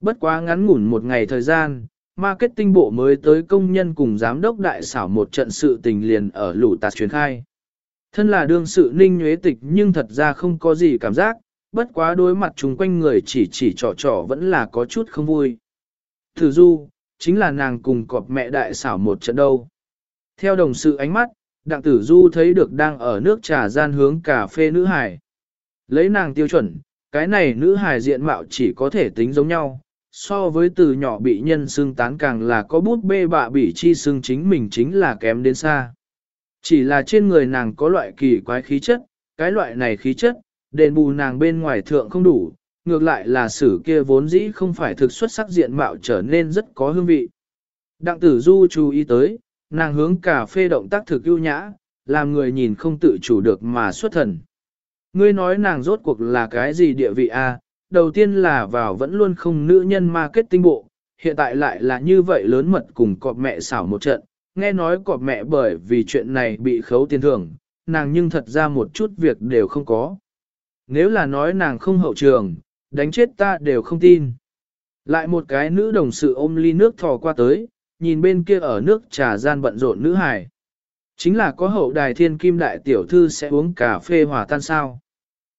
Bất quá ngắn ngủn một ngày thời gian, marketing bộ mới tới công nhân cùng giám đốc đại xảo một trận sự tình liền ở lũ tạt truyền khai. Thân là đương sự ninh nhuế tịch nhưng thật ra không có gì cảm giác, bất quá đối mặt chung quanh người chỉ chỉ trò trò vẫn là có chút không vui. Thử du, chính là nàng cùng cọp mẹ đại xảo một trận đâu. Theo đồng sự ánh mắt, đặng tử du thấy được đang ở nước trà gian hướng cà phê nữ hải. Lấy nàng tiêu chuẩn, cái này nữ hải diện mạo chỉ có thể tính giống nhau, so với từ nhỏ bị nhân xương tán càng là có bút bê bạ bị chi xương chính mình chính là kém đến xa. Chỉ là trên người nàng có loại kỳ quái khí chất, cái loại này khí chất, đền bù nàng bên ngoài thượng không đủ, ngược lại là sử kia vốn dĩ không phải thực xuất sắc diện mạo trở nên rất có hương vị. Đặng tử du chú ý tới, nàng hướng cà phê động tác thực ưu nhã, làm người nhìn không tự chủ được mà xuất thần. Ngươi nói nàng rốt cuộc là cái gì địa vị a? Đầu tiên là vào vẫn luôn không nữ nhân marketing bộ, hiện tại lại là như vậy lớn mật cùng cọp mẹ xảo một trận, nghe nói cọp mẹ bởi vì chuyện này bị khấu tiền thưởng, nàng nhưng thật ra một chút việc đều không có. Nếu là nói nàng không hậu trường, đánh chết ta đều không tin. Lại một cái nữ đồng sự ôm ly nước thò qua tới, nhìn bên kia ở nước trà gian bận rộn nữ hải. Chính là có hậu đài thiên kim đại tiểu thư sẽ uống cà phê hòa tan sao.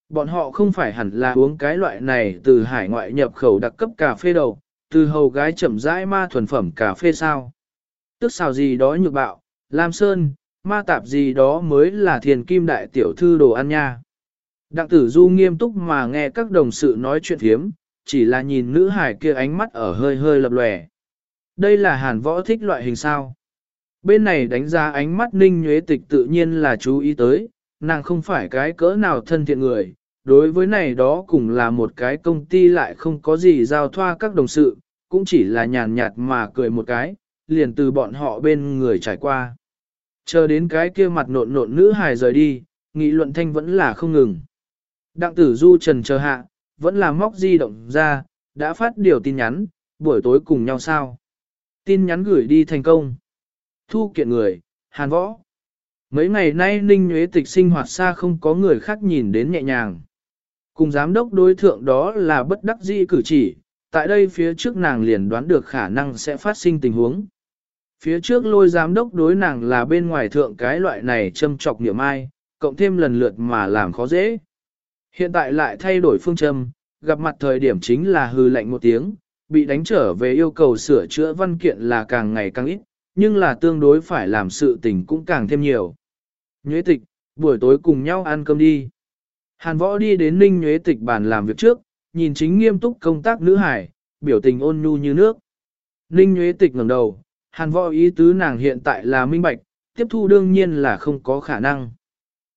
Bọn họ không phải hẳn là uống cái loại này từ hải ngoại nhập khẩu đặc cấp cà phê đầu, từ hầu gái chậm rãi ma thuần phẩm cà phê sao. Tức xào gì đó nhược bạo, lam sơn, ma tạp gì đó mới là thiền kim đại tiểu thư đồ ăn nha. Đặng tử du nghiêm túc mà nghe các đồng sự nói chuyện thiếm, chỉ là nhìn nữ hải kia ánh mắt ở hơi hơi lập lòe. Đây là hàn võ thích loại hình sao. Bên này đánh giá ánh mắt ninh nhuế tịch tự nhiên là chú ý tới, nàng không phải cái cỡ nào thân thiện người, đối với này đó cũng là một cái công ty lại không có gì giao thoa các đồng sự, cũng chỉ là nhàn nhạt mà cười một cái, liền từ bọn họ bên người trải qua. Chờ đến cái kia mặt nộn nộn nữ hài rời đi, nghị luận thanh vẫn là không ngừng. Đặng tử du trần chờ hạ, vẫn là móc di động ra, đã phát điều tin nhắn, buổi tối cùng nhau sao. Tin nhắn gửi đi thành công. Thu kiện người, hàn võ. Mấy ngày nay Ninh Nguyễn Tịch sinh hoạt xa không có người khác nhìn đến nhẹ nhàng. Cùng giám đốc đối thượng đó là bất đắc dĩ cử chỉ, tại đây phía trước nàng liền đoán được khả năng sẽ phát sinh tình huống. Phía trước lôi giám đốc đối nàng là bên ngoài thượng cái loại này châm trọc niệm ai, cộng thêm lần lượt mà làm khó dễ. Hiện tại lại thay đổi phương châm, gặp mặt thời điểm chính là hư lạnh một tiếng, bị đánh trở về yêu cầu sửa chữa văn kiện là càng ngày càng ít, nhưng là tương đối phải làm sự tình cũng càng thêm nhiều. Nhuế tịch, buổi tối cùng nhau ăn cơm đi. Hàn võ đi đến ninh nhuế tịch bàn làm việc trước, nhìn chính nghiêm túc công tác nữ hải, biểu tình ôn nhu như nước. Ninh nhuế tịch ngẩng đầu, hàn võ ý tứ nàng hiện tại là minh bạch, tiếp thu đương nhiên là không có khả năng.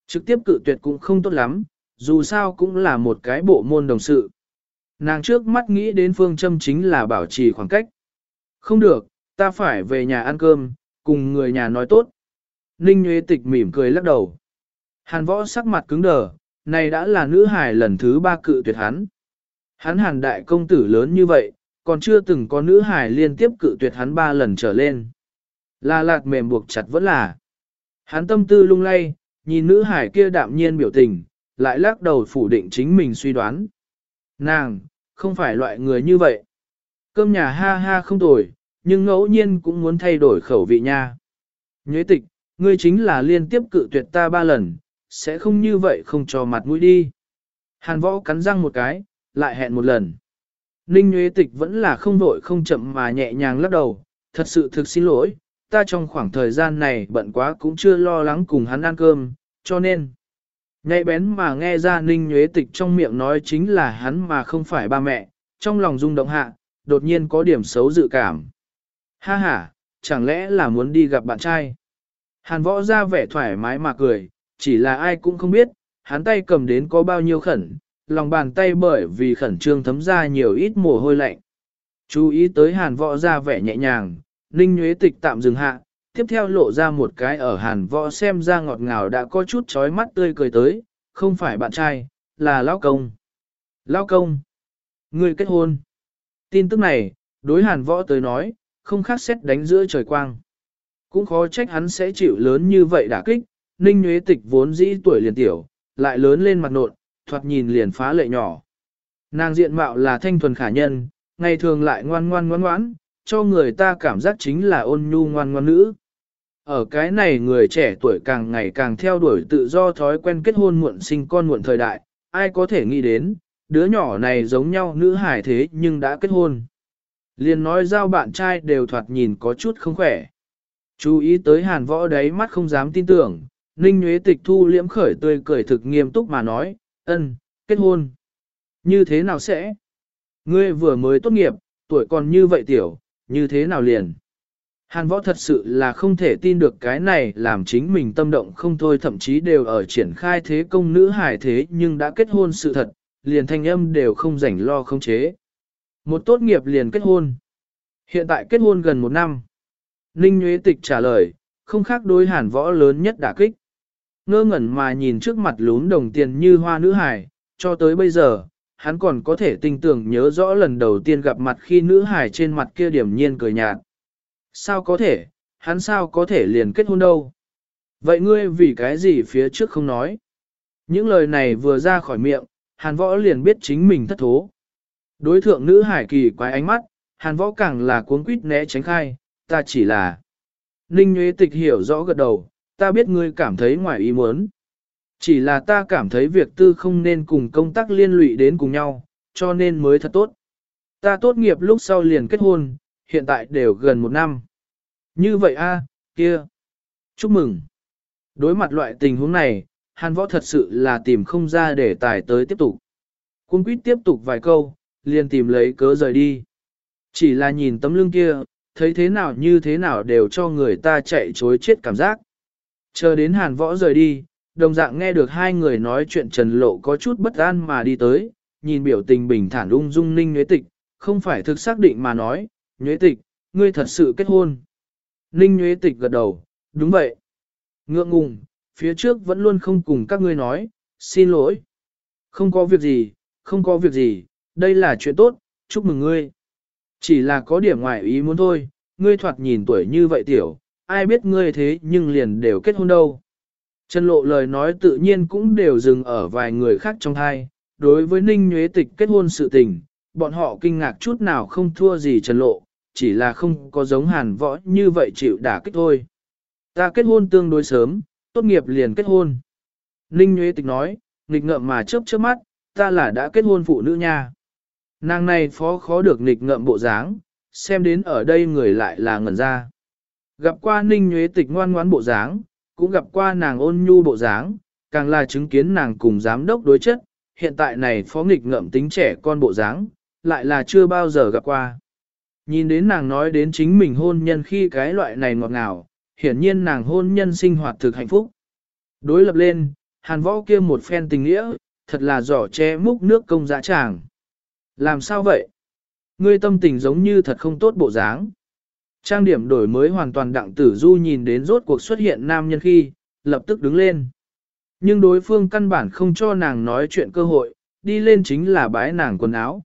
Trực tiếp cự tuyệt cũng không tốt lắm, dù sao cũng là một cái bộ môn đồng sự. Nàng trước mắt nghĩ đến phương châm chính là bảo trì khoảng cách. Không được, ta phải về nhà ăn cơm, cùng người nhà nói tốt. Ninh Nguyễn Tịch mỉm cười lắc đầu. Hàn võ sắc mặt cứng đờ, này đã là nữ hài lần thứ ba cự tuyệt hắn. Hắn hàn đại công tử lớn như vậy, còn chưa từng có nữ hài liên tiếp cự tuyệt hắn ba lần trở lên. La lạt mềm buộc chặt vẫn là. Hắn tâm tư lung lay, nhìn nữ hải kia đạm nhiên biểu tình, lại lắc đầu phủ định chính mình suy đoán. Nàng, không phải loại người như vậy. Cơm nhà ha ha không tồi, nhưng ngẫu nhiên cũng muốn thay đổi khẩu vị nha. Nhuế tịch, ngươi chính là liên tiếp cự tuyệt ta ba lần, sẽ không như vậy không cho mặt mũi đi. Hàn võ cắn răng một cái, lại hẹn một lần. Ninh Nguyễn Tịch vẫn là không vội không chậm mà nhẹ nhàng lắc đầu, thật sự thực xin lỗi, ta trong khoảng thời gian này bận quá cũng chưa lo lắng cùng hắn ăn cơm, cho nên. Ngay bén mà nghe ra Ninh Nguyễn Tịch trong miệng nói chính là hắn mà không phải ba mẹ, trong lòng rung động hạ, đột nhiên có điểm xấu dự cảm. Ha ha, chẳng lẽ là muốn đi gặp bạn trai? Hàn võ ra vẻ thoải mái mà cười, chỉ là ai cũng không biết, hắn tay cầm đến có bao nhiêu khẩn, lòng bàn tay bởi vì khẩn trương thấm ra nhiều ít mồ hôi lạnh. Chú ý tới hàn võ ra vẻ nhẹ nhàng, ninh nhuế tịch tạm dừng hạ, tiếp theo lộ ra một cái ở hàn võ xem ra ngọt ngào đã có chút chói mắt tươi cười tới, không phải bạn trai, là lão công. Lão công, người kết hôn. Tin tức này, đối hàn võ tới nói, không khác xét đánh giữa trời quang. Cũng khó trách hắn sẽ chịu lớn như vậy đả kích, Ninh Nguyễn Tịch vốn dĩ tuổi liền tiểu, lại lớn lên mặt nộn, thoạt nhìn liền phá lệ nhỏ. Nàng diện mạo là thanh thuần khả nhân, ngày thường lại ngoan ngoan ngoan ngoãn, cho người ta cảm giác chính là ôn nhu ngoan ngoan nữ. Ở cái này người trẻ tuổi càng ngày càng theo đuổi tự do thói quen kết hôn muộn sinh con muộn thời đại, ai có thể nghĩ đến, đứa nhỏ này giống nhau nữ hải thế nhưng đã kết hôn. Liền nói giao bạn trai đều thoạt nhìn có chút không khỏe. Chú ý tới hàn võ đấy mắt không dám tin tưởng, Ninh Nguyễn Tịch thu liễm khởi tươi cười thực nghiêm túc mà nói, ân, kết hôn. Như thế nào sẽ? Ngươi vừa mới tốt nghiệp, tuổi còn như vậy tiểu, như thế nào liền? Hàn võ thật sự là không thể tin được cái này làm chính mình tâm động không thôi thậm chí đều ở triển khai thế công nữ hải thế nhưng đã kết hôn sự thật, liền thanh âm đều không rảnh lo không chế. Một tốt nghiệp liền kết hôn. Hiện tại kết hôn gần một năm. Ninh Nguyễn Tịch trả lời, không khác đối hàn võ lớn nhất đả kích. Ngơ ngẩn mà nhìn trước mặt lún đồng tiền như hoa nữ hải, cho tới bây giờ, hắn còn có thể tinh tưởng nhớ rõ lần đầu tiên gặp mặt khi nữ hải trên mặt kia điểm nhiên cười nhạt. Sao có thể, hắn sao có thể liền kết hôn đâu? Vậy ngươi vì cái gì phía trước không nói? Những lời này vừa ra khỏi miệng, hàn võ liền biết chính mình thất thố. Đối thượng nữ hải kỳ quái ánh mắt, hàn võ càng là cuốn quýt né tránh khai, ta chỉ là... Ninh Nguyễn Tịch hiểu rõ gật đầu, ta biết ngươi cảm thấy ngoài ý muốn. Chỉ là ta cảm thấy việc tư không nên cùng công tác liên lụy đến cùng nhau, cho nên mới thật tốt. Ta tốt nghiệp lúc sau liền kết hôn, hiện tại đều gần một năm. Như vậy a, kia. Chúc mừng. Đối mặt loại tình huống này, Hàn Võ thật sự là tìm không ra để tài tới tiếp tục. Cung quýt tiếp tục vài câu, liền tìm lấy cớ rời đi. Chỉ là nhìn tấm lưng kia, thấy thế nào như thế nào đều cho người ta chạy chối chết cảm giác. Chờ đến Hàn Võ rời đi, đồng dạng nghe được hai người nói chuyện Trần Lộ có chút bất an mà đi tới, nhìn biểu tình bình thản ung dung ninh nhuế tịch, không phải thực xác định mà nói, nhuế tịch, ngươi thật sự kết hôn. Ninh nhuế tịch gật đầu, đúng vậy. Ngượng ngùng, phía trước vẫn luôn không cùng các ngươi nói, xin lỗi. Không có việc gì, không có việc gì, đây là chuyện tốt, chúc mừng ngươi. Chỉ là có điểm ngoại ý muốn thôi, ngươi thoạt nhìn tuổi như vậy tiểu, ai biết ngươi thế nhưng liền đều kết hôn đâu. Trần lộ lời nói tự nhiên cũng đều dừng ở vài người khác trong hai, đối với Ninh Nhuế Tịch kết hôn sự tình, bọn họ kinh ngạc chút nào không thua gì Trần lộ, chỉ là không có giống hàn võ như vậy chịu đả kích thôi. Ta kết hôn tương đối sớm, tốt nghiệp liền kết hôn. Ninh Nhuế Tịch nói, nghịch ngợm mà chớp chớp mắt, ta là đã kết hôn phụ nữ nha. Nàng này phó khó được nghịch ngợm bộ dáng, xem đến ở đây người lại là ngẩn ra. Gặp qua Ninh Nhuế Tịch ngoan ngoãn bộ dáng, cũng gặp qua nàng ôn nhu bộ dáng, càng là chứng kiến nàng cùng giám đốc đối chất, hiện tại này phó nghịch ngợm tính trẻ con bộ dáng, lại là chưa bao giờ gặp qua. Nhìn đến nàng nói đến chính mình hôn nhân khi cái loại này ngọt ngào, hiển nhiên nàng hôn nhân sinh hoạt thực hạnh phúc. Đối lập lên, hàn võ kia một phen tình nghĩa, thật là giỏ che múc nước công dã tràng. Làm sao vậy? Ngươi tâm tình giống như thật không tốt bộ dáng. Trang điểm đổi mới hoàn toàn đặng tử du nhìn đến rốt cuộc xuất hiện nam nhân khi, lập tức đứng lên. Nhưng đối phương căn bản không cho nàng nói chuyện cơ hội, đi lên chính là bái nàng quần áo.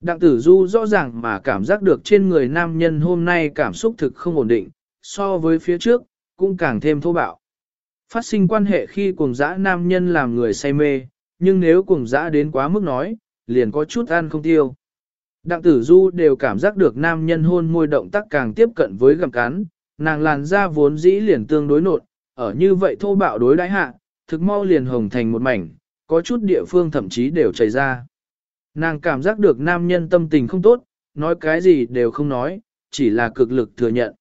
Đặng tử du rõ ràng mà cảm giác được trên người nam nhân hôm nay cảm xúc thực không ổn định, so với phía trước, cũng càng thêm thô bạo. Phát sinh quan hệ khi cuồng dã nam nhân làm người say mê, nhưng nếu cuồng dã đến quá mức nói, liền có chút ăn không tiêu. Đặng tử du đều cảm giác được nam nhân hôn môi động tác càng tiếp cận với gặm cắn, nàng làn da vốn dĩ liền tương đối nột, ở như vậy thô bạo đối đãi hạ, thực mau liền hồng thành một mảnh, có chút địa phương thậm chí đều chảy ra. Nàng cảm giác được nam nhân tâm tình không tốt, nói cái gì đều không nói, chỉ là cực lực thừa nhận.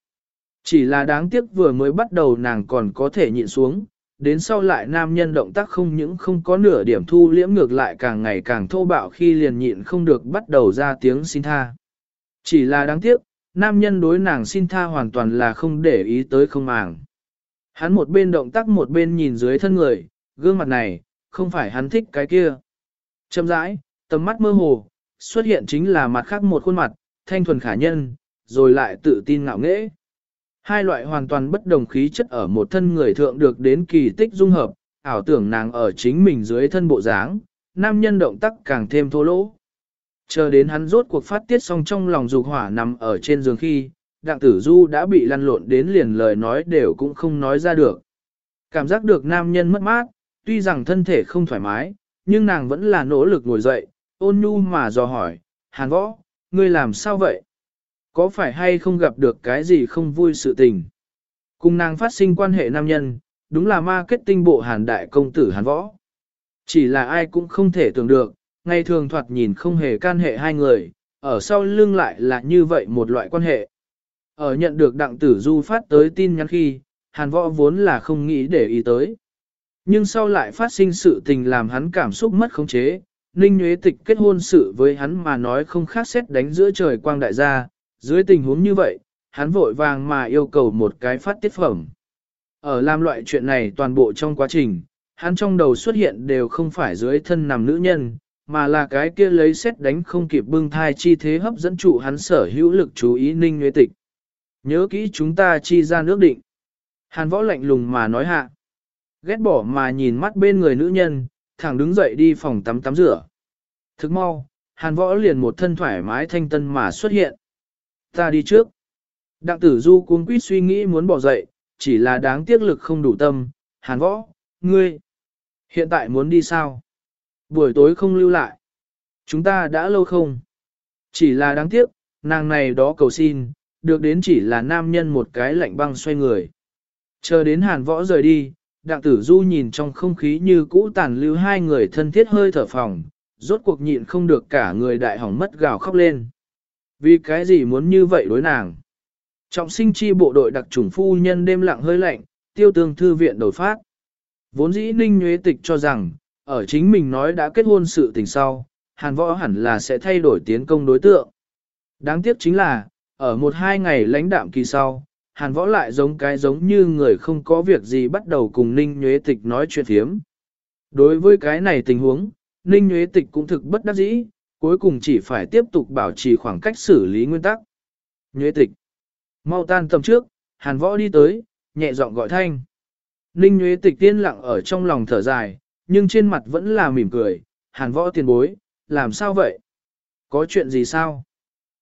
Chỉ là đáng tiếc vừa mới bắt đầu nàng còn có thể nhịn xuống, đến sau lại nam nhân động tác không những không có nửa điểm thu liễm ngược lại càng ngày càng thô bạo khi liền nhịn không được bắt đầu ra tiếng xin tha. Chỉ là đáng tiếc, nam nhân đối nàng xin tha hoàn toàn là không để ý tới không màng. Hắn một bên động tác một bên nhìn dưới thân người, gương mặt này, không phải hắn thích cái kia. Châm rãi, tầm mắt mơ hồ, xuất hiện chính là mặt khác một khuôn mặt, thanh thuần khả nhân, rồi lại tự tin ngạo nghễ. Hai loại hoàn toàn bất đồng khí chất ở một thân người thượng được đến kỳ tích dung hợp, ảo tưởng nàng ở chính mình dưới thân bộ dáng, nam nhân động tác càng thêm thô lỗ. Chờ đến hắn rốt cuộc phát tiết xong trong lòng dục hỏa nằm ở trên giường khi, đặng tử du đã bị lăn lộn đến liền lời nói đều cũng không nói ra được. Cảm giác được nam nhân mất mát, tuy rằng thân thể không thoải mái, nhưng nàng vẫn là nỗ lực ngồi dậy, ôn nhu mà dò hỏi, hàn võ, ngươi làm sao vậy? Có phải hay không gặp được cái gì không vui sự tình? Cùng nàng phát sinh quan hệ nam nhân, đúng là marketing bộ hàn đại công tử hàn võ. Chỉ là ai cũng không thể tưởng được, ngày thường thoạt nhìn không hề can hệ hai người, ở sau lưng lại là như vậy một loại quan hệ. Ở nhận được đặng tử du phát tới tin nhắn khi, hàn võ vốn là không nghĩ để ý tới. Nhưng sau lại phát sinh sự tình làm hắn cảm xúc mất khống chế, Ninh Nguyễn Tịch kết hôn sự với hắn mà nói không khác xét đánh giữa trời quang đại gia, dưới tình huống như vậy, hắn vội vàng mà yêu cầu một cái phát tiết phẩm. Ở làm loại chuyện này toàn bộ trong quá trình, hắn trong đầu xuất hiện đều không phải dưới thân nằm nữ nhân, mà là cái kia lấy xét đánh không kịp bưng thai chi thế hấp dẫn trụ hắn sở hữu lực chú ý Ninh nguyên Tịch. Nhớ kỹ chúng ta chi ra nước định. Hàn võ lạnh lùng mà nói hạ. Ghét bỏ mà nhìn mắt bên người nữ nhân, thẳng đứng dậy đi phòng tắm tắm rửa. Thức mau, hàn võ liền một thân thoải mái thanh tân mà xuất hiện. Ta đi trước. Đặng tử du cuốn quýt suy nghĩ muốn bỏ dậy, chỉ là đáng tiếc lực không đủ tâm. Hàn võ, ngươi, hiện tại muốn đi sao? Buổi tối không lưu lại. Chúng ta đã lâu không? Chỉ là đáng tiếc, nàng này đó cầu xin, được đến chỉ là nam nhân một cái lạnh băng xoay người. Chờ đến hàn võ rời đi, đặng tử du nhìn trong không khí như cũ tàn lưu hai người thân thiết hơi thở phòng, rốt cuộc nhịn không được cả người đại hỏng mất gào khóc lên. Vì cái gì muốn như vậy đối nàng? Trọng sinh chi bộ đội đặc trùng phu nhân đêm lặng hơi lạnh, tiêu tương thư viện đổi phát. Vốn dĩ ninh nhuế tịch cho rằng, ở chính mình nói đã kết hôn sự tình sau, hàn võ hẳn là sẽ thay đổi tiến công đối tượng. Đáng tiếc chính là, ở một hai ngày lãnh đạm kỳ sau, hàn võ lại giống cái giống như người không có việc gì bắt đầu cùng ninh nhuế tịch nói chuyện thiếm. Đối với cái này tình huống, ninh nhuế tịch cũng thực bất đắc dĩ, cuối cùng chỉ phải tiếp tục bảo trì khoảng cách xử lý nguyên tắc. Nhuế tịch. Mau tan tầm trước, hàn võ đi tới, nhẹ giọng gọi thanh. Ninh nhuế tịch tiên lặng ở trong lòng thở dài, nhưng trên mặt vẫn là mỉm cười, hàn võ tiền bối, làm sao vậy? Có chuyện gì sao?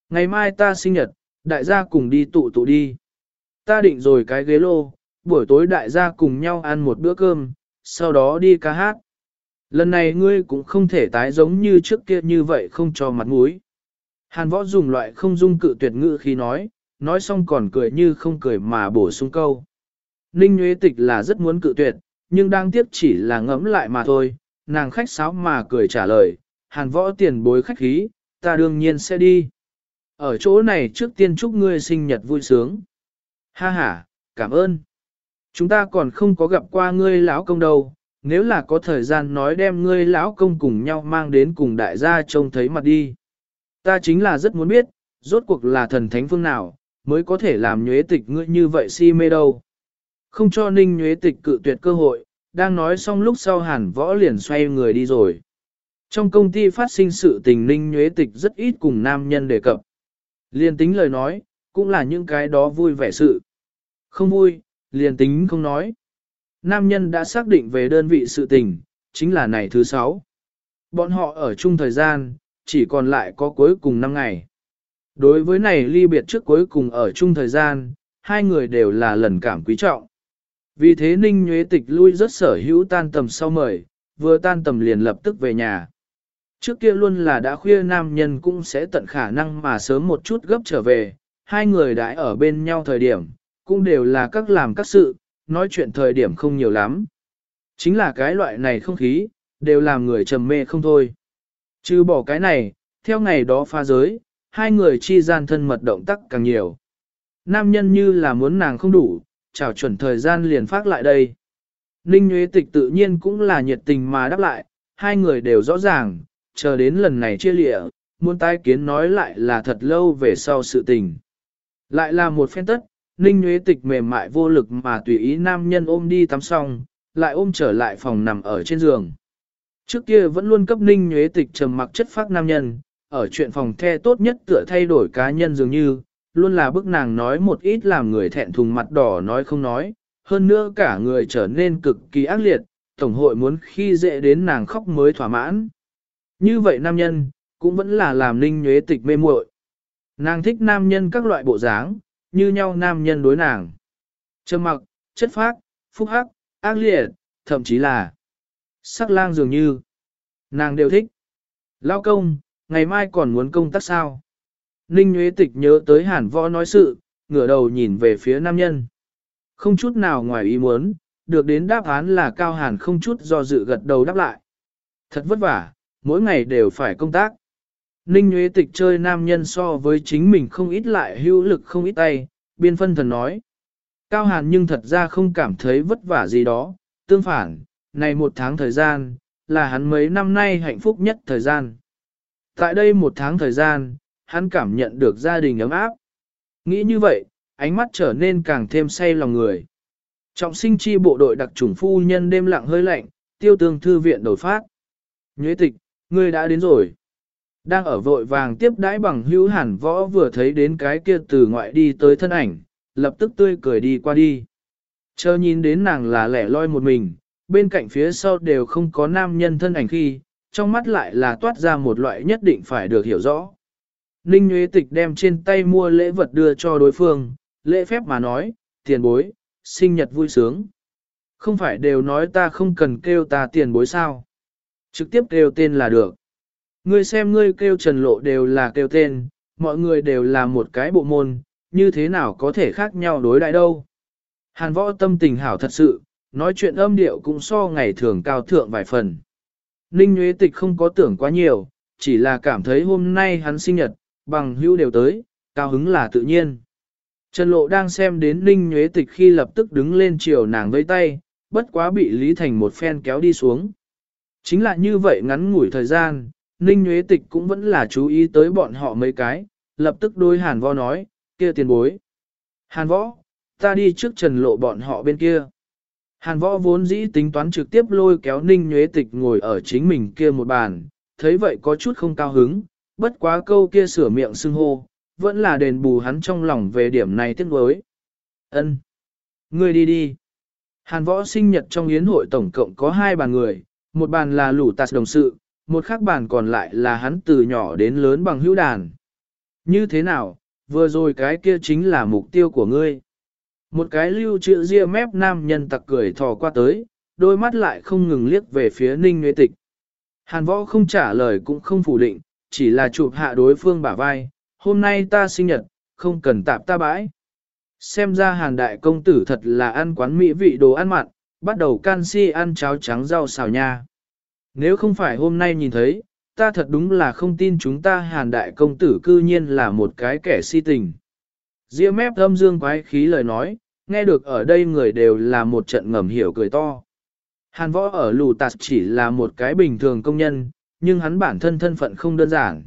Ngày mai ta sinh nhật, đại gia cùng đi tụ tụ đi. Ta định rồi cái ghế lô, buổi tối đại gia cùng nhau ăn một bữa cơm, sau đó đi ca hát. Lần này ngươi cũng không thể tái giống như trước kia như vậy không cho mặt mũi. Hàn võ dùng loại không dung cự tuyệt ngữ khi nói, nói xong còn cười như không cười mà bổ sung câu. Ninh Nguyễn Tịch là rất muốn cự tuyệt, nhưng đang tiếc chỉ là ngẫm lại mà thôi, nàng khách sáo mà cười trả lời, hàn võ tiền bối khách khí, ta đương nhiên sẽ đi. Ở chỗ này trước tiên chúc ngươi sinh nhật vui sướng. Ha ha, cảm ơn. Chúng ta còn không có gặp qua ngươi lão công đâu, nếu là có thời gian nói đem ngươi lão công cùng nhau mang đến cùng đại gia trông thấy mặt đi. Ta chính là rất muốn biết, rốt cuộc là thần thánh phương nào, mới có thể làm nhuế tịch ngươi như vậy si mê đâu. Không cho ninh nhuế tịch cự tuyệt cơ hội, đang nói xong lúc sau hàn võ liền xoay người đi rồi. Trong công ty phát sinh sự tình ninh nhuế tịch rất ít cùng nam nhân đề cập. Liên tính lời nói, cũng là những cái đó vui vẻ sự. Không vui, liền tính không nói. Nam nhân đã xác định về đơn vị sự tình, chính là này thứ sáu. Bọn họ ở chung thời gian, chỉ còn lại có cuối cùng 5 ngày. Đối với này ly biệt trước cuối cùng ở chung thời gian, hai người đều là lần cảm quý trọng. Vì thế Ninh Nhuế Tịch lui rất sở hữu tan tầm sau mời, vừa tan tầm liền lập tức về nhà. Trước kia luôn là đã khuya nam nhân cũng sẽ tận khả năng mà sớm một chút gấp trở về, hai người đãi ở bên nhau thời điểm, cũng đều là các làm các sự, nói chuyện thời điểm không nhiều lắm. Chính là cái loại này không khí, đều làm người trầm mê không thôi. Chứ bỏ cái này, theo ngày đó pha giới, hai người chi gian thân mật động tác càng nhiều. Nam nhân như là muốn nàng không đủ, chào chuẩn thời gian liền phát lại đây. Ninh Nguyễn Tịch tự nhiên cũng là nhiệt tình mà đáp lại, hai người đều rõ ràng, chờ đến lần này chia lịa, muốn tái kiến nói lại là thật lâu về sau sự tình. Lại là một phen tất, Ninh Nguyễn Tịch mềm mại vô lực mà tùy ý nam nhân ôm đi tắm xong, lại ôm trở lại phòng nằm ở trên giường. Trước kia vẫn luôn cấp Ninh Nguyễn Tịch trầm mặc chất phác nam nhân, ở chuyện phòng the tốt nhất tựa thay đổi cá nhân dường như, luôn là bức nàng nói một ít làm người thẹn thùng mặt đỏ nói không nói, hơn nữa cả người trở nên cực kỳ ác liệt, tổng hội muốn khi dễ đến nàng khóc mới thỏa mãn. Như vậy nam nhân, cũng vẫn là làm ninh nhuế tịch mê muội. Nàng thích nam nhân các loại bộ dáng, như nhau nam nhân đối nàng. Trầm mặc, chất phác, phúc hắc, ác liệt, thậm chí là sắc lang dường như. Nàng đều thích. Lao công, ngày mai còn muốn công tác sao? Ninh Nguyễn Tịch nhớ tới hàn võ nói sự, ngửa đầu nhìn về phía nam nhân. Không chút nào ngoài ý muốn, được đến đáp án là cao hàn không chút do dự gật đầu đáp lại. Thật vất vả, mỗi ngày đều phải công tác. Ninh Nguyễn Tịch chơi nam nhân so với chính mình không ít lại hữu lực không ít tay, biên phân thần nói. Cao hàn nhưng thật ra không cảm thấy vất vả gì đó, tương phản, này một tháng thời gian, là hắn mấy năm nay hạnh phúc nhất thời gian. Tại đây một tháng thời gian, hắn cảm nhận được gia đình ấm áp. Nghĩ như vậy, ánh mắt trở nên càng thêm say lòng người. Trọng sinh chi bộ đội đặc chủng phu nhân đêm lặng hơi lạnh, tiêu tương thư viện đổi phát. Nhuế tịch, ngươi đã đến rồi. Đang ở vội vàng tiếp đãi bằng hữu hẳn võ vừa thấy đến cái kia từ ngoại đi tới thân ảnh, lập tức tươi cười đi qua đi. Chờ nhìn đến nàng là lẻ loi một mình, bên cạnh phía sau đều không có nam nhân thân ảnh khi, trong mắt lại là toát ra một loại nhất định phải được hiểu rõ. Ninh Nguyễn Tịch đem trên tay mua lễ vật đưa cho đối phương, lễ phép mà nói, tiền bối, sinh nhật vui sướng. Không phải đều nói ta không cần kêu ta tiền bối sao. Trực tiếp kêu tên là được. Ngươi xem ngươi kêu trần lộ đều là kêu tên, mọi người đều là một cái bộ môn, như thế nào có thể khác nhau đối đại đâu. Hàn võ tâm tình hảo thật sự, nói chuyện âm điệu cũng so ngày thường cao thượng vài phần. Ninh Nguyễn Tịch không có tưởng quá nhiều, chỉ là cảm thấy hôm nay hắn sinh nhật, bằng hữu đều tới, cao hứng là tự nhiên. Trần Lộ đang xem đến Ninh Nguyễn Tịch khi lập tức đứng lên chiều nàng với tay, bất quá bị Lý Thành một phen kéo đi xuống. Chính là như vậy ngắn ngủi thời gian, Ninh Nguyễn Tịch cũng vẫn là chú ý tới bọn họ mấy cái, lập tức đôi Hàn Võ nói, kia tiền bối. Hàn Võ, ta đi trước Trần Lộ bọn họ bên kia. Hàn Võ vốn dĩ tính toán trực tiếp lôi kéo Ninh Nguyễn Tịch ngồi ở chính mình kia một bàn, thấy vậy có chút không cao hứng, bất quá câu kia sửa miệng xưng hô, vẫn là đền bù hắn trong lòng về điểm này tiếc nuối. Ân, Ngươi đi đi. Hàn võ sinh nhật trong yến hội tổng cộng có hai bàn người, một bàn là lũ tạt đồng sự, một khác bàn còn lại là hắn từ nhỏ đến lớn bằng hữu đàn. Như thế nào, vừa rồi cái kia chính là mục tiêu của ngươi. Một cái lưu trữ ria mép nam nhân tặc cười thò qua tới, đôi mắt lại không ngừng liếc về phía ninh nguyên tịch. Hàn võ không trả lời cũng không phủ định, chỉ là chụp hạ đối phương bả vai, hôm nay ta sinh nhật, không cần tạp ta bãi. Xem ra hàn đại công tử thật là ăn quán mỹ vị đồ ăn mặn, bắt đầu canxi ăn cháo trắng rau xào nha. Nếu không phải hôm nay nhìn thấy, ta thật đúng là không tin chúng ta hàn đại công tử cư nhiên là một cái kẻ si tình. Diễm mép âm dương quái khí lời nói, nghe được ở đây người đều là một trận ngầm hiểu cười to. Hàn võ ở lù tạt chỉ là một cái bình thường công nhân, nhưng hắn bản thân thân phận không đơn giản.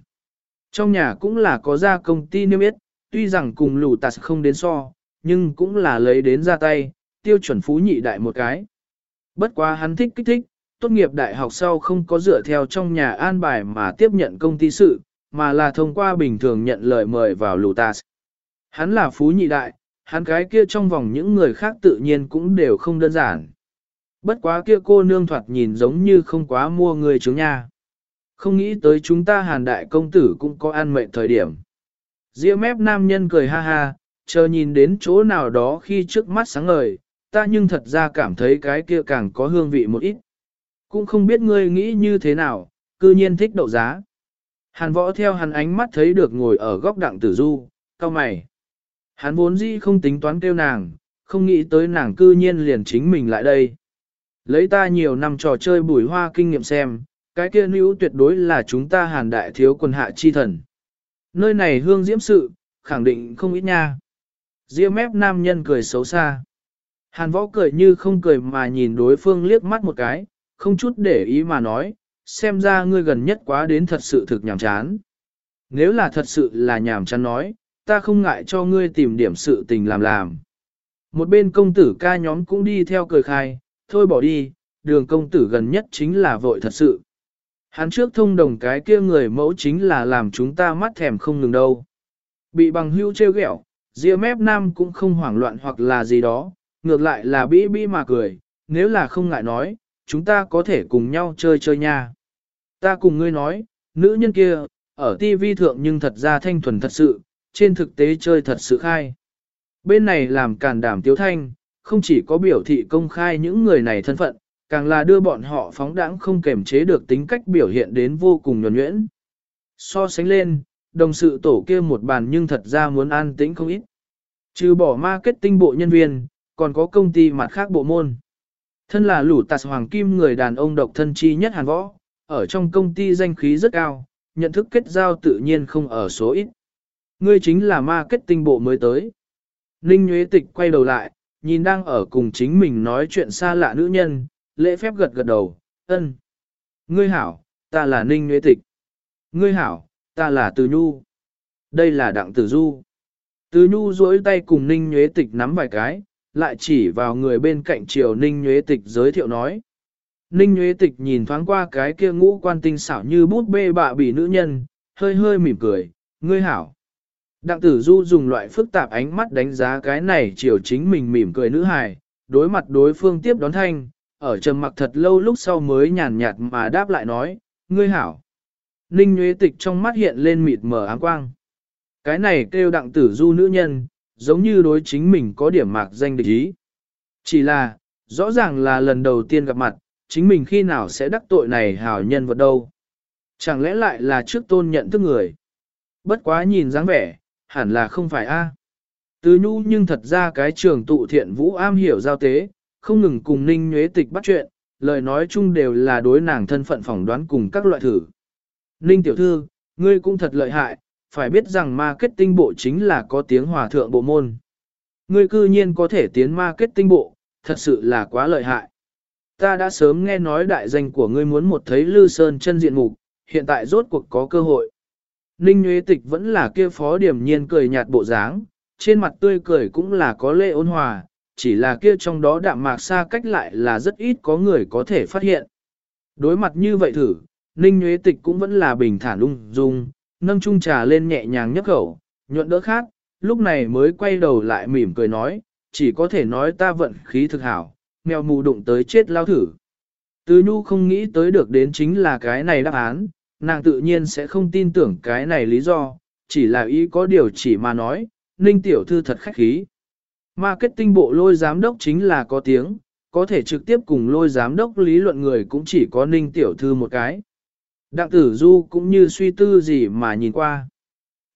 Trong nhà cũng là có ra công ty niêm yết, tuy rằng cùng lù tạt không đến so, nhưng cũng là lấy đến ra tay, tiêu chuẩn phú nhị đại một cái. Bất quá hắn thích kích thích, tốt nghiệp đại học sau không có dựa theo trong nhà an bài mà tiếp nhận công ty sự, mà là thông qua bình thường nhận lời mời vào lù. Hắn là phú nhị đại, hắn cái kia trong vòng những người khác tự nhiên cũng đều không đơn giản. Bất quá kia cô nương thoạt nhìn giống như không quá mua người chứng nha. Không nghĩ tới chúng ta hàn đại công tử cũng có ăn mệnh thời điểm. Diễm mép nam nhân cười ha ha, chờ nhìn đến chỗ nào đó khi trước mắt sáng ngời, ta nhưng thật ra cảm thấy cái kia càng có hương vị một ít. Cũng không biết ngươi nghĩ như thế nào, cư nhiên thích đậu giá. Hàn võ theo hắn ánh mắt thấy được ngồi ở góc đặng tử du, cao mày. Hắn vốn dĩ không tính toán kêu nàng, không nghĩ tới nàng cư nhiên liền chính mình lại đây. Lấy ta nhiều năm trò chơi bùi hoa kinh nghiệm xem, cái kia nữ tuyệt đối là chúng ta hàn đại thiếu quân hạ chi thần. Nơi này hương diễm sự, khẳng định không ít nha. Diễm mép nam nhân cười xấu xa. Hàn võ cười như không cười mà nhìn đối phương liếc mắt một cái, không chút để ý mà nói, xem ra ngươi gần nhất quá đến thật sự thực nhàm chán. Nếu là thật sự là nhàm chán nói, ta không ngại cho ngươi tìm điểm sự tình làm làm. Một bên công tử ca nhóm cũng đi theo cười khai, thôi bỏ đi, đường công tử gần nhất chính là vội thật sự. Hắn trước thông đồng cái kia người mẫu chính là làm chúng ta mắt thèm không ngừng đâu. Bị bằng hưu trêu ghẹo, Diệp mép nam cũng không hoảng loạn hoặc là gì đó, ngược lại là bĩ bĩ mà cười, nếu là không ngại nói, chúng ta có thể cùng nhau chơi chơi nha. Ta cùng ngươi nói, nữ nhân kia, ở TV thượng nhưng thật ra thanh thuần thật sự, trên thực tế chơi thật sự khai. Bên này làm càn đảm tiếu thanh, không chỉ có biểu thị công khai những người này thân phận, càng là đưa bọn họ phóng đãng không kềm chế được tính cách biểu hiện đến vô cùng nhuần nhuyễn. So sánh lên, đồng sự tổ kia một bàn nhưng thật ra muốn an tĩnh không ít. Trừ bỏ marketing bộ nhân viên, còn có công ty mặt khác bộ môn. Thân là lũ tạt hoàng kim người đàn ông độc thân chi nhất hàn võ, ở trong công ty danh khí rất cao, nhận thức kết giao tự nhiên không ở số ít. Ngươi chính là marketing bộ mới tới. Ninh Nguyễn Tịch quay đầu lại, nhìn đang ở cùng chính mình nói chuyện xa lạ nữ nhân, lễ phép gật gật đầu, ân. Ngươi hảo, ta là Ninh Nguyễn Tịch. Ngươi hảo, ta là Từ Nhu. Đây là Đặng Tử Du. Từ Nhu duỗi tay cùng Ninh Nguyễn Tịch nắm vài cái, lại chỉ vào người bên cạnh triều Ninh nhuế Tịch giới thiệu nói. Ninh nhuế Tịch nhìn thoáng qua cái kia ngũ quan tinh xảo như bút bê bạ bỉ nữ nhân, hơi hơi mỉm cười, ngươi hảo. Đặng tử du dùng loại phức tạp ánh mắt đánh giá cái này chiều chính mình mỉm cười nữ hài, đối mặt đối phương tiếp đón thanh, ở trầm mặc thật lâu lúc sau mới nhàn nhạt mà đáp lại nói, ngươi hảo. Ninh Nguyễn Tịch trong mắt hiện lên mịt mờ áng quang. Cái này kêu đặng tử du nữ nhân, giống như đối chính mình có điểm mạc danh địch ý. Chỉ là, rõ ràng là lần đầu tiên gặp mặt, chính mình khi nào sẽ đắc tội này hảo nhân vật đâu. Chẳng lẽ lại là trước tôn nhận thức người. Bất quá nhìn dáng vẻ, hẳn là không phải a. Từ nhu nhưng thật ra cái trường tụ thiện vũ am hiểu giao tế, không ngừng cùng ninh nhuế tịch bắt chuyện, lời nói chung đều là đối nàng thân phận phỏng đoán cùng các loại thử. Ninh tiểu thư, ngươi cũng thật lợi hại, phải biết rằng marketing bộ chính là có tiếng hòa thượng bộ môn. Ngươi cư nhiên có thể tiến marketing bộ, thật sự là quá lợi hại. Ta đã sớm nghe nói đại danh của ngươi muốn một thấy Lư Sơn chân diện mục, hiện tại rốt cuộc có cơ hội. Ninh Nguyễn Tịch vẫn là kia phó điểm nhiên cười nhạt bộ dáng, trên mặt tươi cười cũng là có lệ ôn hòa, chỉ là kia trong đó đạm mạc xa cách lại là rất ít có người có thể phát hiện. Đối mặt như vậy thử, Ninh Nguyễn Tịch cũng vẫn là bình thản ung dung, nâng chung trà lên nhẹ nhàng nhấp khẩu, nhuận đỡ khác, lúc này mới quay đầu lại mỉm cười nói, chỉ có thể nói ta vận khí thực hảo, mèo mù đụng tới chết lao thử. Từ nhu không nghĩ tới được đến chính là cái này đáp án, nàng tự nhiên sẽ không tin tưởng cái này lý do, chỉ là ý có điều chỉ mà nói, ninh tiểu thư thật khách khí. Marketing bộ lôi giám đốc chính là có tiếng, có thể trực tiếp cùng lôi giám đốc lý luận người cũng chỉ có ninh tiểu thư một cái. Đặng tử du cũng như suy tư gì mà nhìn qua.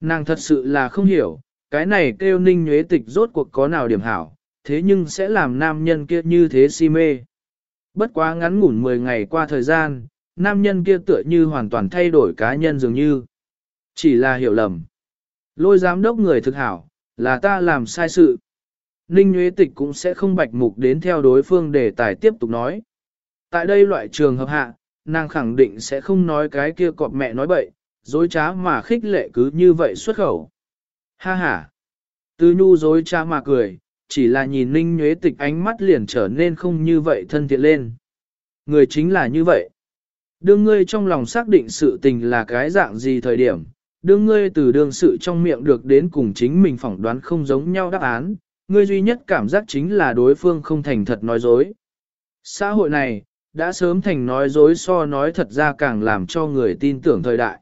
Nàng thật sự là không hiểu, cái này kêu ninh nhuế tịch rốt cuộc có nào điểm hảo, thế nhưng sẽ làm nam nhân kia như thế si mê. Bất quá ngắn ngủn 10 ngày qua thời gian, nam nhân kia tựa như hoàn toàn thay đổi cá nhân dường như. Chỉ là hiểu lầm. Lôi giám đốc người thực hảo, là ta làm sai sự. Ninh Nguyễn Tịch cũng sẽ không bạch mục đến theo đối phương để tài tiếp tục nói. Tại đây loại trường hợp hạ, nàng khẳng định sẽ không nói cái kia cọp mẹ nói bậy, dối trá mà khích lệ cứ như vậy xuất khẩu. Ha ha! Tư nhu dối trá mà cười, chỉ là nhìn Ninh Nhuế Tịch ánh mắt liền trở nên không như vậy thân thiện lên. Người chính là như vậy. Đương ngươi trong lòng xác định sự tình là cái dạng gì thời điểm, đương ngươi từ đương sự trong miệng được đến cùng chính mình phỏng đoán không giống nhau đáp án, ngươi duy nhất cảm giác chính là đối phương không thành thật nói dối. Xã hội này, đã sớm thành nói dối so nói thật ra càng làm cho người tin tưởng thời đại.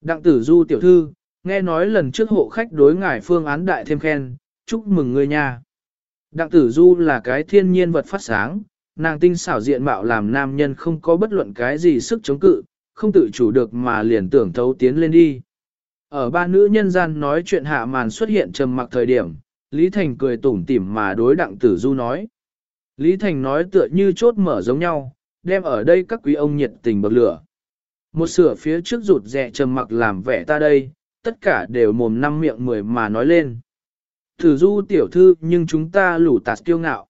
Đặng tử du tiểu thư, nghe nói lần trước hộ khách đối ngài phương án đại thêm khen, chúc mừng ngươi nha. Đặng tử du là cái thiên nhiên vật phát sáng, nàng tinh xảo diện mạo làm nam nhân không có bất luận cái gì sức chống cự, không tự chủ được mà liền tưởng thấu tiến lên đi. Ở ba nữ nhân gian nói chuyện hạ màn xuất hiện trầm mặc thời điểm, Lý Thành cười tủm tỉm mà đối đặng tử du nói. Lý Thành nói tựa như chốt mở giống nhau, đem ở đây các quý ông nhiệt tình bậc lửa. Một sửa phía trước rụt rẹ trầm mặc làm vẻ ta đây, tất cả đều mồm năm miệng mười mà nói lên. Tử du tiểu thư nhưng chúng ta lủ tạt kiêu ngạo.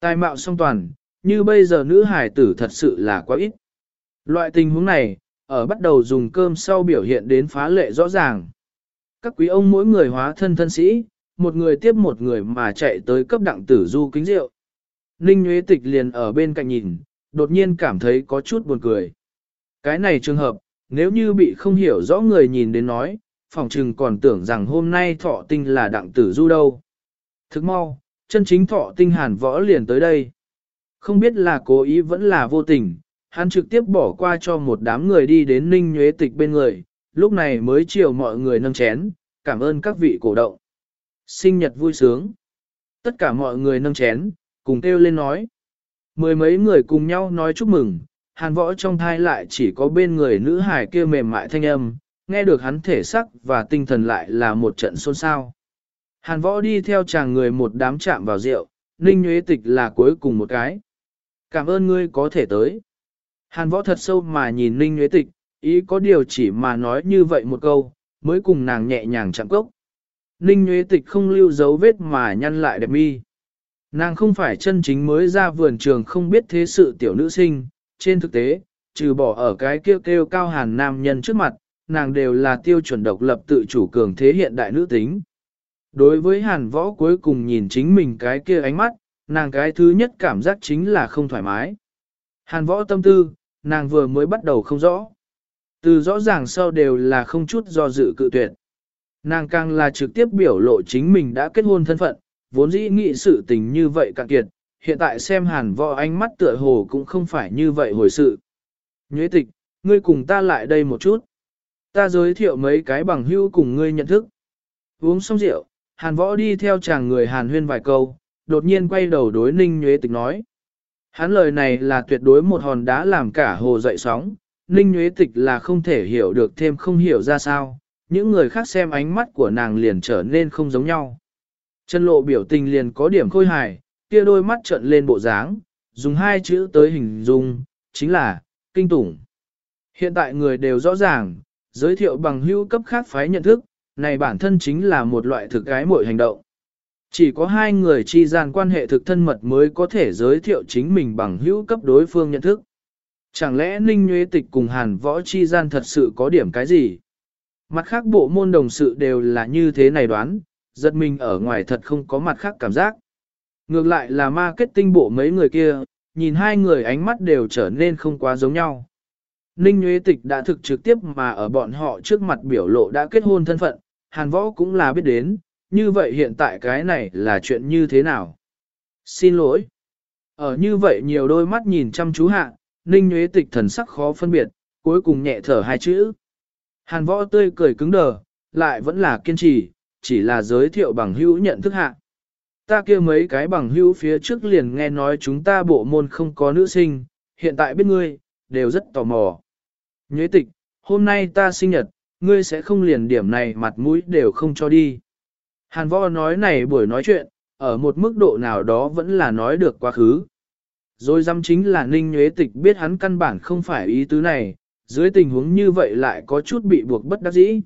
Tài mạo song toàn, như bây giờ nữ hải tử thật sự là quá ít. Loại tình huống này, ở bắt đầu dùng cơm sau biểu hiện đến phá lệ rõ ràng. Các quý ông mỗi người hóa thân thân sĩ, một người tiếp một người mà chạy tới cấp đặng tử du kính rượu. Ninh Nguyễn Tịch liền ở bên cạnh nhìn, đột nhiên cảm thấy có chút buồn cười. Cái này trường hợp, nếu như bị không hiểu rõ người nhìn đến nói, phòng trừng còn tưởng rằng hôm nay thọ tinh là đặng tử du đâu. Thức mau, chân chính thọ tinh hàn võ liền tới đây. Không biết là cố ý vẫn là vô tình, hắn trực tiếp bỏ qua cho một đám người đi đến ninh nhuế tịch bên người, lúc này mới chiều mọi người nâng chén, cảm ơn các vị cổ động. Sinh nhật vui sướng. Tất cả mọi người nâng chén, cùng kêu lên nói. Mười mấy người cùng nhau nói chúc mừng, hàn võ trong thai lại chỉ có bên người nữ hải kia mềm mại thanh âm, nghe được hắn thể sắc và tinh thần lại là một trận xôn xao. Hàn võ đi theo chàng người một đám chạm vào rượu, ninh nhuế tịch là cuối cùng một cái. Cảm ơn ngươi có thể tới. Hàn võ thật sâu mà nhìn ninh nhuế tịch, ý có điều chỉ mà nói như vậy một câu, mới cùng nàng nhẹ nhàng chạm cốc. Ninh nhuế tịch không lưu dấu vết mà nhăn lại đẹp mi. Nàng không phải chân chính mới ra vườn trường không biết thế sự tiểu nữ sinh, trên thực tế, trừ bỏ ở cái kêu kêu cao hàn nam nhân trước mặt, nàng đều là tiêu chuẩn độc lập tự chủ cường thế hiện đại nữ tính. Đối với hàn võ cuối cùng nhìn chính mình cái kia ánh mắt, nàng cái thứ nhất cảm giác chính là không thoải mái. Hàn võ tâm tư, nàng vừa mới bắt đầu không rõ. Từ rõ ràng sau đều là không chút do dự cự tuyệt. Nàng càng là trực tiếp biểu lộ chính mình đã kết hôn thân phận, vốn dĩ nghĩ sự tình như vậy cạn kiệt, hiện tại xem hàn võ ánh mắt tựa hồ cũng không phải như vậy hồi sự. Nhuế tịch, ngươi cùng ta lại đây một chút. Ta giới thiệu mấy cái bằng hữu cùng ngươi nhận thức. Uống xong rượu, hàn võ đi theo chàng người hàn huyên vài câu, đột nhiên quay đầu đối ninh nhuế tịch nói. Hắn lời này là tuyệt đối một hòn đá làm cả hồ dậy sóng, ninh nhuế tịch là không thể hiểu được thêm không hiểu ra sao, những người khác xem ánh mắt của nàng liền trở nên không giống nhau. Chân lộ biểu tình liền có điểm khôi hài, kia đôi mắt trợn lên bộ dáng, dùng hai chữ tới hình dung, chính là, kinh tủng. Hiện tại người đều rõ ràng, giới thiệu bằng hữu cấp khác phái nhận thức, này bản thân chính là một loại thực gái mội hành động. Chỉ có hai người chi gian quan hệ thực thân mật mới có thể giới thiệu chính mình bằng hữu cấp đối phương nhận thức. Chẳng lẽ Ninh Nguyễn Tịch cùng Hàn Võ chi gian thật sự có điểm cái gì? Mặt khác bộ môn đồng sự đều là như thế này đoán, giật mình ở ngoài thật không có mặt khác cảm giác. Ngược lại là marketing bộ mấy người kia, nhìn hai người ánh mắt đều trở nên không quá giống nhau. Ninh Nguyễn Tịch đã thực trực tiếp mà ở bọn họ trước mặt biểu lộ đã kết hôn thân phận, Hàn Võ cũng là biết đến, như vậy hiện tại cái này là chuyện như thế nào? Xin lỗi. Ở như vậy nhiều đôi mắt nhìn chăm chú hạ, Ninh Nguyễn Tịch thần sắc khó phân biệt, cuối cùng nhẹ thở hai chữ. Hàn Võ tươi cười cứng đờ, lại vẫn là kiên trì, chỉ là giới thiệu bằng hữu nhận thức hạ. Ta kia mấy cái bằng hữu phía trước liền nghe nói chúng ta bộ môn không có nữ sinh, hiện tại biết ngươi, đều rất tò mò. Nhuế tịch, hôm nay ta sinh nhật, ngươi sẽ không liền điểm này mặt mũi đều không cho đi. Hàn võ nói này buổi nói chuyện, ở một mức độ nào đó vẫn là nói được quá khứ. Rồi dám chính là ninh nhuế tịch biết hắn căn bản không phải ý tứ này, dưới tình huống như vậy lại có chút bị buộc bất đắc dĩ.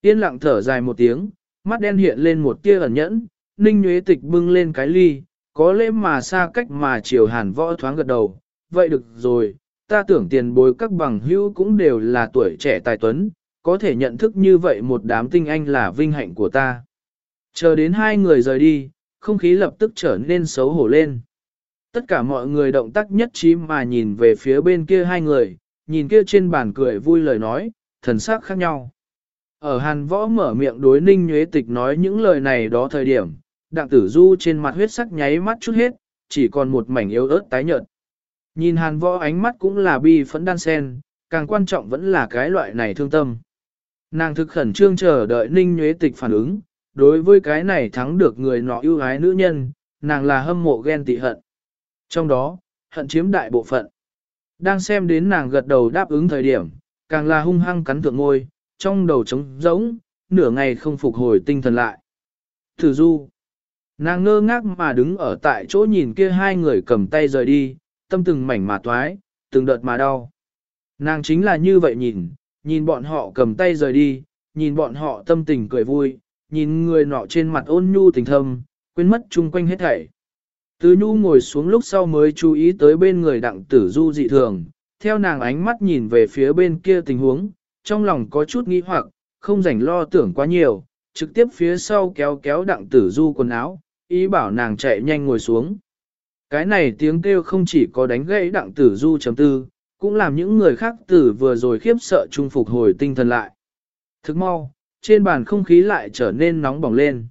Yên lặng thở dài một tiếng, mắt đen hiện lên một tia ẩn nhẫn, ninh nhuế tịch bưng lên cái ly, có lẽ mà xa cách mà chiều hàn võ thoáng gật đầu, vậy được rồi, ta tưởng tiền bối các bằng hữu cũng đều là tuổi trẻ tài tuấn, có thể nhận thức như vậy một đám tinh anh là vinh hạnh của ta. Chờ đến hai người rời đi, không khí lập tức trở nên xấu hổ lên. Tất cả mọi người động tác nhất trí mà nhìn về phía bên kia hai người, nhìn kia trên bàn cười vui lời nói, thần sắc khác nhau. Ở hàn võ mở miệng đối ninh nhuế tịch nói những lời này đó thời điểm, đặng tử du trên mặt huyết sắc nháy mắt chút hết, chỉ còn một mảnh yếu ớt tái nhợt. Nhìn hàn võ ánh mắt cũng là bi phẫn đan sen, càng quan trọng vẫn là cái loại này thương tâm. Nàng thực khẩn trương chờ đợi ninh nhuế tịch phản ứng, đối với cái này thắng được người nọ ưu ái nữ nhân, nàng là hâm mộ ghen tị hận. Trong đó, hận chiếm đại bộ phận. Đang xem đến nàng gật đầu đáp ứng thời điểm, càng là hung hăng cắn thượng ngôi, trong đầu trống rỗng, nửa ngày không phục hồi tinh thần lại. Thử du. Nàng ngơ ngác mà đứng ở tại chỗ nhìn kia hai người cầm tay rời đi, tâm từng mảnh mà toái, từng đợt mà đau. Nàng chính là như vậy nhìn, nhìn bọn họ cầm tay rời đi, nhìn bọn họ tâm tình cười vui, nhìn người nọ trên mặt ôn nhu tình thâm, quên mất chung quanh hết thảy. Từ nhu ngồi xuống lúc sau mới chú ý tới bên người đặng tử du dị thường, theo nàng ánh mắt nhìn về phía bên kia tình huống, trong lòng có chút nghi hoặc, không rảnh lo tưởng quá nhiều, trực tiếp phía sau kéo kéo đặng tử du quần áo, ý bảo nàng chạy nhanh ngồi xuống. Cái này tiếng kêu không chỉ có đánh gãy đặng tử du chấm tư, cũng làm những người khác tử vừa rồi khiếp sợ trung phục hồi tinh thần lại. Thức mau, trên bàn không khí lại trở nên nóng bỏng lên.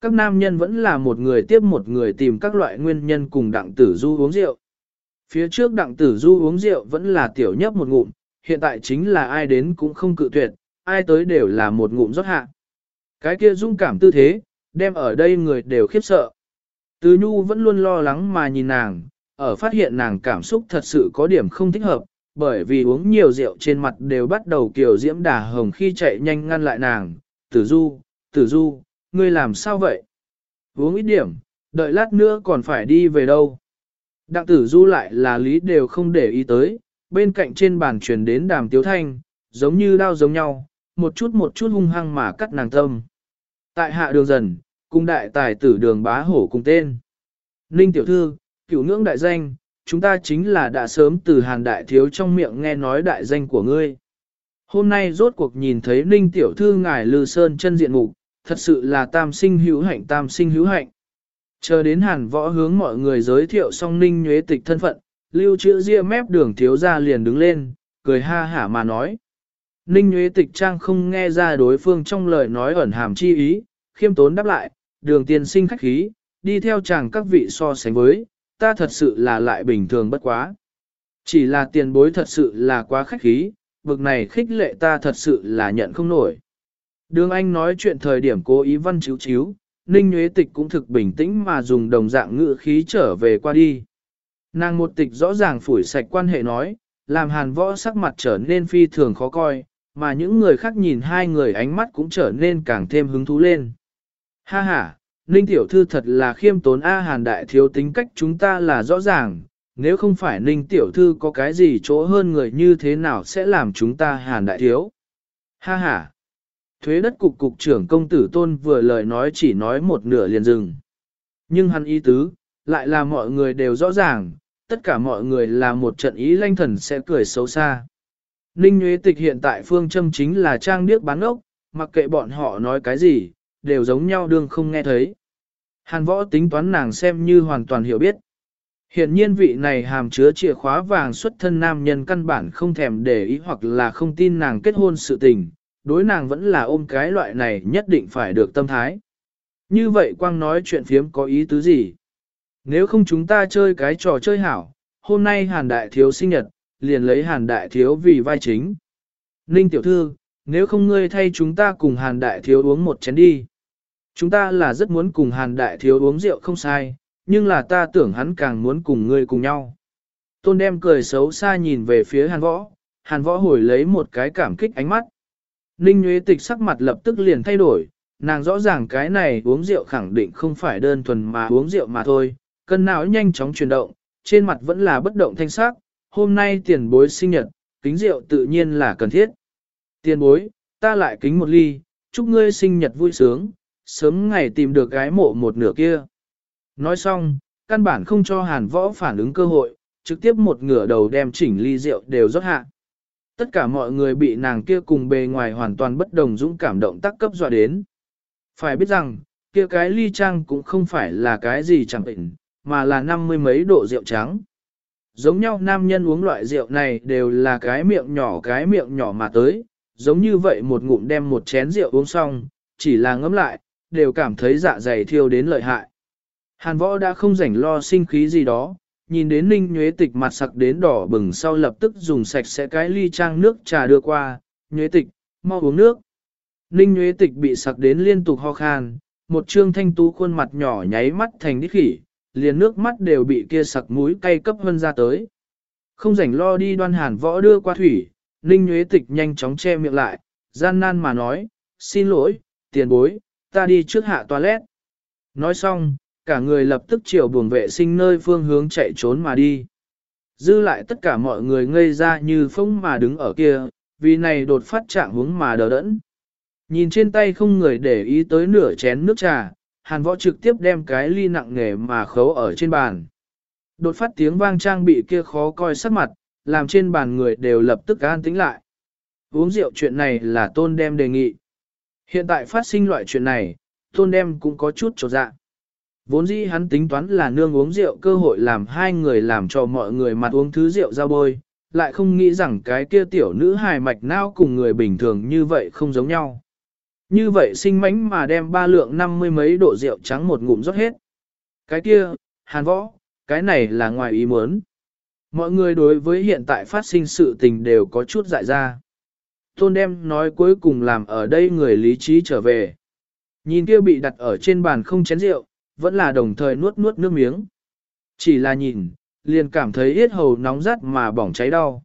Các nam nhân vẫn là một người tiếp một người tìm các loại nguyên nhân cùng đặng tử du uống rượu. Phía trước đặng tử du uống rượu vẫn là tiểu nhấp một ngụm, hiện tại chính là ai đến cũng không cự tuyệt, ai tới đều là một ngụm rót hạ. Cái kia dung cảm tư thế, đem ở đây người đều khiếp sợ. Từ Nhu vẫn luôn lo lắng mà nhìn nàng, ở phát hiện nàng cảm xúc thật sự có điểm không thích hợp, bởi vì uống nhiều rượu trên mặt đều bắt đầu kiểu diễm đà hồng khi chạy nhanh ngăn lại nàng, tử du, tử du, ngươi làm sao vậy? Uống ít điểm, đợi lát nữa còn phải đi về đâu? Đặng tử du lại là lý đều không để ý tới, bên cạnh trên bàn truyền đến đàm tiếu thanh, giống như đao giống nhau, một chút một chút hung hăng mà cắt nàng tâm. Tại hạ đường dần, cung đại tài tử đường bá hổ cùng tên. Ninh tiểu thư, cửu ngưỡng đại danh, chúng ta chính là đã sớm từ hàn đại thiếu trong miệng nghe nói đại danh của ngươi. Hôm nay rốt cuộc nhìn thấy Ninh tiểu thư ngài lư sơn chân diện mục, thật sự là tam sinh hữu hạnh tam sinh hữu hạnh. Chờ đến hàn võ hướng mọi người giới thiệu xong Ninh nhuế tịch thân phận, lưu chữ ria mép đường thiếu ra liền đứng lên, cười ha hả mà nói. Ninh nhuế tịch trang không nghe ra đối phương trong lời nói ẩn hàm chi ý, khiêm tốn đáp lại, đường tiên sinh khách khí, đi theo chàng các vị so sánh với, ta thật sự là lại bình thường bất quá. Chỉ là tiền bối thật sự là quá khách khí, bực này khích lệ ta thật sự là nhận không nổi. Đường Anh nói chuyện thời điểm cố ý văn chiếu chiếu, Ninh Nguyễn Tịch cũng thực bình tĩnh mà dùng đồng dạng ngữ khí trở về qua đi. Nàng một tịch rõ ràng phủi sạch quan hệ nói, làm hàn võ sắc mặt trở nên phi thường khó coi, mà những người khác nhìn hai người ánh mắt cũng trở nên càng thêm hứng thú lên. Ha ha, Ninh Tiểu Thư thật là khiêm tốn A Hàn Đại Thiếu tính cách chúng ta là rõ ràng, nếu không phải Ninh Tiểu Thư có cái gì chỗ hơn người như thế nào sẽ làm chúng ta Hàn Đại Thiếu. Ha ha, thuế đất cục cục trưởng công tử tôn vừa lời nói chỉ nói một nửa liền dừng. Nhưng hắn ý tứ, lại là mọi người đều rõ ràng, tất cả mọi người là một trận ý lanh thần sẽ cười xấu xa. Ninh Nguyễn Tịch hiện tại phương châm chính là trang điếc bán ốc, mặc kệ bọn họ nói cái gì, đều giống nhau đương không nghe thấy. Hàn võ tính toán nàng xem như hoàn toàn hiểu biết. Hiện nhiên vị này hàm chứa chìa khóa vàng xuất thân nam nhân căn bản không thèm để ý hoặc là không tin nàng kết hôn sự tình, đối nàng vẫn là ôm cái loại này nhất định phải được tâm thái. Như vậy quang nói chuyện phiếm có ý tứ gì? Nếu không chúng ta chơi cái trò chơi hảo, hôm nay hàn đại thiếu sinh nhật, liền lấy hàn đại thiếu vì vai chính. Ninh tiểu thư, nếu không ngươi thay chúng ta cùng hàn đại thiếu uống một chén đi. Chúng ta là rất muốn cùng hàn đại thiếu uống rượu không sai, nhưng là ta tưởng hắn càng muốn cùng ngươi cùng nhau. Tôn đem cười xấu xa nhìn về phía hàn võ, hàn võ hồi lấy một cái cảm kích ánh mắt. Ninh Nguyễn Tịch sắc mặt lập tức liền thay đổi, nàng rõ ràng cái này uống rượu khẳng định không phải đơn thuần mà uống rượu mà thôi, cân não nhanh chóng chuyển động, trên mặt vẫn là bất động thanh sắc, hôm nay tiền bối sinh nhật, kính rượu tự nhiên là cần thiết. Tiền bối, ta lại kính một ly, chúc ngươi sinh nhật vui sướng, sớm ngày tìm được gái mộ một nửa kia. Nói xong, căn bản không cho hàn võ phản ứng cơ hội, trực tiếp một ngửa đầu đem chỉnh ly rượu đều rót hạ. Tất cả mọi người bị nàng kia cùng bề ngoài hoàn toàn bất đồng dũng cảm động tác cấp dọa đến. Phải biết rằng, kia cái ly trang cũng không phải là cái gì chẳng bệnh, mà là năm mươi mấy độ rượu trắng. Giống nhau nam nhân uống loại rượu này đều là cái miệng nhỏ cái miệng nhỏ mà tới, giống như vậy một ngụm đem một chén rượu uống xong, chỉ là ngấm lại, đều cảm thấy dạ dày thiêu đến lợi hại. Hàn võ đã không rảnh lo sinh khí gì đó, nhìn đến ninh nhuế tịch mặt sặc đến đỏ bừng sau lập tức dùng sạch sẽ cái ly trang nước trà đưa qua, nhuế tịch, mau uống nước. Ninh nhuế tịch bị sặc đến liên tục ho khan, một trương thanh tú khuôn mặt nhỏ nháy mắt thành đích khỉ, liền nước mắt đều bị kia sặc mũi cay cấp hơn ra tới. Không rảnh lo đi đoan hàn võ đưa qua thủy, Ninh Nguyễn Tịch nhanh chóng che miệng lại, gian nan mà nói, xin lỗi, tiền bối, ta đi trước hạ toilet. Nói xong, cả người lập tức chiều buồng vệ sinh nơi phương hướng chạy trốn mà đi. Dư lại tất cả mọi người ngây ra như phông mà đứng ở kia, vì này đột phát trạng hướng mà đờ đẫn. Nhìn trên tay không người để ý tới nửa chén nước trà, hàn võ trực tiếp đem cái ly nặng nghề mà khấu ở trên bàn. Đột phát tiếng vang trang bị kia khó coi sắc mặt, làm trên bàn người đều lập tức an tĩnh lại. Uống rượu chuyện này là tôn đem đề nghị. Hiện tại phát sinh loại chuyện này, tôn đem cũng có chút trột dạ. Vốn dĩ hắn tính toán là nương uống rượu cơ hội làm hai người làm cho mọi người mặt uống thứ rượu ra bôi, lại không nghĩ rằng cái kia tiểu nữ hài mạch não cùng người bình thường như vậy không giống nhau. Như vậy sinh mánh mà đem ba lượng năm mươi mấy độ rượu trắng một ngụm rót hết. Cái kia, hàn võ, cái này là ngoài ý muốn. Mọi người đối với hiện tại phát sinh sự tình đều có chút dại ra. Tôn đem nói cuối cùng làm ở đây người lý trí trở về. Nhìn kia bị đặt ở trên bàn không chén rượu, vẫn là đồng thời nuốt nuốt nước miếng. Chỉ là nhìn, liền cảm thấy yết hầu nóng rát mà bỏng cháy đau.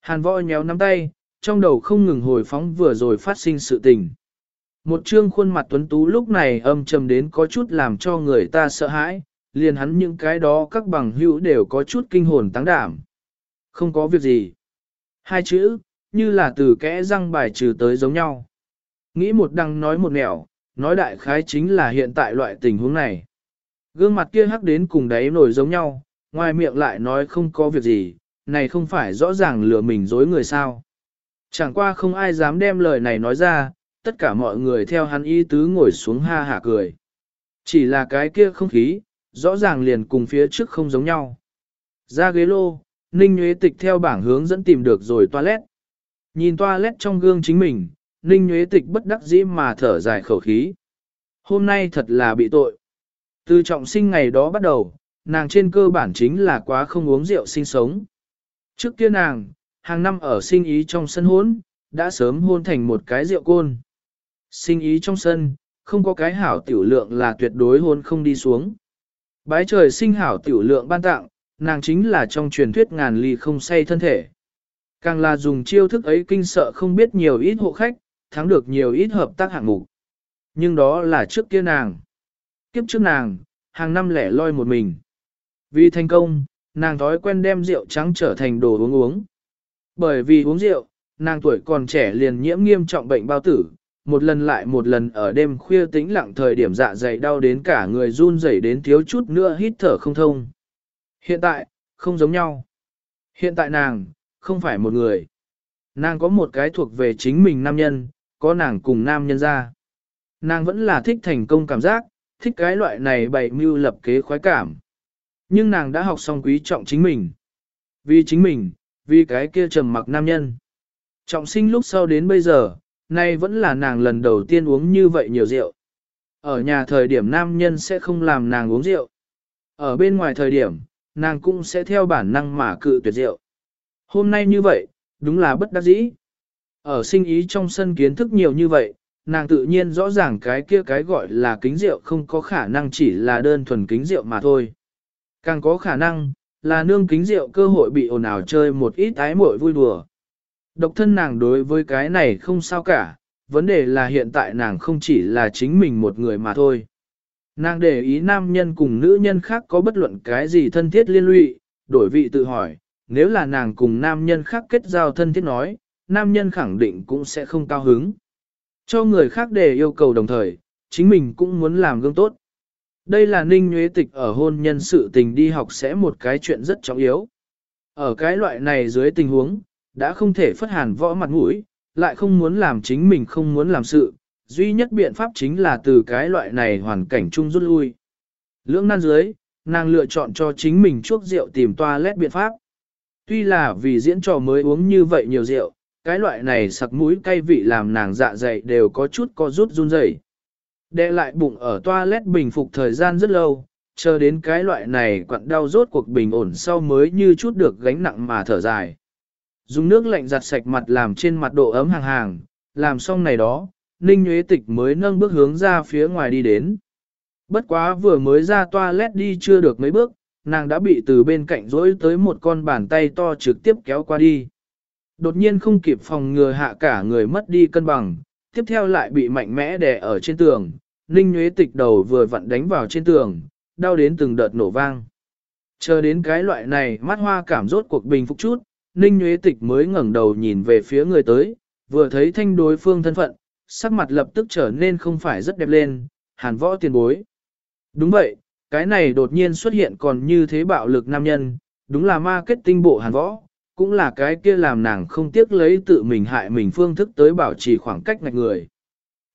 Hàn võ nhéo nắm tay, trong đầu không ngừng hồi phóng vừa rồi phát sinh sự tình. Một trương khuôn mặt tuấn tú lúc này âm trầm đến có chút làm cho người ta sợ hãi, liền hắn những cái đó các bằng hữu đều có chút kinh hồn táng đảm. Không có việc gì. Hai chữ, như là từ kẽ răng bài trừ tới giống nhau. Nghĩ một đằng nói một nẻo, nói đại khái chính là hiện tại loại tình huống này. Gương mặt kia hắc đến cùng đáy nổi giống nhau, ngoài miệng lại nói không có việc gì, này không phải rõ ràng lừa mình dối người sao. Chẳng qua không ai dám đem lời này nói ra, tất cả mọi người theo hắn y tứ ngồi xuống ha hả cười. Chỉ là cái kia không khí, rõ ràng liền cùng phía trước không giống nhau. Ra ghế lô, Ninh Nguyễn Tịch theo bảng hướng dẫn tìm được rồi toilet. Nhìn toilet trong gương chính mình, Ninh Nguyễn Tịch bất đắc dĩ mà thở dài khẩu khí. Hôm nay thật là bị tội. Từ trọng sinh ngày đó bắt đầu, nàng trên cơ bản chính là quá không uống rượu sinh sống. Trước kia nàng, hàng năm ở sinh ý trong sân hốn, đã sớm hôn thành một cái rượu côn. Sinh ý trong sân, không có cái hảo tiểu lượng là tuyệt đối hôn không đi xuống. Bái trời sinh hảo tiểu lượng ban tặng, nàng chính là trong truyền thuyết ngàn ly không say thân thể. Càng là dùng chiêu thức ấy kinh sợ không biết nhiều ít hộ khách, thắng được nhiều ít hợp tác hạng mục. Nhưng đó là trước kia nàng. Kiếp trước nàng, hàng năm lẻ loi một mình. Vì thành công, nàng thói quen đem rượu trắng trở thành đồ uống uống. Bởi vì uống rượu, nàng tuổi còn trẻ liền nhiễm nghiêm trọng bệnh bao tử, một lần lại một lần ở đêm khuya tĩnh lặng thời điểm dạ dày đau đến cả người run rẩy đến thiếu chút nữa hít thở không thông. Hiện tại, không giống nhau. Hiện tại nàng, không phải một người. Nàng có một cái thuộc về chính mình nam nhân, có nàng cùng nam nhân ra. Nàng vẫn là thích thành công cảm giác, thích cái loại này bày mưu lập kế khoái cảm. Nhưng nàng đã học xong quý trọng chính mình. Vì chính mình, vì cái kia trầm mặc nam nhân. Trọng sinh lúc sau đến bây giờ, nay vẫn là nàng lần đầu tiên uống như vậy nhiều rượu. Ở nhà thời điểm nam nhân sẽ không làm nàng uống rượu. Ở bên ngoài thời điểm, nàng cũng sẽ theo bản năng mà cự tuyệt rượu. Hôm nay như vậy, đúng là bất đắc dĩ. Ở sinh ý trong sân kiến thức nhiều như vậy, nàng tự nhiên rõ ràng cái kia cái gọi là kính rượu không có khả năng chỉ là đơn thuần kính rượu mà thôi. Càng có khả năng, là nương kính rượu cơ hội bị ồn ào chơi một ít ái muội vui đùa. Độc thân nàng đối với cái này không sao cả, vấn đề là hiện tại nàng không chỉ là chính mình một người mà thôi. Nàng để ý nam nhân cùng nữ nhân khác có bất luận cái gì thân thiết liên lụy, đổi vị tự hỏi, nếu là nàng cùng nam nhân khác kết giao thân thiết nói, nam nhân khẳng định cũng sẽ không cao hứng. Cho người khác để yêu cầu đồng thời, chính mình cũng muốn làm gương tốt. Đây là ninh nhuế tịch ở hôn nhân sự tình đi học sẽ một cái chuyện rất trọng yếu. Ở cái loại này dưới tình huống, đã không thể phất hàn võ mặt mũi, lại không muốn làm chính mình không muốn làm sự, duy nhất biện pháp chính là từ cái loại này hoàn cảnh chung rút lui. Lưỡng nan dưới, nàng lựa chọn cho chính mình chuốc rượu tìm toilet biện pháp. Tuy là vì diễn trò mới uống như vậy nhiều rượu, cái loại này sặc mũi cay vị làm nàng dạ dày đều có chút co rút run rẩy. Đệ lại bụng ở toilet bình phục thời gian rất lâu, chờ đến cái loại này quặn đau rốt cuộc bình ổn sau mới như chút được gánh nặng mà thở dài. Dùng nước lạnh giặt sạch mặt làm trên mặt độ ấm hàng hàng, làm xong này đó, Ninh Nguyễn Tịch mới nâng bước hướng ra phía ngoài đi đến. Bất quá vừa mới ra toilet đi chưa được mấy bước, nàng đã bị từ bên cạnh rỗi tới một con bàn tay to trực tiếp kéo qua đi. Đột nhiên không kịp phòng ngừa hạ cả người mất đi cân bằng, tiếp theo lại bị mạnh mẽ đè ở trên tường, Ninh Nguyễn Tịch đầu vừa vặn đánh vào trên tường, đau đến từng đợt nổ vang. Chờ đến cái loại này mắt hoa cảm rốt cuộc bình phục chút, Ninh Nguyễn Tịch mới ngẩng đầu nhìn về phía người tới, vừa thấy thanh đối phương thân phận, sắc mặt lập tức trở nên không phải rất đẹp lên, hàn võ tiền bối. Đúng vậy, cái này đột nhiên xuất hiện còn như thế bạo lực nam nhân, đúng là marketing bộ hàn võ, cũng là cái kia làm nàng không tiếc lấy tự mình hại mình phương thức tới bảo trì khoảng cách ngạch người.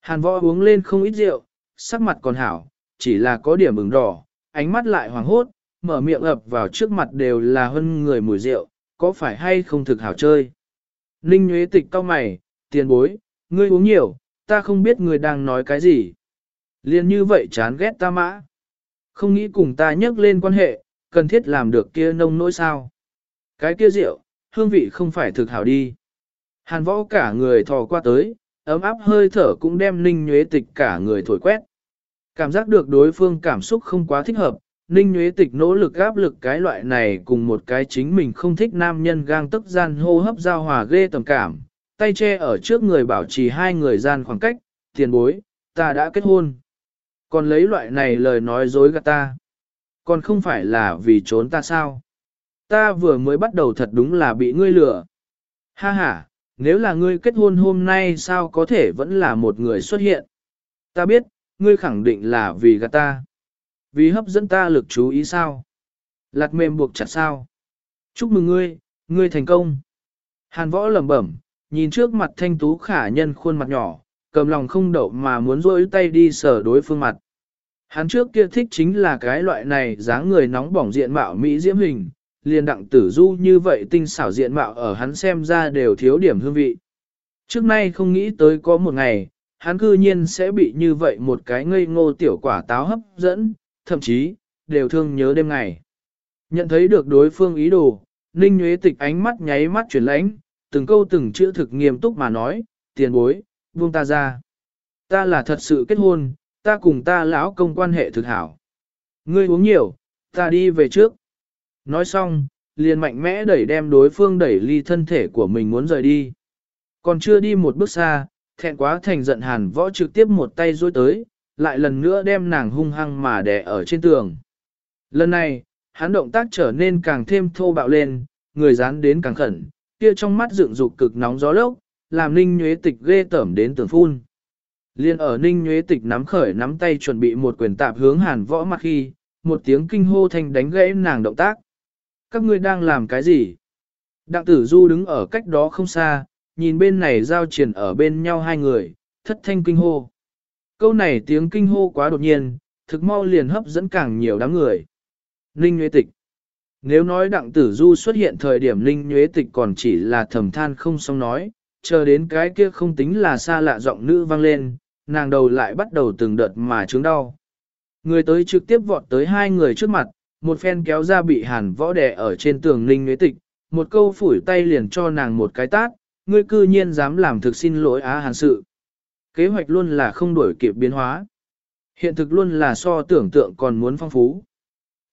Hàn võ uống lên không ít rượu, sắc mặt còn hảo, chỉ là có điểm ửng đỏ, ánh mắt lại hoàng hốt, mở miệng ập vào trước mặt đều là hơn người mùi rượu, có phải hay không thực hảo chơi. Ninh Nguyễn Tịch cao mày, tiền bối, ngươi uống nhiều, ta không biết ngươi đang nói cái gì. Liên như vậy chán ghét ta mã. Không nghĩ cùng ta nhắc lên quan hệ, cần thiết làm được kia nông nỗi sao. Cái kia rượu, hương vị không phải thực hảo đi. Hàn võ cả người thò qua tới, ấm áp hơi thở cũng đem ninh nhuế tịch cả người thổi quét. Cảm giác được đối phương cảm xúc không quá thích hợp, Ninh Nguyễn Tịch nỗ lực áp lực cái loại này cùng một cái chính mình không thích nam nhân gang tức gian hô hấp giao hòa ghê tầm cảm, tay che ở trước người bảo trì hai người gian khoảng cách, tiền bối, ta đã kết hôn. Còn lấy loại này lời nói dối gạt ta. Còn không phải là vì trốn ta sao? Ta vừa mới bắt đầu thật đúng là bị ngươi lừa. Ha ha, nếu là ngươi kết hôn hôm nay sao có thể vẫn là một người xuất hiện? Ta biết, ngươi khẳng định là vì gạt ta. Vì hấp dẫn ta lực chú ý sao? Lạt mềm buộc chặt sao? Chúc mừng ngươi, ngươi thành công. Hàn võ lẩm bẩm, nhìn trước mặt thanh tú khả nhân khuôn mặt nhỏ, cầm lòng không đậu mà muốn rôi tay đi sờ đối phương mặt. Hắn trước kia thích chính là cái loại này dáng người nóng bỏng diện mạo Mỹ diễm hình, liền đặng tử du như vậy tinh xảo diện mạo ở hắn xem ra đều thiếu điểm hương vị. Trước nay không nghĩ tới có một ngày, hắn cư nhiên sẽ bị như vậy một cái ngây ngô tiểu quả táo hấp dẫn, thậm chí, đều thương nhớ đêm ngày. Nhận thấy được đối phương ý đồ, Ninh Nguyễn Tịch ánh mắt nháy mắt chuyển lãnh, từng câu từng chữ thực nghiêm túc mà nói, tiền bối, buông ta ra. Ta là thật sự kết hôn, ta cùng ta lão công quan hệ thực hảo. Ngươi uống nhiều, ta đi về trước. Nói xong, liền mạnh mẽ đẩy đem đối phương đẩy ly thân thể của mình muốn rời đi. Còn chưa đi một bước xa, thẹn quá thành giận hàn võ trực tiếp một tay duỗi tới, lại lần nữa đem nàng hung hăng mà đè ở trên tường. Lần này, hắn động tác trở nên càng thêm thô bạo lên, người dán đến càng khẩn, kia trong mắt dựng dục cực nóng gió lốc, làm ninh nhuế tịch ghê tởm đến tường phun. Liên ở ninh nhuế tịch nắm khởi nắm tay chuẩn bị một quyền tạp hướng hàn võ mặt khi, một tiếng kinh hô thanh đánh gãy nàng động tác. Các ngươi đang làm cái gì? Đặng tử du đứng ở cách đó không xa, nhìn bên này giao triển ở bên nhau hai người, thất thanh kinh hô. Câu này tiếng kinh hô quá đột nhiên, thực mau liền hấp dẫn càng nhiều đám người. Ninh Nguyễn Tịch Nếu nói đặng tử du xuất hiện thời điểm Ninh Nguyễn Tịch còn chỉ là thầm than không xong nói, chờ đến cái kia không tính là xa lạ giọng nữ vang lên, nàng đầu lại bắt đầu từng đợt mà chứng đau. Người tới trực tiếp vọt tới hai người trước mặt, một phen kéo ra bị hàn võ đè ở trên tường Ninh Nguyễn Tịch, một câu phủi tay liền cho nàng một cái tát, ngươi cư nhiên dám làm thực xin lỗi á hàn sự. Kế hoạch luôn là không đổi kịp biến hóa. Hiện thực luôn là so tưởng tượng còn muốn phong phú.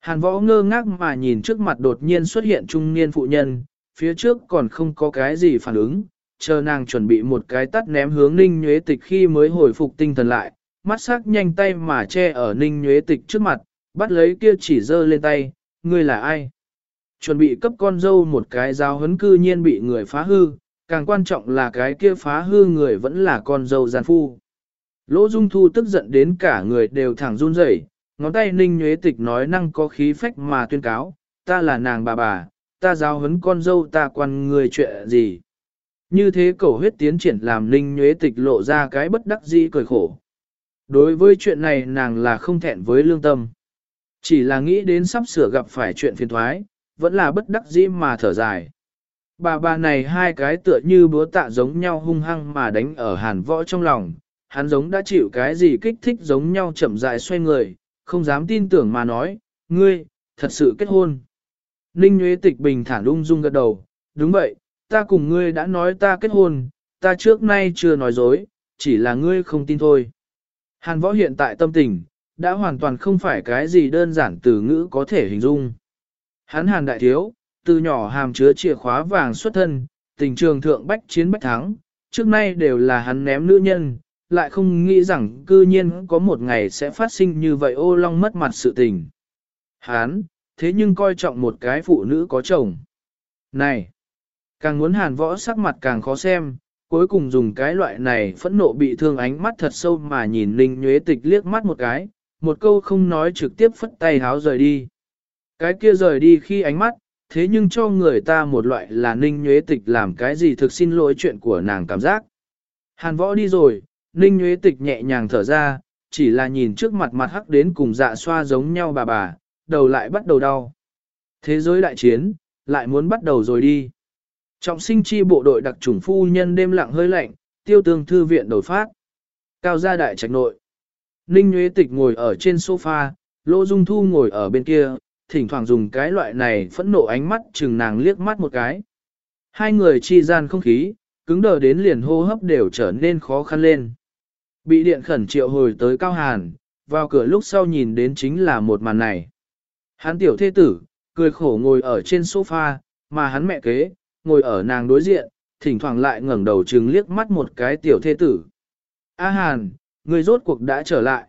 Hàn võ ngơ ngác mà nhìn trước mặt đột nhiên xuất hiện trung niên phụ nhân, phía trước còn không có cái gì phản ứng, chờ nàng chuẩn bị một cái tắt ném hướng ninh nhuế tịch khi mới hồi phục tinh thần lại, mắt sắc nhanh tay mà che ở ninh nhuế tịch trước mặt, bắt lấy kia chỉ dơ lên tay, ngươi là ai? Chuẩn bị cấp con dâu một cái giáo huấn cư nhiên bị người phá hư, càng quan trọng là cái kia phá hư người vẫn là con dâu gian phu. Lỗ Dung Thu tức giận đến cả người đều thẳng run rẩy, ngón tay ninh nhuế tịch nói năng có khí phách mà tuyên cáo, ta là nàng bà bà, ta giáo huấn con dâu ta quan người chuyện gì. Như thế cầu huyết tiến triển làm ninh nhuế tịch lộ ra cái bất đắc dĩ cười khổ. Đối với chuyện này nàng là không thẹn với lương tâm. Chỉ là nghĩ đến sắp sửa gặp phải chuyện phiền thoái, vẫn là bất đắc dĩ mà thở dài. Bà bà này hai cái tựa như búa tạ giống nhau hung hăng mà đánh ở hàn võ trong lòng, hắn giống đã chịu cái gì kích thích giống nhau chậm rãi xoay người, không dám tin tưởng mà nói, ngươi, thật sự kết hôn. Ninh Nguyễn Tịch bình thản ung dung gật đầu, đúng vậy, ta cùng ngươi đã nói ta kết hôn, ta trước nay chưa nói dối, chỉ là ngươi không tin thôi. Hàn võ hiện tại tâm tình, đã hoàn toàn không phải cái gì đơn giản từ ngữ có thể hình dung. Hắn hàn đại thiếu, từ nhỏ hàm chứa chìa khóa vàng xuất thân, tình trường thượng bách chiến bách thắng, trước nay đều là hắn ném nữ nhân, lại không nghĩ rằng cư nhiên có một ngày sẽ phát sinh như vậy ô long mất mặt sự tình. Hắn, thế nhưng coi trọng một cái phụ nữ có chồng. Này, càng muốn hàn võ sắc mặt càng khó xem, cuối cùng dùng cái loại này phẫn nộ bị thương ánh mắt thật sâu mà nhìn Linh Nhuế Tịch liếc mắt một cái, một câu không nói trực tiếp phất tay háo rời đi. Cái kia rời đi khi ánh mắt, thế nhưng cho người ta một loại là Ninh Nhuế Tịch làm cái gì thực xin lỗi chuyện của nàng cảm giác. Hàn võ đi rồi, Ninh Nhuế Tịch nhẹ nhàng thở ra, chỉ là nhìn trước mặt mặt hắc đến cùng dạ xoa giống nhau bà bà, đầu lại bắt đầu đau. Thế giới đại chiến, lại muốn bắt đầu rồi đi. Trọng sinh chi bộ đội đặc chủng phu nhân đêm lặng hơi lạnh, tiêu tương thư viện đổi phát. Cao gia đại trạch nội. Ninh Nguyễn Tịch ngồi ở trên sofa, Lô Dung Thu ngồi ở bên kia, thỉnh thoảng dùng cái loại này phẫn nộ ánh mắt chừng nàng liếc mắt một cái. Hai người chi gian không khí, cứng đờ đến liền hô hấp đều trở nên khó khăn lên. Bị điện khẩn triệu hồi tới Cao Hàn, vào cửa lúc sau nhìn đến chính là một màn này. Hắn tiểu thế tử, cười khổ ngồi ở trên sofa, mà hắn mẹ kế, ngồi ở nàng đối diện, thỉnh thoảng lại ngẩng đầu chừng liếc mắt một cái tiểu thế tử. A Hàn, người rốt cuộc đã trở lại.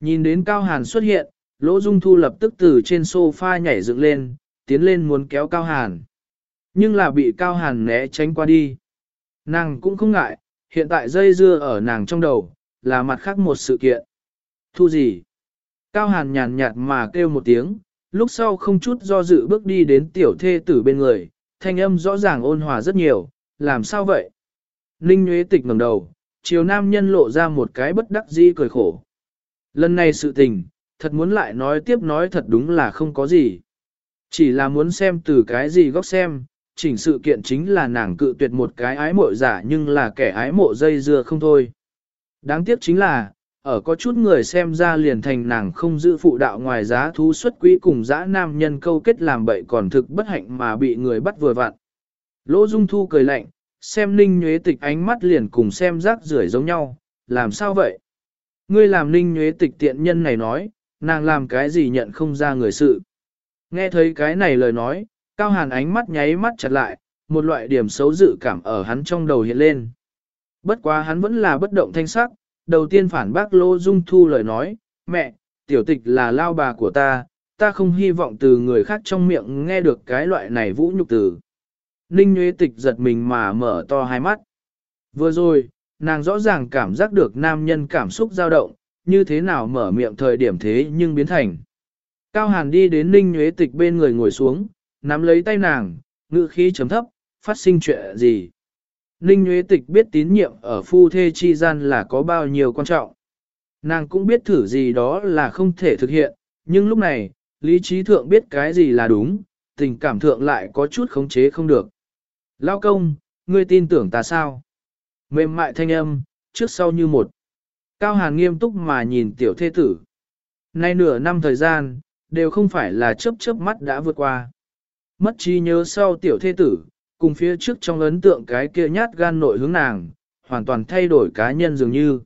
Nhìn đến Cao Hàn xuất hiện, Lỗ Dung Thu lập tức từ trên sofa nhảy dựng lên, tiến lên muốn kéo Cao Hàn. Nhưng là bị Cao Hàn né tránh qua đi. Nàng cũng không ngại, hiện tại dây dưa ở nàng trong đầu, là mặt khác một sự kiện. Thu gì? Cao Hàn nhàn nhạt mà kêu một tiếng, lúc sau không chút do dự bước đi đến tiểu thê tử bên người, thanh âm rõ ràng ôn hòa rất nhiều, làm sao vậy? Ninh Nguyễn Tịch ngẩng đầu, chiều nam nhân lộ ra một cái bất đắc dĩ cười khổ. Lần này sự tình, thật muốn lại nói tiếp nói thật đúng là không có gì. Chỉ là muốn xem từ cái gì góc xem, chỉnh sự kiện chính là nàng cự tuyệt một cái ái mộ giả nhưng là kẻ ái mộ dây dưa không thôi. Đáng tiếc chính là, ở có chút người xem ra liền thành nàng không giữ phụ đạo ngoài giá thú xuất quỹ cùng dã nam nhân câu kết làm bậy còn thực bất hạnh mà bị người bắt vừa vặn. Lỗ Dung Thu cười lạnh, xem Ninh Nhuế Tịch ánh mắt liền cùng xem rác rưởi giống nhau, làm sao vậy? Ngươi làm Ninh Nhuế Tịch tiện nhân này nói, nàng làm cái gì nhận không ra người sự. Nghe thấy cái này lời nói, Cao Hàn ánh mắt nháy mắt chặt lại, một loại điểm xấu dự cảm ở hắn trong đầu hiện lên. Bất quá hắn vẫn là bất động thanh sắc, đầu tiên phản bác Lô Dung Thu lời nói, mẹ, tiểu tịch là lao bà của ta, ta không hy vọng từ người khác trong miệng nghe được cái loại này vũ nhục từ. Ninh Nguyễn Tịch giật mình mà mở to hai mắt. Vừa rồi, nàng rõ ràng cảm giác được nam nhân cảm xúc dao động, như thế nào mở miệng thời điểm thế nhưng biến thành. Cao Hàn đi đến Ninh Nhuế Tịch bên người ngồi xuống, nắm lấy tay nàng, ngữ khí chấm thấp, phát sinh chuyện gì. Ninh Nhuế Tịch biết tín nhiệm ở phu thê chi gian là có bao nhiêu quan trọng. Nàng cũng biết thử gì đó là không thể thực hiện, nhưng lúc này, lý trí thượng biết cái gì là đúng, tình cảm thượng lại có chút khống chế không được. Lao công, ngươi tin tưởng ta sao? Mềm mại thanh âm, trước sau như một. Cao Hàn nghiêm túc mà nhìn tiểu thê tử. Nay nửa năm thời gian, đều không phải là chớp chớp mắt đã vượt qua. Mất trí nhớ sau tiểu thê tử, cùng phía trước trong ấn tượng cái kia nhát gan nội hướng nàng, hoàn toàn thay đổi cá nhân dường như.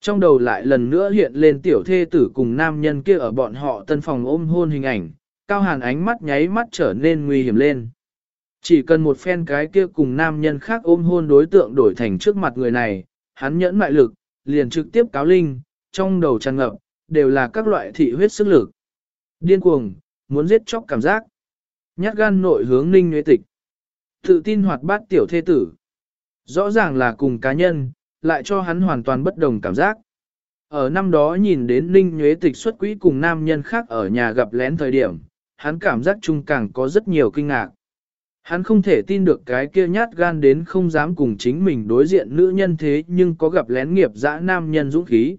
Trong đầu lại lần nữa hiện lên tiểu thê tử cùng nam nhân kia ở bọn họ tân phòng ôm hôn hình ảnh, cao hàn ánh mắt nháy mắt trở nên nguy hiểm lên. Chỉ cần một phen cái kia cùng nam nhân khác ôm hôn đối tượng đổi thành trước mặt người này, hắn nhẫn mại lực, liền trực tiếp cáo linh, trong đầu tràn ngập, đều là các loại thị huyết sức lực. Điên cuồng, muốn giết chóc cảm giác. Nhát gan nội hướng ninh nhuế tịch. Tự tin hoạt bát tiểu thê tử. Rõ ràng là cùng cá nhân, lại cho hắn hoàn toàn bất đồng cảm giác. Ở năm đó nhìn đến Ninh Nhuế Tịch xuất quỹ cùng nam nhân khác ở nhà gặp lén thời điểm, hắn cảm giác chung càng có rất nhiều kinh ngạc. Hắn không thể tin được cái kia nhát gan đến không dám cùng chính mình đối diện nữ nhân thế nhưng có gặp lén nghiệp dã nam nhân dũng khí.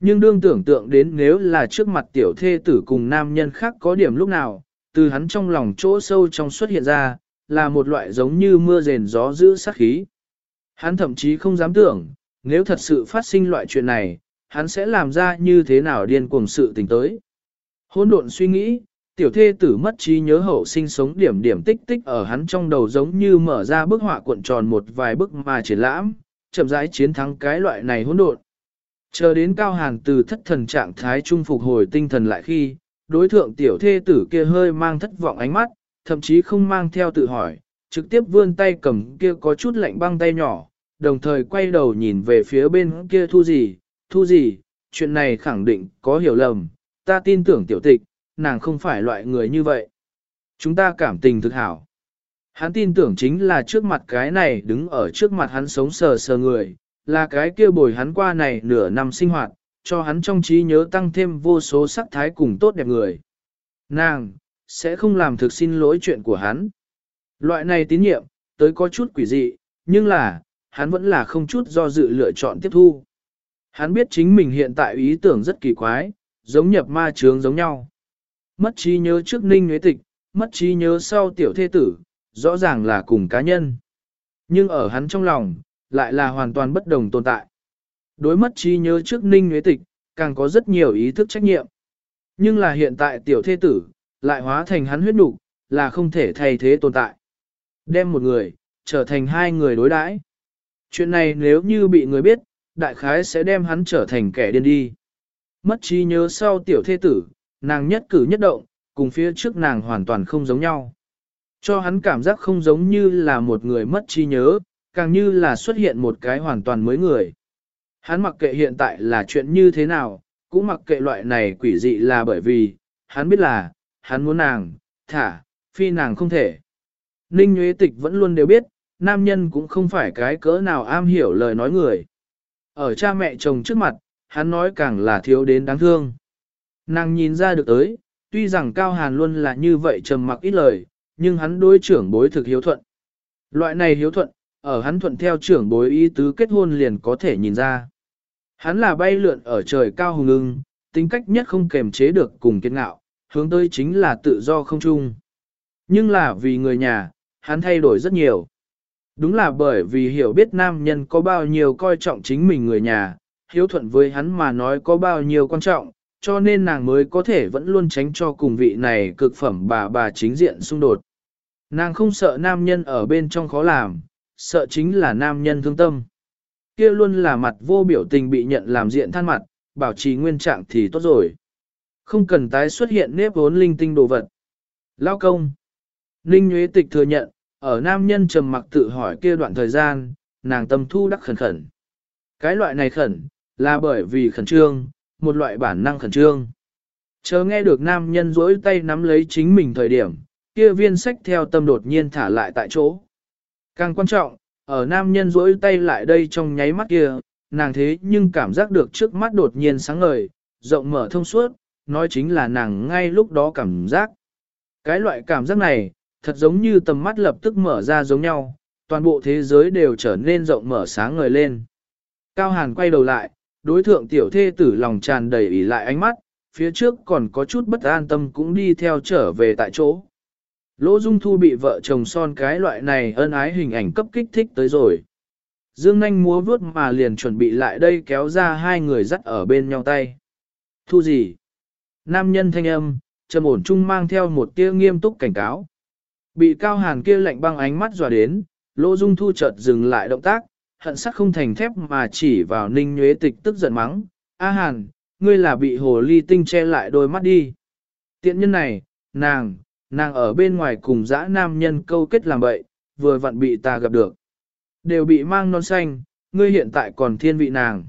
Nhưng đương tưởng tượng đến nếu là trước mặt tiểu thê tử cùng nam nhân khác có điểm lúc nào, từ hắn trong lòng chỗ sâu trong xuất hiện ra, là một loại giống như mưa rền gió giữ sát khí. Hắn thậm chí không dám tưởng, nếu thật sự phát sinh loại chuyện này, hắn sẽ làm ra như thế nào điên cuồng sự tình tới. Hôn độn suy nghĩ, tiểu thê tử mất trí nhớ hậu sinh sống điểm điểm tích tích ở hắn trong đầu giống như mở ra bức họa cuộn tròn một vài bức mà triển lãm, chậm rãi chiến thắng cái loại này hỗn độn. Chờ đến cao hàng từ thất thần trạng thái trung phục hồi tinh thần lại khi, đối thượng tiểu thê tử kia hơi mang thất vọng ánh mắt, thậm chí không mang theo tự hỏi, trực tiếp vươn tay cầm kia có chút lạnh băng tay nhỏ, đồng thời quay đầu nhìn về phía bên kia thu gì, thu gì, chuyện này khẳng định có hiểu lầm, ta tin tưởng tiểu tịch, nàng không phải loại người như vậy. Chúng ta cảm tình thực hảo. Hắn tin tưởng chính là trước mặt cái này đứng ở trước mặt hắn sống sờ sờ người, là cái kia bồi hắn qua này nửa năm sinh hoạt, cho hắn trong trí nhớ tăng thêm vô số sắc thái cùng tốt đẹp người. Nàng, sẽ không làm thực xin lỗi chuyện của hắn. Loại này tín nhiệm, tới có chút quỷ dị, nhưng là, hắn vẫn là không chút do dự lựa chọn tiếp thu. Hắn biết chính mình hiện tại ý tưởng rất kỳ quái, giống nhập ma trướng giống nhau. Mất trí nhớ trước ninh nhuế tịch, mất trí nhớ sau tiểu thê tử, rõ ràng là cùng cá nhân. Nhưng ở hắn trong lòng, lại là hoàn toàn bất đồng tồn tại. Đối mất trí nhớ trước ninh nhuế tịch, càng có rất nhiều ý thức trách nhiệm. Nhưng là hiện tại tiểu thê tử, lại hóa thành hắn huyết nục, là không thể thay thế tồn tại. Đem một người, trở thành hai người đối đãi. Chuyện này nếu như bị người biết, đại khái sẽ đem hắn trở thành kẻ điên đi. Mất trí nhớ sau tiểu thê tử, nàng nhất cử nhất động, cùng phía trước nàng hoàn toàn không giống nhau. Cho hắn cảm giác không giống như là một người mất trí nhớ, càng như là xuất hiện một cái hoàn toàn mới người. Hắn mặc kệ hiện tại là chuyện như thế nào, cũng mặc kệ loại này quỷ dị là bởi vì, hắn biết là, hắn muốn nàng, thả, phi nàng không thể. Ninh Nguyễn Tịch vẫn luôn đều biết, nam nhân cũng không phải cái cỡ nào am hiểu lời nói người. Ở cha mẹ chồng trước mặt, hắn nói càng là thiếu đến đáng thương. Nàng nhìn ra được tới, tuy rằng Cao Hàn luôn là như vậy trầm mặc ít lời, nhưng hắn đối trưởng bối thực hiếu thuận. Loại này hiếu thuận, ở hắn thuận theo trưởng bối ý tứ kết hôn liền có thể nhìn ra. Hắn là bay lượn ở trời cao hùng ưng, tính cách nhất không kềm chế được cùng kiên ngạo, hướng tới chính là tự do không chung. Nhưng là vì người nhà, hắn thay đổi rất nhiều. Đúng là bởi vì hiểu biết nam nhân có bao nhiêu coi trọng chính mình người nhà, hiếu thuận với hắn mà nói có bao nhiêu quan trọng, cho nên nàng mới có thể vẫn luôn tránh cho cùng vị này cực phẩm bà bà chính diện xung đột. Nàng không sợ nam nhân ở bên trong khó làm, sợ chính là nam nhân thương tâm. Kia luôn là mặt vô biểu tình bị nhận làm diện than mặt, bảo trì nguyên trạng thì tốt rồi. Không cần tái xuất hiện nếp vốn linh tinh đồ vật. Lao công. Ninh Nguyễn Tịch thừa nhận, ở nam nhân trầm mặc tự hỏi kia đoạn thời gian, nàng tâm thu đắc khẩn khẩn. Cái loại này khẩn, là bởi vì khẩn trương, một loại bản năng khẩn trương. Chờ nghe được nam nhân rỗi tay nắm lấy chính mình thời điểm, kia viên sách theo tâm đột nhiên thả lại tại chỗ. Càng quan trọng, ở nam nhân rỗi tay lại đây trong nháy mắt kia, nàng thế nhưng cảm giác được trước mắt đột nhiên sáng ngời, rộng mở thông suốt, nói chính là nàng ngay lúc đó cảm giác. Cái loại cảm giác này, thật giống như tầm mắt lập tức mở ra giống nhau, toàn bộ thế giới đều trở nên rộng mở sáng ngời lên. Cao Hàn quay đầu lại, đối thượng tiểu thê tử lòng tràn đầy ỉ lại ánh mắt, phía trước còn có chút bất an tâm cũng đi theo trở về tại chỗ. Lỗ Dung Thu bị vợ chồng son cái loại này ân ái hình ảnh cấp kích thích tới rồi. Dương nanh múa vuốt mà liền chuẩn bị lại đây kéo ra hai người dắt ở bên nhau tay. Thu gì? Nam nhân thanh âm, trầm ổn chung mang theo một tia nghiêm túc cảnh cáo. Bị cao hàn kia lạnh băng ánh mắt dò đến, Lỗ Dung Thu chợt dừng lại động tác, hận sắc không thành thép mà chỉ vào ninh nhuế tịch tức giận mắng. A hàn, ngươi là bị hồ ly tinh che lại đôi mắt đi. Tiện nhân này, nàng, nàng ở bên ngoài cùng dã nam nhân câu kết làm bậy, vừa vặn bị ta gặp được. Đều bị mang non xanh, ngươi hiện tại còn thiên vị nàng.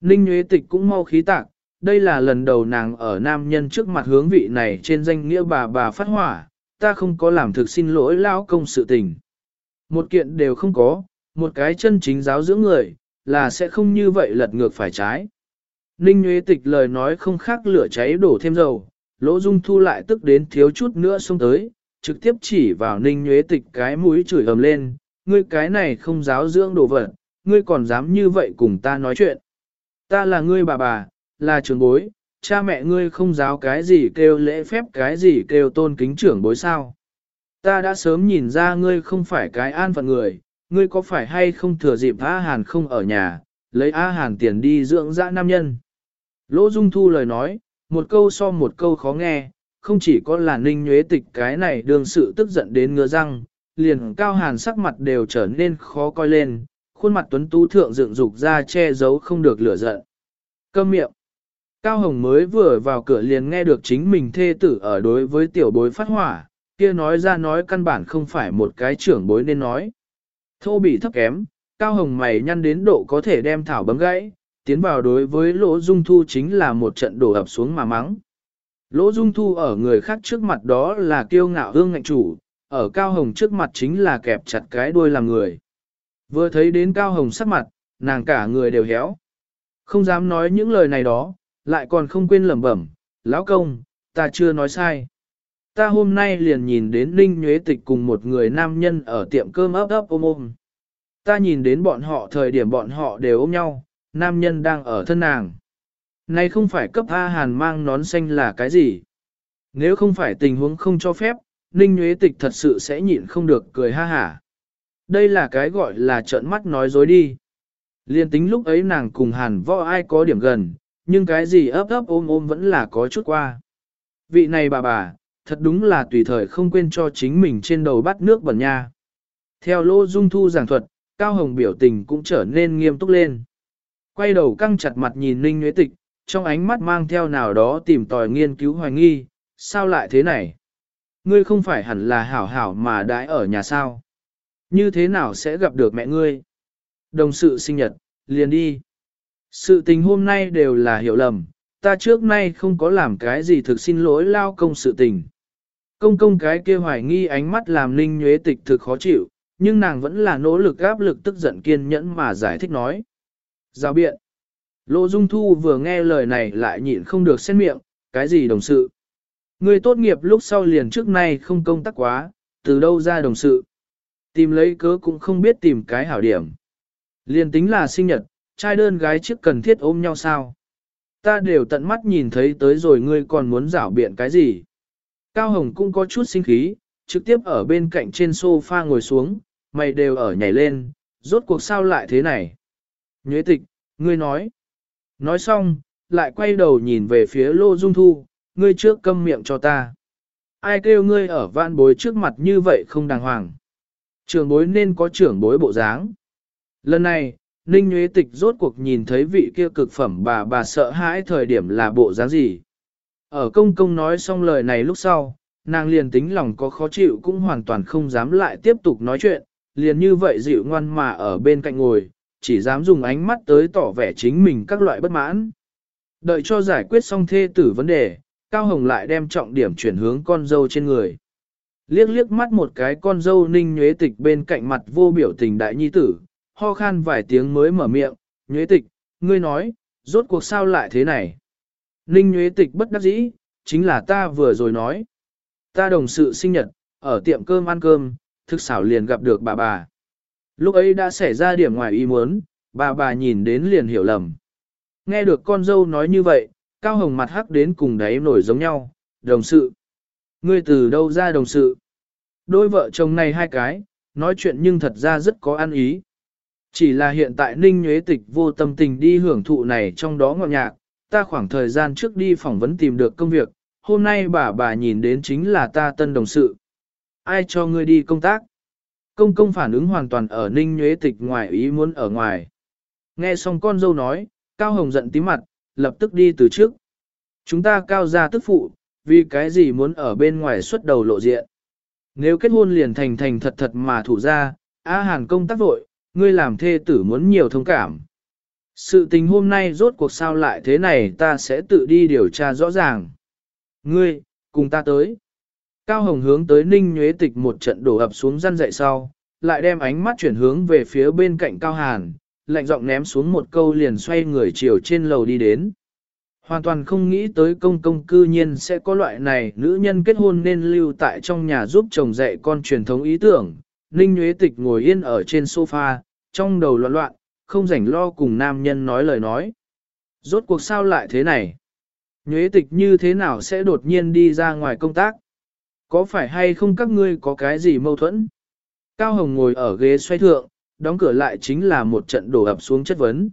Ninh nhuế Tịch cũng mau khí tạc, đây là lần đầu nàng ở nam nhân trước mặt hướng vị này trên danh nghĩa bà bà phát hỏa, ta không có làm thực xin lỗi lão công sự tình. Một kiện đều không có, một cái chân chính giáo dưỡng người, là sẽ không như vậy lật ngược phải trái. Ninh Nguyễn Tịch lời nói không khác lửa cháy đổ thêm dầu, Lỗ Dung Thu lại tức đến thiếu chút nữa xông tới, trực tiếp chỉ vào Ninh Nguyễn Tịch cái mũi chửi ầm lên, ngươi cái này không giáo dưỡng đồ vật, ngươi còn dám như vậy cùng ta nói chuyện. Ta là ngươi bà bà, là trưởng bối, cha mẹ ngươi không giáo cái gì kêu lễ phép cái gì kêu tôn kính trưởng bối sao. Ta đã sớm nhìn ra ngươi không phải cái an phận người, ngươi có phải hay không thừa dịp A Hàn không ở nhà, lấy A Hàn tiền đi dưỡng dã nam nhân. Lỗ Dung Thu lời nói, một câu so một câu khó nghe, không chỉ có là ninh nhuế tịch cái này đương sự tức giận đến ngứa răng, liền cao hàn sắc mặt đều trở nên khó coi lên, khuôn mặt tuấn tú thượng dựng dục ra che giấu không được lửa giận. Câm miệng. Cao Hồng mới vừa vào cửa liền nghe được chính mình thê tử ở đối với tiểu bối phát hỏa, kia nói ra nói căn bản không phải một cái trưởng bối nên nói. Thô bị thấp kém, Cao Hồng mày nhăn đến độ có thể đem thảo bấm gãy, tiến vào đối với Lỗ Dung Thu chính là một trận đổ ập xuống mà mắng. Lỗ Dung Thu ở người khác trước mặt đó là kiêu ngạo hương ngạnh chủ, ở Cao Hồng trước mặt chính là kẹp chặt cái đuôi làm người. Vừa thấy đến Cao Hồng sắc mặt, nàng cả người đều héo. Không dám nói những lời này đó, lại còn không quên lẩm bẩm, lão công, ta chưa nói sai. Ta hôm nay liền nhìn đến Ninh Nhuế Tịch cùng một người nam nhân ở tiệm cơm ấp ấp ôm ôm. Ta nhìn đến bọn họ thời điểm bọn họ đều ôm nhau, nam nhân đang ở thân nàng. Này không phải cấp A Hàn mang nón xanh là cái gì? Nếu không phải tình huống không cho phép, Ninh nhuế Tịch thật sự sẽ nhịn không được cười ha hả. Đây là cái gọi là trợn mắt nói dối đi. Liên tính lúc ấy nàng cùng Hàn võ ai có điểm gần, nhưng cái gì ấp ấp ôm ôm vẫn là có chút qua. Vị này bà bà, thật đúng là tùy thời không quên cho chính mình trên đầu bắt nước bẩn nha. Theo Lô Dung Thu giảng thuật, Cao Hồng biểu tình cũng trở nên nghiêm túc lên. Quay đầu căng chặt mặt nhìn Ninh Nguyễn Tịch, trong ánh mắt mang theo nào đó tìm tòi nghiên cứu hoài nghi, sao lại thế này? Ngươi không phải hẳn là hảo hảo mà đãi ở nhà sao? Như thế nào sẽ gặp được mẹ ngươi? Đồng sự sinh nhật, liền đi. Sự tình hôm nay đều là hiểu lầm, ta trước nay không có làm cái gì thực xin lỗi lao công sự tình. Công công cái kia hoài nghi ánh mắt làm Ninh Nhuế Tịch thực khó chịu, nhưng nàng vẫn là nỗ lực áp lực tức giận kiên nhẫn mà giải thích nói. Giao biện. Lô Dung Thu vừa nghe lời này lại nhịn không được xét miệng, cái gì đồng sự. Người tốt nghiệp lúc sau liền trước nay không công tác quá, từ đâu ra đồng sự. Tìm lấy cớ cũng không biết tìm cái hảo điểm. Liền tính là sinh nhật, trai đơn gái trước cần thiết ôm nhau sao. Ta đều tận mắt nhìn thấy tới rồi ngươi còn muốn rảo biện cái gì. Cao Hồng cũng có chút sinh khí, trực tiếp ở bên cạnh trên sofa ngồi xuống, mày đều ở nhảy lên, rốt cuộc sao lại thế này. Nhuế tịch, ngươi nói. Nói xong, lại quay đầu nhìn về phía Lô Dung Thu, ngươi trước câm miệng cho ta. Ai kêu ngươi ở vạn bối trước mặt như vậy không đàng hoàng. Trưởng bối nên có trưởng bối bộ dáng. Lần này, Ninh Nhuế Tịch rốt cuộc nhìn thấy vị kia cực phẩm bà bà sợ hãi thời điểm là bộ dáng gì. Ở công công nói xong lời này lúc sau, nàng liền tính lòng có khó chịu cũng hoàn toàn không dám lại tiếp tục nói chuyện, liền như vậy dịu ngoan mà ở bên cạnh ngồi, chỉ dám dùng ánh mắt tới tỏ vẻ chính mình các loại bất mãn. Đợi cho giải quyết xong thê tử vấn đề, Cao Hồng lại đem trọng điểm chuyển hướng con dâu trên người. Liếc liếc mắt một cái con dâu ninh nhuế tịch bên cạnh mặt vô biểu tình đại nhi tử, ho khan vài tiếng mới mở miệng, nhuế tịch, ngươi nói, rốt cuộc sao lại thế này. Ninh Nguyễn tịch bất đắc dĩ, chính là ta vừa rồi nói. Ta đồng sự sinh nhật, ở tiệm cơm ăn cơm, thực xảo liền gặp được bà bà. Lúc ấy đã xảy ra điểm ngoài ý muốn, bà bà nhìn đến liền hiểu lầm. Nghe được con dâu nói như vậy, Cao Hồng mặt hắc đến cùng đáy nổi giống nhau, đồng sự. Ngươi từ đâu ra đồng sự? Đôi vợ chồng này hai cái, nói chuyện nhưng thật ra rất có ăn ý. Chỉ là hiện tại Ninh Nhuế Tịch vô tâm tình đi hưởng thụ này trong đó ngọt nhạc, ta khoảng thời gian trước đi phỏng vấn tìm được công việc, hôm nay bà bà nhìn đến chính là ta tân đồng sự. Ai cho ngươi đi công tác? Công công phản ứng hoàn toàn ở Ninh Nhuế Tịch ngoài ý muốn ở ngoài. Nghe xong con dâu nói, Cao Hồng giận tí mặt, lập tức đi từ trước. Chúng ta cao ra tức phụ, vì cái gì muốn ở bên ngoài xuất đầu lộ diện. Nếu kết hôn liền thành thành thật thật mà thủ ra, A Hàn công tác vội, ngươi làm thê tử muốn nhiều thông cảm. Sự tình hôm nay rốt cuộc sao lại thế này ta sẽ tự đi điều tra rõ ràng. Ngươi, cùng ta tới. Cao Hồng hướng tới Ninh Nhuế Tịch một trận đổ ập xuống răn dậy sau, lại đem ánh mắt chuyển hướng về phía bên cạnh Cao Hàn, lạnh giọng ném xuống một câu liền xoay người chiều trên lầu đi đến. Hoàn toàn không nghĩ tới công công cư nhiên sẽ có loại này nữ nhân kết hôn nên lưu tại trong nhà giúp chồng dạy con truyền thống ý tưởng. Ninh Nhuế Tịch ngồi yên ở trên sofa, trong đầu loạn loạn, không rảnh lo cùng nam nhân nói lời nói. Rốt cuộc sao lại thế này? Nhuế tịch như thế nào sẽ đột nhiên đi ra ngoài công tác? Có phải hay không các ngươi có cái gì mâu thuẫn? Cao Hồng ngồi ở ghế xoay thượng, đóng cửa lại chính là một trận đổ ập xuống chất vấn.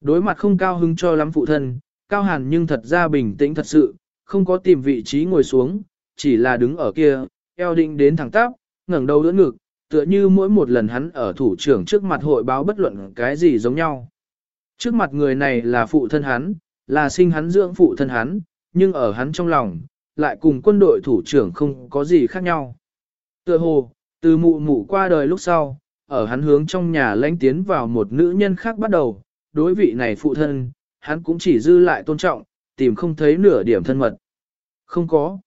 Đối mặt không cao hứng cho lắm phụ thân, Cao Hàn nhưng thật ra bình tĩnh thật sự, không có tìm vị trí ngồi xuống, chỉ là đứng ở kia, eo định đến thẳng tắp, ngẩng đầu đỡ ngực, tựa như mỗi một lần hắn ở thủ trưởng trước mặt hội báo bất luận cái gì giống nhau. Trước mặt người này là phụ thân hắn, là sinh hắn dưỡng phụ thân hắn, nhưng ở hắn trong lòng, lại cùng quân đội thủ trưởng không có gì khác nhau. Tựa hồ, từ mụ mụ qua đời lúc sau, ở hắn hướng trong nhà lãnh tiến vào một nữ nhân khác bắt đầu, đối vị này phụ thân, hắn cũng chỉ dư lại tôn trọng, tìm không thấy nửa điểm thân mật. Không có.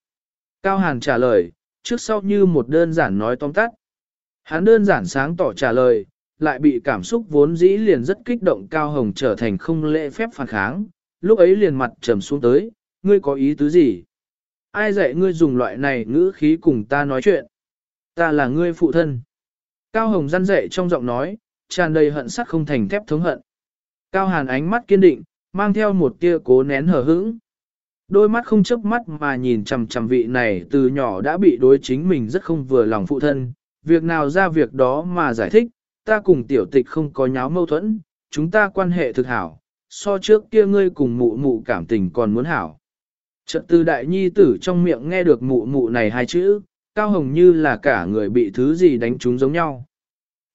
Cao Hàn trả lời, trước sau như một đơn giản nói tóm tắt. Hắn đơn giản sáng tỏ trả lời, lại bị cảm xúc vốn dĩ liền rất kích động Cao Hồng trở thành không lễ phép phản kháng, lúc ấy liền mặt trầm xuống tới, ngươi có ý tứ gì? Ai dạy ngươi dùng loại này ngữ khí cùng ta nói chuyện? Ta là ngươi phụ thân. Cao Hồng răn dạy trong giọng nói, tràn đầy hận sắc không thành thép thống hận. Cao Hàn ánh mắt kiên định, mang theo một tia cố nén hờ hững. Đôi mắt không chớp mắt mà nhìn chằm chằm vị này từ nhỏ đã bị đối chính mình rất không vừa lòng phụ thân, việc nào ra việc đó mà giải thích, ta cùng tiểu tịch không có nháo mâu thuẫn, chúng ta quan hệ thực hảo, so trước kia ngươi cùng mụ mụ cảm tình còn muốn hảo. Trận tư đại nhi tử trong miệng nghe được mụ mụ này hai chữ, cao hồng như là cả người bị thứ gì đánh trúng giống nhau.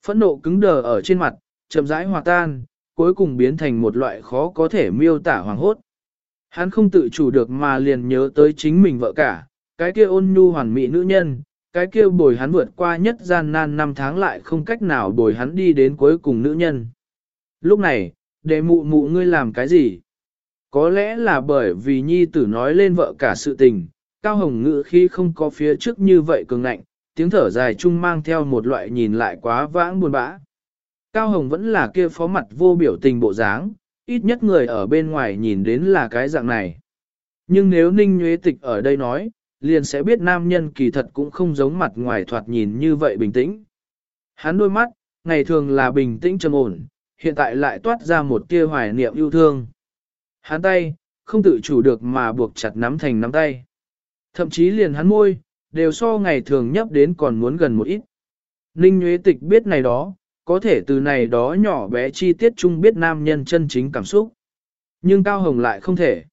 Phẫn nộ cứng đờ ở trên mặt, chậm rãi hòa tan, cuối cùng biến thành một loại khó có thể miêu tả hoàng hốt. Hắn không tự chủ được mà liền nhớ tới chính mình vợ cả, cái kia ôn nhu hoàn mỹ nữ nhân, cái kia bồi hắn vượt qua nhất gian nan năm tháng lại không cách nào bồi hắn đi đến cuối cùng nữ nhân. Lúc này, đệ mụ mụ ngươi làm cái gì? Có lẽ là bởi vì nhi tử nói lên vợ cả sự tình, cao hồng ngữ khi không có phía trước như vậy cường ngạnh, tiếng thở dài chung mang theo một loại nhìn lại quá vãng buồn bã. Cao hồng vẫn là kia phó mặt vô biểu tình bộ dáng, ít nhất người ở bên ngoài nhìn đến là cái dạng này. Nhưng nếu Ninh Nguyễn Tịch ở đây nói, liền sẽ biết nam nhân kỳ thật cũng không giống mặt ngoài thoạt nhìn như vậy bình tĩnh. Hắn đôi mắt, ngày thường là bình tĩnh trầm ổn, hiện tại lại toát ra một tia hoài niệm yêu thương. Hắn tay, không tự chủ được mà buộc chặt nắm thành nắm tay. Thậm chí liền hắn môi, đều so ngày thường nhấp đến còn muốn gần một ít. Ninh Nguyễn Tịch biết này đó, có thể từ này đó nhỏ bé chi tiết chung biết nam nhân chân chính cảm xúc. Nhưng Cao Hồng lại không thể.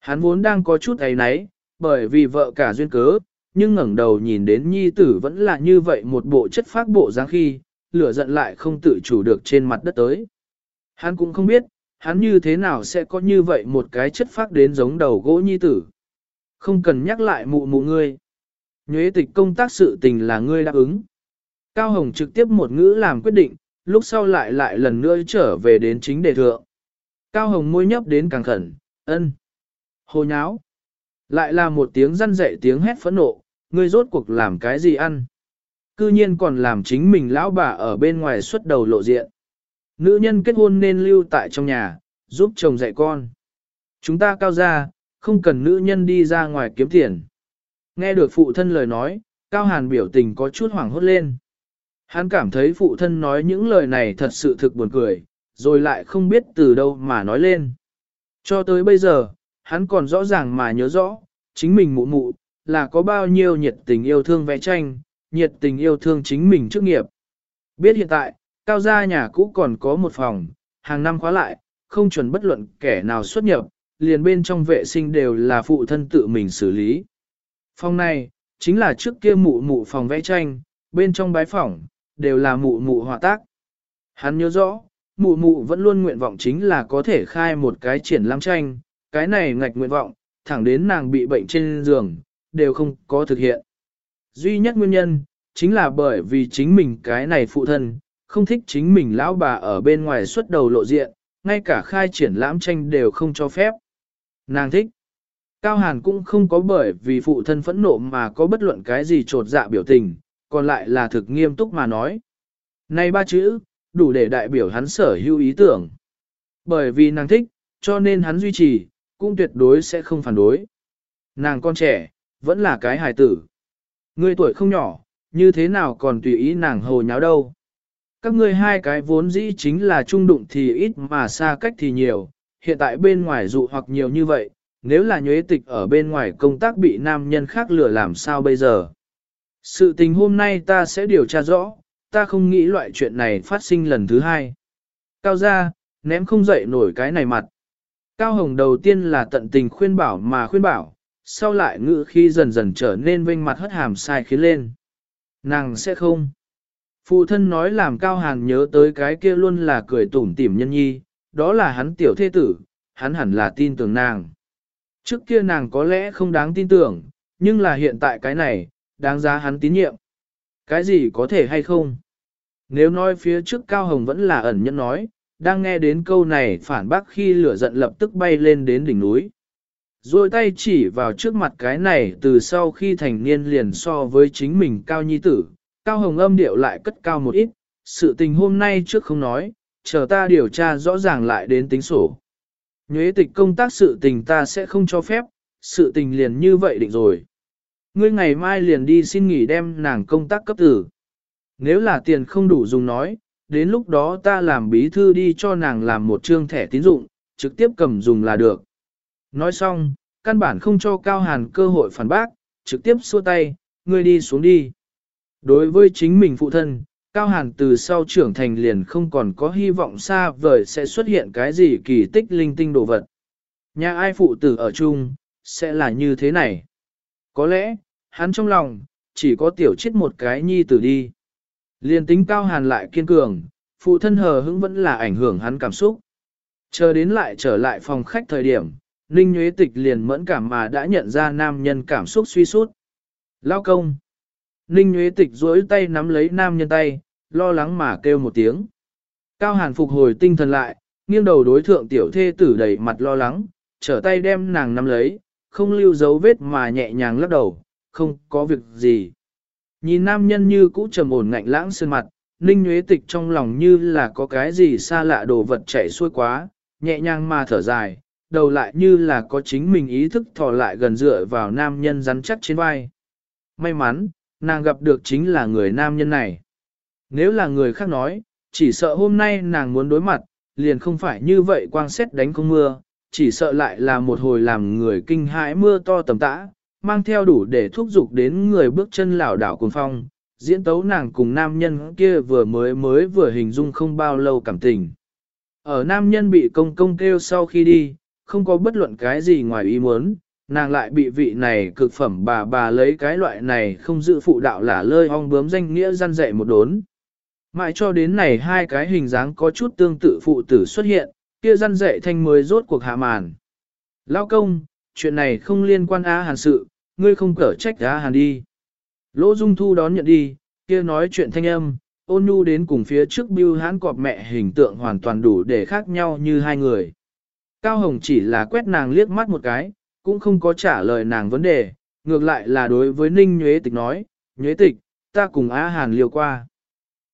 Hắn vốn đang có chút ấy náy, bởi vì vợ cả duyên cớ, nhưng ngẩng đầu nhìn đến nhi tử vẫn là như vậy một bộ chất phác bộ dáng khi, lửa giận lại không tự chủ được trên mặt đất tới. Hắn cũng không biết, hắn như thế nào sẽ có như vậy một cái chất phác đến giống đầu gỗ nhi tử. Không cần nhắc lại mụ mụ ngươi. Nhuế tịch công tác sự tình là ngươi đáp ứng. Cao Hồng trực tiếp một ngữ làm quyết định, lúc sau lại lại lần nữa trở về đến chính đề thượng. Cao Hồng môi nhấp đến càng khẩn, ân. Hồ nháo. Lại là một tiếng răn dậy tiếng hét phẫn nộ, ngươi rốt cuộc làm cái gì ăn. Cư nhiên còn làm chính mình lão bà ở bên ngoài xuất đầu lộ diện. Nữ nhân kết hôn nên lưu tại trong nhà, giúp chồng dạy con. Chúng ta cao ra, không cần nữ nhân đi ra ngoài kiếm tiền. Nghe được phụ thân lời nói, Cao Hàn biểu tình có chút hoảng hốt lên. Hắn cảm thấy phụ thân nói những lời này thật sự thực buồn cười, rồi lại không biết từ đâu mà nói lên. Cho tới bây giờ, hắn còn rõ ràng mà nhớ rõ, chính mình mụ mụ, là có bao nhiêu nhiệt tình yêu thương vẽ tranh, nhiệt tình yêu thương chính mình trước nghiệp. Biết hiện tại, cao gia nhà cũ còn có một phòng, hàng năm khóa lại, không chuẩn bất luận kẻ nào xuất nhập, liền bên trong vệ sinh đều là phụ thân tự mình xử lý. Phòng này, chính là trước kia mụ mụ phòng vẽ tranh, bên trong bái phòng, đều là mụ mụ họa tác. Hắn nhớ rõ, mụ mụ vẫn luôn nguyện vọng chính là có thể khai một cái triển lãm tranh, cái này ngạch nguyện vọng, thẳng đến nàng bị bệnh trên giường, đều không có thực hiện. Duy nhất nguyên nhân, chính là bởi vì chính mình cái này phụ thân, không thích chính mình lão bà ở bên ngoài xuất đầu lộ diện, ngay cả khai triển lãm tranh đều không cho phép. Nàng thích. Cao Hàn cũng không có bởi vì phụ thân phẫn nộ mà có bất luận cái gì trột dạ biểu tình, còn lại là thực nghiêm túc mà nói. Này ba chữ, đủ để đại biểu hắn sở hữu ý tưởng. Bởi vì nàng thích, cho nên hắn duy trì, cũng tuyệt đối sẽ không phản đối. Nàng con trẻ, vẫn là cái hài tử. Ngươi tuổi không nhỏ, như thế nào còn tùy ý nàng hồ nháo đâu. Các ngươi hai cái vốn dĩ chính là trung đụng thì ít mà xa cách thì nhiều, hiện tại bên ngoài dụ hoặc nhiều như vậy, nếu là nhuế tịch ở bên ngoài công tác bị nam nhân khác lừa làm sao bây giờ. Sự tình hôm nay ta sẽ điều tra rõ, ta không nghĩ loại chuyện này phát sinh lần thứ hai. Cao ra, ném không dậy nổi cái này mặt. Cao Hồng đầu tiên là tận tình khuyên bảo mà khuyên bảo, sau lại ngự khi dần dần trở nên vinh mặt hất hàm sai khiến lên. Nàng sẽ không. Phụ thân nói làm Cao Hàn nhớ tới cái kia luôn là cười tủm tỉm nhân nhi, đó là hắn tiểu thế tử, hắn hẳn là tin tưởng nàng. Trước kia nàng có lẽ không đáng tin tưởng, nhưng là hiện tại cái này, đáng giá hắn tín nhiệm. Cái gì có thể hay không? Nếu nói phía trước Cao Hồng vẫn là ẩn nhân nói, đang nghe đến câu này phản bác khi lửa giận lập tức bay lên đến đỉnh núi. Rồi tay chỉ vào trước mặt cái này từ sau khi thành niên liền so với chính mình cao nhi tử, cao hồng âm điệu lại cất cao một ít, sự tình hôm nay trước không nói, chờ ta điều tra rõ ràng lại đến tính sổ. Nhuế tịch công tác sự tình ta sẽ không cho phép, sự tình liền như vậy định rồi. Ngươi ngày mai liền đi xin nghỉ đem nàng công tác cấp tử. Nếu là tiền không đủ dùng nói, đến lúc đó ta làm bí thư đi cho nàng làm một trương thẻ tín dụng, trực tiếp cầm dùng là được. Nói xong, căn bản không cho Cao Hàn cơ hội phản bác, trực tiếp xua tay, ngươi đi xuống đi. Đối với chính mình phụ thân, Cao Hàn từ sau trưởng thành liền không còn có hy vọng xa vời sẽ xuất hiện cái gì kỳ tích linh tinh đồ vật. Nhà ai phụ tử ở chung, sẽ là như thế này. Có lẽ, hắn trong lòng, chỉ có tiểu chết một cái nhi tử đi. Liên tính Cao Hàn lại kiên cường, phụ thân hờ hững vẫn là ảnh hưởng hắn cảm xúc. Chờ đến lại trở lại phòng khách thời điểm, Ninh Nguyễn Tịch liền mẫn cảm mà đã nhận ra nam nhân cảm xúc suy sút. Lao công. Ninh Nguyễn Tịch duỗi tay nắm lấy nam nhân tay, lo lắng mà kêu một tiếng. Cao Hàn phục hồi tinh thần lại, nghiêng đầu đối thượng tiểu thê tử đầy mặt lo lắng, trở tay đem nàng nắm lấy, không lưu dấu vết mà nhẹ nhàng lắc đầu, không có việc gì. Nhìn nam nhân như cũ trầm ổn ngạnh lãng sơn mặt, Ninh Nguyễn Tịch trong lòng như là có cái gì xa lạ đồ vật chạy xuôi quá, nhẹ nhàng mà thở dài, đầu lại như là có chính mình ý thức thò lại gần dựa vào nam nhân rắn chắc trên vai. May mắn, nàng gặp được chính là người nam nhân này. Nếu là người khác nói, chỉ sợ hôm nay nàng muốn đối mặt, liền không phải như vậy quang xét đánh không mưa, chỉ sợ lại là một hồi làm người kinh hãi mưa to tầm tã, mang theo đủ để thúc giục đến người bước chân lảo đảo cuồng phong, diễn tấu nàng cùng nam nhân kia vừa mới mới vừa hình dung không bao lâu cảm tình. Ở nam nhân bị công công kêu sau khi đi, không có bất luận cái gì ngoài ý muốn, nàng lại bị vị này cực phẩm bà bà lấy cái loại này không dự phụ đạo là lơi ong bướm danh nghĩa gian dạy một đốn. Mãi cho đến này hai cái hình dáng có chút tương tự phụ tử xuất hiện, kia gian dạy thanh mới rốt cuộc hạ màn. Lao công, chuyện này không liên quan Á Hàn sự, ngươi không cở trách ra Hàn đi. Lỗ Dung Thu đón nhận đi, kia nói chuyện thanh âm, ôn nhu đến cùng phía trước bưu hãn cọp mẹ hình tượng hoàn toàn đủ để khác nhau như hai người. Cao Hồng chỉ là quét nàng liếc mắt một cái, cũng không có trả lời nàng vấn đề, ngược lại là đối với Ninh Nhuế Tịch nói, Nhuế Tịch, ta cùng Á Hàn liều qua.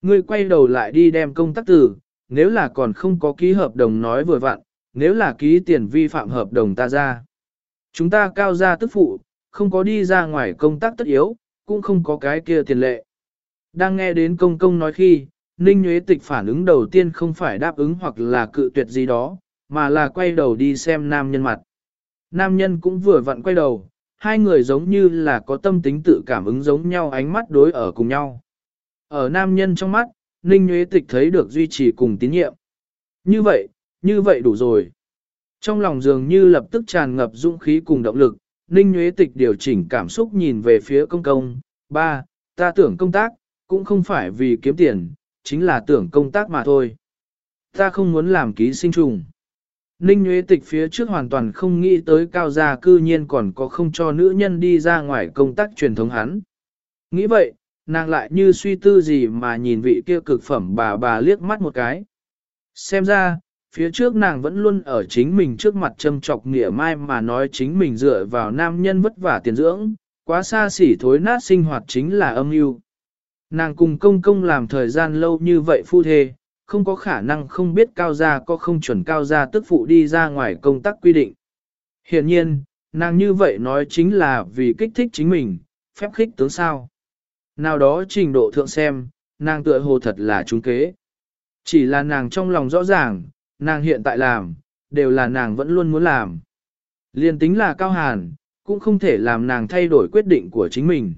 Ngươi quay đầu lại đi đem công tác tử, nếu là còn không có ký hợp đồng nói vừa vặn, nếu là ký tiền vi phạm hợp đồng ta ra. Chúng ta cao ra tức phụ, không có đi ra ngoài công tác tất yếu, cũng không có cái kia tiền lệ. Đang nghe đến công công nói khi, Ninh Nguyễn Tịch phản ứng đầu tiên không phải đáp ứng hoặc là cự tuyệt gì đó, mà là quay đầu đi xem nam nhân mặt. Nam nhân cũng vừa vặn quay đầu, hai người giống như là có tâm tính tự cảm ứng giống nhau ánh mắt đối ở cùng nhau. Ở nam nhân trong mắt, Ninh Nguyễn Tịch thấy được duy trì cùng tín nhiệm. Như vậy, như vậy đủ rồi. Trong lòng dường như lập tức tràn ngập dũng khí cùng động lực, Ninh Nguyễn Tịch điều chỉnh cảm xúc nhìn về phía công công. Ba, ta tưởng công tác, cũng không phải vì kiếm tiền, chính là tưởng công tác mà thôi. Ta không muốn làm ký sinh trùng. Ninh Nguyễn Tịch phía trước hoàn toàn không nghĩ tới cao gia cư nhiên còn có không cho nữ nhân đi ra ngoài công tác truyền thống hắn. Nghĩ vậy, nàng lại như suy tư gì mà nhìn vị kia cực phẩm bà bà liếc mắt một cái. Xem ra, phía trước nàng vẫn luôn ở chính mình trước mặt châm chọc nghĩa mai mà nói chính mình dựa vào nam nhân vất vả tiền dưỡng, quá xa xỉ thối nát sinh hoạt chính là âm mưu. Nàng cùng công công làm thời gian lâu như vậy phu thê, không có khả năng không biết cao gia có không chuẩn cao gia tức phụ đi ra ngoài công tác quy định. Hiện nhiên, nàng như vậy nói chính là vì kích thích chính mình, phép khích tướng sao. Nào đó trình độ thượng xem, nàng tựa hồ thật là trúng kế. Chỉ là nàng trong lòng rõ ràng, nàng hiện tại làm, đều là nàng vẫn luôn muốn làm. Liên tính là cao hàn, cũng không thể làm nàng thay đổi quyết định của chính mình.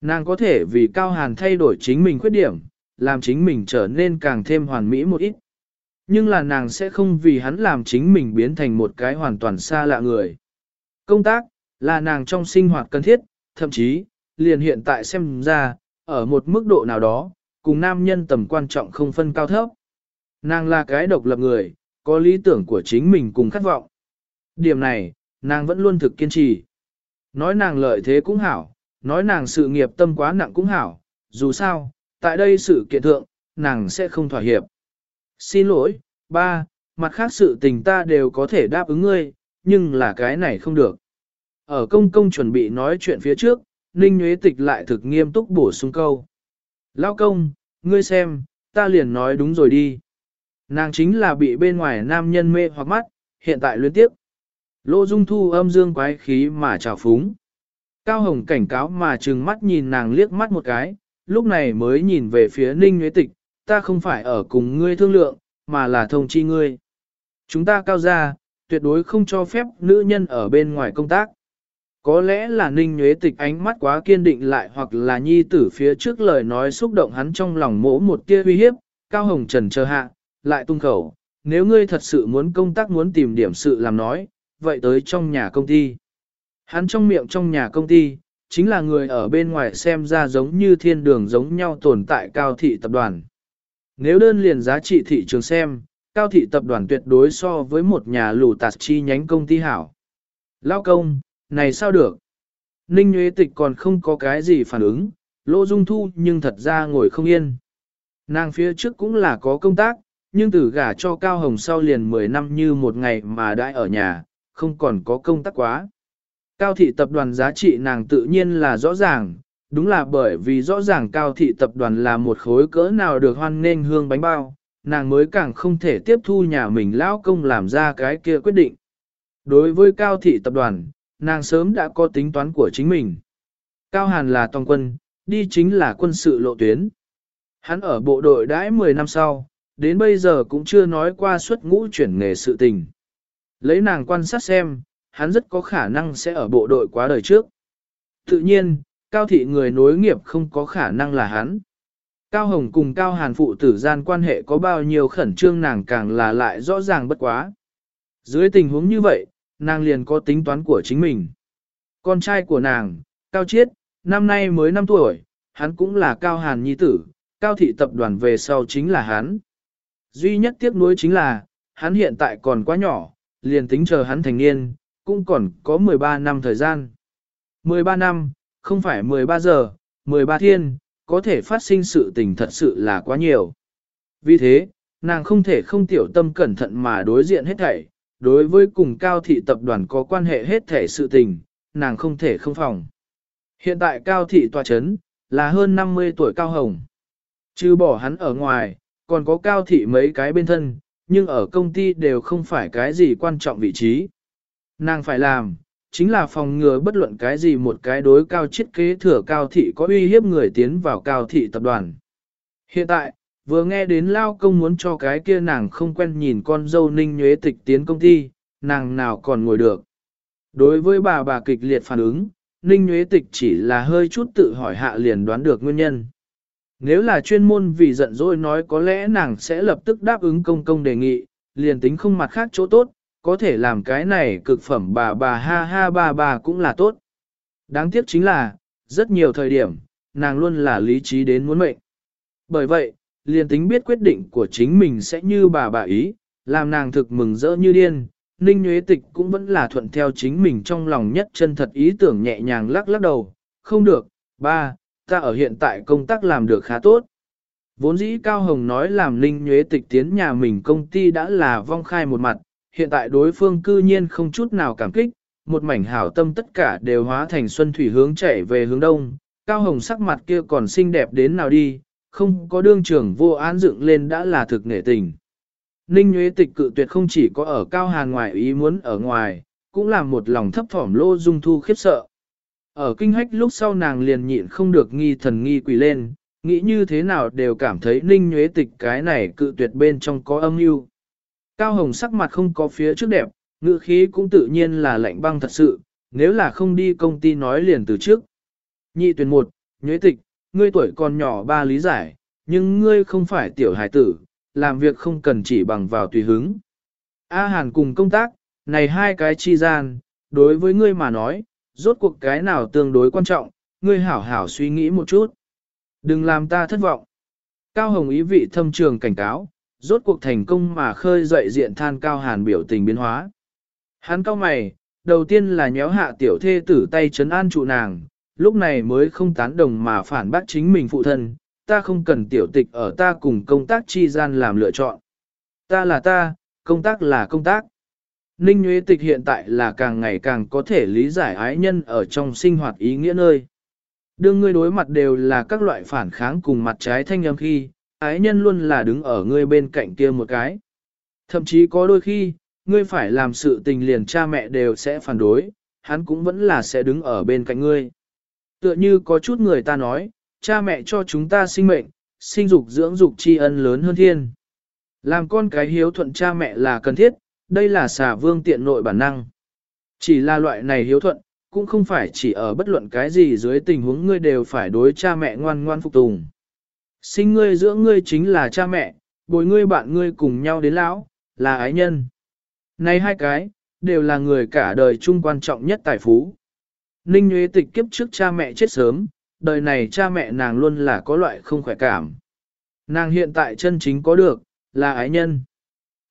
Nàng có thể vì cao hàn thay đổi chính mình khuyết điểm, làm chính mình trở nên càng thêm hoàn mỹ một ít. Nhưng là nàng sẽ không vì hắn làm chính mình biến thành một cái hoàn toàn xa lạ người. Công tác, là nàng trong sinh hoạt cần thiết, thậm chí, liền hiện tại xem ra, ở một mức độ nào đó, cùng nam nhân tầm quan trọng không phân cao thấp. Nàng là cái độc lập người, có lý tưởng của chính mình cùng khát vọng. Điểm này, nàng vẫn luôn thực kiên trì. Nói nàng lợi thế cũng hảo, nói nàng sự nghiệp tâm quá nặng cũng hảo, dù sao, tại đây sự kiện thượng, nàng sẽ không thỏa hiệp. Xin lỗi, ba, mặt khác sự tình ta đều có thể đáp ứng ngươi, nhưng là cái này không được. Ở công công chuẩn bị nói chuyện phía trước, Ninh Nguyễn Tịch lại thực nghiêm túc bổ sung câu. Lao công, ngươi xem, ta liền nói đúng rồi đi. Nàng chính là bị bên ngoài nam nhân mê hoặc mắt, hiện tại luyến tiếp. Lô Dung Thu âm dương quái khí mà trào phúng. Cao Hồng cảnh cáo mà trừng mắt nhìn nàng liếc mắt một cái, lúc này mới nhìn về phía Ninh Nguyễn Tịch, ta không phải ở cùng ngươi thương lượng, mà là thông chi ngươi. Chúng ta cao ra, tuyệt đối không cho phép nữ nhân ở bên ngoài công tác. Có lẽ là Ninh Nguyễn Tịch ánh mắt quá kiên định lại hoặc là nhi tử phía trước lời nói xúc động hắn trong lòng mỗ một tia uy hiếp, Cao Hồng Trần chờ hạ, lại tung khẩu, nếu ngươi thật sự muốn công tác muốn tìm điểm sự làm nói, vậy tới trong nhà công ty. Hắn trong miệng trong nhà công ty, chính là người ở bên ngoài xem ra giống như thiên đường giống nhau tồn tại cao thị tập đoàn. Nếu đơn liền giá trị thị trường xem, cao thị tập đoàn tuyệt đối so với một nhà lù tạt chi nhánh công ty hảo. Lao công, này sao được? Ninh Nguyễn Tịch còn không có cái gì phản ứng, Lô Dung Thu nhưng thật ra ngồi không yên. Nàng phía trước cũng là có công tác, nhưng từ gả cho Cao Hồng sau liền 10 năm như một ngày mà đã ở nhà, không còn có công tác quá. Cao thị tập đoàn giá trị nàng tự nhiên là rõ ràng, đúng là bởi vì rõ ràng Cao thị tập đoàn là một khối cỡ nào được hoan nên hương bánh bao, nàng mới càng không thể tiếp thu nhà mình lão công làm ra cái kia quyết định. Đối với Cao thị tập đoàn, nàng sớm đã có tính toán của chính mình. Cao Hàn là toàn quân, đi chính là quân sự lộ tuyến. Hắn ở bộ đội đãi 10 năm sau, đến bây giờ cũng chưa nói qua xuất ngũ chuyển nghề sự tình. Lấy nàng quan sát xem, hắn rất có khả năng sẽ ở bộ đội quá đời trước. Tự nhiên, Cao thị người nối nghiệp không có khả năng là hắn. Cao Hồng cùng Cao Hàn phụ tử gian quan hệ có bao nhiêu khẩn trương nàng càng là lại rõ ràng bất quá. Dưới tình huống như vậy, nàng liền có tính toán của chính mình. Con trai của nàng, Cao Chiết, năm nay mới 5 tuổi, hắn cũng là Cao Hàn Nhi tử, Cao Thị tập đoàn về sau chính là hắn. Duy nhất tiếc nuối chính là, hắn hiện tại còn quá nhỏ, liền tính chờ hắn thành niên, cũng còn có 13 năm thời gian. 13 năm, không phải 13 giờ, 13 thiên, có thể phát sinh sự tình thật sự là quá nhiều. Vì thế, nàng không thể không tiểu tâm cẩn thận mà đối diện hết thảy, đối với cùng cao thị tập đoàn có quan hệ hết thảy sự tình, nàng không thể không phòng. Hiện tại cao thị tòa chấn, là hơn 50 tuổi cao hồng. Chứ bỏ hắn ở ngoài, còn có cao thị mấy cái bên thân, nhưng ở công ty đều không phải cái gì quan trọng vị trí. Nàng phải làm, chính là phòng ngừa bất luận cái gì một cái đối cao chiết kế thừa cao thị có uy hiếp người tiến vào cao thị tập đoàn. Hiện tại, vừa nghe đến lao công muốn cho cái kia nàng không quen nhìn con dâu ninh nhuế tịch tiến công ty, nàng nào còn ngồi được. Đối với bà bà kịch liệt phản ứng, ninh nhuế tịch chỉ là hơi chút tự hỏi hạ liền đoán được nguyên nhân. Nếu là chuyên môn vì giận dỗi nói có lẽ nàng sẽ lập tức đáp ứng công công đề nghị, liền tính không mặt khác chỗ tốt, có thể làm cái này cực phẩm bà bà ha ha bà bà cũng là tốt. Đáng tiếc chính là, rất nhiều thời điểm, nàng luôn là lý trí đến muốn mệnh. Bởi vậy, liền tính biết quyết định của chính mình sẽ như bà bà ý, làm nàng thực mừng rỡ như điên, Ninh Nguyễn Tịch cũng vẫn là thuận theo chính mình trong lòng nhất chân thật ý tưởng nhẹ nhàng lắc lắc đầu, không được, ba, ta ở hiện tại công tác làm được khá tốt. Vốn dĩ Cao Hồng nói làm Ninh nhuế Tịch tiến nhà mình công ty đã là vong khai một mặt, hiện tại đối phương cư nhiên không chút nào cảm kích, một mảnh hảo tâm tất cả đều hóa thành xuân thủy hướng chạy về hướng đông, Cao Hồng sắc mặt kia còn xinh đẹp đến nào đi, không có đương trưởng vô án dựng lên đã là thực nể tình. Ninh Nguyễn Tịch cự tuyệt không chỉ có ở cao hàn ngoài ý muốn ở ngoài, cũng làm một lòng thấp thỏm lô dung thu khiếp sợ. Ở kinh hách lúc sau nàng liền nhịn không được nghi thần nghi quỷ lên, nghĩ như thế nào đều cảm thấy Ninh nhuế Tịch cái này cự tuyệt bên trong có âm mưu. Cao Hồng sắc mặt không có phía trước đẹp, ngữ khí cũng tự nhiên là lạnh băng thật sự, nếu là không đi công ty nói liền từ trước. Nhị tuyển một, nhuế Tịch, ngươi tuổi còn nhỏ ba lý giải, nhưng ngươi không phải tiểu hải tử, làm việc không cần chỉ bằng vào tùy hứng. A Hàn cùng công tác, này hai cái chi gian, đối với ngươi mà nói, rốt cuộc cái nào tương đối quan trọng, ngươi hảo hảo suy nghĩ một chút. Đừng làm ta thất vọng. Cao Hồng ý vị thâm trường cảnh cáo, rốt cuộc thành công mà khơi dậy diện than Cao Hàn biểu tình biến hóa. Hắn cao mày, đầu tiên là nhéo hạ tiểu thê tử tay chấn an trụ nàng, lúc này mới không tán đồng mà phản bác chính mình phụ thân, ta không cần tiểu tịch ở ta cùng công tác chi gian làm lựa chọn. Ta là ta, công tác là công tác. Ninh Nguyễn Tịch hiện tại là càng ngày càng có thể lý giải ái nhân ở trong sinh hoạt ý nghĩa nơi. Đương ngươi đối mặt đều là các loại phản kháng cùng mặt trái thanh âm khi, ái nhân luôn là đứng ở ngươi bên cạnh kia một cái. Thậm chí có đôi khi, ngươi phải làm sự tình liền cha mẹ đều sẽ phản đối, hắn cũng vẫn là sẽ đứng ở bên cạnh ngươi. Tựa như có chút người ta nói, cha mẹ cho chúng ta sinh mệnh, sinh dục dưỡng dục tri ân lớn hơn thiên. Làm con cái hiếu thuận cha mẹ là cần thiết, đây là xà vương tiện nội bản năng. Chỉ là loại này hiếu thuận, cũng không phải chỉ ở bất luận cái gì dưới tình huống ngươi đều phải đối cha mẹ ngoan ngoan phục tùng. Sinh ngươi dưỡng ngươi chính là cha mẹ, bồi ngươi bạn ngươi cùng nhau đến lão, là ái nhân. Này hai cái, đều là người cả đời chung quan trọng nhất tài phú. Ninh Nguyễn Tịch kiếp trước cha mẹ chết sớm, đời này cha mẹ nàng luôn là có loại không khỏe cảm. Nàng hiện tại chân chính có được, là ái nhân.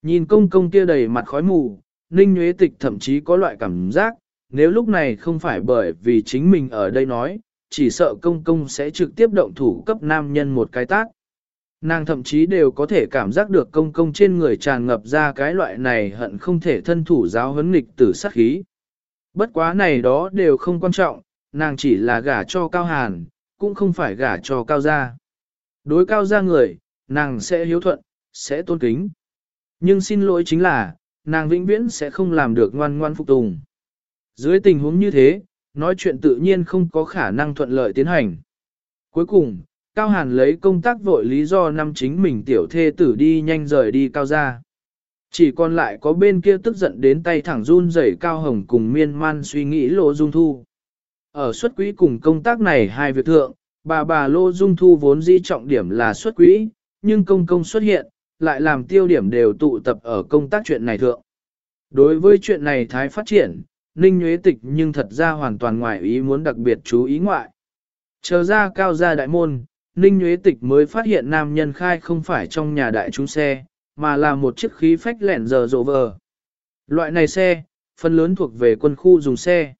Nhìn công công kia đầy mặt khói mù, Ninh Nguyễn Tịch thậm chí có loại cảm giác, nếu lúc này không phải bởi vì chính mình ở đây nói, chỉ sợ công công sẽ trực tiếp động thủ cấp nam nhân một cái tác. Nàng thậm chí đều có thể cảm giác được công công trên người tràn ngập ra cái loại này hận không thể thân thủ giáo huấn nghịch tử sát khí. Bất quá này đó đều không quan trọng, nàng chỉ là gả cho cao hàn, cũng không phải gả cho cao gia. Đối cao gia người, nàng sẽ hiếu thuận, sẽ tôn kính. Nhưng xin lỗi chính là, nàng vĩnh viễn sẽ không làm được ngoan ngoan phục tùng. Dưới tình huống như thế, nói chuyện tự nhiên không có khả năng thuận lợi tiến hành. Cuối cùng, Cao Hàn lấy công tác vội lý do năm chính mình tiểu thê tử đi nhanh rời đi cao ra. Chỉ còn lại có bên kia tức giận đến tay thẳng run rẩy Cao Hồng cùng miên man suy nghĩ Lô Dung Thu. Ở xuất quỹ cùng công tác này hai việc thượng, bà bà Lô Dung Thu vốn di trọng điểm là xuất quỹ, nhưng công công xuất hiện, lại làm tiêu điểm đều tụ tập ở công tác chuyện này thượng. Đối với chuyện này thái phát triển, Ninh Nguyễn Tịch nhưng thật ra hoàn toàn ngoài ý muốn đặc biệt chú ý ngoại. Chờ ra cao gia đại môn, Ninh Nguyễn Tịch mới phát hiện nam nhân khai không phải trong nhà đại chúng xe, mà là một chiếc khí phách lẻn giờ rộ vờ. Loại này xe, phần lớn thuộc về quân khu dùng xe.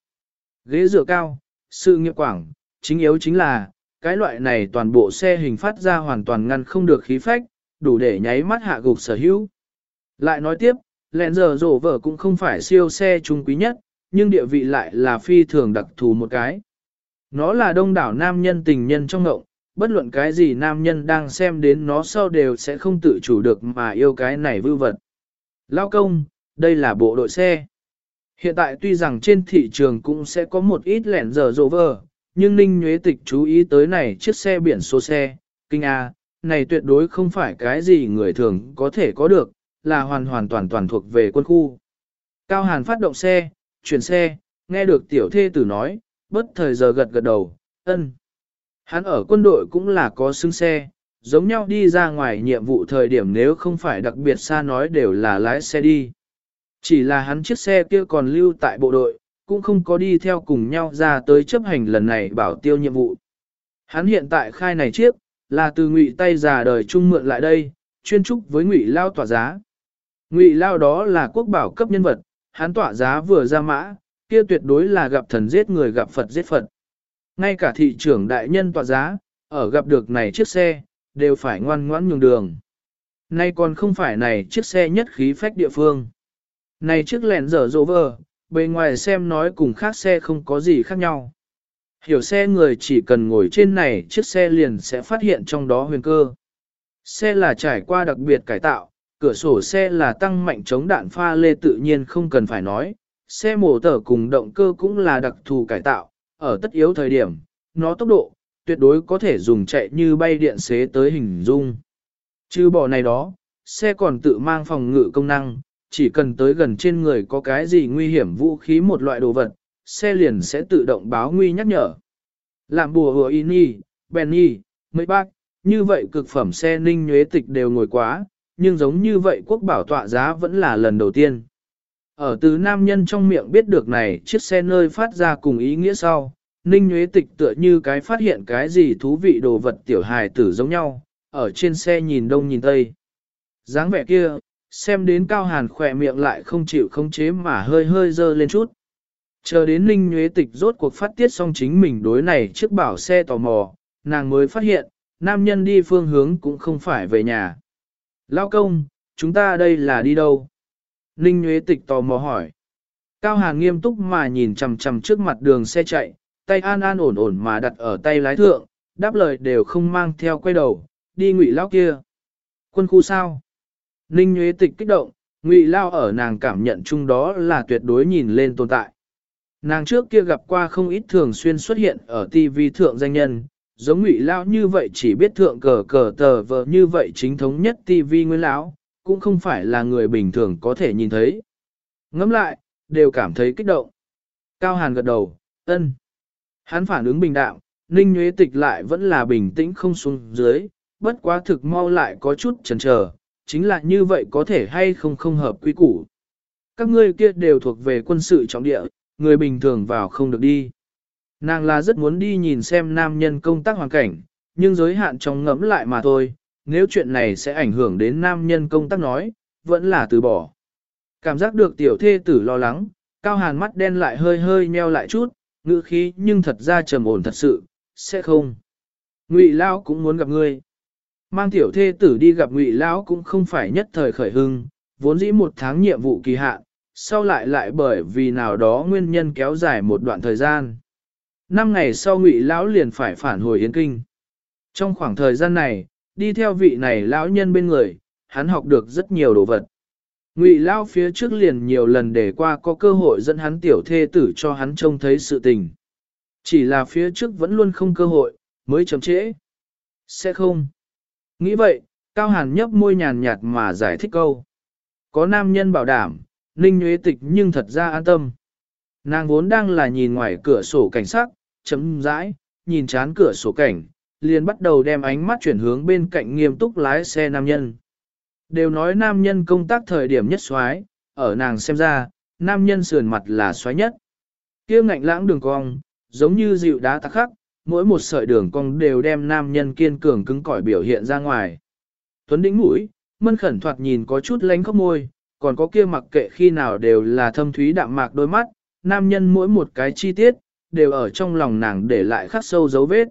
Ghế dựa cao, sự nghiệp quảng, chính yếu chính là, cái loại này toàn bộ xe hình phát ra hoàn toàn ngăn không được khí phách, đủ để nháy mắt hạ gục sở hữu. Lại nói tiếp, lẹn giờ rổ vở cũng không phải siêu xe trung quý nhất, nhưng địa vị lại là phi thường đặc thù một cái. Nó là đông đảo nam nhân tình nhân trong ngộng, bất luận cái gì nam nhân đang xem đến nó sau đều sẽ không tự chủ được mà yêu cái này vư vật. Lao công, đây là bộ đội xe. Hiện tại tuy rằng trên thị trường cũng sẽ có một ít lẻn giờ rộ vờ, nhưng Ninh Nhuế Tịch chú ý tới này chiếc xe biển số xe, kinh A, này tuyệt đối không phải cái gì người thường có thể có được, là hoàn hoàn toàn toàn thuộc về quân khu. Cao Hàn phát động xe, chuyển xe, nghe được tiểu thê tử nói, bất thời giờ gật gật đầu, ân. Hắn ở quân đội cũng là có xứng xe, giống nhau đi ra ngoài nhiệm vụ thời điểm nếu không phải đặc biệt xa nói đều là lái xe đi. Chỉ là hắn chiếc xe kia còn lưu tại bộ đội, cũng không có đi theo cùng nhau ra tới chấp hành lần này bảo tiêu nhiệm vụ. Hắn hiện tại khai này chiếc, là từ ngụy tay già đời trung mượn lại đây, chuyên trúc với ngụy lao tỏa giá. Ngụy lao đó là quốc bảo cấp nhân vật, hắn tỏa giá vừa ra mã, kia tuyệt đối là gặp thần giết người gặp Phật giết Phật. Ngay cả thị trưởng đại nhân tỏa giá, ở gặp được này chiếc xe, đều phải ngoan ngoãn nhường đường. Nay còn không phải này chiếc xe nhất khí phách địa phương. Này chiếc lẹn dở dỗ vờ, bề ngoài xem nói cùng khác xe không có gì khác nhau. Hiểu xe người chỉ cần ngồi trên này chiếc xe liền sẽ phát hiện trong đó huyền cơ. Xe là trải qua đặc biệt cải tạo, cửa sổ xe là tăng mạnh chống đạn pha lê tự nhiên không cần phải nói, xe mổ tở cùng động cơ cũng là đặc thù cải tạo, ở tất yếu thời điểm, nó tốc độ, tuyệt đối có thể dùng chạy như bay điện xế tới hình dung. Chứ bỏ này đó, xe còn tự mang phòng ngự công năng, chỉ cần tới gần trên người có cái gì nguy hiểm vũ khí một loại đồ vật, xe liền sẽ tự động báo nguy nhắc nhở. Làm bùa hùa Ini, Benny, mấy bác, như vậy cực phẩm xe ninh nhuế tịch đều ngồi quá, nhưng giống như vậy quốc bảo tọa giá vẫn là lần đầu tiên. Ở từ nam nhân trong miệng biết được này chiếc xe nơi phát ra cùng ý nghĩa sau, Ninh nhuế Tịch tựa như cái phát hiện cái gì thú vị đồ vật tiểu hài tử giống nhau, ở trên xe nhìn đông nhìn tây. dáng vẻ kia, xem đến cao hàn khỏe miệng lại không chịu không chế mà hơi hơi dơ lên chút. Chờ đến Ninh Nguyễn Tịch rốt cuộc phát tiết xong chính mình đối này trước bảo xe tò mò, nàng mới phát hiện, nam nhân đi phương hướng cũng không phải về nhà. Lao công, chúng ta đây là đi đâu? Ninh Nguyễn Tịch tò mò hỏi. Cao Hàn nghiêm túc mà nhìn chằm chằm trước mặt đường xe chạy, tay an an ổn ổn mà đặt ở tay lái thượng, đáp lời đều không mang theo quay đầu, đi ngụy lao kia. Quân khu sao? Ninh Nguyễn Tịch kích động, ngụy lao ở nàng cảm nhận chung đó là tuyệt đối nhìn lên tồn tại. Nàng trước kia gặp qua không ít thường xuyên xuất hiện ở TV thượng danh nhân, giống ngụy lão như vậy chỉ biết thượng cờ cờ tờ vợ như vậy chính thống nhất TV nguyên lão, cũng không phải là người bình thường có thể nhìn thấy. Ngẫm lại, đều cảm thấy kích động. Cao Hàn gật đầu, ân. Hắn phản ứng bình đạm, Ninh Nguyễn Tịch lại vẫn là bình tĩnh không xuống dưới, bất quá thực mau lại có chút chần chờ, chính là như vậy có thể hay không không hợp quy củ. Các ngươi kia đều thuộc về quân sự trọng địa, người bình thường vào không được đi. Nàng là rất muốn đi nhìn xem nam nhân công tác hoàn cảnh, nhưng giới hạn trong ngẫm lại mà thôi, nếu chuyện này sẽ ảnh hưởng đến nam nhân công tác nói, vẫn là từ bỏ. Cảm giác được tiểu thê tử lo lắng, Cao hàn mắt đen lại hơi hơi nheo lại chút, ngữ khí nhưng thật ra trầm ổn thật sự, sẽ không. Ngụy Lão cũng muốn gặp ngươi. Mang tiểu thê tử đi gặp Ngụy Lão cũng không phải nhất thời khởi hưng, vốn dĩ một tháng nhiệm vụ kỳ hạn, sau lại lại bởi vì nào đó nguyên nhân kéo dài một đoạn thời gian. Năm ngày sau Ngụy Lão liền phải phản hồi Yến Kinh. Trong khoảng thời gian này, đi theo vị này lão nhân bên người, hắn học được rất nhiều đồ vật. Ngụy Lão phía trước liền nhiều lần để qua có cơ hội dẫn hắn tiểu thê tử cho hắn trông thấy sự tình. Chỉ là phía trước vẫn luôn không cơ hội, mới chậm trễ. Sẽ không. Nghĩ vậy, Cao Hàn nhấp môi nhàn nhạt mà giải thích câu. Có nam nhân bảo đảm, Ninh Nguyễn Tịch nhưng thật ra an tâm. Nàng vốn đang là nhìn ngoài cửa sổ cảnh sắc, chấm rãi, nhìn chán cửa sổ cảnh, liền bắt đầu đem ánh mắt chuyển hướng bên cạnh nghiêm túc lái xe nam nhân. Đều nói nam nhân công tác thời điểm nhất xoái, ở nàng xem ra, nam nhân sườn mặt là xoái nhất. Kia ngạnh lãng đường cong, giống như dịu đá tắc khắc, mỗi một sợi đường cong đều đem nam nhân kiên cường cứng cỏi biểu hiện ra ngoài. Tuấn đĩnh mũi, mân khẩn thoạt nhìn có chút lánh khóc môi, còn có kia mặc kệ khi nào đều là thâm thúy đạm mạc đôi mắt, nam nhân mỗi một cái chi tiết, đều ở trong lòng nàng để lại khắc sâu dấu vết.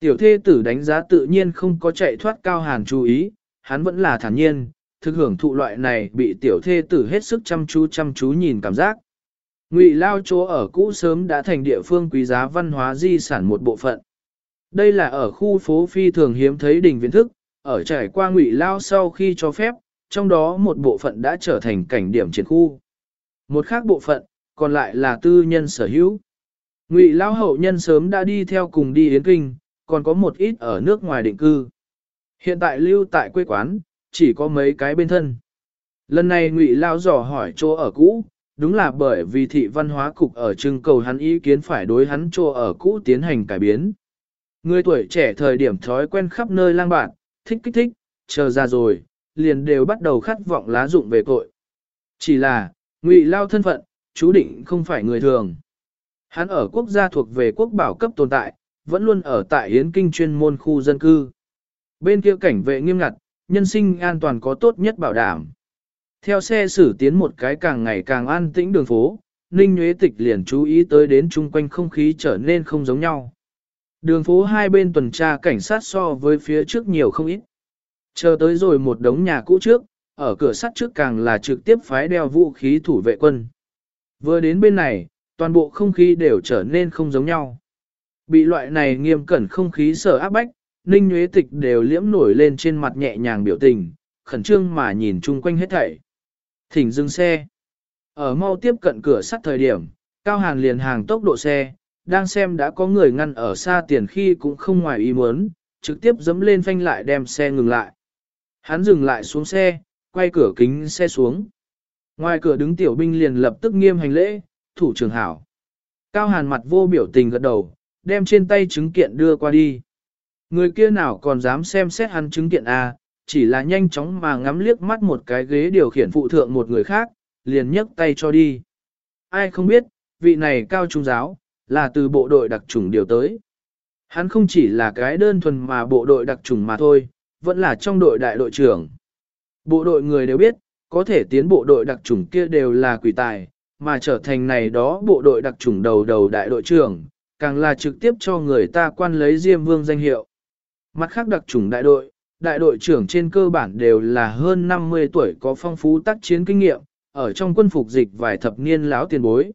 Tiểu thê tử đánh giá tự nhiên không có chạy thoát cao hàn chú ý, hắn vẫn là thản nhiên, thực hưởng thụ loại này bị tiểu thê tử hết sức chăm chú chăm chú nhìn cảm giác. Ngụy Lao chỗ ở cũ sớm đã thành địa phương quý giá văn hóa di sản một bộ phận. Đây là ở khu phố phi thường hiếm thấy đình viện thức, ở trải qua Ngụy Lao sau khi cho phép, trong đó một bộ phận đã trở thành cảnh điểm triển khu. Một khác bộ phận, còn lại là tư nhân sở hữu. Ngụy Lao hậu nhân sớm đã đi theo cùng đi Yến Kinh, còn có một ít ở nước ngoài định cư. Hiện tại lưu tại quê quán, chỉ có mấy cái bên thân. Lần này Ngụy Lao dò hỏi chỗ ở cũ, đúng là bởi vì thị văn hóa cục ở trưng cầu hắn ý kiến phải đối hắn chỗ ở cũ tiến hành cải biến. Người tuổi trẻ thời điểm thói quen khắp nơi lang bạn, thích kích thích, chờ ra rồi, liền đều bắt đầu khát vọng lá dụng về tội. Chỉ là, ngụy lao thân phận, chú định không phải người thường. Hắn ở quốc gia thuộc về quốc bảo cấp tồn tại, vẫn luôn ở tại Yến Kinh chuyên môn khu dân cư. Bên kia cảnh vệ nghiêm ngặt, nhân sinh an toàn có tốt nhất bảo đảm. Theo xe xử tiến một cái càng ngày càng an tĩnh đường phố, Ninh Nguyễn Tịch liền chú ý tới đến chung quanh không khí trở nên không giống nhau. Đường phố hai bên tuần tra cảnh sát so với phía trước nhiều không ít. Chờ tới rồi một đống nhà cũ trước, ở cửa sắt trước càng là trực tiếp phái đeo vũ khí thủ vệ quân. Vừa đến bên này, toàn bộ không khí đều trở nên không giống nhau. Bị loại này nghiêm cẩn không khí sở áp bách, Ninh Nguyễn Tịch đều liễm nổi lên trên mặt nhẹ nhàng biểu tình, khẩn trương mà nhìn chung quanh hết thảy. Thỉnh dừng xe. Ở mau tiếp cận cửa sắt thời điểm, Cao Hàn liền hàng tốc độ xe, đang xem đã có người ngăn ở xa tiền khi cũng không ngoài ý muốn, trực tiếp dấm lên phanh lại đem xe ngừng lại. Hắn dừng lại xuống xe, quay cửa kính xe xuống. Ngoài cửa đứng tiểu binh liền lập tức nghiêm hành lễ, thủ trưởng hảo. Cao Hàn mặt vô biểu tình gật đầu, đem trên tay chứng kiện đưa qua đi. Người kia nào còn dám xem xét hắn chứng kiện A, chỉ là nhanh chóng mà ngắm liếc mắt một cái ghế điều khiển phụ thượng một người khác, liền nhấc tay cho đi. Ai không biết, vị này cao trung giáo, là từ bộ đội đặc trùng điều tới. Hắn không chỉ là cái đơn thuần mà bộ đội đặc trùng mà thôi, vẫn là trong đội đại đội trưởng. Bộ đội người đều biết, có thể tiến bộ đội đặc chủng kia đều là quỷ tài, mà trở thành này đó bộ đội đặc chủng đầu đầu đại đội trưởng, càng là trực tiếp cho người ta quan lấy Diêm Vương danh hiệu. Mặt khác đặc chủng đại đội, đại đội trưởng trên cơ bản đều là hơn 50 tuổi có phong phú tác chiến kinh nghiệm, ở trong quân phục dịch vài thập niên láo tiền bối.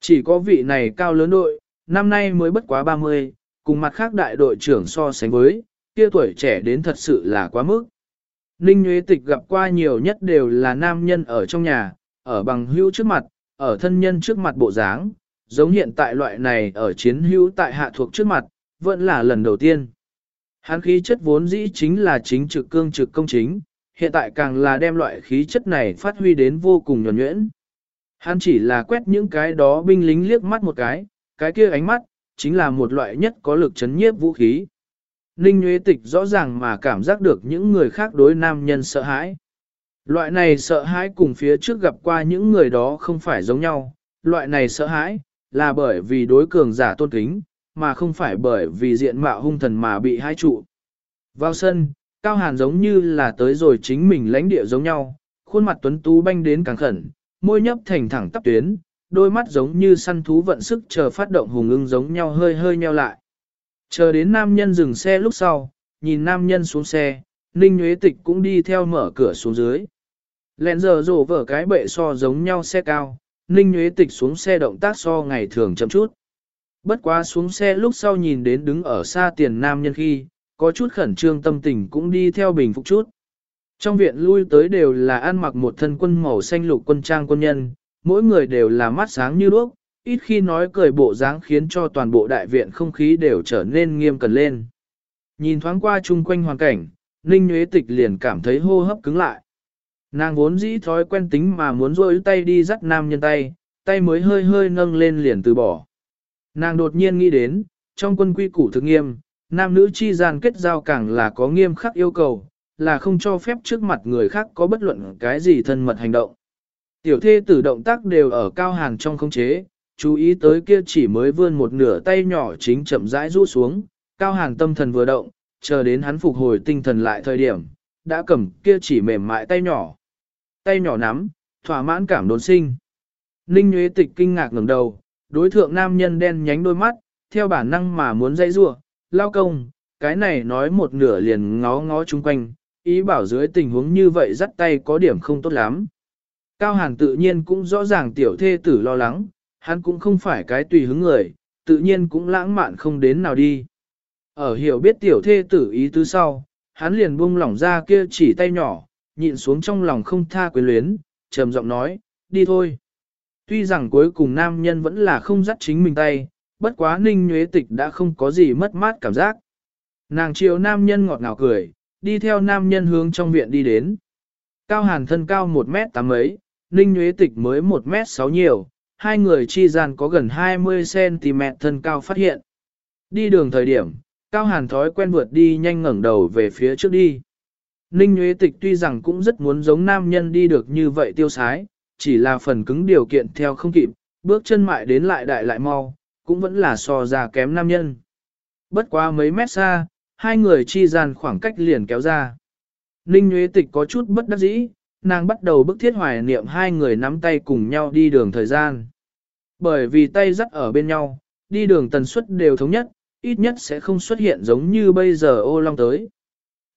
Chỉ có vị này cao lớn đội, năm nay mới bất quá 30, cùng mặt khác đại đội trưởng so sánh với, kia tuổi trẻ đến thật sự là quá mức. Ninh Nguyễn Tịch gặp qua nhiều nhất đều là nam nhân ở trong nhà, ở bằng hữu trước mặt, ở thân nhân trước mặt bộ dáng, giống hiện tại loại này ở chiến hữu tại hạ thuộc trước mặt, vẫn là lần đầu tiên. Hán khí chất vốn dĩ chính là chính trực cương trực công chính, hiện tại càng là đem loại khí chất này phát huy đến vô cùng nhuẩn nhuyễn. Hắn chỉ là quét những cái đó binh lính liếc mắt một cái, cái kia ánh mắt, chính là một loại nhất có lực chấn nhiếp vũ khí. Ninh Nguyễn Tịch rõ ràng mà cảm giác được những người khác đối nam nhân sợ hãi. Loại này sợ hãi cùng phía trước gặp qua những người đó không phải giống nhau, loại này sợ hãi, là bởi vì đối cường giả tôn kính, mà không phải bởi vì diện mạo hung thần mà bị hai trụ. Vào sân, Cao Hàn giống như là tới rồi chính mình lãnh địa giống nhau, khuôn mặt tuấn tú banh đến càng khẩn, môi nhấp thành thẳng tắp tuyến, đôi mắt giống như săn thú vận sức chờ phát động hùng ưng giống nhau hơi hơi nheo lại. Chờ đến nam nhân dừng xe lúc sau, nhìn nam nhân xuống xe, Ninh Nguyễn Tịch cũng đi theo mở cửa xuống dưới. Lẹn giờ rổ vở cái bệ so giống nhau xe cao, Ninh Nguyễn Tịch xuống xe động tác so ngày thường chậm chút. Bất quá xuống xe lúc sau nhìn đến đứng ở xa tiền nam nhân khi, có chút khẩn trương tâm tình cũng đi theo bình phục chút. Trong viện lui tới đều là ăn mặc một thân quân màu xanh lục quân trang quân nhân, mỗi người đều là mắt sáng như đuốc, ít khi nói cười bộ dáng khiến cho toàn bộ đại viện không khí đều trở nên nghiêm cẩn lên. Nhìn thoáng qua chung quanh hoàn cảnh, Ninh Nguyễn Tịch liền cảm thấy hô hấp cứng lại. Nàng vốn dĩ thói quen tính mà muốn rôi tay đi dắt nam nhân tay, tay mới hơi hơi nâng lên liền từ bỏ. Nàng đột nhiên nghĩ đến, trong quân quy củ thực nghiêm, nam nữ chi gian kết giao càng là có nghiêm khắc yêu cầu, là không cho phép trước mặt người khác có bất luận cái gì thân mật hành động. Tiểu thê tử động tác đều ở cao hàng trong không chế, chú ý tới kia chỉ mới vươn một nửa tay nhỏ chính chậm rãi rũ xuống, cao hàng tâm thần vừa động, chờ đến hắn phục hồi tinh thần lại thời điểm, đã cầm kia chỉ mềm mại tay nhỏ. Tay nhỏ nắm, thỏa mãn cảm đốn sinh. Ninh Nguyễn Tịch kinh ngạc ngẩng đầu, đối thượng nam nhân đen nhánh đôi mắt, theo bản năng mà muốn dây rua, lao công, cái này nói một nửa liền ngó ngó chung quanh, ý bảo dưới tình huống như vậy dắt tay có điểm không tốt lắm. Cao Hàn tự nhiên cũng rõ ràng tiểu thê tử lo lắng, hắn cũng không phải cái tùy hứng người, tự nhiên cũng lãng mạn không đến nào đi. Ở hiểu biết tiểu thê tử ý tứ sau, hắn liền buông lỏng ra kia chỉ tay nhỏ, nhịn xuống trong lòng không tha quyến luyến, trầm giọng nói, đi thôi. Tuy rằng cuối cùng nam nhân vẫn là không dắt chính mình tay, bất quá ninh nhuế tịch đã không có gì mất mát cảm giác. Nàng chiều nam nhân ngọt ngào cười, đi theo nam nhân hướng trong viện đi đến. Cao hàn thân cao 1 mét 8 ấy, ninh nhuế tịch mới 1 mét 6 nhiều, hai người chi gian có gần 20cm thân cao phát hiện. Đi đường thời điểm, Cao Hàn thói quen vượt đi nhanh ngẩng đầu về phía trước đi. Ninh Nguyễn Tịch tuy rằng cũng rất muốn giống nam nhân đi được như vậy tiêu sái, chỉ là phần cứng điều kiện theo không kịp, bước chân mại đến lại đại lại mau, cũng vẫn là so ra kém nam nhân. Bất quá mấy mét xa, hai người chi gian khoảng cách liền kéo ra. Ninh Nguyễn Tịch có chút bất đắc dĩ, nàng bắt đầu bức thiết hoài niệm hai người nắm tay cùng nhau đi đường thời gian. Bởi vì tay dắt ở bên nhau, đi đường tần suất đều thống nhất, ít nhất sẽ không xuất hiện giống như bây giờ ô long tới.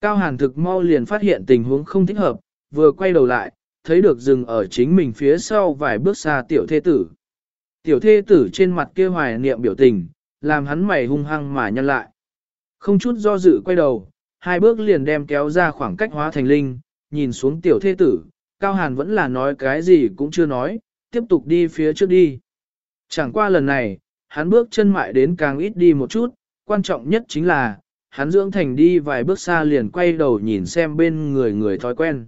Cao Hàn thực mau liền phát hiện tình huống không thích hợp, vừa quay đầu lại, thấy được dừng ở chính mình phía sau vài bước xa tiểu thê tử. Tiểu thê tử trên mặt kia hoài niệm biểu tình, làm hắn mày hung hăng mà nhăn lại. Không chút do dự quay đầu, hai bước liền đem kéo ra khoảng cách hóa thành linh, nhìn xuống tiểu thê tử, Cao Hàn vẫn là nói cái gì cũng chưa nói, tiếp tục đi phía trước đi. Chẳng qua lần này, hắn bước chân mại đến càng ít đi một chút, quan trọng nhất chính là, hắn dưỡng thành đi vài bước xa liền quay đầu nhìn xem bên người người thói quen.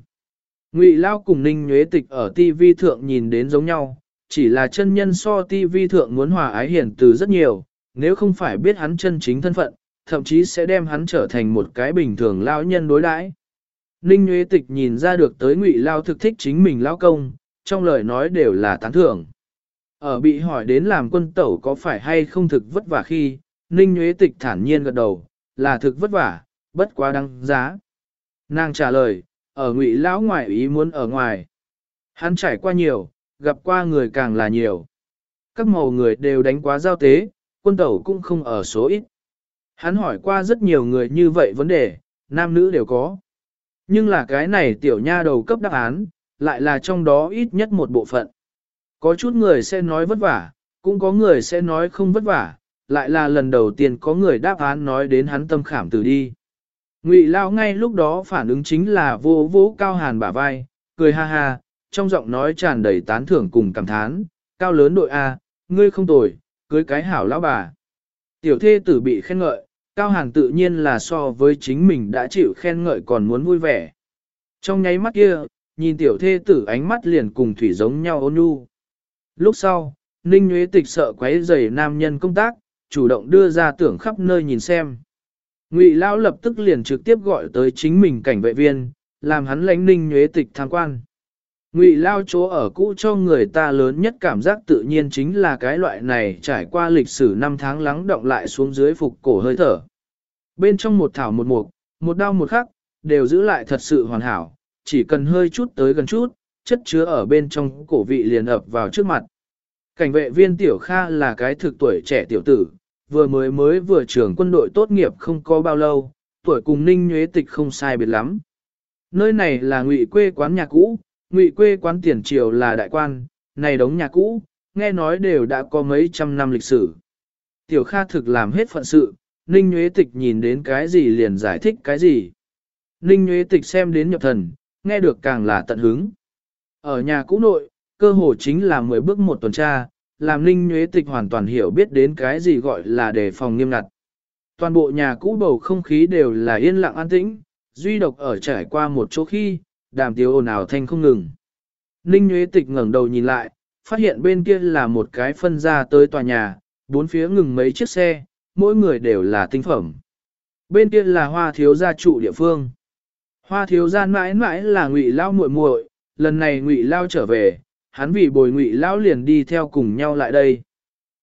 Ngụy Lao cùng Ninh Nhuế Tịch ở TV thượng nhìn đến giống nhau, chỉ là chân nhân so TV thượng muốn hòa ái hiển từ rất nhiều, nếu không phải biết hắn chân chính thân phận, thậm chí sẽ đem hắn trở thành một cái bình thường lao nhân đối đãi. Ninh Nhuế Tịch nhìn ra được tới Ngụy Lao thực thích chính mình lao công, trong lời nói đều là tán thưởng. Ở bị hỏi đến làm quân tẩu có phải hay không thực vất vả khi, Ninh Nguyễn Tịch thản nhiên gật đầu, là thực vất vả, bất quá đăng giá. Nàng trả lời, ở ngụy lão ngoại ý muốn ở ngoài. Hắn trải qua nhiều, gặp qua người càng là nhiều. Các màu người đều đánh quá giao tế, quân tẩu cũng không ở số ít. Hắn hỏi qua rất nhiều người như vậy vấn đề, nam nữ đều có. Nhưng là cái này tiểu nha đầu cấp đáp án, lại là trong đó ít nhất một bộ phận. Có chút người sẽ nói vất vả, cũng có người sẽ nói không vất vả, lại là lần đầu tiên có người đáp án nói đến hắn tâm khảm từ đi. Ngụy Lao ngay lúc đó phản ứng chính là vô vô cao hàn bả vai, cười ha ha, trong giọng nói tràn đầy tán thưởng cùng cảm thán, cao lớn đội A, ngươi không tồi, cưới cái hảo lão bà. Tiểu thê tử bị khen ngợi, cao hàn tự nhiên là so với chính mình đã chịu khen ngợi còn muốn vui vẻ. Trong nháy mắt kia, nhìn tiểu thê tử ánh mắt liền cùng thủy giống nhau ôn nhu. Lúc sau, Ninh Nguyễn Tịch sợ quấy rầy nam nhân công tác, chủ động đưa ra tưởng khắp nơi nhìn xem. Ngụy Lão lập tức liền trực tiếp gọi tới chính mình cảnh vệ viên, làm hắn lãnh Ninh Nguyễn Tịch tham quan. Ngụy Lao chỗ ở cũ cho người ta lớn nhất cảm giác tự nhiên chính là cái loại này trải qua lịch sử năm tháng lắng động lại xuống dưới phục cổ hơi thở. Bên trong một thảo một mục, một đau một khắc, đều giữ lại thật sự hoàn hảo, chỉ cần hơi chút tới gần chút, chất chứa ở bên trong cổ vị liền ập vào trước mặt. Cảnh vệ viên Tiểu Kha là cái thực tuổi trẻ tiểu tử, vừa mới mới vừa trưởng quân đội tốt nghiệp không có bao lâu, tuổi cùng Ninh Nhuế Tịch không sai biệt lắm. Nơi này là ngụy quê quán nhà cũ, ngụy quê quán tiền triều là đại quan, này đống nhà cũ, nghe nói đều đã có mấy trăm năm lịch sử. Tiểu Kha thực làm hết phận sự, Ninh Nguyễn Tịch nhìn đến cái gì liền giải thích cái gì. Ninh Nguyễn Tịch xem đến nhập thần, nghe được càng là tận hứng. Ở nhà cũ nội, cơ hồ chính là 10 bước một tuần tra, làm Ninh Nguyễn Tịch hoàn toàn hiểu biết đến cái gì gọi là đề phòng nghiêm ngặt. Toàn bộ nhà cũ bầu không khí đều là yên lặng an tĩnh, duy độc ở trải qua một chỗ khi, đàm tiếu ồn ào thanh không ngừng. Ninh Nguyễn Tịch ngẩng đầu nhìn lại, phát hiện bên kia là một cái phân ra tới tòa nhà, bốn phía ngừng mấy chiếc xe, mỗi người đều là tinh phẩm. Bên kia là hoa thiếu gia trụ địa phương. Hoa thiếu gia mãi mãi là ngụy lao muội muội, lần này ngụy lao trở về, hắn vì bồi ngụy lao liền đi theo cùng nhau lại đây.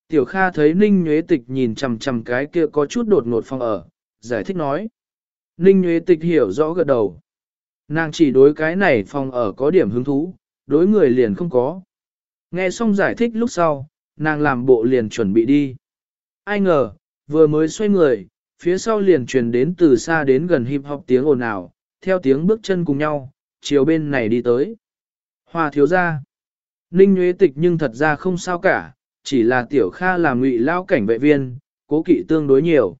Tiểu Kha thấy Ninh Nhuế Tịch nhìn chằm chằm cái kia có chút đột ngột phòng ở, giải thích nói. Ninh Nhuế Tịch hiểu rõ gật đầu. Nàng chỉ đối cái này phòng ở có điểm hứng thú, đối người liền không có. Nghe xong giải thích lúc sau, nàng làm bộ liền chuẩn bị đi. Ai ngờ, vừa mới xoay người, phía sau liền truyền đến từ xa đến gần hip hop tiếng ồn ào, theo tiếng bước chân cùng nhau, chiều bên này đi tới. Hoa thiếu ra. Ninh Nguyễn Tịch nhưng thật ra không sao cả, chỉ là tiểu kha làm ngụy lao cảnh vệ viên, cố kỵ tương đối nhiều.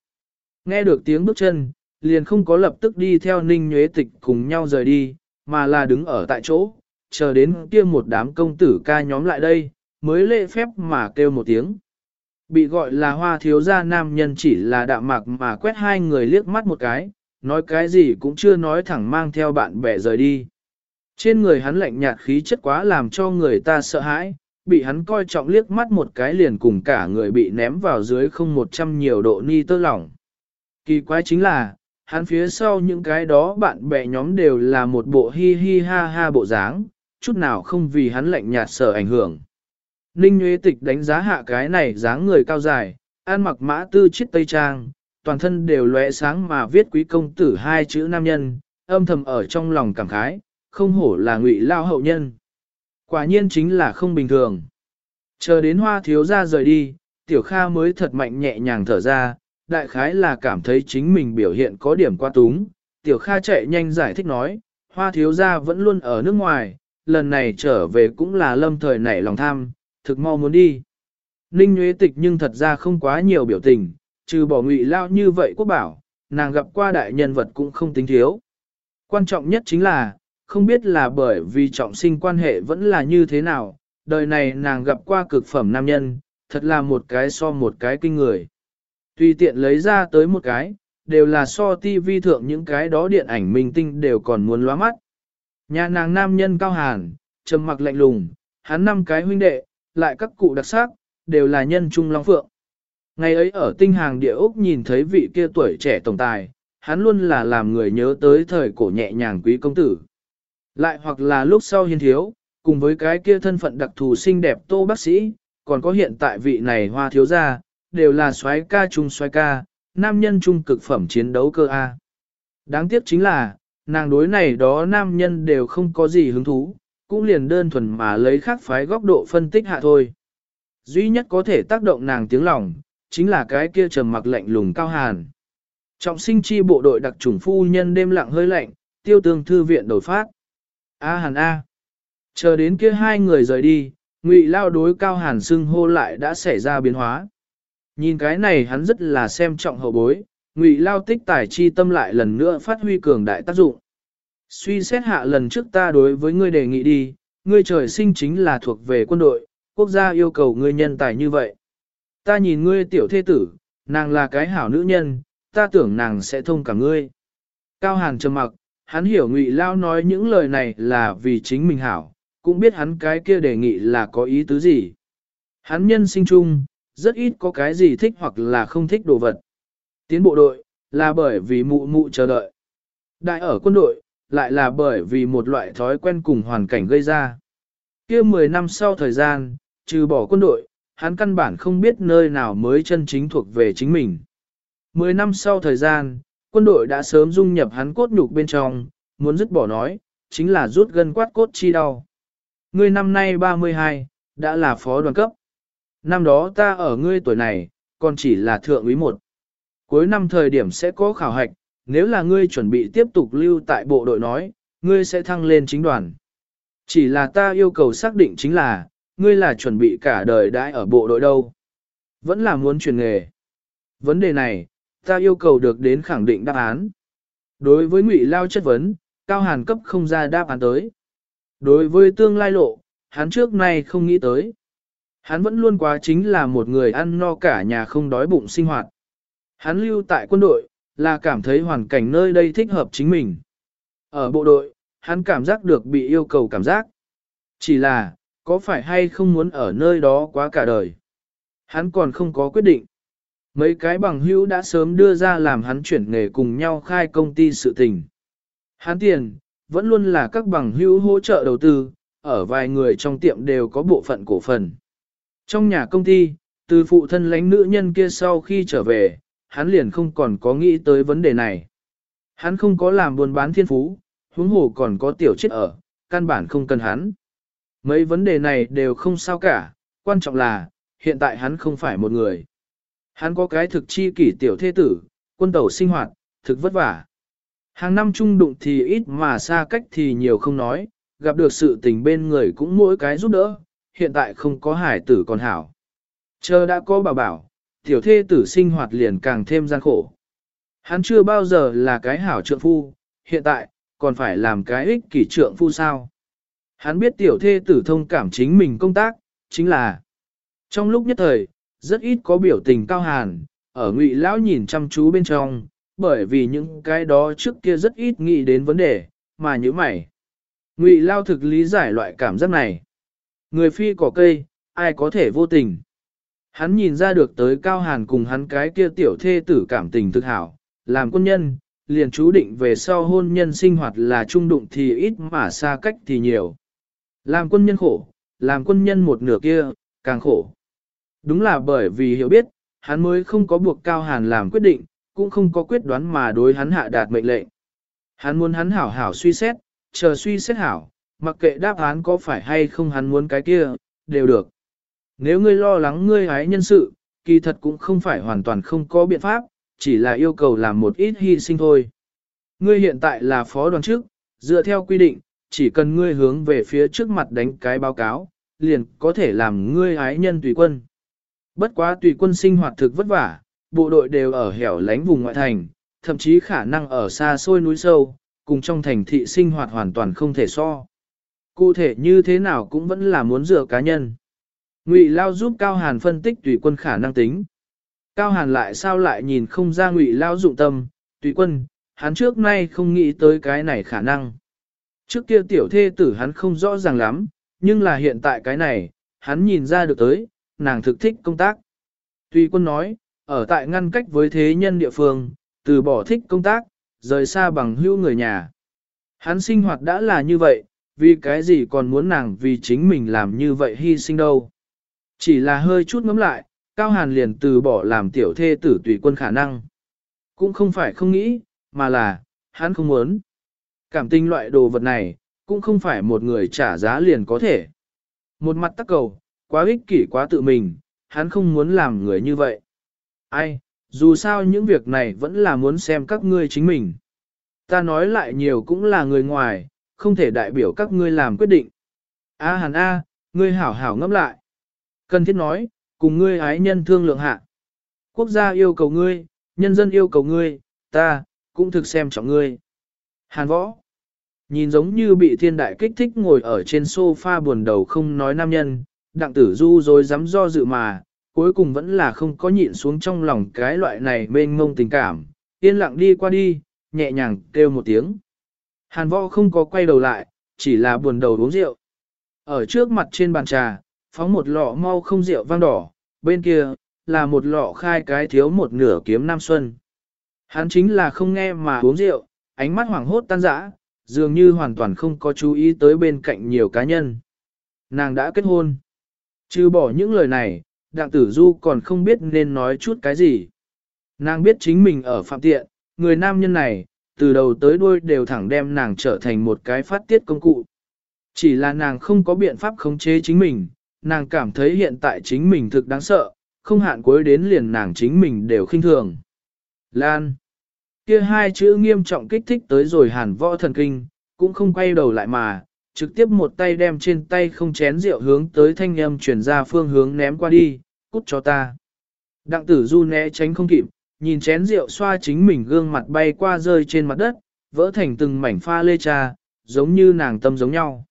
Nghe được tiếng bước chân, liền không có lập tức đi theo Ninh nhuế Tịch cùng nhau rời đi, mà là đứng ở tại chỗ, chờ đến kia một đám công tử ca nhóm lại đây, mới lễ phép mà kêu một tiếng. Bị gọi là hoa thiếu gia nam nhân chỉ là đạm mạc mà quét hai người liếc mắt một cái, nói cái gì cũng chưa nói thẳng mang theo bạn bè rời đi. Trên người hắn lạnh nhạt khí chất quá làm cho người ta sợ hãi, bị hắn coi trọng liếc mắt một cái liền cùng cả người bị ném vào dưới không một trăm nhiều độ ni tơ lỏng. Kỳ quái chính là, hắn phía sau những cái đó bạn bè nhóm đều là một bộ hi hi ha ha bộ dáng, chút nào không vì hắn lạnh nhạt sợ ảnh hưởng. Ninh Nguyễn Tịch đánh giá hạ cái này dáng người cao dài, ăn mặc mã tư chiếc tây trang, toàn thân đều lóe sáng mà viết quý công tử hai chữ nam nhân, âm thầm ở trong lòng cảm khái, không hổ là ngụy lao hậu nhân. Quả nhiên chính là không bình thường. Chờ đến hoa thiếu ra rời đi, tiểu kha mới thật mạnh nhẹ nhàng thở ra, đại khái là cảm thấy chính mình biểu hiện có điểm qua túng. Tiểu kha chạy nhanh giải thích nói, hoa thiếu gia vẫn luôn ở nước ngoài, lần này trở về cũng là lâm thời nảy lòng tham, thực mau muốn đi. Ninh Nguyễn Tịch nhưng thật ra không quá nhiều biểu tình, trừ bỏ ngụy lao như vậy quốc bảo, nàng gặp qua đại nhân vật cũng không tính thiếu. Quan trọng nhất chính là, không biết là bởi vì trọng sinh quan hệ vẫn là như thế nào, đời này nàng gặp qua cực phẩm nam nhân, thật là một cái so một cái kinh người. Tùy tiện lấy ra tới một cái, đều là so ti vi thượng những cái đó điện ảnh minh tinh đều còn muốn lóa mắt. Nhà nàng nam nhân cao hàn, trầm mặc lạnh lùng, hắn năm cái huynh đệ, lại các cụ đặc sắc, đều là nhân trung long phượng. Ngày ấy ở tinh hàng địa ốc nhìn thấy vị kia tuổi trẻ tổng tài, hắn luôn là làm người nhớ tới thời cổ nhẹ nhàng quý công tử. Lại hoặc là lúc sau hiên thiếu, cùng với cái kia thân phận đặc thù xinh đẹp tô bác sĩ, còn có hiện tại vị này hoa thiếu gia, đều là xoái ca chung xoái ca, nam nhân chung cực phẩm chiến đấu cơ A. Đáng tiếc chính là, nàng đối này đó nam nhân đều không có gì hứng thú, cũng liền đơn thuần mà lấy khác phái góc độ phân tích hạ thôi. Duy nhất có thể tác động nàng tiếng lòng, chính là cái kia trầm mặc lạnh lùng cao hàn. Trọng sinh chi bộ đội đặc trùng phu nhân đêm lặng hơi lạnh, tiêu tương thư viện đổi phát. A hàn A. Chờ đến kia hai người rời đi, ngụy lao đối cao hàn xưng hô lại đã xảy ra biến hóa. Nhìn cái này hắn rất là xem trọng hậu bối, ngụy lao tích tài chi tâm lại lần nữa phát huy cường đại tác dụng. Suy xét hạ lần trước ta đối với ngươi đề nghị đi, ngươi trời sinh chính là thuộc về quân đội, quốc gia yêu cầu ngươi nhân tài như vậy. Ta nhìn ngươi tiểu thế tử, nàng là cái hảo nữ nhân, ta tưởng nàng sẽ thông cả ngươi. Cao Hàn trầm mặc, hắn hiểu Ngụy Lao nói những lời này là vì chính mình hảo, cũng biết hắn cái kia đề nghị là có ý tứ gì. Hắn nhân sinh chung, rất ít có cái gì thích hoặc là không thích đồ vật. Tiến bộ đội, là bởi vì mụ mụ chờ đợi. Đại ở quân đội, lại là bởi vì một loại thói quen cùng hoàn cảnh gây ra. kia 10 năm sau thời gian, trừ bỏ quân đội, hắn căn bản không biết nơi nào mới chân chính thuộc về chính mình. 10 năm sau thời gian, quân đội đã sớm dung nhập hắn cốt nhục bên trong, muốn dứt bỏ nói, chính là rút gân quát cốt chi đau. Người năm nay 32, đã là phó đoàn cấp năm đó ta ở ngươi tuổi này, còn chỉ là thượng úy một. Cuối năm thời điểm sẽ có khảo hạch, nếu là ngươi chuẩn bị tiếp tục lưu tại bộ đội nói, ngươi sẽ thăng lên chính đoàn. Chỉ là ta yêu cầu xác định chính là, ngươi là chuẩn bị cả đời đãi ở bộ đội đâu. Vẫn là muốn chuyển nghề. Vấn đề này, ta yêu cầu được đến khẳng định đáp án. Đối với Ngụy Lao chất vấn, Cao Hàn cấp không ra đáp án tới. Đối với tương lai lộ, hắn trước nay không nghĩ tới. Hắn vẫn luôn quá chính là một người ăn no cả nhà không đói bụng sinh hoạt. Hắn lưu tại quân đội, là cảm thấy hoàn cảnh nơi đây thích hợp chính mình. Ở bộ đội, hắn cảm giác được bị yêu cầu cảm giác. Chỉ là, có phải hay không muốn ở nơi đó quá cả đời. Hắn còn không có quyết định. Mấy cái bằng hữu đã sớm đưa ra làm hắn chuyển nghề cùng nhau khai công ty sự tình. Hắn tiền, vẫn luôn là các bằng hữu hỗ trợ đầu tư, ở vài người trong tiệm đều có bộ phận cổ phần. Trong nhà công ty, từ phụ thân lãnh nữ nhân kia sau khi trở về, hắn liền không còn có nghĩ tới vấn đề này. Hắn không có làm buôn bán thiên phú, huống hồ còn có tiểu chết ở, căn bản không cần hắn. Mấy vấn đề này đều không sao cả, quan trọng là, hiện tại hắn không phải một người. Hắn có cái thực chi kỷ tiểu thế tử, quân tẩu sinh hoạt, thực vất vả. Hàng năm chung đụng thì ít mà xa cách thì nhiều không nói, gặp được sự tình bên người cũng mỗi cái giúp đỡ, hiện tại không có hải tử còn hảo. Chờ đã có bảo bảo, tiểu thê tử sinh hoạt liền càng thêm gian khổ. Hắn chưa bao giờ là cái hảo trượng phu, hiện tại, còn phải làm cái ích kỷ trượng phu sao. Hắn biết tiểu thê tử thông cảm chính mình công tác, chính là trong lúc nhất thời, rất ít có biểu tình cao hàn, ở ngụy lão nhìn chăm chú bên trong, bởi vì những cái đó trước kia rất ít nghĩ đến vấn đề, mà như mày. Ngụy lao thực lý giải loại cảm giác này. Người phi cỏ cây, ai có thể vô tình. Hắn nhìn ra được tới cao hàn cùng hắn cái kia tiểu thê tử cảm tình thực hảo, làm quân nhân, liền chú định về sau hôn nhân sinh hoạt là trung đụng thì ít mà xa cách thì nhiều. Làm quân nhân khổ, làm quân nhân một nửa kia, càng khổ. Đúng là bởi vì hiểu biết, hắn mới không có buộc Cao Hàn làm quyết định, cũng không có quyết đoán mà đối hắn hạ đạt mệnh lệnh. Hắn muốn hắn hảo hảo suy xét, chờ suy xét hảo, mặc kệ đáp án có phải hay không hắn muốn cái kia, đều được. Nếu ngươi lo lắng ngươi hái nhân sự, kỳ thật cũng không phải hoàn toàn không có biện pháp, chỉ là yêu cầu làm một ít hy sinh thôi. Ngươi hiện tại là phó đoàn chức, dựa theo quy định, chỉ cần ngươi hướng về phía trước mặt đánh cái báo cáo, liền có thể làm ngươi ái nhân tùy quân. Bất quá tùy quân sinh hoạt thực vất vả, bộ đội đều ở hẻo lánh vùng ngoại thành, thậm chí khả năng ở xa xôi núi sâu, cùng trong thành thị sinh hoạt hoàn toàn không thể so. Cụ thể như thế nào cũng vẫn là muốn dựa cá nhân. Ngụy Lao giúp Cao Hàn phân tích tùy quân khả năng tính. Cao Hàn lại sao lại nhìn không ra Ngụy Lao dụng tâm, tùy quân, hắn trước nay không nghĩ tới cái này khả năng. Trước kia tiểu thê tử hắn không rõ ràng lắm, nhưng là hiện tại cái này, hắn nhìn ra được tới, nàng thực thích công tác. Tùy quân nói, ở tại ngăn cách với thế nhân địa phương, từ bỏ thích công tác, rời xa bằng hữu người nhà. Hắn sinh hoạt đã là như vậy, vì cái gì còn muốn nàng vì chính mình làm như vậy hy sinh đâu. Chỉ là hơi chút ngấm lại, Cao Hàn liền từ bỏ làm tiểu thê tử tùy quân khả năng. Cũng không phải không nghĩ, mà là, hắn không muốn. Cảm tình loại đồ vật này, cũng không phải một người trả giá liền có thể. Một mặt tắc cầu, quá ích kỷ quá tự mình, hắn không muốn làm người như vậy. Ai, dù sao những việc này vẫn là muốn xem các ngươi chính mình. Ta nói lại nhiều cũng là người ngoài, không thể đại biểu các ngươi làm quyết định. A hàn A, ngươi hảo hảo ngẫm lại. Cần thiết nói, cùng ngươi ái nhân thương lượng hạ. Quốc gia yêu cầu ngươi, nhân dân yêu cầu ngươi, ta, cũng thực xem trọng ngươi. Hàn võ. Nhìn giống như bị thiên đại kích thích ngồi ở trên sofa buồn đầu không nói nam nhân, đặng tử du rồi dám do dự mà, cuối cùng vẫn là không có nhịn xuống trong lòng cái loại này mênh ngông tình cảm, yên lặng đi qua đi, nhẹ nhàng kêu một tiếng. Hàn võ không có quay đầu lại, chỉ là buồn đầu uống rượu. Ở trước mặt trên bàn trà, phóng một lọ mau không rượu vang đỏ, bên kia, là một lọ khai cái thiếu một nửa kiếm nam xuân. Hắn chính là không nghe mà uống rượu, ánh mắt hoảng hốt tan rã, dường như hoàn toàn không có chú ý tới bên cạnh nhiều cá nhân. Nàng đã kết hôn. Trừ bỏ những lời này, đặng tử du còn không biết nên nói chút cái gì. Nàng biết chính mình ở phạm tiện, người nam nhân này, từ đầu tới đuôi đều thẳng đem nàng trở thành một cái phát tiết công cụ. Chỉ là nàng không có biện pháp khống chế chính mình, nàng cảm thấy hiện tại chính mình thực đáng sợ, không hạn cuối đến liền nàng chính mình đều khinh thường. Lan. Kia hai chữ nghiêm trọng kích thích tới rồi hàn võ thần kinh, cũng không quay đầu lại mà, trực tiếp một tay đem trên tay không chén rượu hướng tới thanh âm chuyển ra phương hướng ném qua đi, cút cho ta. Đặng tử du né tránh không kịp, nhìn chén rượu xoa chính mình gương mặt bay qua rơi trên mặt đất, vỡ thành từng mảnh pha lê trà, giống như nàng tâm giống nhau.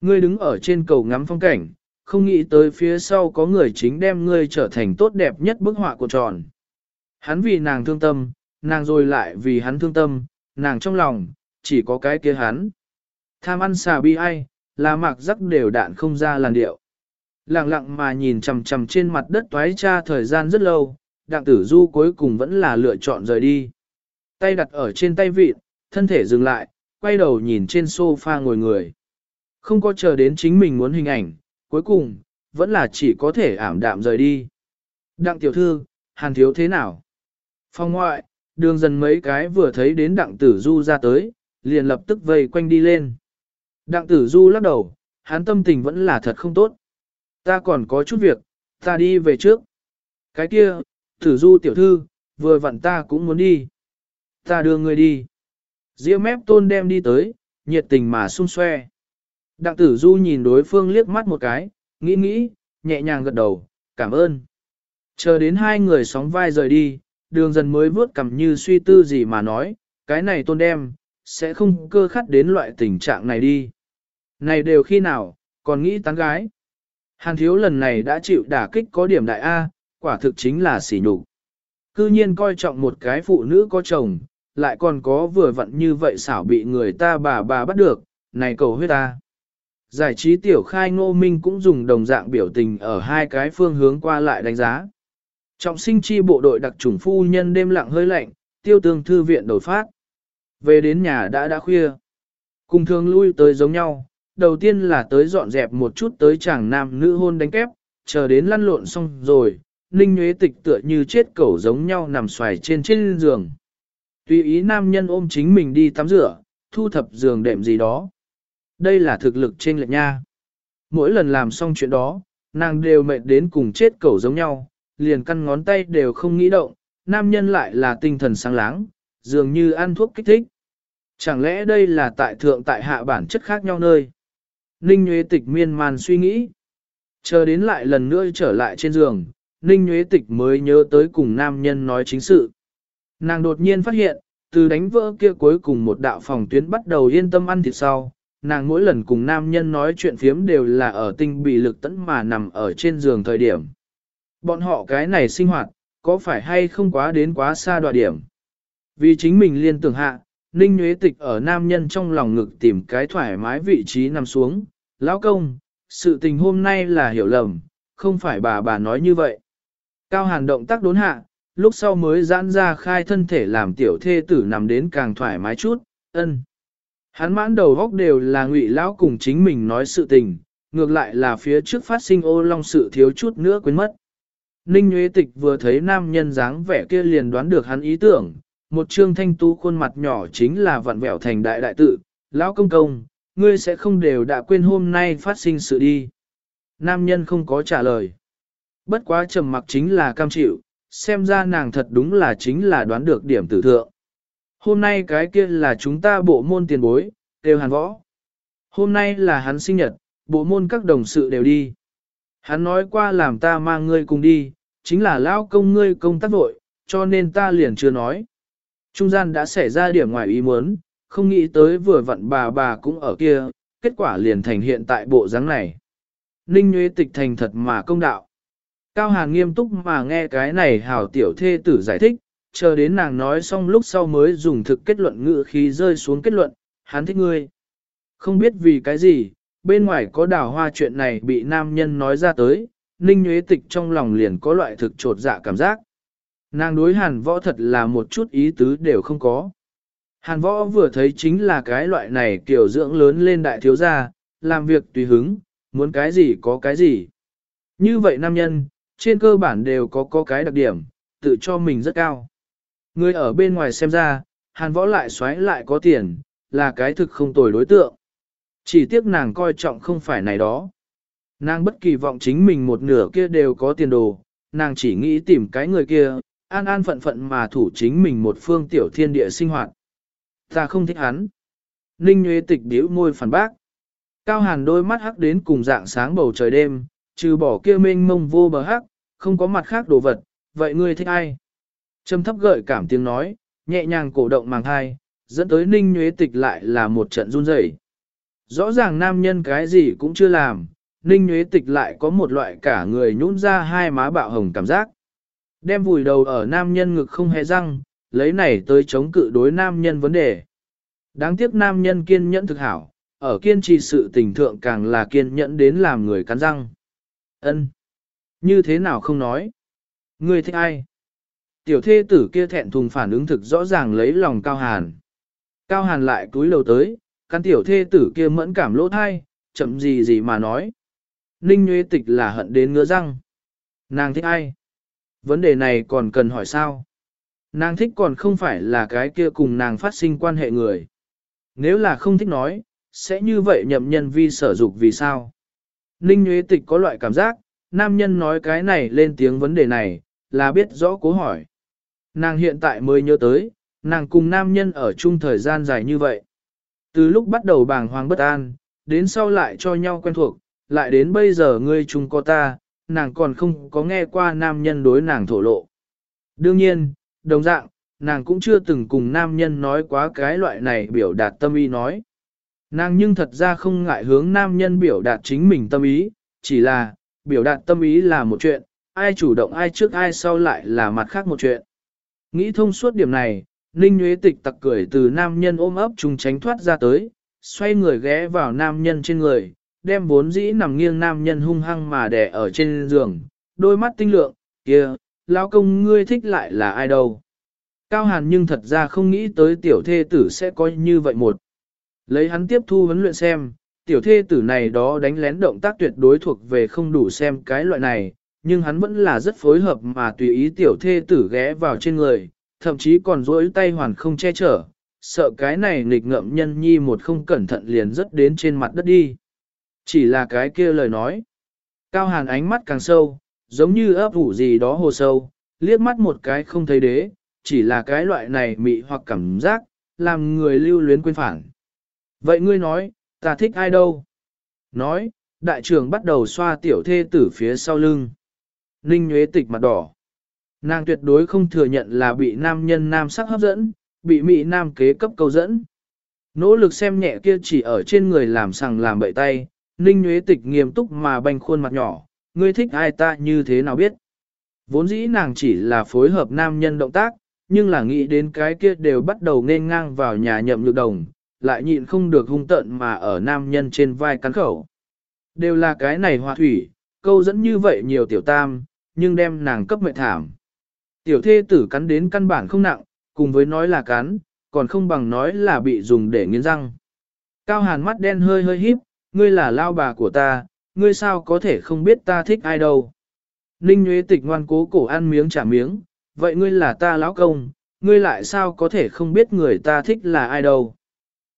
Ngươi đứng ở trên cầu ngắm phong cảnh, không nghĩ tới phía sau có người chính đem ngươi trở thành tốt đẹp nhất bức họa của tròn. Hắn vì nàng thương tâm, nàng rồi lại vì hắn thương tâm, nàng trong lòng, chỉ có cái kia hắn. Tham ăn xà bi ai, là mạc rắc đều đạn không ra làn điệu. Lặng lặng mà nhìn chằm chằm trên mặt đất toái cha thời gian rất lâu, đặng tử du cuối cùng vẫn là lựa chọn rời đi. Tay đặt ở trên tay vịt, thân thể dừng lại, quay đầu nhìn trên sofa ngồi người. Không có chờ đến chính mình muốn hình ảnh, cuối cùng, vẫn là chỉ có thể ảm đạm rời đi. Đặng tiểu thư, hàn thiếu thế nào? Phòng ngoại, đường dần mấy cái vừa thấy đến đặng tử du ra tới, liền lập tức vây quanh đi lên. Đặng tử du lắc đầu, hắn tâm tình vẫn là thật không tốt. Ta còn có chút việc, ta đi về trước. Cái kia, tử du tiểu thư, vừa vặn ta cũng muốn đi. Ta đưa người đi. Diễm mép tôn đem đi tới, nhiệt tình mà sung xoe. Đặng tử du nhìn đối phương liếc mắt một cái, nghĩ nghĩ, nhẹ nhàng gật đầu, cảm ơn. Chờ đến hai người sóng vai rời đi, đường dần mới vớt cầm như suy tư gì mà nói, cái này tôn đem, sẽ không cơ khắt đến loại tình trạng này đi. Này đều khi nào, còn nghĩ tán gái. Hàn thiếu lần này đã chịu đả kích có điểm đại A, quả thực chính là sỉ nhục. Cư nhiên coi trọng một cái phụ nữ có chồng, lại còn có vừa vặn như vậy xảo bị người ta bà bà bắt được, này cầu huyết ta. Giải trí tiểu khai ngô minh cũng dùng đồng dạng biểu tình ở hai cái phương hướng qua lại đánh giá. Trọng sinh chi bộ đội đặc trùng phu nhân đêm lặng hơi lạnh, tiêu tương thư viện đổi phát. Về đến nhà đã đã khuya. Cùng thường lui tới giống nhau, đầu tiên là tới dọn dẹp một chút tới chàng nam nữ hôn đánh kép, chờ đến lăn lộn xong rồi, Ninh Nguyễn Tịch tựa như chết cẩu giống nhau nằm xoài trên trên giường. Tùy ý nam nhân ôm chính mình đi tắm rửa, thu thập giường đệm gì đó. Đây là thực lực trên lệch nha. Mỗi lần làm xong chuyện đó, nàng đều mệt đến cùng chết cẩu giống nhau, liền căn ngón tay đều không nghĩ động, nam nhân lại là tinh thần sáng láng, dường như ăn thuốc kích thích. Chẳng lẽ đây là tại thượng tại hạ bản chất khác nhau nơi? Ninh Nguyễn Tịch miên man suy nghĩ. Chờ đến lại lần nữa trở lại trên giường, Ninh Nguyễn Tịch mới nhớ tới cùng nam nhân nói chính sự. Nàng đột nhiên phát hiện, từ đánh vỡ kia cuối cùng một đạo phòng tuyến bắt đầu yên tâm ăn thịt sau, nàng mỗi lần cùng nam nhân nói chuyện phiếm đều là ở tinh bị lực tẫn mà nằm ở trên giường thời điểm. Bọn họ cái này sinh hoạt, có phải hay không quá đến quá xa đoạn điểm. Vì chính mình liên tưởng hạ, Ninh Nguyễn Tịch ở nam nhân trong lòng ngực tìm cái thoải mái vị trí nằm xuống. Lão công, sự tình hôm nay là hiểu lầm, không phải bà bà nói như vậy. Cao hàn động tác đốn hạ, lúc sau mới giãn ra khai thân thể làm tiểu thê tử nằm đến càng thoải mái chút, ân. Hắn mãn đầu góc đều là ngụy lão cùng chính mình nói sự tình, ngược lại là phía trước phát sinh ô long sự thiếu chút nữa quên mất. Ninh Nguyễn Tịch vừa thấy nam nhân dáng vẻ kia liền đoán được hắn ý tưởng, một trương thanh tú khuôn mặt nhỏ chính là vặn vẹo thành đại đại tự, lão công công, ngươi sẽ không đều đã quên hôm nay phát sinh sự đi. Nam nhân không có trả lời. Bất quá trầm mặc chính là cam chịu, xem ra nàng thật đúng là chính là đoán được điểm tử thượng. Hôm nay cái kia là chúng ta bộ môn tiền bối, đều hàn võ. Hôm nay là hắn sinh nhật, bộ môn các đồng sự đều đi. Hắn nói qua làm ta mang ngươi cùng đi, chính là lao công ngươi công tác vội, cho nên ta liền chưa nói. Trung gian đã xảy ra điểm ngoài ý muốn, không nghĩ tới vừa vặn bà bà cũng ở kia, kết quả liền thành hiện tại bộ dáng này. Ninh Nguyễn Tịch thành thật mà công đạo. Cao Hàn nghiêm túc mà nghe cái này Hảo tiểu thê tử giải thích, chờ đến nàng nói xong lúc sau mới dùng thực kết luận ngữ khí rơi xuống kết luận, hắn thích ngươi. Không biết vì cái gì, bên ngoài có đào hoa chuyện này bị nam nhân nói ra tới, Ninh Nguyễn Tịch trong lòng liền có loại thực trột dạ cảm giác. Nàng đối hàn võ thật là một chút ý tứ đều không có. Hàn võ vừa thấy chính là cái loại này kiểu dưỡng lớn lên đại thiếu gia, làm việc tùy hứng, muốn cái gì có cái gì. Như vậy nam nhân, trên cơ bản đều có có cái đặc điểm, tự cho mình rất cao. Người ở bên ngoài xem ra, hàn võ lại xoáy lại có tiền, là cái thực không tồi đối tượng. Chỉ tiếc nàng coi trọng không phải này đó. Nàng bất kỳ vọng chính mình một nửa kia đều có tiền đồ, nàng chỉ nghĩ tìm cái người kia, an an phận phận mà thủ chính mình một phương tiểu thiên địa sinh hoạt. Ta không thích hắn. Ninh Nguyễn Tịch điếu môi phản bác. Cao hàn đôi mắt hắc đến cùng dạng sáng bầu trời đêm, trừ bỏ kia mênh mông vô bờ hắc, không có mặt khác đồ vật, vậy ngươi thích ai? Trầm thấp gợi cảm tiếng nói, nhẹ nhàng cổ động màng thai, dẫn tới Ninh nhuế Tịch lại là một trận run rẩy. Rõ ràng nam nhân cái gì cũng chưa làm, Ninh nhuế Tịch lại có một loại cả người nhũn ra hai má bạo hồng cảm giác. Đem vùi đầu ở nam nhân ngực không hề răng, lấy này tới chống cự đối nam nhân vấn đề. Đáng tiếc nam nhân kiên nhẫn thực hảo, ở kiên trì sự tình thượng càng là kiên nhẫn đến làm người cắn răng. Ân, Như thế nào không nói? Người thích ai? Tiểu thê tử kia thẹn thùng phản ứng thực rõ ràng lấy lòng Cao Hàn. Cao Hàn lại túi đầu tới, căn tiểu thê tử kia mẫn cảm lỗ thai, chậm gì gì mà nói. Ninh Nguyễn Tịch là hận đến ngứa răng. Nàng thích ai? Vấn đề này còn cần hỏi sao? Nàng thích còn không phải là cái kia cùng nàng phát sinh quan hệ người. Nếu là không thích nói, sẽ như vậy nhậm nhân vi sở dục vì sao? Ninh Nguyễn Tịch có loại cảm giác, nam nhân nói cái này lên tiếng vấn đề này, là biết rõ cố hỏi. Nàng hiện tại mới nhớ tới, nàng cùng nam nhân ở chung thời gian dài như vậy. Từ lúc bắt đầu bàng hoàng bất an, đến sau lại cho nhau quen thuộc, lại đến bây giờ ngươi chung có ta, nàng còn không có nghe qua nam nhân đối nàng thổ lộ. Đương nhiên, đồng dạng, nàng cũng chưa từng cùng nam nhân nói quá cái loại này biểu đạt tâm ý nói. Nàng nhưng thật ra không ngại hướng nam nhân biểu đạt chính mình tâm ý, chỉ là, biểu đạt tâm ý là một chuyện, ai chủ động ai trước ai sau lại là mặt khác một chuyện. Nghĩ thông suốt điểm này, Ninh Nguyễn Tịch tặc cười từ nam nhân ôm ấp trùng tránh thoát ra tới, xoay người ghé vào nam nhân trên người, đem vốn dĩ nằm nghiêng nam nhân hung hăng mà đè ở trên giường, đôi mắt tinh lượng, kia, lão công ngươi thích lại là ai đâu. Cao Hàn nhưng thật ra không nghĩ tới tiểu thê tử sẽ có như vậy một. Lấy hắn tiếp thu huấn luyện xem, tiểu thê tử này đó đánh lén động tác tuyệt đối thuộc về không đủ xem cái loại này, nhưng hắn vẫn là rất phối hợp mà tùy ý tiểu thê tử ghé vào trên người, thậm chí còn duỗi tay hoàn không che chở, sợ cái này nghịch ngợm nhân nhi một không cẩn thận liền rất đến trên mặt đất đi. Chỉ là cái kia lời nói. Cao hàn ánh mắt càng sâu, giống như ấp ủ gì đó hồ sâu, liếc mắt một cái không thấy đế, chỉ là cái loại này mị hoặc cảm giác, làm người lưu luyến quên phản. Vậy ngươi nói, ta thích ai đâu? Nói, đại trưởng bắt đầu xoa tiểu thê tử phía sau lưng. Ninh Nhuế tịch mặt đỏ. Nàng tuyệt đối không thừa nhận là bị nam nhân nam sắc hấp dẫn, bị mỹ nam kế cấp câu dẫn. Nỗ lực xem nhẹ kia chỉ ở trên người làm sằng làm bậy tay, Ninh Nhuế Tịch nghiêm túc mà banh khuôn mặt nhỏ, ngươi thích ai ta như thế nào biết. Vốn dĩ nàng chỉ là phối hợp nam nhân động tác, nhưng là nghĩ đến cái kia đều bắt đầu nên ngang vào nhà nhậm nhược đồng, lại nhịn không được hung tận mà ở nam nhân trên vai cắn khẩu. Đều là cái này hòa thủy, câu dẫn như vậy nhiều tiểu tam, nhưng đem nàng cấp mệnh thảm. Tiểu thê tử cắn đến căn bản không nặng, cùng với nói là cắn, còn không bằng nói là bị dùng để nghiến răng. Cao hàn mắt đen hơi hơi híp, ngươi là lao bà của ta, ngươi sao có thể không biết ta thích ai đâu. Ninh Nguyễn Tịch ngoan cố cổ ăn miếng trả miếng, vậy ngươi là ta lão công, ngươi lại sao có thể không biết người ta thích là ai đâu.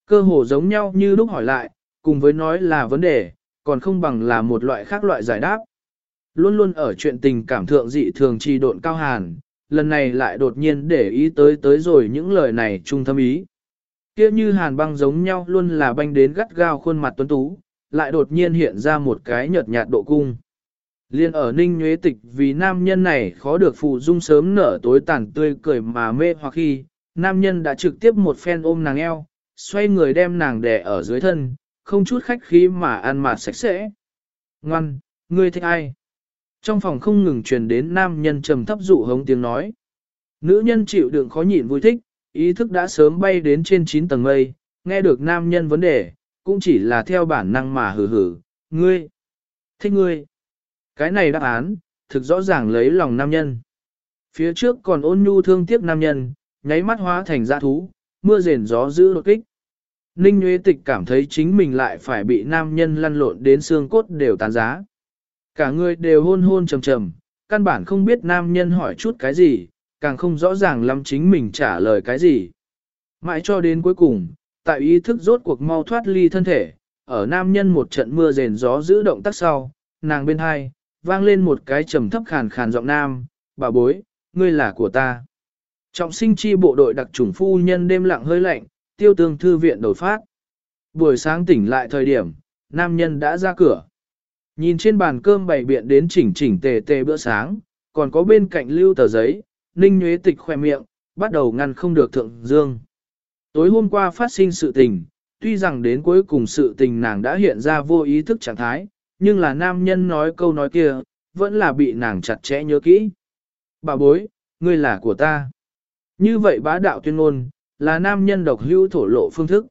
Cơ hồ giống nhau như lúc hỏi lại, cùng với nói là vấn đề, còn không bằng là một loại khác loại giải đáp. Luôn luôn ở chuyện tình cảm thượng dị thường trì độn cao hàn, lần này lại đột nhiên để ý tới tới rồi những lời này trung thâm ý. Kia như hàn băng giống nhau luôn là banh đến gắt gao khuôn mặt tuấn tú, lại đột nhiên hiện ra một cái nhợt nhạt độ cung. Liên ở ninh nhuế tịch vì nam nhân này khó được phụ dung sớm nở tối tàn tươi cười mà mê hoặc khi, nam nhân đã trực tiếp một phen ôm nàng eo, xoay người đem nàng đè ở dưới thân, không chút khách khí mà ăn mạt sạch sẽ. Ngoan, ngươi thích ai? Trong phòng không ngừng truyền đến nam nhân trầm thấp dụ hống tiếng nói. Nữ nhân chịu đựng khó nhịn vui thích, ý thức đã sớm bay đến trên 9 tầng mây, nghe được nam nhân vấn đề, cũng chỉ là theo bản năng mà hử hử, ngươi, thích ngươi. Cái này đáp án, thực rõ ràng lấy lòng nam nhân. Phía trước còn ôn nhu thương tiếc nam nhân, nháy mắt hóa thành dã thú, mưa rền gió giữ đột kích. Ninh Nguyễn Tịch cảm thấy chính mình lại phải bị nam nhân lăn lộn đến xương cốt đều tàn giá. Cả người đều hôn hôn trầm trầm, căn bản không biết nam nhân hỏi chút cái gì, càng không rõ ràng lắm chính mình trả lời cái gì. Mãi cho đến cuối cùng, tại ý thức rốt cuộc mau thoát ly thân thể, ở nam nhân một trận mưa rền gió giữ động tác sau, nàng bên hai, vang lên một cái trầm thấp khàn khàn giọng nam, bà bối, ngươi là của ta. Trọng sinh chi bộ đội đặc chủng phu nhân đêm lặng hơi lạnh, tiêu tương thư viện đột phát. Buổi sáng tỉnh lại thời điểm, nam nhân đã ra cửa. Nhìn trên bàn cơm bày biện đến chỉnh chỉnh tề tề bữa sáng, còn có bên cạnh lưu tờ giấy, ninh nhuế tịch khoe miệng, bắt đầu ngăn không được thượng dương. Tối hôm qua phát sinh sự tình, tuy rằng đến cuối cùng sự tình nàng đã hiện ra vô ý thức trạng thái, nhưng là nam nhân nói câu nói kia, vẫn là bị nàng chặt chẽ nhớ kỹ. Bà bối, ngươi là của ta. Như vậy bá đạo tuyên ngôn, là nam nhân độc hữu thổ lộ phương thức.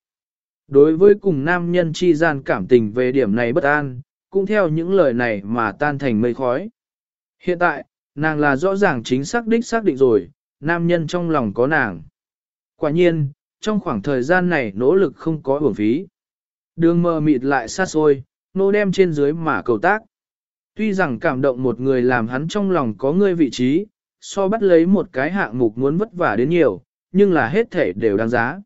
Đối với cùng nam nhân chi gian cảm tình về điểm này bất an, cũng theo những lời này mà tan thành mây khói. Hiện tại, nàng là rõ ràng chính xác đích xác định rồi, nam nhân trong lòng có nàng. Quả nhiên, trong khoảng thời gian này nỗ lực không có uổng phí. Đường mờ mịt lại xa xôi, nô đem trên dưới mà cầu tác. Tuy rằng cảm động một người làm hắn trong lòng có người vị trí, so bắt lấy một cái hạng mục muốn vất vả đến nhiều, nhưng là hết thể đều đáng giá.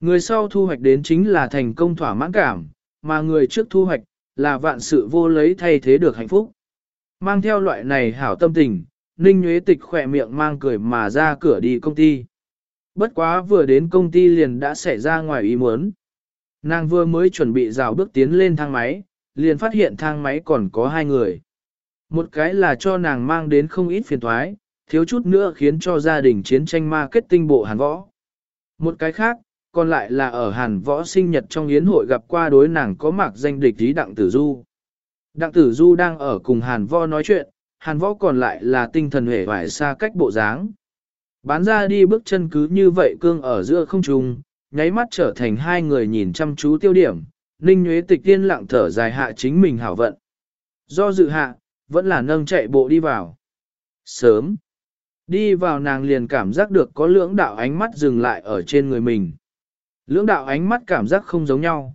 Người sau thu hoạch đến chính là thành công thỏa mãn cảm, mà người trước thu hoạch là vạn sự vô lấy thay thế được hạnh phúc. Mang theo loại này hảo tâm tình, Ninh Nguyễn Tịch khỏe miệng mang cười mà ra cửa đi công ty. Bất quá vừa đến công ty liền đã xảy ra ngoài ý muốn. Nàng vừa mới chuẩn bị rào bước tiến lên thang máy, liền phát hiện thang máy còn có hai người. Một cái là cho nàng mang đến không ít phiền thoái, thiếu chút nữa khiến cho gia đình chiến tranh marketing bộ hàn võ. Một cái khác, còn lại là ở hàn võ sinh nhật trong yến hội gặp qua đối nàng có mạc danh địch ý đặng tử du. Đặng tử du đang ở cùng hàn võ nói chuyện, hàn võ còn lại là tinh thần hể vải xa cách bộ dáng. Bán ra đi bước chân cứ như vậy cương ở giữa không trung, nháy mắt trở thành hai người nhìn chăm chú tiêu điểm, ninh nhuế tịch tiên lặng thở dài hạ chính mình hảo vận. Do dự hạ, vẫn là nâng chạy bộ đi vào. Sớm, đi vào nàng liền cảm giác được có lưỡng đạo ánh mắt dừng lại ở trên người mình. Lưỡng đạo ánh mắt cảm giác không giống nhau.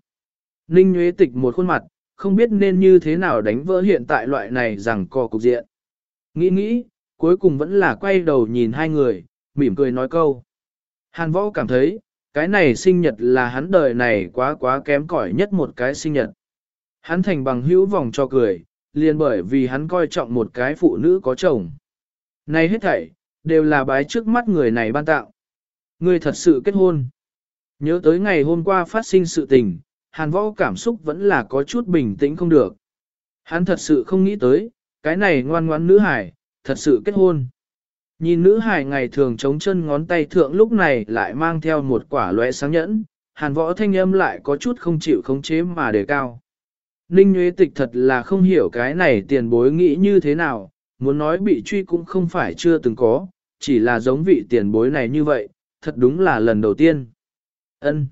Ninh Nguyễn tịch một khuôn mặt, không biết nên như thế nào đánh vỡ hiện tại loại này rằng co cục diện. Nghĩ nghĩ, cuối cùng vẫn là quay đầu nhìn hai người, mỉm cười nói câu. Hàn võ cảm thấy, cái này sinh nhật là hắn đời này quá quá kém cỏi nhất một cái sinh nhật. Hắn thành bằng hữu vòng cho cười, liền bởi vì hắn coi trọng một cái phụ nữ có chồng. Này hết thảy, đều là bái trước mắt người này ban tạo. Người thật sự kết hôn. Nhớ tới ngày hôm qua phát sinh sự tình, hàn võ cảm xúc vẫn là có chút bình tĩnh không được. Hắn thật sự không nghĩ tới, cái này ngoan ngoãn nữ hải, thật sự kết hôn. Nhìn nữ hải ngày thường chống chân ngón tay thượng lúc này lại mang theo một quả lóe sáng nhẫn, hàn võ thanh âm lại có chút không chịu khống chế mà đề cao. Ninh Nguyễn Tịch thật là không hiểu cái này tiền bối nghĩ như thế nào, muốn nói bị truy cũng không phải chưa từng có, chỉ là giống vị tiền bối này như vậy, thật đúng là lần đầu tiên. Ân,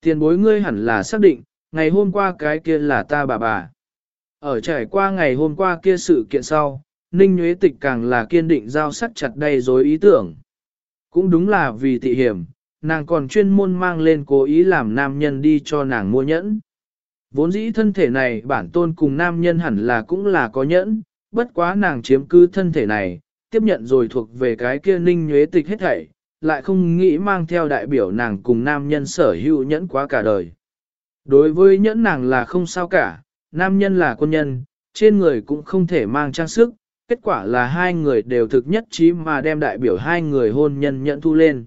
Tiền bối ngươi hẳn là xác định, ngày hôm qua cái kia là ta bà bà. Ở trải qua ngày hôm qua kia sự kiện sau, Ninh Nguyễn Tịch càng là kiên định giao sắt chặt đầy dối ý tưởng. Cũng đúng là vì tị hiểm, nàng còn chuyên môn mang lên cố ý làm nam nhân đi cho nàng mua nhẫn. Vốn dĩ thân thể này bản tôn cùng nam nhân hẳn là cũng là có nhẫn, bất quá nàng chiếm cứ thân thể này, tiếp nhận rồi thuộc về cái kia ninh nhuế tịch hết thảy, lại không nghĩ mang theo đại biểu nàng cùng nam nhân sở hữu nhẫn quá cả đời. Đối với nhẫn nàng là không sao cả, nam nhân là quân nhân, trên người cũng không thể mang trang sức, kết quả là hai người đều thực nhất trí mà đem đại biểu hai người hôn nhân nhẫn thu lên.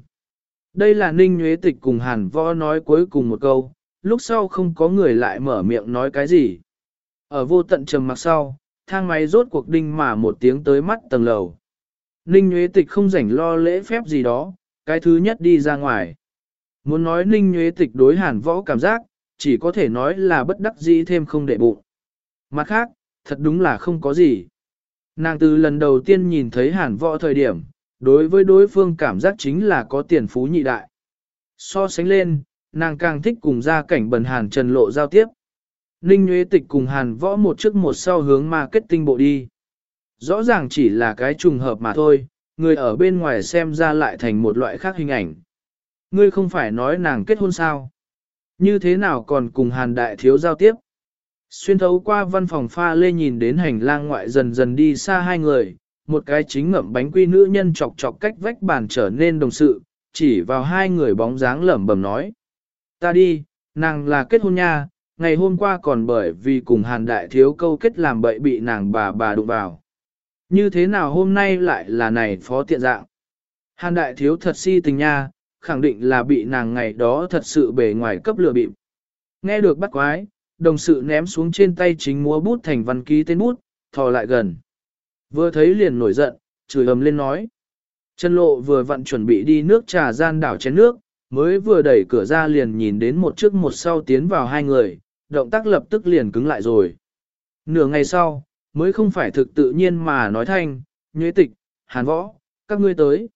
Đây là Ninh Nguyễn Tịch cùng Hàn Võ nói cuối cùng một câu, lúc sau không có người lại mở miệng nói cái gì. Ở vô tận trầm mặc sau, thang máy rốt cuộc đinh mà một tiếng tới mắt tầng lầu. Ninh Nguyễn Tịch không rảnh lo lễ phép gì đó, cái thứ nhất đi ra ngoài. Muốn nói Ninh Nguyễn Tịch đối Hàn Võ cảm giác, chỉ có thể nói là bất đắc dĩ thêm không đệ bụng. Mặt khác, thật đúng là không có gì. Nàng từ lần đầu tiên nhìn thấy hàn võ thời điểm, đối với đối phương cảm giác chính là có tiền phú nhị đại. So sánh lên, nàng càng thích cùng gia cảnh bần hàn trần lộ giao tiếp. Ninh Nguyễn Tịch cùng hàn võ một trước một sau hướng marketing bộ đi. Rõ ràng chỉ là cái trùng hợp mà thôi, người ở bên ngoài xem ra lại thành một loại khác hình ảnh. Ngươi không phải nói nàng kết hôn sao? Như thế nào còn cùng hàn đại thiếu giao tiếp? Xuyên thấu qua văn phòng pha lê nhìn đến hành lang ngoại dần dần đi xa hai người, một cái chính ngậm bánh quy nữ nhân chọc chọc cách vách bàn trở nên đồng sự, chỉ vào hai người bóng dáng lẩm bẩm nói. Ta đi, nàng là kết hôn nha, ngày hôm qua còn bởi vì cùng hàn đại thiếu câu kết làm bậy bị nàng bà bà đụng vào. Như thế nào hôm nay lại là này phó tiện dạng? Hàn đại thiếu thật si tình nha, khẳng định là bị nàng ngày đó thật sự bề ngoài cấp lừa bịp. Nghe được bắt quái, đồng sự ném xuống trên tay chính múa bút thành văn ký tên bút, thò lại gần. Vừa thấy liền nổi giận, chửi ầm lên nói. Trần lộ vừa vặn chuẩn bị đi nước trà gian đảo chén nước, mới vừa đẩy cửa ra liền nhìn đến một trước một sau tiến vào hai người, động tác lập tức liền cứng lại rồi. Nửa ngày sau, mới không phải thực tự nhiên mà nói thanh, nhuế tịch, hàn võ, các ngươi tới.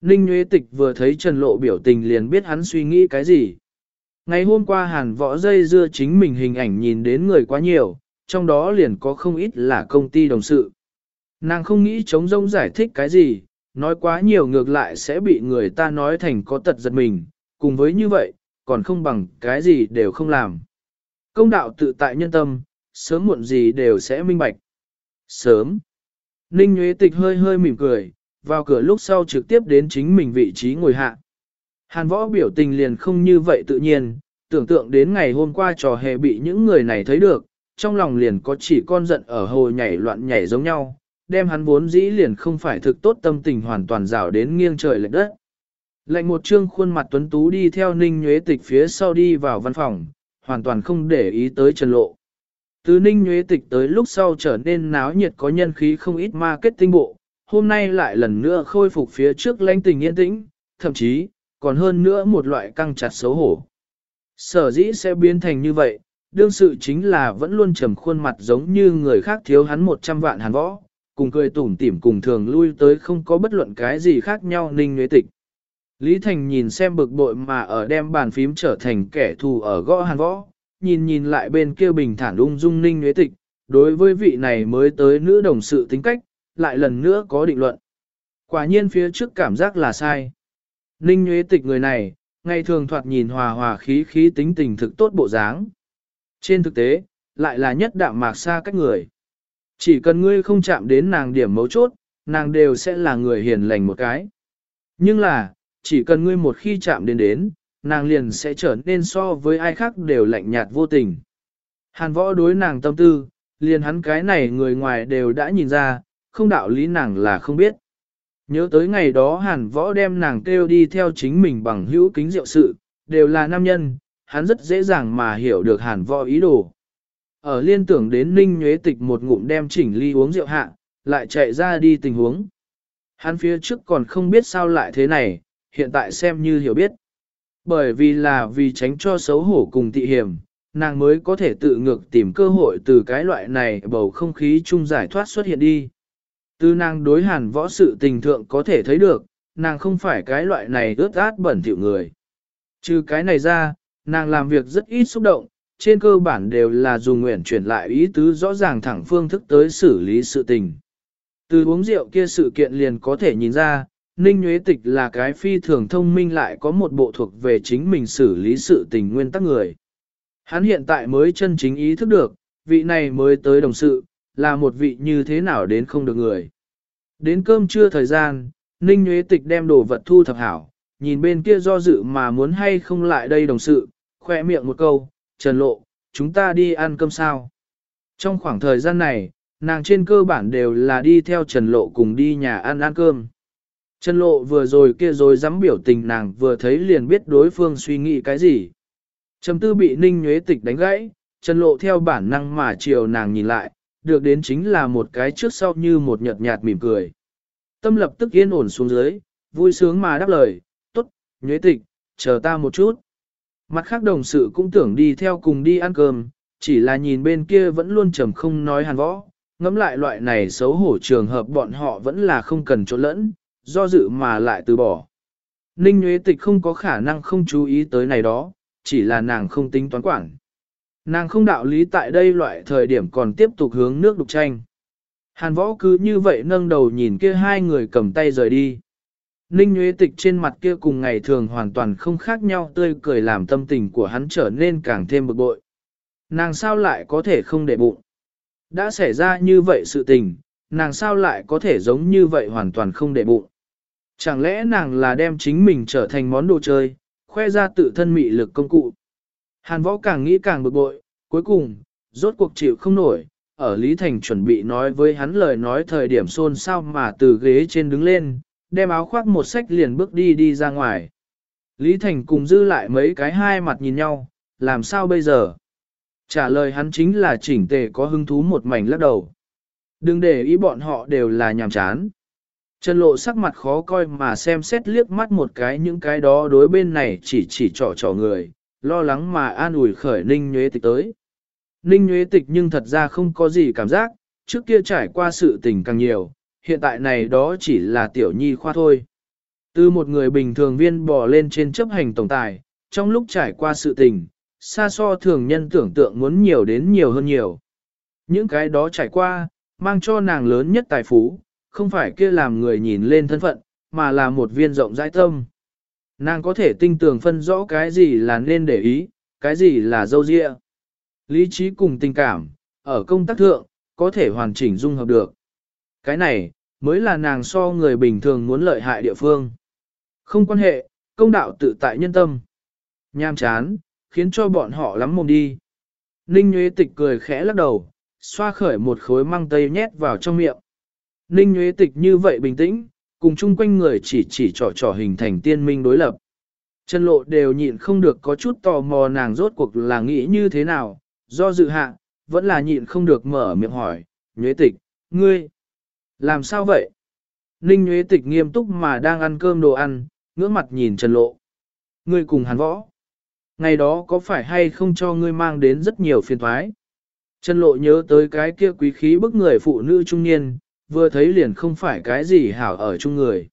Ninh nhuế tịch vừa thấy Trần Lộ biểu tình liền biết hắn suy nghĩ cái gì. Ngày hôm qua hàn võ dây dưa chính mình hình ảnh nhìn đến người quá nhiều, trong đó liền có không ít là công ty đồng sự. Nàng không nghĩ chống rông giải thích cái gì, nói quá nhiều ngược lại sẽ bị người ta nói thành có tật giật mình, cùng với như vậy, còn không bằng cái gì đều không làm. Công đạo tự tại nhân tâm, sớm muộn gì đều sẽ minh bạch. Sớm. Ninh Nguyễn Tịch hơi hơi mỉm cười, vào cửa lúc sau trực tiếp đến chính mình vị trí ngồi hạ. Hàn võ biểu tình liền không như vậy tự nhiên, tưởng tượng đến ngày hôm qua trò hề bị những người này thấy được, trong lòng liền có chỉ con giận ở hồ nhảy loạn nhảy giống nhau, đem hắn vốn dĩ liền không phải thực tốt tâm tình hoàn toàn rào đến nghiêng trời lệch đất. Lệnh một trương khuôn mặt tuấn tú đi theo ninh nhuế tịch phía sau đi vào văn phòng, hoàn toàn không để ý tới Trần Lộ. Từ ninh nhuế tịch tới lúc sau trở nên náo nhiệt có nhân khí không ít marketing bộ, hôm nay lại lần nữa khôi phục phía trước lãnh tình yên tĩnh, thậm chí, còn hơn nữa một loại căng chặt xấu hổ. Sở dĩ sẽ biến thành như vậy, đương sự chính là vẫn luôn trầm khuôn mặt giống như người khác thiếu hắn 100 vạn hàn võ, cùng cười tủm tỉm cùng thường lui tới không có bất luận cái gì khác nhau ninh nhuế tịch. Lý Thành nhìn xem bực bội mà ở đem bàn phím trở thành kẻ thù ở gõ hàn võ, nhìn nhìn lại bên kia bình thản ung dung ninh nhuế tịch, đối với vị này mới tới nữ đồng sự tính cách, lại lần nữa có định luận. Quả nhiên phía trước cảm giác là sai. Ninh nhuế tịch người này, ngày thường thoạt nhìn hòa hòa khí khí tính tình thực tốt bộ dáng. Trên thực tế, lại là nhất đạm mạc xa cách người. Chỉ cần ngươi không chạm đến nàng điểm mấu chốt, nàng đều sẽ là người hiền lành một cái. Nhưng là, chỉ cần ngươi một khi chạm đến đến, nàng liền sẽ trở nên so với ai khác đều lạnh nhạt vô tình. Hàn võ đối nàng tâm tư, liền hắn cái này người ngoài đều đã nhìn ra, không đạo lý nàng là không biết. Nhớ tới ngày đó hàn võ đem nàng kêu đi theo chính mình bằng hữu kính diệu sự, đều là nam nhân, hắn rất dễ dàng mà hiểu được hàn võ ý đồ. Ở liên tưởng đến ninh nhuế tịch một ngụm đem chỉnh ly uống rượu hạ, lại chạy ra đi tình huống. Hắn phía trước còn không biết sao lại thế này, hiện tại xem như hiểu biết. Bởi vì là vì tránh cho xấu hổ cùng tị hiểm, nàng mới có thể tự ngược tìm cơ hội từ cái loại này bầu không khí chung giải thoát xuất hiện đi. Từ nàng đối hàn võ sự tình thượng có thể thấy được, nàng không phải cái loại này ướt át bẩn thỉu người. Trừ cái này ra, nàng làm việc rất ít xúc động, trên cơ bản đều là dùng nguyện chuyển lại ý tứ rõ ràng thẳng phương thức tới xử lý sự tình. Từ uống rượu kia sự kiện liền có thể nhìn ra, Ninh Nguyễn Tịch là cái phi thường thông minh lại có một bộ thuộc về chính mình xử lý sự tình nguyên tắc người. Hắn hiện tại mới chân chính ý thức được, vị này mới tới đồng sự, là một vị như thế nào đến không được người. Đến cơm trưa thời gian, Ninh Nguyễn Tịch đem đồ vật thu thập hảo, nhìn bên kia do dự mà muốn hay không lại đây đồng sự, khoe miệng một câu, Trần Lộ, chúng ta đi ăn cơm sao? Trong khoảng thời gian này, nàng trên cơ bản đều là đi theo Trần Lộ cùng đi nhà ăn ăn cơm. Trần Lộ vừa rồi kia rồi dám biểu tình nàng vừa thấy liền biết đối phương suy nghĩ cái gì. Trầm tư bị ninh nhuế tịch đánh gãy, Trần Lộ theo bản năng mà chiều nàng nhìn lại, được đến chính là một cái trước sau như một nhợt nhạt mỉm cười. Tâm lập tức yên ổn xuống dưới, vui sướng mà đáp lời, tốt, nhuế tịch, chờ ta một chút. Mặt khác đồng sự cũng tưởng đi theo cùng đi ăn cơm, chỉ là nhìn bên kia vẫn luôn trầm không nói hàn võ, ngẫm lại loại này xấu hổ trường hợp bọn họ vẫn là không cần chỗ lẫn, do dự mà lại từ bỏ. Ninh Nguyễn Tịch không có khả năng không chú ý tới này đó, chỉ là nàng không tính toán quản. Nàng không đạo lý tại đây loại thời điểm còn tiếp tục hướng nước đục tranh. Hàn võ cứ như vậy nâng đầu nhìn kia hai người cầm tay rời đi. Ninh Nguyễn Tịch trên mặt kia cùng ngày thường hoàn toàn không khác nhau tươi cười làm tâm tình của hắn trở nên càng thêm bực bội. Nàng sao lại có thể không để bụng? Đã xảy ra như vậy sự tình, nàng sao lại có thể giống như vậy hoàn toàn không để bụng? Chẳng lẽ nàng là đem chính mình trở thành món đồ chơi, khoe ra tự thân mị lực công cụ? Hàn võ càng nghĩ càng bực bội, cuối cùng, rốt cuộc chịu không nổi, ở Lý Thành chuẩn bị nói với hắn lời nói thời điểm xôn xao mà từ ghế trên đứng lên, đem áo khoác một sách liền bước đi đi ra ngoài. Lý Thành cùng dư lại mấy cái hai mặt nhìn nhau, làm sao bây giờ? Trả lời hắn chính là chỉnh tề có hứng thú một mảnh lắc đầu. Đừng để ý bọn họ đều là nhàm chán. Trần lộ sắc mặt khó coi mà xem xét liếc mắt một cái những cái đó đối bên này chỉ chỉ trỏ trỏ người, lo lắng mà an ủi khởi ninh nhuế tịch tới. Ninh nhuế tịch nhưng thật ra không có gì cảm giác, trước kia trải qua sự tình càng nhiều, hiện tại này đó chỉ là tiểu nhi khoa thôi. Từ một người bình thường viên bò lên trên chấp hành tổng tài, trong lúc trải qua sự tình, xa so thường nhân tưởng tượng muốn nhiều đến nhiều hơn nhiều. Những cái đó trải qua, mang cho nàng lớn nhất tài phú, không phải kia làm người nhìn lên thân phận, mà là một viên rộng rãi tâm. Nàng có thể tinh tường phân rõ cái gì là nên để ý, cái gì là dâu dịa. Lý trí cùng tình cảm, ở công tác thượng, có thể hoàn chỉnh dung hợp được. Cái này, mới là nàng so người bình thường muốn lợi hại địa phương. Không quan hệ, công đạo tự tại nhân tâm. Nham chán, khiến cho bọn họ lắm mồm đi. Ninh Nguyễn Tịch cười khẽ lắc đầu, xoa khởi một khối măng tây nhét vào trong miệng. Ninh Nguyễn Tịch như vậy bình tĩnh, cùng chung quanh người chỉ chỉ trò trò hình thành tiên minh đối lập. Chân lộ đều nhịn không được có chút tò mò nàng rốt cuộc là nghĩ như thế nào, do dự hạ, vẫn là nhịn không được mở miệng hỏi, Nguyễn Tịch, ngươi, làm sao vậy? Ninh Nguyễn Tịch nghiêm túc mà đang ăn cơm đồ ăn, ngưỡng mặt nhìn Trần Lộ. Ngươi cùng hắn võ. Ngày đó có phải hay không cho ngươi mang đến rất nhiều phiền thoái? Trần Lộ nhớ tới cái kia quý khí bức người phụ nữ trung niên, vừa thấy liền không phải cái gì hảo ở chung người.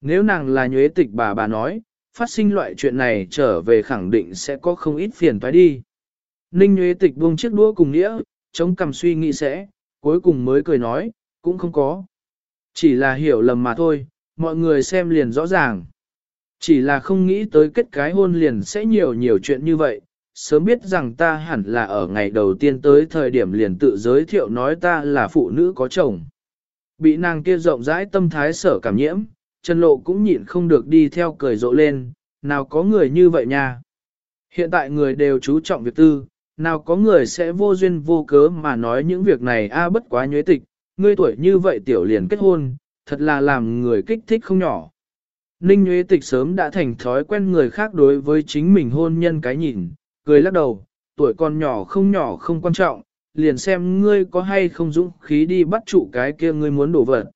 Nếu nàng là nhuế tịch bà bà nói, phát sinh loại chuyện này trở về khẳng định sẽ có không ít phiền toái đi. Ninh nhuế tịch buông chiếc đũa cùng nghĩa, chống cầm suy nghĩ sẽ, cuối cùng mới cười nói, cũng không có. Chỉ là hiểu lầm mà thôi, mọi người xem liền rõ ràng. Chỉ là không nghĩ tới kết cái hôn liền sẽ nhiều nhiều chuyện như vậy, sớm biết rằng ta hẳn là ở ngày đầu tiên tới thời điểm liền tự giới thiệu nói ta là phụ nữ có chồng. Bị nàng kia rộng rãi tâm thái sở cảm nhiễm, Trần Lộ cũng nhịn không được đi theo cười rộ lên, nào có người như vậy nha. Hiện tại người đều chú trọng việc tư, nào có người sẽ vô duyên vô cớ mà nói những việc này a bất quá nhuế tịch, ngươi tuổi như vậy tiểu liền kết hôn, thật là làm người kích thích không nhỏ. Ninh Nguyễn Tịch sớm đã thành thói quen người khác đối với chính mình hôn nhân cái nhìn, cười lắc đầu, tuổi con nhỏ không nhỏ không quan trọng, liền xem ngươi có hay không dũng khí đi bắt trụ cái kia ngươi muốn đổ vật.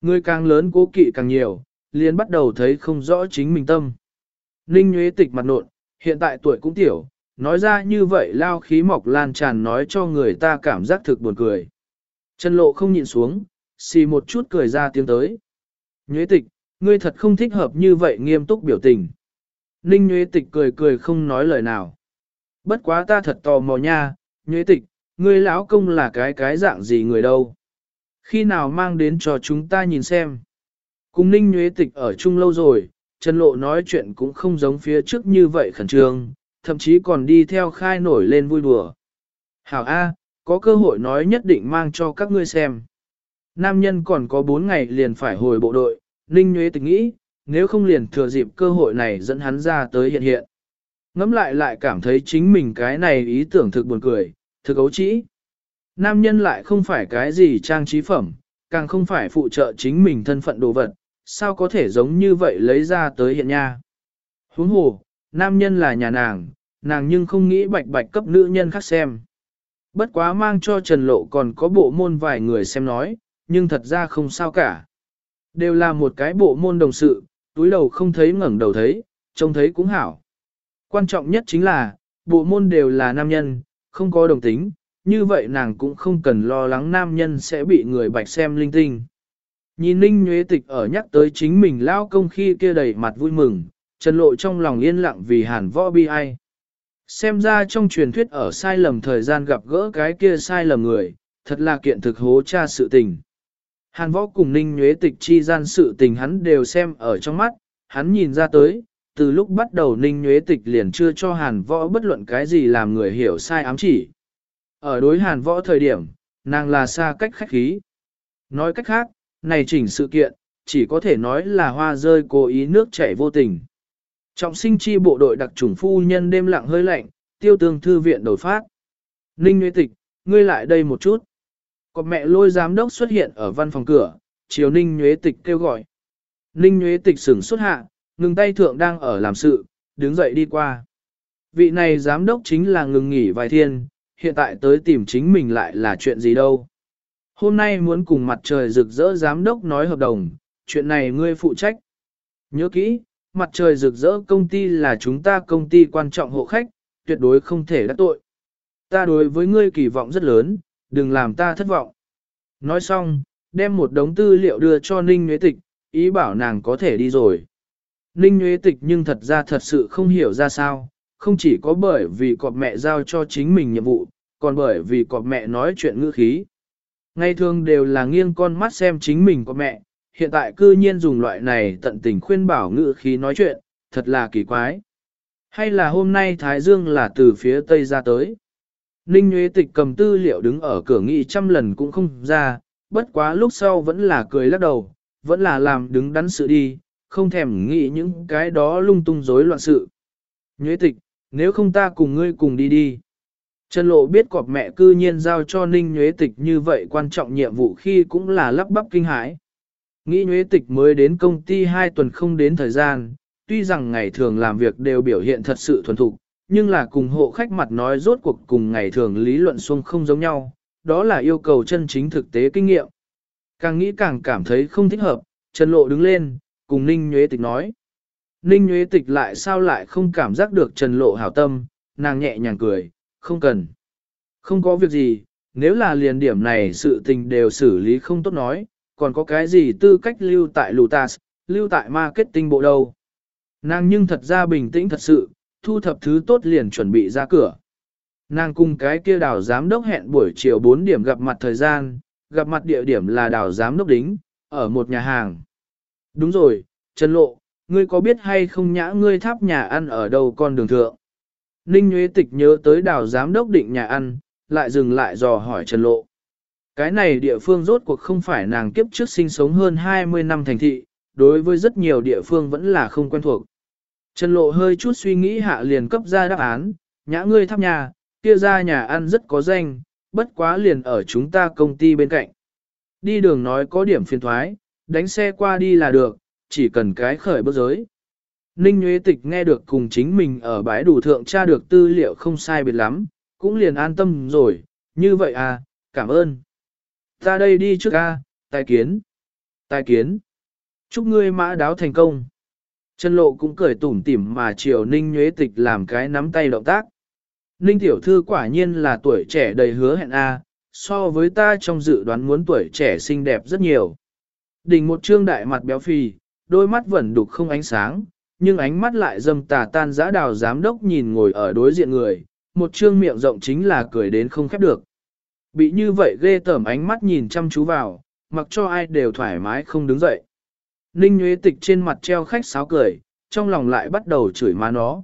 Ngươi càng lớn cố kỵ càng nhiều, liền bắt đầu thấy không rõ chính mình tâm. Ninh Nguyễn Tịch mặt nộn, hiện tại tuổi cũng tiểu, nói ra như vậy lao khí mọc lan tràn nói cho người ta cảm giác thực buồn cười. Chân lộ không nhịn xuống, xì một chút cười ra tiếng tới. Nhuế tịch, ngươi thật không thích hợp như vậy nghiêm túc biểu tình. Ninh Nhuế tịch cười cười không nói lời nào. Bất quá ta thật tò mò nha, Nhuế tịch, ngươi lão công là cái cái dạng gì người đâu. Khi nào mang đến cho chúng ta nhìn xem. Cùng Ninh Nhuế tịch ở chung lâu rồi, Trần Lộ nói chuyện cũng không giống phía trước như vậy khẩn trương, thậm chí còn đi theo khai nổi lên vui đùa. Hảo A, có cơ hội nói nhất định mang cho các ngươi xem. Nam nhân còn có 4 ngày liền phải hồi bộ đội, Ninh Nguyễn Tịch nghĩ, nếu không liền thừa dịp cơ hội này dẫn hắn ra tới hiện hiện. Ngắm lại lại cảm thấy chính mình cái này ý tưởng thực buồn cười, thực ấu trĩ. Nam nhân lại không phải cái gì trang trí phẩm, càng không phải phụ trợ chính mình thân phận đồ vật, sao có thể giống như vậy lấy ra tới hiện nha. Huống hồ, nam nhân là nhà nàng, nàng nhưng không nghĩ bạch bạch cấp nữ nhân khác xem. Bất quá mang cho Trần Lộ còn có bộ môn vài người xem nói, nhưng thật ra không sao cả. Đều là một cái bộ môn đồng sự, túi đầu không thấy ngẩng đầu thấy, trông thấy cũng hảo. Quan trọng nhất chính là, bộ môn đều là nam nhân, không có đồng tính, như vậy nàng cũng không cần lo lắng nam nhân sẽ bị người bạch xem linh tinh. Nhìn Ninh Nguyễn Tịch ở nhắc tới chính mình lao công khi kia đầy mặt vui mừng, Trần Lộ trong lòng yên lặng vì hàn võ bi ai. Xem ra trong truyền thuyết ở sai lầm thời gian gặp gỡ cái kia sai lầm người, thật là kiện thực hố cha sự tình. Hàn võ cùng ninh nhuế tịch chi gian sự tình hắn đều xem ở trong mắt, hắn nhìn ra tới, từ lúc bắt đầu ninh nhuế tịch liền chưa cho hàn võ bất luận cái gì làm người hiểu sai ám chỉ. Ở đối hàn võ thời điểm, nàng là xa cách khách khí. Nói cách khác, này chỉnh sự kiện, chỉ có thể nói là hoa rơi cố ý nước chảy vô tình. Trọng sinh chi bộ đội đặc trùng phu nhân đêm lặng hơi lạnh, tiêu tương thư viện đổi phát. Ninh Nguyễn Tịch, ngươi lại đây một chút. Có mẹ lôi giám đốc xuất hiện ở văn phòng cửa, chiều Ninh Nguyễn Tịch kêu gọi. Ninh Nguyễn Tịch sửng xuất hạ, ngừng tay thượng đang ở làm sự, đứng dậy đi qua. Vị này giám đốc chính là ngừng nghỉ vài thiên, hiện tại tới tìm chính mình lại là chuyện gì đâu. Hôm nay muốn cùng mặt trời rực rỡ giám đốc nói hợp đồng, chuyện này ngươi phụ trách. Nhớ kỹ, mặt trời rực rỡ công ty là chúng ta công ty quan trọng hộ khách, tuyệt đối không thể đắc tội. Ta đối với ngươi kỳ vọng rất lớn, đừng làm ta thất vọng. Nói xong, đem một đống tư liệu đưa cho Ninh Nguyễn Tịch, ý bảo nàng có thể đi rồi. Ninh Nguyễn Tịch nhưng thật ra thật sự không hiểu ra sao, không chỉ có bởi vì cọp mẹ giao cho chính mình nhiệm vụ, còn bởi vì cọp mẹ nói chuyện ngữ khí. Ngày thường đều là nghiêng con mắt xem chính mình của mẹ, hiện tại cư nhiên dùng loại này tận tình khuyên bảo ngữ khí nói chuyện, thật là kỳ quái. Hay là hôm nay Thái Dương là từ phía Tây ra tới? Ninh Nguyễn Tịch cầm tư liệu đứng ở cửa nghị trăm lần cũng không ra, bất quá lúc sau vẫn là cười lắc đầu, vẫn là làm đứng đắn sự đi, không thèm nghĩ những cái đó lung tung rối loạn sự. Nhuế Tịch, nếu không ta cùng ngươi cùng đi đi. Trần Lộ biết cọp mẹ cư nhiên giao cho Ninh Nhuế Tịch như vậy quan trọng nhiệm vụ khi cũng là lắp bắp kinh hãi. Nghĩ Nhuế Tịch mới đến công ty 2 tuần không đến thời gian, tuy rằng ngày thường làm việc đều biểu hiện thật sự thuần thục, nhưng là cùng hộ khách mặt nói rốt cuộc cùng ngày thường lý luận xuông không giống nhau, đó là yêu cầu chân chính thực tế kinh nghiệm. Càng nghĩ càng cảm thấy không thích hợp, Trần Lộ đứng lên, cùng Ninh Nhuế Tịch nói. Ninh Nhuế Tịch lại sao lại không cảm giác được Trần Lộ hảo tâm, nàng nhẹ nhàng cười, không cần. Không có việc gì, nếu là liền điểm này sự tình đều xử lý không tốt nói, còn có cái gì tư cách lưu tại Lutas, lưu tại marketing bộ đâu. Nàng nhưng thật ra bình tĩnh thật sự, thu thập thứ tốt liền chuẩn bị ra cửa. Nàng cùng cái kia đảo giám đốc hẹn buổi chiều 4 điểm gặp mặt thời gian, gặp mặt địa điểm là đảo giám đốc đính, ở một nhà hàng. Đúng rồi, Trần Lộ, ngươi có biết hay không nhã ngươi tháp nhà ăn ở đâu con đường thượng? Ninh Nguyễn Tịch nhớ tới đào giám đốc định nhà ăn, lại dừng lại dò hỏi Trần Lộ. Cái này địa phương rốt cuộc không phải nàng kiếp trước sinh sống hơn 20 năm thành thị, đối với rất nhiều địa phương vẫn là không quen thuộc. Trần Lộ hơi chút suy nghĩ hạ liền cấp ra đáp án, nhã ngươi tháp nhà, kia ra nhà ăn rất có danh, bất quá liền ở chúng ta công ty bên cạnh. Đi đường nói có điểm phiền thoái, đánh xe qua đi là được, chỉ cần cái khởi bước giới. Ninh Nguyễn Tịch nghe được cùng chính mình ở bãi đủ thượng tra được tư liệu không sai biệt lắm, cũng liền an tâm rồi, như vậy à, cảm ơn. Ta đây đi trước a, tài kiến. Tài kiến. Chúc ngươi mã đáo thành công. Trần Lộ cũng cười tủm tỉm mà chiều Ninh Nguyễn Tịch làm cái nắm tay động tác. Ninh Tiểu Thư quả nhiên là tuổi trẻ đầy hứa hẹn a, so với ta trong dự đoán muốn tuổi trẻ xinh đẹp rất nhiều. Đỉnh một trương đại mặt béo phì, đôi mắt vẫn đục không ánh sáng, nhưng ánh mắt lại dâm tà tan giã đào giám đốc nhìn ngồi ở đối diện người, một trương miệng rộng chính là cười đến không khép được. Bị như vậy ghê tởm ánh mắt nhìn chăm chú vào, mặc cho ai đều thoải mái không đứng dậy. Ninh Nguyễn Tịch trên mặt treo khách sáo cười, trong lòng lại bắt đầu chửi má nó.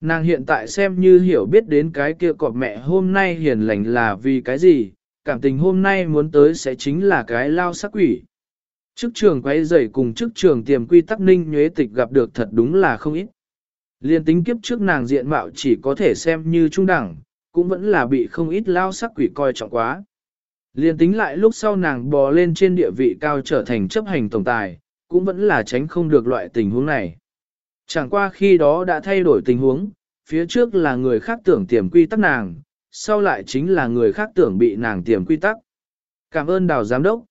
Nàng hiện tại xem như hiểu biết đến cái kia cọp mẹ hôm nay hiền lành là vì cái gì, cảm tình hôm nay muốn tới sẽ chính là cái lao sắc quỷ. Chức trường quay dày cùng chức trường tiềm quy tắc ninh nhuế tịch gặp được thật đúng là không ít. Liên tính kiếp trước nàng diện mạo chỉ có thể xem như trung đẳng, cũng vẫn là bị không ít lao sắc quỷ coi trọng quá. Liên tính lại lúc sau nàng bò lên trên địa vị cao trở thành chấp hành tổng tài, cũng vẫn là tránh không được loại tình huống này. Chẳng qua khi đó đã thay đổi tình huống, phía trước là người khác tưởng tiềm quy tắc nàng, sau lại chính là người khác tưởng bị nàng tiềm quy tắc. Cảm ơn đào giám đốc.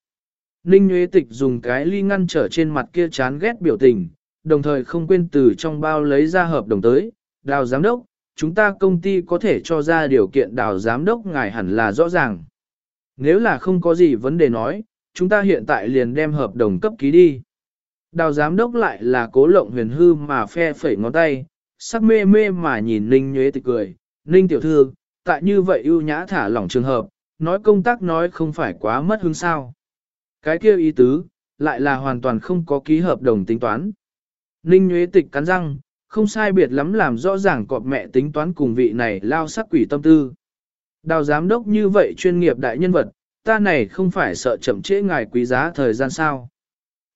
Ninh Nguyễn Tịch dùng cái ly ngăn trở trên mặt kia chán ghét biểu tình, đồng thời không quên từ trong bao lấy ra hợp đồng tới. Đào giám đốc, chúng ta công ty có thể cho ra điều kiện đào giám đốc ngài hẳn là rõ ràng. Nếu là không có gì vấn đề nói, chúng ta hiện tại liền đem hợp đồng cấp ký đi. Đào giám đốc lại là cố lộng huyền hư mà phe phẩy ngón tay, sắc mê mê mà nhìn Ninh Nguyễn Tịch cười. Ninh tiểu thư, tại như vậy ưu nhã thả lỏng trường hợp, nói công tác nói không phải quá mất hứng sao. Cái kia ý tứ, lại là hoàn toàn không có ký hợp đồng tính toán. Ninh Nguyễn Tịch cắn răng, không sai biệt lắm làm rõ ràng cọp mẹ tính toán cùng vị này lao sắc quỷ tâm tư. Đào giám đốc như vậy chuyên nghiệp đại nhân vật, ta này không phải sợ chậm trễ ngài quý giá thời gian sao.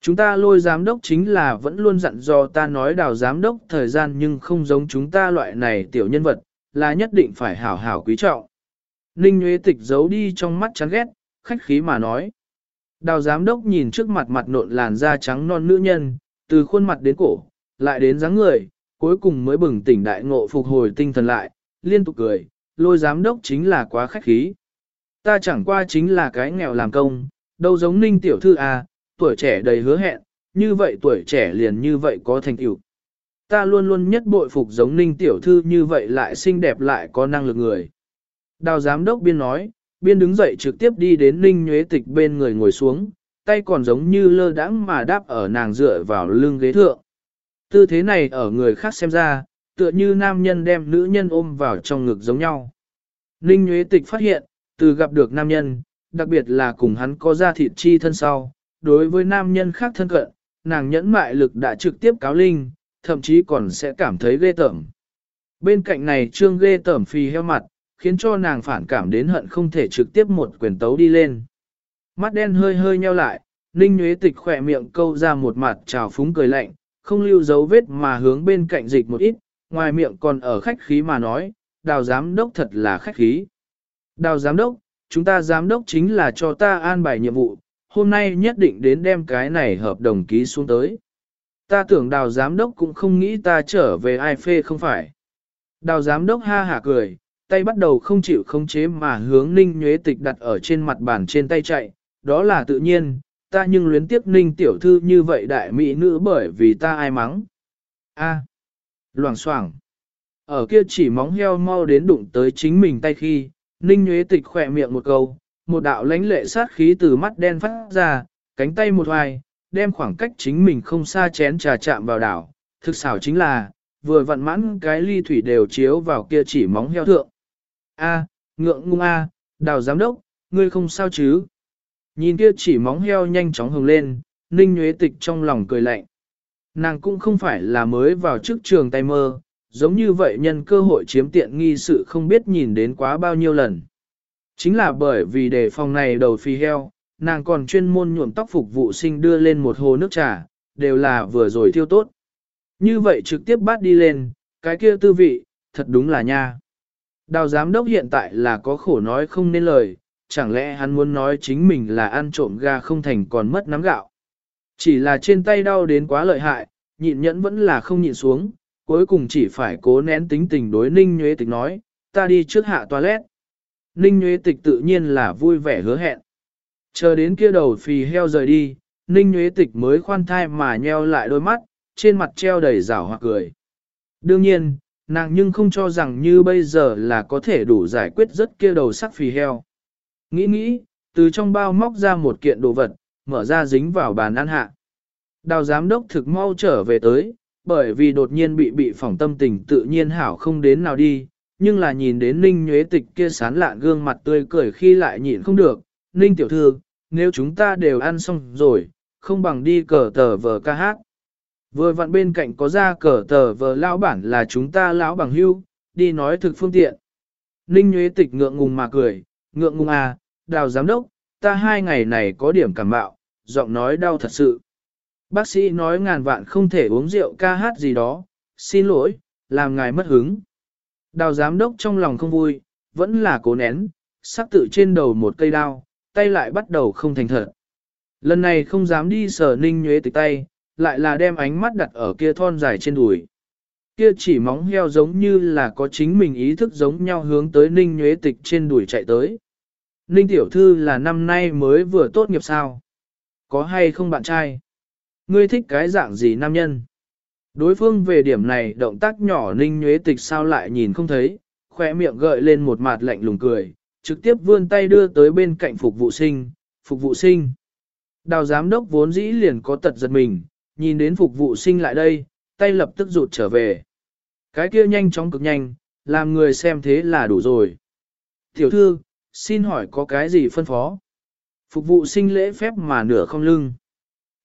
Chúng ta lôi giám đốc chính là vẫn luôn dặn dò ta nói đào giám đốc thời gian nhưng không giống chúng ta loại này tiểu nhân vật, là nhất định phải hảo hảo quý trọng. Ninh Nguyễn Tịch giấu đi trong mắt chán ghét, khách khí mà nói. Đào giám đốc nhìn trước mặt mặt nộn làn da trắng non nữ nhân, từ khuôn mặt đến cổ, lại đến dáng người, cuối cùng mới bừng tỉnh đại ngộ phục hồi tinh thần lại, liên tục cười, lôi giám đốc chính là quá khách khí. Ta chẳng qua chính là cái nghèo làm công, đâu giống ninh tiểu thư à, tuổi trẻ đầy hứa hẹn, như vậy tuổi trẻ liền như vậy có thành tựu. Ta luôn luôn nhất bội phục giống ninh tiểu thư như vậy lại xinh đẹp lại có năng lực người. Đào giám đốc biên nói, biên đứng dậy trực tiếp đi đến ninh nhuế tịch bên người ngồi xuống, tay còn giống như lơ đãng mà đáp ở nàng dựa vào lưng ghế thượng. Tư thế này ở người khác xem ra, tựa như nam nhân đem nữ nhân ôm vào trong ngực giống nhau. Ninh nhuế Tịch phát hiện, từ gặp được nam nhân, đặc biệt là cùng hắn có ra thịt chi thân sau, đối với nam nhân khác thân cận, nàng nhẫn mại lực đã trực tiếp cáo linh, thậm chí còn sẽ cảm thấy ghê tởm. Bên cạnh này trương ghê tởm phì heo mặt, khiến cho nàng phản cảm đến hận không thể trực tiếp một quyền tấu đi lên. Mắt đen hơi hơi nheo lại, Ninh Nguyễn Tịch khỏe miệng câu ra một mặt trào phúng cười lạnh, không lưu dấu vết mà hướng bên cạnh dịch một ít, ngoài miệng còn ở khách khí mà nói, đào giám đốc thật là khách khí. Đào giám đốc, chúng ta giám đốc chính là cho ta an bài nhiệm vụ, hôm nay nhất định đến đem cái này hợp đồng ký xuống tới. Ta tưởng đào giám đốc cũng không nghĩ ta trở về ai phê không phải. Đào giám đốc ha hả cười, tay bắt đầu không chịu khống chế mà hướng ninh nhuế tịch đặt ở trên mặt bàn trên tay chạy, đó là tự nhiên, ta nhưng luyến tiếc ninh tiểu thư như vậy đại mỹ nữ bởi vì ta ai mắng. A. À. Loảng xoảng. Ở kia chỉ móng heo mau đến đụng tới chính mình tay khi, ninh nhuế tịch khỏe miệng một câu, một đạo lãnh lệ sát khí từ mắt đen phát ra, cánh tay một hoài, đem khoảng cách chính mình không xa chén trà chạm vào đảo. Thực xảo chính là, vừa vặn mãn cái ly thủy đều chiếu vào kia chỉ móng heo thượng. A, ngượng ngung A, đào giám đốc, ngươi không sao chứ? Nhìn kia chỉ móng heo nhanh chóng hồng lên, ninh nhuế tịch trong lòng cười lạnh. Nàng cũng không phải là mới vào trước trường tay mơ, giống như vậy nhân cơ hội chiếm tiện nghi sự không biết nhìn đến quá bao nhiêu lần. Chính là bởi vì đề phòng này đầu phi heo, nàng còn chuyên môn nhuộm tóc phục vụ sinh đưa lên một hồ nước trà, đều là vừa rồi thiêu tốt. Như vậy trực tiếp bắt đi lên, cái kia tư vị, thật đúng là nha. Đào giám đốc hiện tại là có khổ nói không nên lời, chẳng lẽ hắn muốn nói chính mình là ăn trộm ga không thành còn mất nắm gạo. Chỉ là trên tay đau đến quá lợi hại, nhịn nhẫn vẫn là không nhịn xuống, cuối cùng chỉ phải cố nén tính tình đối Ninh Nhuế Tịch nói, ta đi trước hạ toilet. Ninh Nhuế Tịch tự nhiên là vui vẻ hứa hẹn. Chờ đến kia đầu phì heo rời đi, Ninh Nhuế Tịch mới khoan thai mà nheo lại đôi mắt, trên mặt treo đầy rảo hoặc cười. Đương nhiên, nàng nhưng không cho rằng như bây giờ là có thể đủ giải quyết rất kia đầu sắc phì heo. Nghĩ nghĩ, từ trong bao móc ra một kiện đồ vật, mở ra dính vào bàn ăn hạ. Đào giám đốc thực mau trở về tới, bởi vì đột nhiên bị bị phỏng tâm tình tự nhiên hảo không đến nào đi, nhưng là nhìn đến Ninh Nhuế Tịch kia sán lạn gương mặt tươi cười khi lại nhịn không được. Ninh tiểu thư, nếu chúng ta đều ăn xong rồi, không bằng đi cờ tờ vờ ca hát. Vừa vặn bên cạnh có ra cờ tờ vờ lão bản là chúng ta lão bằng hưu, đi nói thực phương tiện. Ninh Nguyễn Tịch ngượng ngùng mà cười, ngượng ngùng à, đào giám đốc, ta hai ngày này có điểm cảm bạo, giọng nói đau thật sự. Bác sĩ nói ngàn vạn không thể uống rượu ca hát gì đó, xin lỗi, làm ngài mất hứng. Đào giám đốc trong lòng không vui, vẫn là cố nén, sắc tự trên đầu một cây đao, tay lại bắt đầu không thành thật. Lần này không dám đi sở ninh nhuế tịch tay, lại là đem ánh mắt đặt ở kia thon dài trên đùi. Kia chỉ móng heo giống như là có chính mình ý thức giống nhau hướng tới ninh nhuế tịch trên đùi chạy tới. Ninh tiểu thư là năm nay mới vừa tốt nghiệp sao? Có hay không bạn trai? Ngươi thích cái dạng gì nam nhân? Đối phương về điểm này động tác nhỏ ninh nhuế tịch sao lại nhìn không thấy, khỏe miệng gợi lên một mặt lạnh lùng cười, trực tiếp vươn tay đưa tới bên cạnh phục vụ sinh, phục vụ sinh. Đào giám đốc vốn dĩ liền có tật giật mình, nhìn đến phục vụ sinh lại đây, tay lập tức rụt trở về. Cái kia nhanh chóng cực nhanh, làm người xem thế là đủ rồi. Tiểu thư, xin hỏi có cái gì phân phó? Phục vụ sinh lễ phép mà nửa không lưng.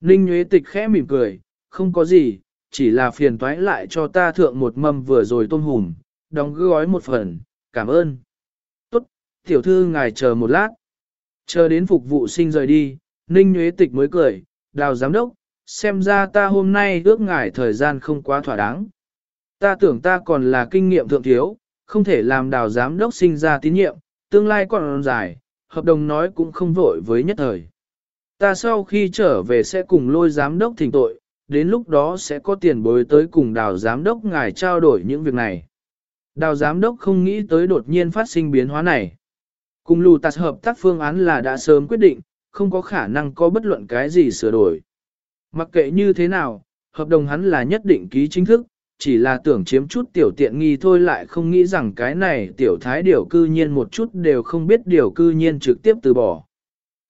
Ninh Nguyễn Tịch khẽ mỉm cười, không có gì, chỉ là phiền toái lại cho ta thượng một mâm vừa rồi tôm hùm, đóng gói một phần, cảm ơn. Tốt, tiểu thư ngài chờ một lát. Chờ đến phục vụ sinh rời đi, Ninh Nguyễn Tịch mới cười, đào giám đốc, xem ra ta hôm nay ước ngại thời gian không quá thỏa đáng. Ta tưởng ta còn là kinh nghiệm thượng thiếu, không thể làm đào giám đốc sinh ra tín nhiệm, tương lai còn dài, hợp đồng nói cũng không vội với nhất thời. Ta sau khi trở về sẽ cùng lôi giám đốc thỉnh tội, đến lúc đó sẽ có tiền bối tới cùng đào giám đốc ngài trao đổi những việc này. Đào giám đốc không nghĩ tới đột nhiên phát sinh biến hóa này. Cùng lù tạt hợp tác phương án là đã sớm quyết định, không có khả năng có bất luận cái gì sửa đổi. Mặc kệ như thế nào, hợp đồng hắn là nhất định ký chính thức, chỉ là tưởng chiếm chút tiểu tiện nghi thôi lại không nghĩ rằng cái này tiểu thái điều cư nhiên một chút đều không biết điều cư nhiên trực tiếp từ bỏ.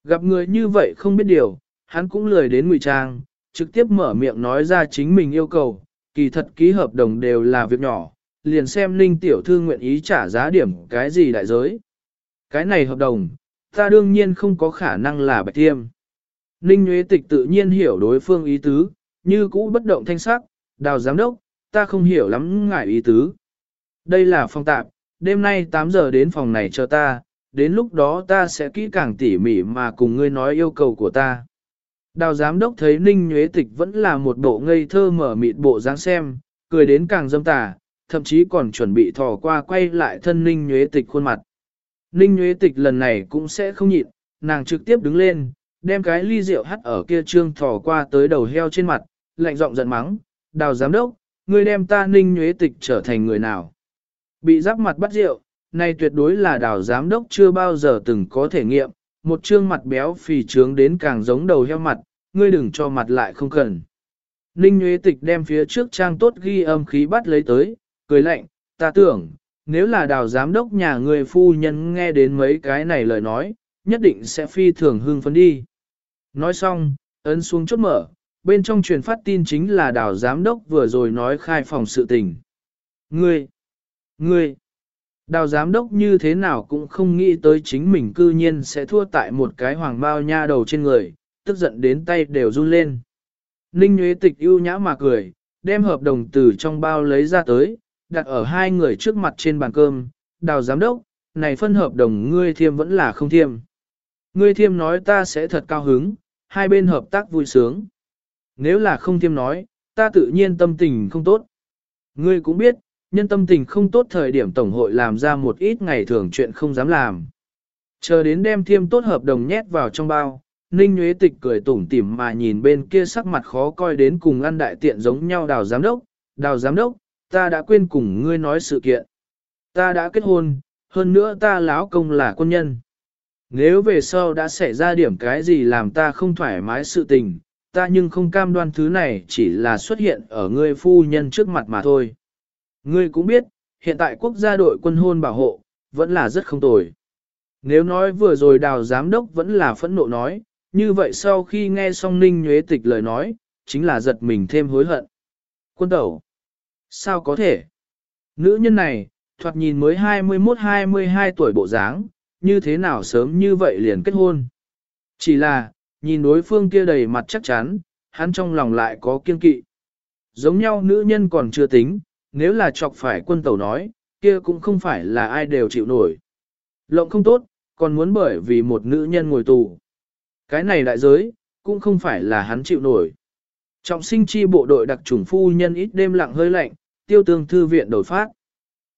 Gặp người như vậy không biết điều, hắn cũng lười đến ngụy trang, trực tiếp mở miệng nói ra chính mình yêu cầu, kỳ thật ký hợp đồng đều là việc nhỏ, liền xem Ninh tiểu thư nguyện ý trả giá điểm cái gì đại giới. Cái này hợp đồng, ta đương nhiên không có khả năng là bạch thiêm. Ninh Nguyễn Tịch tự nhiên hiểu đối phương ý tứ, như cũ bất động thanh sắc, đào giám đốc, ta không hiểu lắm ngại ý tứ. Đây là phòng tạm, đêm nay 8 giờ đến phòng này cho ta, đến lúc đó ta sẽ kỹ càng tỉ mỉ mà cùng ngươi nói yêu cầu của ta. Đào giám đốc thấy Ninh Nguyễn Tịch vẫn là một bộ ngây thơ mở mịt bộ dáng xem, cười đến càng dâm tà, thậm chí còn chuẩn bị thò qua quay lại thân Ninh Nguyễn Tịch khuôn mặt. Ninh Nguyễn Tịch lần này cũng sẽ không nhịn, nàng trực tiếp đứng lên, đem cái ly rượu hắt ở kia trương thò qua tới đầu heo trên mặt, lạnh giọng giận mắng, đào giám đốc, ngươi đem ta Ninh nhuế Tịch trở thành người nào. Bị giáp mặt bắt rượu, này tuyệt đối là đào giám đốc chưa bao giờ từng có thể nghiệm, một trương mặt béo phì trướng đến càng giống đầu heo mặt, ngươi đừng cho mặt lại không cần. Ninh Nguyễn Tịch đem phía trước trang tốt ghi âm khí bắt lấy tới, cười lạnh, ta tưởng, nếu là đào giám đốc nhà người phu nhân nghe đến mấy cái này lời nói, nhất định sẽ phi thường hưng phấn đi. Nói xong, ấn xuống chốt mở, bên trong truyền phát tin chính là đào giám đốc vừa rồi nói khai phòng sự tình. Ngươi! Ngươi! Đào giám đốc như thế nào cũng không nghĩ tới chính mình cư nhiên sẽ thua tại một cái hoàng bao nha đầu trên người, tức giận đến tay đều run lên. Ninh Nguyễn Tịch ưu nhã mà cười, đem hợp đồng từ trong bao lấy ra tới, đặt ở hai người trước mặt trên bàn cơm, đào giám đốc, này phân hợp đồng ngươi thiêm vẫn là không thiêm. Ngươi thiêm nói ta sẽ thật cao hứng, hai bên hợp tác vui sướng. Nếu là không thiêm nói, ta tự nhiên tâm tình không tốt. Ngươi cũng biết, nhân tâm tình không tốt thời điểm Tổng hội làm ra một ít ngày thường chuyện không dám làm. Chờ đến đem thiêm tốt hợp đồng nhét vào trong bao, Ninh Nguyễn Tịch cười tủm tỉm mà nhìn bên kia sắc mặt khó coi đến cùng ăn đại tiện giống nhau đào giám đốc. Đào giám đốc, ta đã quên cùng ngươi nói sự kiện. Ta đã kết hôn, hơn nữa ta lão công là quân nhân. Nếu về sau đã xảy ra điểm cái gì làm ta không thoải mái sự tình, ta nhưng không cam đoan thứ này chỉ là xuất hiện ở ngươi phu nhân trước mặt mà thôi. Ngươi cũng biết, hiện tại quốc gia đội quân hôn bảo hộ, vẫn là rất không tồi. Nếu nói vừa rồi đào giám đốc vẫn là phẫn nộ nói, như vậy sau khi nghe xong ninh nhuế tịch lời nói, chính là giật mình thêm hối hận. Quân tẩu, sao có thể? Nữ nhân này, thoạt nhìn mới 21-22 tuổi bộ dáng, như thế nào sớm như vậy liền kết hôn. Chỉ là, nhìn đối phương kia đầy mặt chắc chắn, hắn trong lòng lại có kiên kỵ. Giống nhau nữ nhân còn chưa tính, nếu là chọc phải quân tẩu nói, kia cũng không phải là ai đều chịu nổi. Lộng không tốt, còn muốn bởi vì một nữ nhân ngồi tù. Cái này đại giới, cũng không phải là hắn chịu nổi. Trọng sinh chi bộ đội đặc trùng phu nhân ít đêm lặng hơi lạnh, tiêu tương thư viện đổi phát.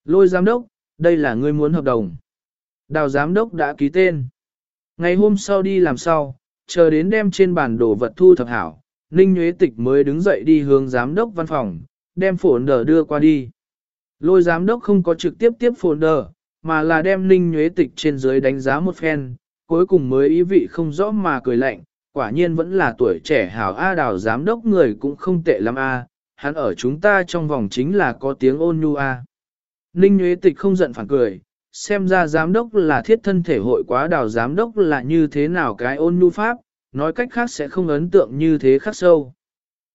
Lôi giám đốc, đây là ngươi muốn hợp đồng. Đào giám đốc đã ký tên. Ngày hôm sau đi làm sau, chờ đến đem trên bản đồ vật thu thập hảo, Ninh Nguyễn Tịch mới đứng dậy đi hướng giám đốc văn phòng, đem phổn đờ đưa qua đi. Lôi giám đốc không có trực tiếp tiếp phổn đờ, mà là đem Ninh Nguyễn Tịch trên dưới đánh giá một phen, cuối cùng mới ý vị không rõ mà cười lạnh, quả nhiên vẫn là tuổi trẻ hảo A đào giám đốc người cũng không tệ lắm A, hắn ở chúng ta trong vòng chính là có tiếng ôn nhu A. Ninh Nguyễn Tịch không giận phản cười, xem ra giám đốc là thiết thân thể hội quá đào giám đốc là như thế nào cái ôn nhu pháp, nói cách khác sẽ không ấn tượng như thế khắc sâu.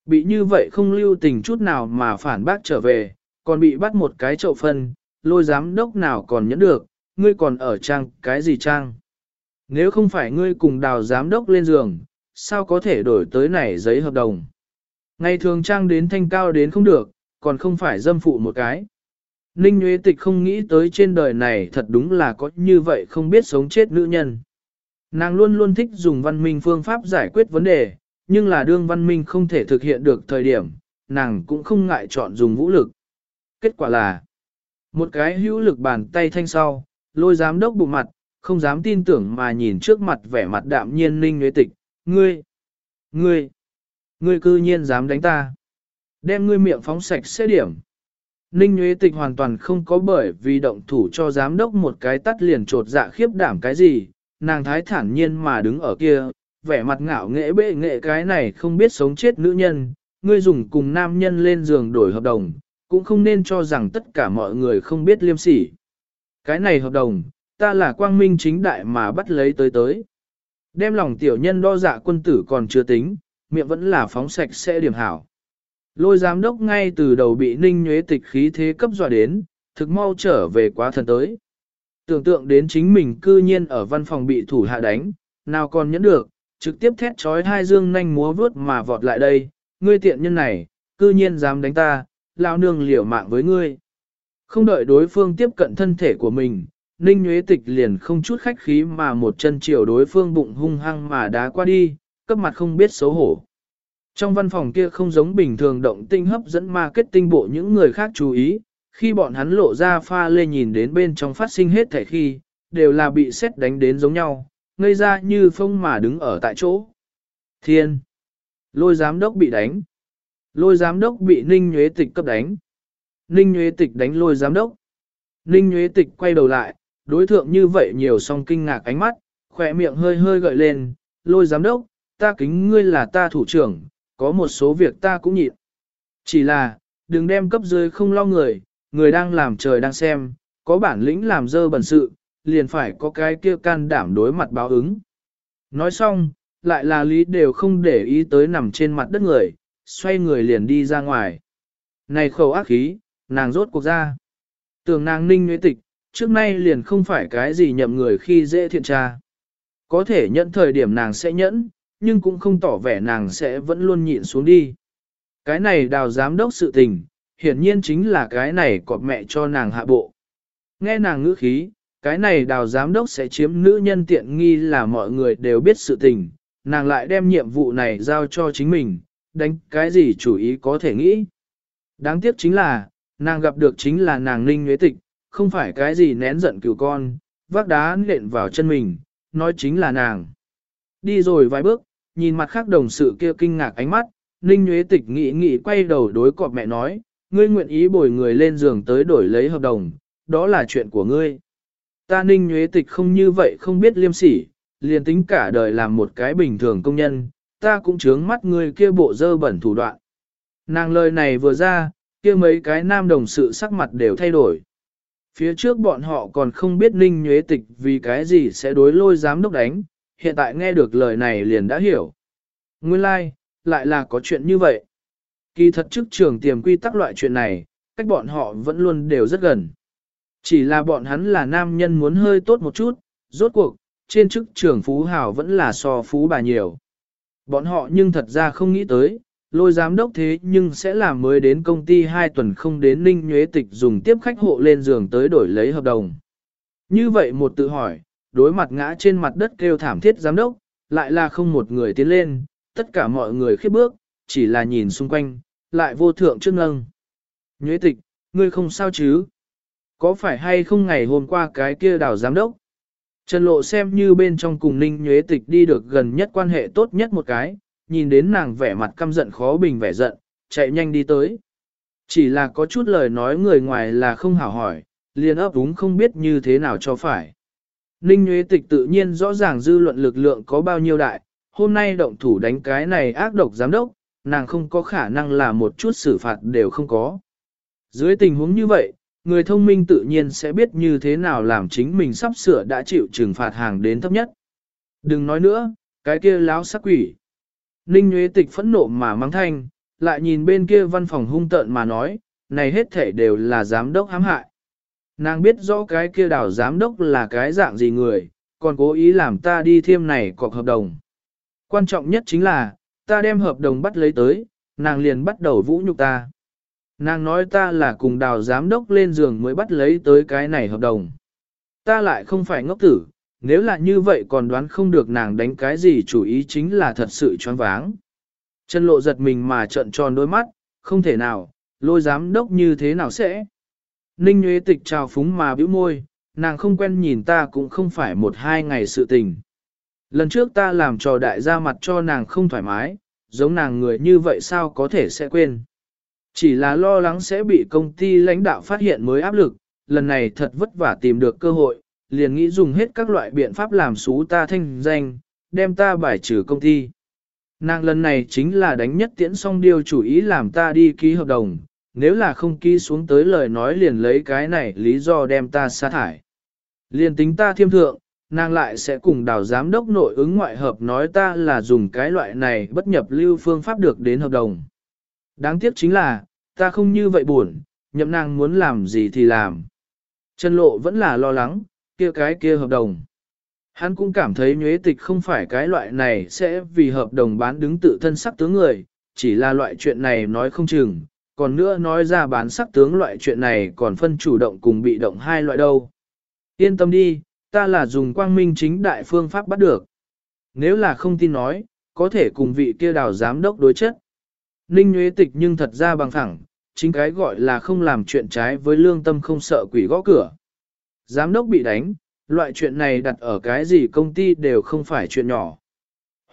Bị như vậy không lưu tình chút nào mà phản bác trở về, còn bị bắt một cái chậu phân, lôi giám đốc nào còn nhẫn được, ngươi còn ở trang cái gì trang. Nếu không phải ngươi cùng đào giám đốc lên giường, sao có thể đổi tới này giấy hợp đồng. Ngày thường trang đến thanh cao đến không được, còn không phải dâm phụ một cái. Ninh Nguyễn Tịch không nghĩ tới trên đời này thật đúng là có như vậy không biết sống chết nữ nhân. Nàng luôn luôn thích dùng văn minh phương pháp giải quyết vấn đề, nhưng là đương văn minh không thể thực hiện được thời điểm, nàng cũng không ngại chọn dùng vũ lực. Kết quả là, một cái hữu lực bàn tay thanh sau, lôi giám đốc bụng mặt, không dám tin tưởng mà nhìn trước mặt vẻ mặt đạm nhiên Ninh Nguyễn Tịch, ngươi, ngươi, ngươi cư nhiên dám đánh ta. Đem ngươi miệng phóng sạch sẽ điểm. Ninh Nguyễn Tịch hoàn toàn không có bởi vì động thủ cho giám đốc một cái tắt liền trột dạ khiếp đảm cái gì, nàng thái thản nhiên mà đứng ở kia, vẻ mặt ngạo nghễ bệ nghệ cái này không biết sống chết nữ nhân, ngươi dùng cùng nam nhân lên giường đổi hợp đồng, cũng không nên cho rằng tất cả mọi người không biết liêm sỉ. Cái này hợp đồng, ta là quang minh chính đại mà bắt lấy tới tới. Đem lòng tiểu nhân đo dạ quân tử còn chưa tính, miệng vẫn là phóng sạch sẽ điểm hảo. Lôi giám đốc ngay từ đầu bị ninh nhuế tịch khí thế cấp dọa đến, thực mau trở về quá thần tới. Tưởng tượng đến chính mình cư nhiên ở văn phòng bị thủ hạ đánh, nào còn nhẫn được, trực tiếp thét trói hai dương nhanh múa vướt mà vọt lại đây, ngươi tiện nhân này, cư nhiên dám đánh ta, lao nương liều mạng với ngươi. Không đợi đối phương tiếp cận thân thể của mình, Ninh Nhuế Tịch liền không chút khách khí mà một chân chiều đối phương bụng hung hăng mà đá qua đi, cấp mặt không biết xấu hổ. Trong văn phòng kia không giống bình thường động tinh hấp dẫn marketing bộ những người khác chú ý, khi bọn hắn lộ ra pha lê nhìn đến bên trong phát sinh hết thể khi, đều là bị xét đánh đến giống nhau, ngây ra như phong mà đứng ở tại chỗ. Thiên! Lôi giám đốc bị đánh. Lôi giám đốc bị Ninh Nhuế Tịch cấp đánh. Ninh Nhuế Tịch đánh lôi giám đốc. Ninh Nhuế Tịch quay đầu lại, đối thượng như vậy nhiều song kinh ngạc ánh mắt, khỏe miệng hơi hơi gợi lên, lôi giám đốc, ta kính ngươi là ta thủ trưởng, có một số việc ta cũng nhịn. Chỉ là, đừng đem cấp dưới không lo người, người đang làm trời đang xem, có bản lĩnh làm dơ bẩn sự, liền phải có cái kia can đảm đối mặt báo ứng. Nói xong, lại là lý đều không để ý tới nằm trên mặt đất người, xoay người liền đi ra ngoài. Này khẩu ác khí, nàng rốt cuộc ra. Tưởng nàng ninh nguyễn tịch, trước nay liền không phải cái gì nhậm người khi dễ thiện tra. Có thể nhận thời điểm nàng sẽ nhẫn, nhưng cũng không tỏ vẻ nàng sẽ vẫn luôn nhịn xuống đi. Cái này đào giám đốc sự tình, hiển nhiên chính là cái này cọp mẹ cho nàng hạ bộ. Nghe nàng ngữ khí, cái này đào giám đốc sẽ chiếm nữ nhân tiện nghi là mọi người đều biết sự tình, nàng lại đem nhiệm vụ này giao cho chính mình, đánh cái gì chủ ý có thể nghĩ. Đáng tiếc chính là, nàng gặp được chính là nàng ninh nhuế tịch, không phải cái gì nén giận cừu con, vác đá nện vào chân mình, nói chính là nàng. Đi rồi vài bước, nhìn mặt khác đồng sự kia kinh ngạc ánh mắt, ninh Nguyễn tịch nghĩ nghĩ quay đầu đối cọp mẹ nói, ngươi nguyện ý bồi người lên giường tới đổi lấy hợp đồng, đó là chuyện của ngươi. Ta ninh Nguyễn tịch không như vậy không biết liêm sỉ, liền tính cả đời làm một cái bình thường công nhân, ta cũng chướng mắt ngươi kia bộ dơ bẩn thủ đoạn. Nàng lời này vừa ra, kia mấy cái nam đồng sự sắc mặt đều thay đổi. Phía trước bọn họ còn không biết ninh nhuế tịch vì cái gì sẽ đối lôi giám đốc đánh, hiện tại nghe được lời này liền đã hiểu. Nguyên lai, like, lại là có chuyện như vậy. Kỳ thật trước trường tiềm quy tắc loại chuyện này, cách bọn họ vẫn luôn đều rất gần. Chỉ là bọn hắn là nam nhân muốn hơi tốt một chút, rốt cuộc, trên chức trưởng phú hào vẫn là so phú bà nhiều. Bọn họ nhưng thật ra không nghĩ tới, lôi giám đốc thế nhưng sẽ làm mới đến công ty hai tuần không đến ninh nhuế tịch dùng tiếp khách hộ lên giường tới đổi lấy hợp đồng. Như vậy một tự hỏi, đối mặt ngã trên mặt đất kêu thảm thiết giám đốc, lại là không một người tiến lên, tất cả mọi người khiếp bước, chỉ là nhìn xung quanh, lại vô thượng trước ngâng. Nhuế tịch, ngươi không sao chứ? Có phải hay không ngày hôm qua cái kia đào giám đốc? Trần Lộ xem như bên trong cùng Ninh Nhuế Tịch đi được gần nhất quan hệ tốt nhất một cái, nhìn đến nàng vẻ mặt căm giận khó bình vẻ giận, chạy nhanh đi tới. Chỉ là có chút lời nói người ngoài là không hảo hỏi, liền ấp đúng không biết như thế nào cho phải. Ninh Nguyễn Tịch tự nhiên rõ ràng dư luận lực lượng có bao nhiêu đại, hôm nay động thủ đánh cái này ác độc giám đốc, nàng không có khả năng là một chút xử phạt đều không có. Dưới tình huống như vậy, người thông minh tự nhiên sẽ biết như thế nào làm chính mình sắp sửa đã chịu trừng phạt hàng đến thấp nhất. Đừng nói nữa, cái kia láo sắc quỷ. Ninh Nguyễn Tịch phẫn nộ mà mắng thanh, lại nhìn bên kia văn phòng hung tợn mà nói, này hết thể đều là giám đốc hãm hại. Nàng biết rõ cái kia đảo giám đốc là cái dạng gì người, còn cố ý làm ta đi thêm này cọc hợp đồng. Quan trọng nhất chính là, ta đem hợp đồng bắt lấy tới, nàng liền bắt đầu vũ nhục ta. Nàng nói ta là cùng đào giám đốc lên giường mới bắt lấy tới cái này hợp đồng. Ta lại không phải ngốc tử, nếu là như vậy còn đoán không được nàng đánh cái gì chủ ý chính là thật sự choáng váng. Chân lộ giật mình mà trợn tròn đôi mắt, không thể nào, lôi giám đốc như thế nào sẽ. Ninh Nguyễn Tịch trào phúng mà bĩu môi, nàng không quen nhìn ta cũng không phải một hai ngày sự tình. Lần trước ta làm trò đại gia mặt cho nàng không thoải mái, giống nàng người như vậy sao có thể sẽ quên. Chỉ là lo lắng sẽ bị công ty lãnh đạo phát hiện mới áp lực, lần này thật vất vả tìm được cơ hội, liền nghĩ dùng hết các loại biện pháp làm xú ta thanh danh, đem ta bài trừ công ty. Nàng lần này chính là đánh nhất tiễn xong điều chủ ý làm ta đi ký hợp đồng, nếu là không ký xuống tới lời nói liền lấy cái này lý do đem ta sa thải. Liền tính ta thiêm thượng, nàng lại sẽ cùng đào giám đốc nội ứng ngoại hợp nói ta là dùng cái loại này bất nhập lưu phương pháp được đến hợp đồng. Đáng tiếc chính là, ta không như vậy buồn, nhậm nàng muốn làm gì thì làm. Trần lộ vẫn là lo lắng, kia cái kia hợp đồng. Hắn cũng cảm thấy nhuế tịch không phải cái loại này sẽ vì hợp đồng bán đứng tự thân sắc tướng người, chỉ là loại chuyện này nói không chừng, còn nữa nói ra bán sắc tướng loại chuyện này còn phân chủ động cùng bị động hai loại đâu. Yên tâm đi, ta là dùng quang minh chính đại phương pháp bắt được. Nếu là không tin nói, có thể cùng vị kia đào giám đốc đối chất. Ninh Nguyễn Tịch nhưng thật ra bằng thẳng, chính cái gọi là không làm chuyện trái với lương tâm không sợ quỷ gõ cửa. Giám đốc bị đánh, loại chuyện này đặt ở cái gì công ty đều không phải chuyện nhỏ.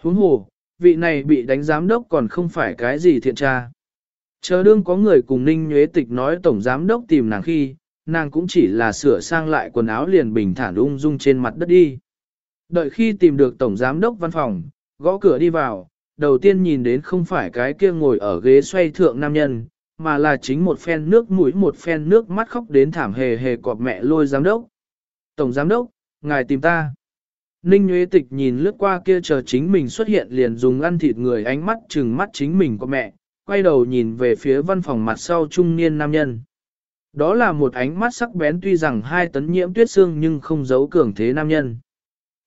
Huống hồ, vị này bị đánh giám đốc còn không phải cái gì thiện tra. Chờ đương có người cùng Ninh Nhuế Tịch nói tổng giám đốc tìm nàng khi, nàng cũng chỉ là sửa sang lại quần áo liền bình thản ung dung trên mặt đất đi. Đợi khi tìm được tổng giám đốc văn phòng, gõ cửa đi vào, đầu tiên nhìn đến không phải cái kia ngồi ở ghế xoay thượng nam nhân, mà là chính một phen nước mũi một phen nước mắt khóc đến thảm hề hề cọp mẹ lôi giám đốc. Tổng giám đốc, ngài tìm ta. Ninh Nguyễn Tịch nhìn lướt qua kia chờ chính mình xuất hiện liền dùng ăn thịt người ánh mắt chừng mắt chính mình của mẹ, quay đầu nhìn về phía văn phòng mặt sau trung niên nam nhân. Đó là một ánh mắt sắc bén tuy rằng hai tấn nhiễm tuyết xương nhưng không giấu cường thế nam nhân.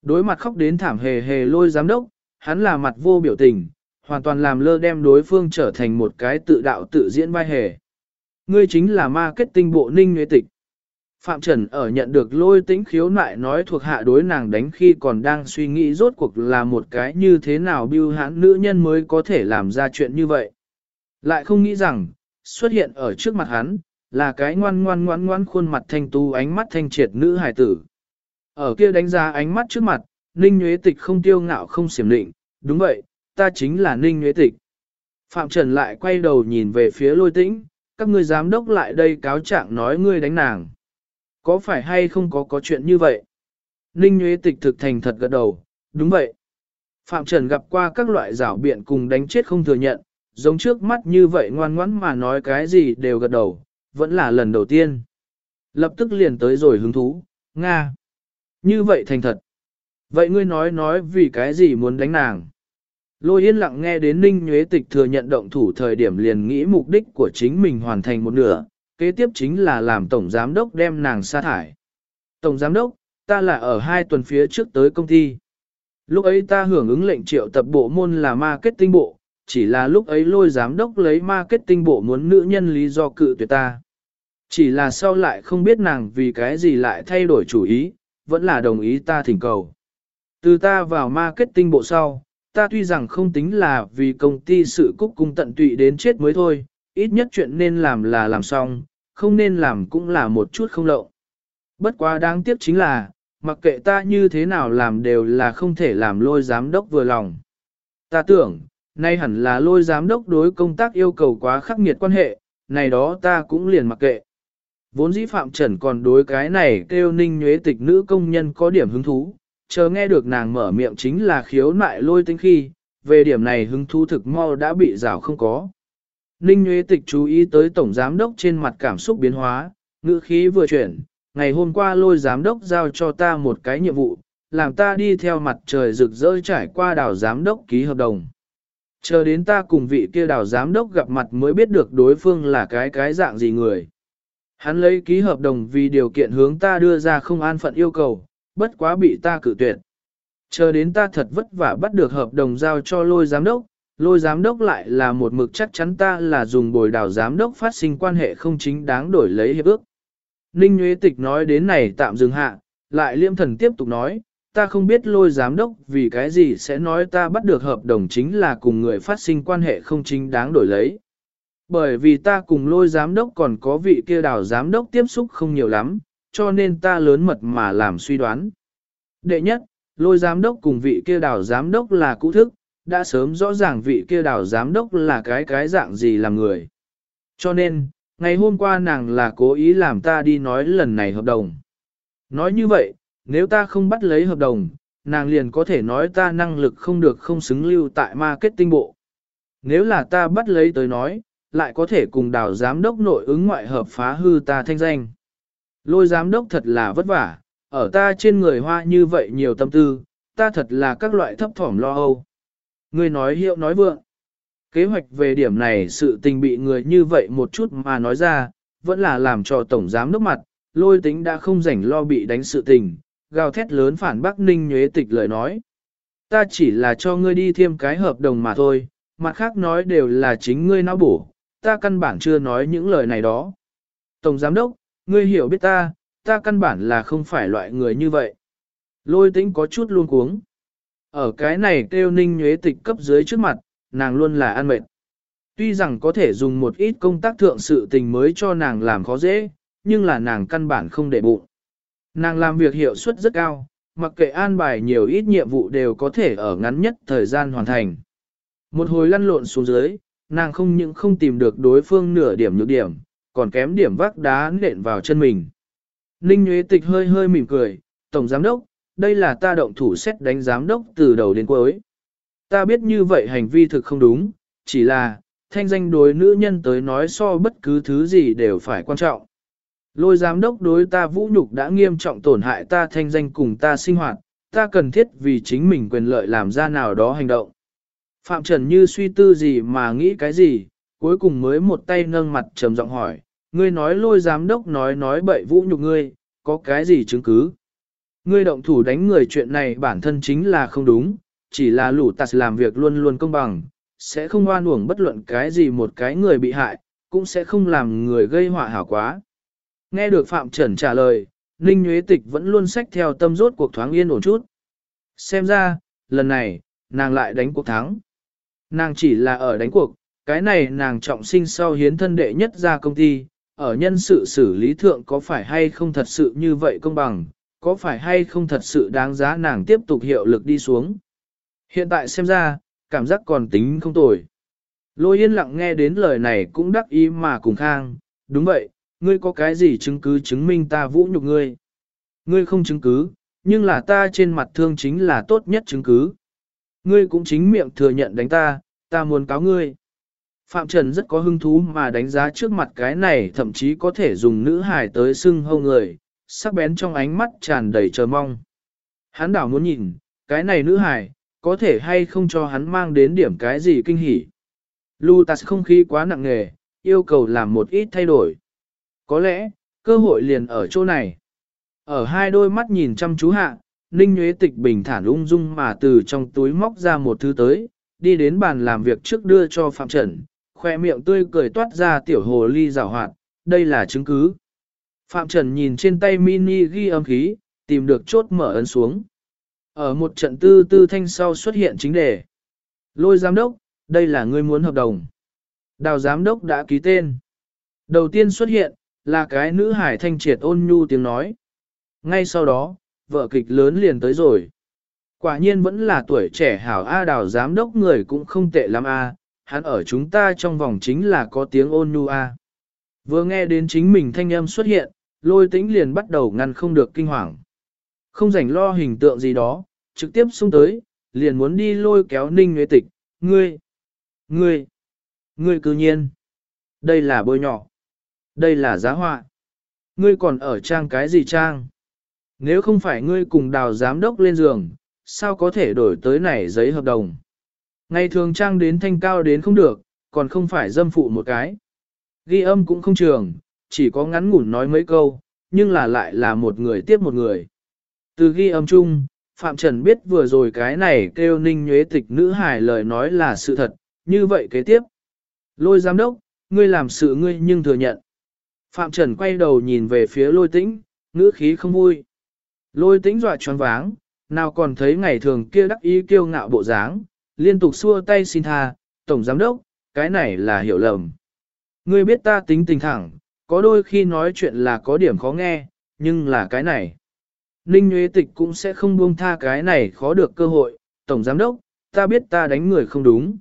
Đối mặt khóc đến thảm hề hề lôi giám đốc, hắn là mặt vô biểu tình, hoàn toàn làm lơ đem đối phương trở thành một cái tự đạo tự diễn vai hề. Ngươi chính là ma kết tinh bộ ninh nhuế tịch. Phạm Trần ở nhận được lôi tĩnh khiếu nại nói thuộc hạ đối nàng đánh khi còn đang suy nghĩ rốt cuộc là một cái như thế nào biêu hãn nữ nhân mới có thể làm ra chuyện như vậy. Lại không nghĩ rằng, xuất hiện ở trước mặt hắn, là cái ngoan ngoan ngoan ngoan khuôn mặt thanh tu ánh mắt thanh triệt nữ hài tử. Ở kia đánh giá ánh mắt trước mặt, Ninh Nguyễn Tịch không tiêu ngạo không xiểm định, đúng vậy, ta chính là Ninh Nguyễn Tịch. Phạm Trần lại quay đầu nhìn về phía lôi tĩnh, các ngươi giám đốc lại đây cáo trạng nói ngươi đánh nàng. Có phải hay không có có chuyện như vậy? Ninh Nguyễn Tịch thực thành thật gật đầu, đúng vậy. Phạm Trần gặp qua các loại rảo biện cùng đánh chết không thừa nhận, giống trước mắt như vậy ngoan ngoãn mà nói cái gì đều gật đầu, vẫn là lần đầu tiên. Lập tức liền tới rồi hứng thú, Nga. Như vậy thành thật. Vậy ngươi nói nói vì cái gì muốn đánh nàng? Lôi yên lặng nghe đến Ninh Nhuế Tịch thừa nhận động thủ thời điểm liền nghĩ mục đích của chính mình hoàn thành một nửa, kế tiếp chính là làm Tổng Giám Đốc đem nàng sa thải. Tổng Giám Đốc, ta là ở hai tuần phía trước tới công ty. Lúc ấy ta hưởng ứng lệnh triệu tập bộ môn là marketing bộ, chỉ là lúc ấy lôi Giám Đốc lấy marketing bộ muốn nữ nhân lý do cự tuyệt ta. Chỉ là sau lại không biết nàng vì cái gì lại thay đổi chủ ý, vẫn là đồng ý ta thỉnh cầu. Từ ta vào marketing bộ sau, ta tuy rằng không tính là vì công ty sự cúc cung tận tụy đến chết mới thôi, ít nhất chuyện nên làm là làm xong, không nên làm cũng là một chút không lậu. Bất quá đáng tiếc chính là, mặc kệ ta như thế nào làm đều là không thể làm lôi giám đốc vừa lòng. Ta tưởng, nay hẳn là lôi giám đốc đối công tác yêu cầu quá khắc nghiệt quan hệ, này đó ta cũng liền mặc kệ. Vốn dĩ Phạm Trần còn đối cái này kêu ninh nhuế tịch nữ công nhân có điểm hứng thú, chờ nghe được nàng mở miệng chính là khiếu nại lôi tinh khi, về điểm này hứng thú thực mau đã bị rào không có. Ninh nhuế Tịch chú ý tới Tổng Giám Đốc trên mặt cảm xúc biến hóa, ngữ khí vừa chuyển, ngày hôm qua lôi Giám Đốc giao cho ta một cái nhiệm vụ, làm ta đi theo mặt trời rực rỡ trải qua đảo Giám Đốc ký hợp đồng. Chờ đến ta cùng vị kia đảo Giám Đốc gặp mặt mới biết được đối phương là cái cái dạng gì người. Hắn lấy ký hợp đồng vì điều kiện hướng ta đưa ra không an phận yêu cầu, bất quá bị ta cự tuyệt. Chờ đến ta thật vất vả bắt được hợp đồng giao cho lôi giám đốc, lôi giám đốc lại là một mực chắc chắn ta là dùng bồi đảo giám đốc phát sinh quan hệ không chính đáng đổi lấy hiệp ước. Ninh Nguyễn Tịch nói đến này tạm dừng hạ, lại liêm thần tiếp tục nói, ta không biết lôi giám đốc vì cái gì sẽ nói ta bắt được hợp đồng chính là cùng người phát sinh quan hệ không chính đáng đổi lấy. Bởi vì ta cùng lôi giám đốc còn có vị kia đào giám đốc tiếp xúc không nhiều lắm, cho nên ta lớn mật mà làm suy đoán. Đệ nhất, lôi giám đốc cùng vị kia đào giám đốc là cũ thức, đã sớm rõ ràng vị kia đào giám đốc là cái cái dạng gì làm người. Cho nên, ngày hôm qua nàng là cố ý làm ta đi nói lần này hợp đồng. Nói như vậy, nếu ta không bắt lấy hợp đồng, nàng liền có thể nói ta năng lực không được không xứng lưu tại marketing bộ. Nếu là ta bắt lấy tới nói, lại có thể cùng đào giám đốc nội ứng ngoại hợp phá hư ta thanh danh. Lôi giám đốc thật là vất vả, ở ta trên người hoa như vậy nhiều tâm tư, ta thật là các loại thấp thỏm lo âu. Người nói hiệu nói vượng. Kế hoạch về điểm này sự tình bị người như vậy một chút mà nói ra, vẫn là làm cho tổng giám đốc mặt, lôi tính đã không rảnh lo bị đánh sự tình, gào thét lớn phản bác ninh nhuế tịch lời nói. Ta chỉ là cho ngươi đi thêm cái hợp đồng mà thôi, mặt khác nói đều là chính ngươi não bổ, ta căn bản chưa nói những lời này đó. Tổng giám đốc, ngươi hiểu biết ta, ta căn bản là không phải loại người như vậy. Lôi tĩnh có chút luôn cuống. Ở cái này kêu ninh nhuế tịch cấp dưới trước mặt, nàng luôn là ăn mệt. Tuy rằng có thể dùng một ít công tác thượng sự tình mới cho nàng làm khó dễ, nhưng là nàng căn bản không để bụng. Nàng làm việc hiệu suất rất cao, mặc kệ an bài nhiều ít nhiệm vụ đều có thể ở ngắn nhất thời gian hoàn thành. Một hồi lăn lộn xuống dưới, nàng không những không tìm được đối phương nửa điểm nhược điểm, còn kém điểm vác đá nện vào chân mình. Ninh Nguyễn Tịch hơi hơi mỉm cười, Tổng Giám Đốc, đây là ta động thủ xét đánh Giám Đốc từ đầu đến cuối. Ta biết như vậy hành vi thực không đúng, chỉ là, thanh danh đối nữ nhân tới nói so bất cứ thứ gì đều phải quan trọng. Lôi giám đốc đối ta vũ nhục đã nghiêm trọng tổn hại ta thanh danh cùng ta sinh hoạt, ta cần thiết vì chính mình quyền lợi làm ra nào đó hành động. Phạm Trần như suy tư gì mà nghĩ cái gì, cuối cùng mới một tay nâng mặt trầm giọng hỏi, ngươi nói lôi giám đốc nói nói bậy vũ nhục ngươi, có cái gì chứng cứ? Ngươi động thủ đánh người chuyện này bản thân chính là không đúng, chỉ là lũ tạt làm việc luôn luôn công bằng, sẽ không oan uổng bất luận cái gì một cái người bị hại, cũng sẽ không làm người gây họa hảo quá. Nghe được Phạm Trần trả lời, Ninh Nguyễn Tịch vẫn luôn sách theo tâm rốt cuộc thoáng yên ổn chút. Xem ra, lần này, nàng lại đánh cuộc thắng. Nàng chỉ là ở đánh cuộc, cái này nàng trọng sinh sau hiến thân đệ nhất ra công ty, ở nhân sự xử lý thượng có phải hay không thật sự như vậy công bằng, có phải hay không thật sự đáng giá nàng tiếp tục hiệu lực đi xuống. Hiện tại xem ra, cảm giác còn tính không tồi. Lôi yên lặng nghe đến lời này cũng đắc ý mà cùng khang, đúng vậy, ngươi có cái gì chứng cứ chứng minh ta vũ nhục ngươi? Ngươi không chứng cứ, nhưng là ta trên mặt thương chính là tốt nhất chứng cứ. Ngươi cũng chính miệng thừa nhận đánh ta, ta muốn cáo ngươi. Phạm Trần rất có hứng thú mà đánh giá trước mặt cái này thậm chí có thể dùng nữ hài tới xưng hâu người, sắc bén trong ánh mắt tràn đầy chờ mong. Hắn đảo muốn nhìn, cái này nữ hài, có thể hay không cho hắn mang đến điểm cái gì kinh hỉ. Lutas không khí quá nặng nề, yêu cầu làm một ít thay đổi. Có lẽ, cơ hội liền ở chỗ này. Ở hai đôi mắt nhìn chăm chú hạ, Ninh Nguyễn Tịch bình thản ung dung mà từ trong túi móc ra một thứ tới, đi đến bàn làm việc trước đưa cho Phạm Trần, khoe miệng tươi cười toát ra tiểu hồ ly rào hoạt, đây là chứng cứ. Phạm Trần nhìn trên tay mini ghi âm khí, tìm được chốt mở ấn xuống. Ở một trận tư tư thanh sau xuất hiện chính đề. Lôi giám đốc, đây là người muốn hợp đồng. Đào giám đốc đã ký tên. Đầu tiên xuất hiện, là cái nữ hải thanh triệt ôn nhu tiếng nói. Ngay sau đó, vợ kịch lớn liền tới rồi. Quả nhiên vẫn là tuổi trẻ hảo A đào giám đốc người cũng không tệ lắm A, hắn ở chúng ta trong vòng chính là có tiếng ôn nhu A. Vừa nghe đến chính mình thanh âm xuất hiện, lôi tĩnh liền bắt đầu ngăn không được kinh hoàng. Không rảnh lo hình tượng gì đó, trực tiếp xung tới, liền muốn đi lôi kéo ninh nguyệt tịch, ngươi, ngươi, ngươi cư nhiên. Đây là bôi nhỏ. Đây là giá họa. Ngươi còn ở trang cái gì trang? Nếu không phải ngươi cùng đào giám đốc lên giường, sao có thể đổi tới này giấy hợp đồng? Ngày thường trang đến thanh cao đến không được, còn không phải dâm phụ một cái. Ghi âm cũng không trường, chỉ có ngắn ngủn nói mấy câu, nhưng là lại là một người tiếp một người. Từ ghi âm chung, Phạm Trần biết vừa rồi cái này kêu ninh nhuế tịch nữ hài lời nói là sự thật, như vậy kế tiếp. Lôi giám đốc, ngươi làm sự ngươi nhưng thừa nhận. Phạm Trần quay đầu nhìn về phía lôi tĩnh, ngữ khí không vui. Lôi tĩnh dọa choáng váng, nào còn thấy ngày thường kia đắc ý kiêu ngạo bộ dáng, liên tục xua tay xin tha, tổng giám đốc, cái này là hiểu lầm. Ngươi biết ta tính tình thẳng, có đôi khi nói chuyện là có điểm khó nghe, nhưng là cái này. Ninh Nguyễn Tịch cũng sẽ không buông tha cái này khó được cơ hội, Tổng Giám Đốc, ta biết ta đánh người không đúng.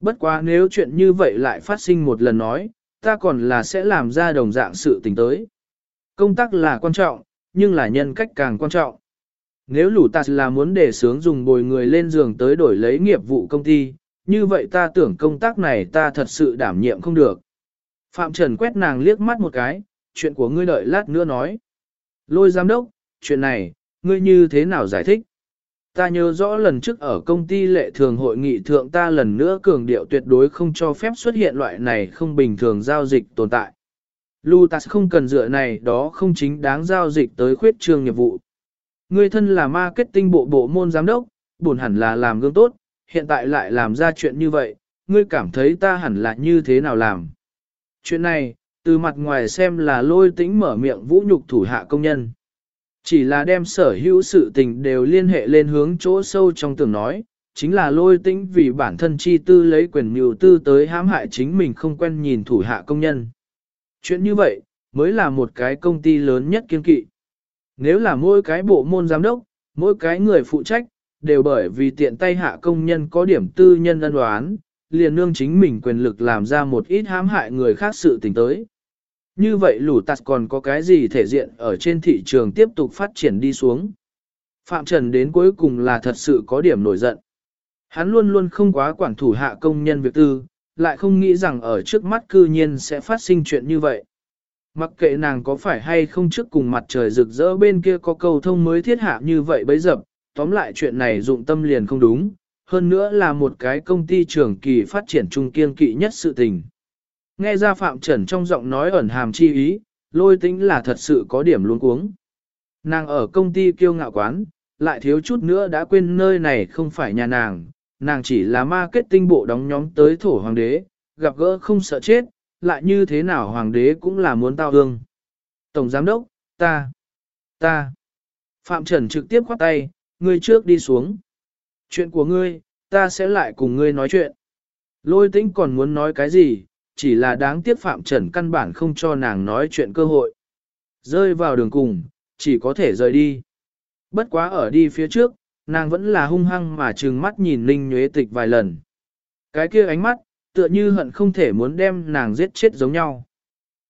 Bất quá nếu chuyện như vậy lại phát sinh một lần nói, ta còn là sẽ làm ra đồng dạng sự tình tới. Công tác là quan trọng, nhưng là nhân cách càng quan trọng. Nếu lũ tạt là muốn để sướng dùng bồi người lên giường tới đổi lấy nghiệp vụ công ty, như vậy ta tưởng công tác này ta thật sự đảm nhiệm không được. Phạm Trần quét nàng liếc mắt một cái, chuyện của ngươi đợi lát nữa nói. Lôi giám đốc, chuyện này, ngươi như thế nào giải thích? Ta nhớ rõ lần trước ở công ty lệ thường hội nghị thượng ta lần nữa cường điệu tuyệt đối không cho phép xuất hiện loại này không bình thường giao dịch tồn tại. Lutas không cần dựa này đó không chính đáng giao dịch tới khuyết trương nghiệp vụ. người thân là marketing bộ bộ môn giám đốc, buồn hẳn là làm gương tốt, hiện tại lại làm ra chuyện như vậy, ngươi cảm thấy ta hẳn là như thế nào làm. Chuyện này, từ mặt ngoài xem là lôi tĩnh mở miệng vũ nhục thủ hạ công nhân. Chỉ là đem sở hữu sự tình đều liên hệ lên hướng chỗ sâu trong tưởng nói, chính là lôi tĩnh vì bản thân chi tư lấy quyền mưu tư tới hãm hại chính mình không quen nhìn thủ hạ công nhân. Chuyện như vậy, mới là một cái công ty lớn nhất kiên kỵ. Nếu là mỗi cái bộ môn giám đốc, mỗi cái người phụ trách, đều bởi vì tiện tay hạ công nhân có điểm tư nhân ân đoán, liền nương chính mình quyền lực làm ra một ít hãm hại người khác sự tình tới. Như vậy lũ tạt còn có cái gì thể diện ở trên thị trường tiếp tục phát triển đi xuống. Phạm Trần đến cuối cùng là thật sự có điểm nổi giận. Hắn luôn luôn không quá quản thủ hạ công nhân việc tư, lại không nghĩ rằng ở trước mắt cư nhiên sẽ phát sinh chuyện như vậy. Mặc kệ nàng có phải hay không trước cùng mặt trời rực rỡ bên kia có cầu thông mới thiết hạ như vậy bấy dập, tóm lại chuyện này dụng tâm liền không đúng, hơn nữa là một cái công ty trưởng kỳ phát triển trung kiên kỵ nhất sự tình. Nghe ra Phạm Trần trong giọng nói ẩn hàm chi ý, lôi tính là thật sự có điểm luống cuống. Nàng ở công ty kiêu ngạo quán, lại thiếu chút nữa đã quên nơi này không phải nhà nàng, nàng chỉ là marketing bộ đóng nhóm tới thổ hoàng đế, gặp gỡ không sợ chết, lại như thế nào hoàng đế cũng là muốn tao hương. Tổng giám đốc, ta, ta. Phạm Trần trực tiếp khoát tay, ngươi trước đi xuống. Chuyện của ngươi, ta sẽ lại cùng ngươi nói chuyện. Lôi tĩnh còn muốn nói cái gì, chỉ là đáng tiếc Phạm Trần căn bản không cho nàng nói chuyện cơ hội. Rơi vào đường cùng, chỉ có thể rời đi. Bất quá ở đi phía trước, nàng vẫn là hung hăng mà trừng mắt nhìn Ninh Nhuế Tịch vài lần. Cái kia ánh mắt, tựa như hận không thể muốn đem nàng giết chết giống nhau.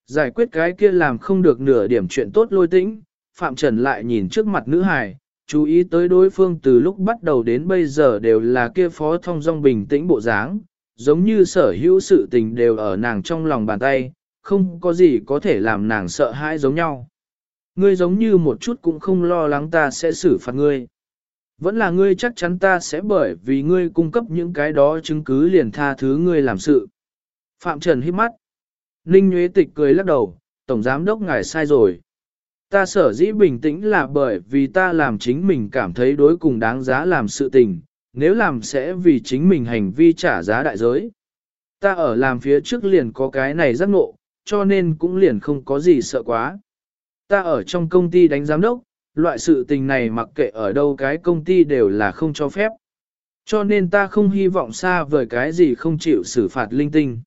Giải quyết cái kia làm không được nửa điểm chuyện tốt lôi tĩnh, Phạm Trần lại nhìn trước mặt nữ hài, chú ý tới đối phương từ lúc bắt đầu đến bây giờ đều là kia phó thông dong bình tĩnh bộ dáng, giống như sở hữu sự tình đều ở nàng trong lòng bàn tay, không có gì có thể làm nàng sợ hãi giống nhau. Ngươi giống như một chút cũng không lo lắng ta sẽ xử phạt ngươi. Vẫn là ngươi chắc chắn ta sẽ bởi vì ngươi cung cấp những cái đó chứng cứ liền tha thứ ngươi làm sự. Phạm Trần hít mắt. Ninh Nguyễn Tịch cười lắc đầu, Tổng Giám Đốc ngài sai rồi. Ta sở dĩ bình tĩnh là bởi vì ta làm chính mình cảm thấy đối cùng đáng giá làm sự tình, nếu làm sẽ vì chính mình hành vi trả giá đại giới. Ta ở làm phía trước liền có cái này giác ngộ, cho nên cũng liền không có gì sợ quá. Ta ở trong công ty đánh giám đốc, loại sự tình này mặc kệ ở đâu cái công ty đều là không cho phép. Cho nên ta không hy vọng xa vời cái gì không chịu xử phạt linh tinh.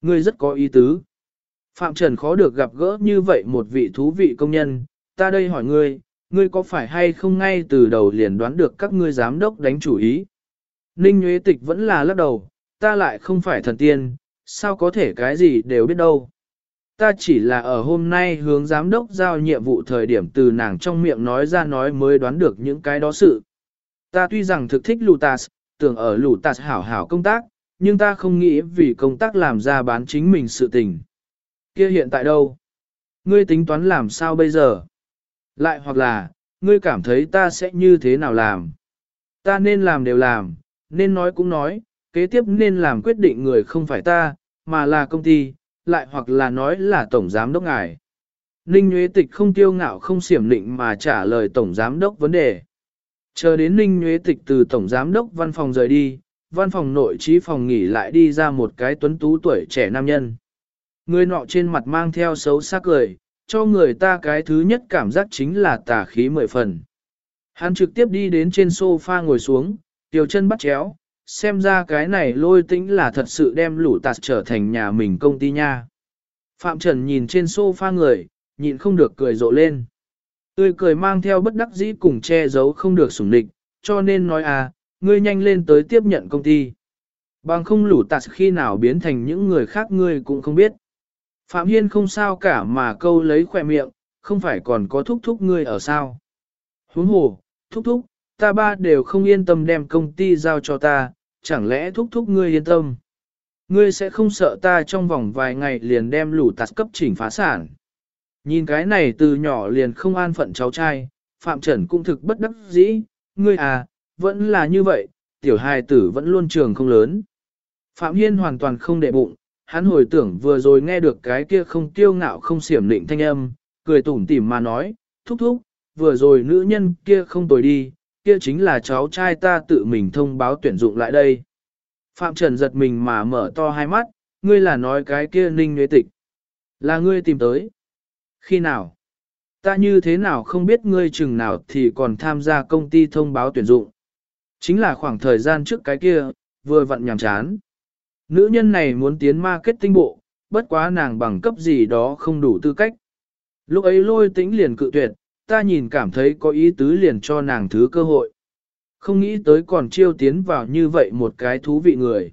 Ngươi rất có ý tứ. Phạm Trần khó được gặp gỡ như vậy một vị thú vị công nhân, ta đây hỏi ngươi, ngươi có phải hay không ngay từ đầu liền đoán được các ngươi giám đốc đánh chủ ý? Ninh Nguyễn Tịch vẫn là lắc đầu, ta lại không phải thần tiên, sao có thể cái gì đều biết đâu. Ta chỉ là ở hôm nay hướng giám đốc giao nhiệm vụ thời điểm từ nàng trong miệng nói ra nói mới đoán được những cái đó sự. Ta tuy rằng thực thích Lutas, tưởng ở Lutas hảo hảo công tác, nhưng ta không nghĩ vì công tác làm ra bán chính mình sự tình. Kia hiện tại đâu? Ngươi tính toán làm sao bây giờ? Lại hoặc là, ngươi cảm thấy ta sẽ như thế nào làm? Ta nên làm đều làm, nên nói cũng nói, kế tiếp nên làm quyết định người không phải ta, mà là công ty, lại hoặc là nói là tổng giám đốc ngài. Ninh Nguyễn Tịch không tiêu ngạo không xiểm định mà trả lời tổng giám đốc vấn đề. Chờ đến Ninh Nguyễn Tịch từ tổng giám đốc văn phòng rời đi, văn phòng nội trí phòng nghỉ lại đi ra một cái tuấn tú tuổi trẻ nam nhân. Người nọ trên mặt mang theo xấu sắc cười, cho người ta cái thứ nhất cảm giác chính là tà khí mười phần. Hắn trực tiếp đi đến trên sofa ngồi xuống, tiểu chân bắt chéo, xem ra cái này lôi tĩnh là thật sự đem lũ tạt trở thành nhà mình công ty nha. Phạm Trần nhìn trên sofa người, nhịn không được cười rộ lên. Tươi cười mang theo bất đắc dĩ cùng che giấu không được sủng địch, cho nên nói à, ngươi nhanh lên tới tiếp nhận công ty. Bằng không lũ tạt khi nào biến thành những người khác ngươi cũng không biết. Phạm Hiên không sao cả mà câu lấy khỏe miệng, không phải còn có thúc thúc ngươi ở sao. Huống hồ, thúc thúc, ta ba đều không yên tâm đem công ty giao cho ta, chẳng lẽ thúc thúc ngươi yên tâm. Ngươi sẽ không sợ ta trong vòng vài ngày liền đem lũ tạt cấp chỉnh phá sản. Nhìn cái này từ nhỏ liền không an phận cháu trai, Phạm Trần cũng thực bất đắc dĩ, ngươi à, vẫn là như vậy, tiểu hài tử vẫn luôn trường không lớn. Phạm Hiên hoàn toàn không đệ bụng, hắn hồi tưởng vừa rồi nghe được cái kia không tiêu ngạo không xiểm định thanh âm, cười tủm tỉm mà nói, thúc thúc, vừa rồi nữ nhân kia không tồi đi, kia chính là cháu trai ta tự mình thông báo tuyển dụng lại đây. Phạm Trần giật mình mà mở to hai mắt, ngươi là nói cái kia ninh nhuế tịch. Là ngươi tìm tới. Khi nào? Ta như thế nào không biết ngươi chừng nào thì còn tham gia công ty thông báo tuyển dụng. Chính là khoảng thời gian trước cái kia, vừa vặn nhàm chán. Nữ nhân này muốn tiến marketing bộ, bất quá nàng bằng cấp gì đó không đủ tư cách. Lúc ấy lôi tĩnh liền cự tuyệt, ta nhìn cảm thấy có ý tứ liền cho nàng thứ cơ hội. Không nghĩ tới còn chiêu tiến vào như vậy một cái thú vị người.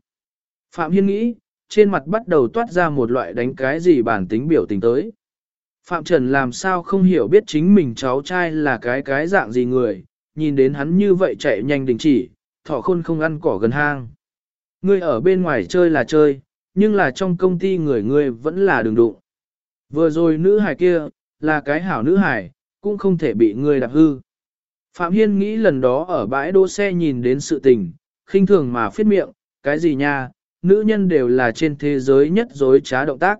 Phạm Hiên nghĩ, trên mặt bắt đầu toát ra một loại đánh cái gì bản tính biểu tình tới. Phạm Trần làm sao không hiểu biết chính mình cháu trai là cái cái dạng gì người, nhìn đến hắn như vậy chạy nhanh đình chỉ, thỏ khôn không ăn cỏ gần hang. Ngươi ở bên ngoài chơi là chơi, nhưng là trong công ty người ngươi vẫn là đường đụng. Vừa rồi nữ hải kia, là cái hảo nữ hải, cũng không thể bị ngươi đạp hư. Phạm Hiên nghĩ lần đó ở bãi đỗ xe nhìn đến sự tình, khinh thường mà phiết miệng, cái gì nha, nữ nhân đều là trên thế giới nhất dối trá động tác.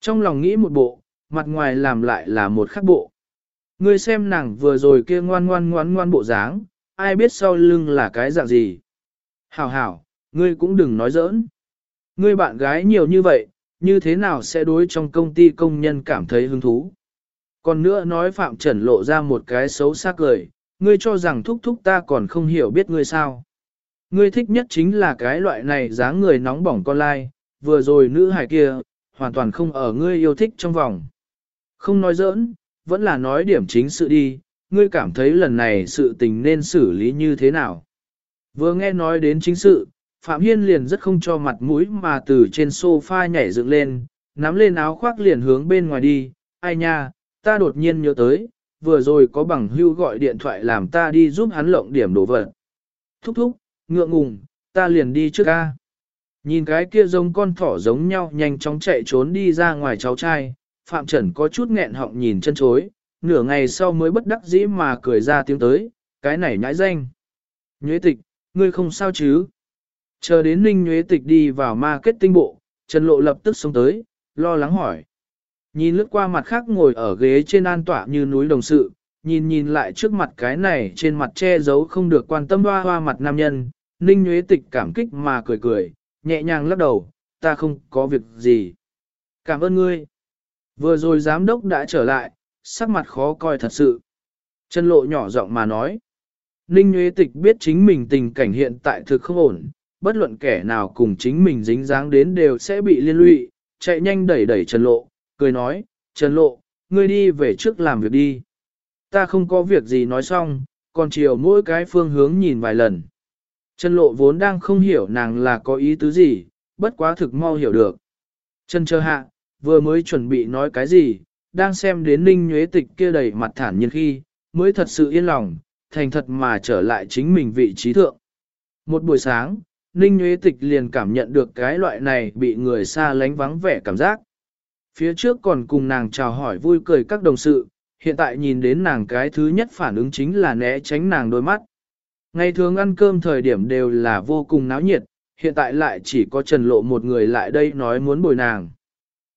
Trong lòng nghĩ một bộ, mặt ngoài làm lại là một khác bộ. Ngươi xem nàng vừa rồi kia ngoan ngoan ngoan ngoan bộ dáng, ai biết sau lưng là cái dạng gì. Hảo hảo, ngươi cũng đừng nói giỡn. Ngươi bạn gái nhiều như vậy, như thế nào sẽ đối trong công ty công nhân cảm thấy hứng thú. Còn nữa nói Phạm Trần lộ ra một cái xấu xa cười, ngươi cho rằng thúc thúc ta còn không hiểu biết ngươi sao. Ngươi thích nhất chính là cái loại này dáng người nóng bỏng con lai, vừa rồi nữ hài kia, hoàn toàn không ở ngươi yêu thích trong vòng. Không nói giỡn, vẫn là nói điểm chính sự đi, ngươi cảm thấy lần này sự tình nên xử lý như thế nào. Vừa nghe nói đến chính sự, Phạm Hiên liền rất không cho mặt mũi mà từ trên sofa nhảy dựng lên, nắm lên áo khoác liền hướng bên ngoài đi, ai nha, ta đột nhiên nhớ tới, vừa rồi có bằng hưu gọi điện thoại làm ta đi giúp hắn lộng điểm đồ vật. Thúc thúc, ngượng ngùng, ta liền đi trước ca. Nhìn cái kia giống con thỏ giống nhau nhanh chóng chạy trốn đi ra ngoài cháu trai, Phạm Trần có chút nghẹn họng nhìn chân chối, nửa ngày sau mới bất đắc dĩ mà cười ra tiếng tới, cái này nhãi danh. Nhuế tịch, ngươi không sao chứ? Chờ đến Ninh Nguyễn tịch đi vào marketing bộ, Trần Lộ lập tức xuống tới, lo lắng hỏi. Nhìn lướt qua mặt khác ngồi ở ghế trên an tỏa như núi đồng sự, nhìn nhìn lại trước mặt cái này trên mặt che giấu không được quan tâm hoa hoa mặt nam nhân, Ninh Nguyễn tịch cảm kích mà cười cười, nhẹ nhàng lắc đầu, ta không có việc gì. Cảm ơn ngươi. Vừa rồi giám đốc đã trở lại, sắc mặt khó coi thật sự. Trần lộ nhỏ giọng mà nói. Ninh Nguyễn Tịch biết chính mình tình cảnh hiện tại thực không ổn, bất luận kẻ nào cùng chính mình dính dáng đến đều sẽ bị liên lụy, chạy nhanh đẩy đẩy Trần Lộ, cười nói, Trần Lộ, ngươi đi về trước làm việc đi. Ta không có việc gì nói xong, còn chiều mỗi cái phương hướng nhìn vài lần. Trần Lộ vốn đang không hiểu nàng là có ý tứ gì, bất quá thực mau hiểu được. Trần chờ hạ, vừa mới chuẩn bị nói cái gì, đang xem đến ninh nhuế tịch kia đầy mặt thản nhiên khi, mới thật sự yên lòng, thành thật mà trở lại chính mình vị trí thượng. Một buổi sáng, ninh Nguyễn tịch liền cảm nhận được cái loại này bị người xa lánh vắng vẻ cảm giác. Phía trước còn cùng nàng chào hỏi vui cười các đồng sự, hiện tại nhìn đến nàng cái thứ nhất phản ứng chính là né tránh nàng đôi mắt. Ngày thường ăn cơm thời điểm đều là vô cùng náo nhiệt, hiện tại lại chỉ có Trần Lộ một người lại đây nói muốn bồi nàng.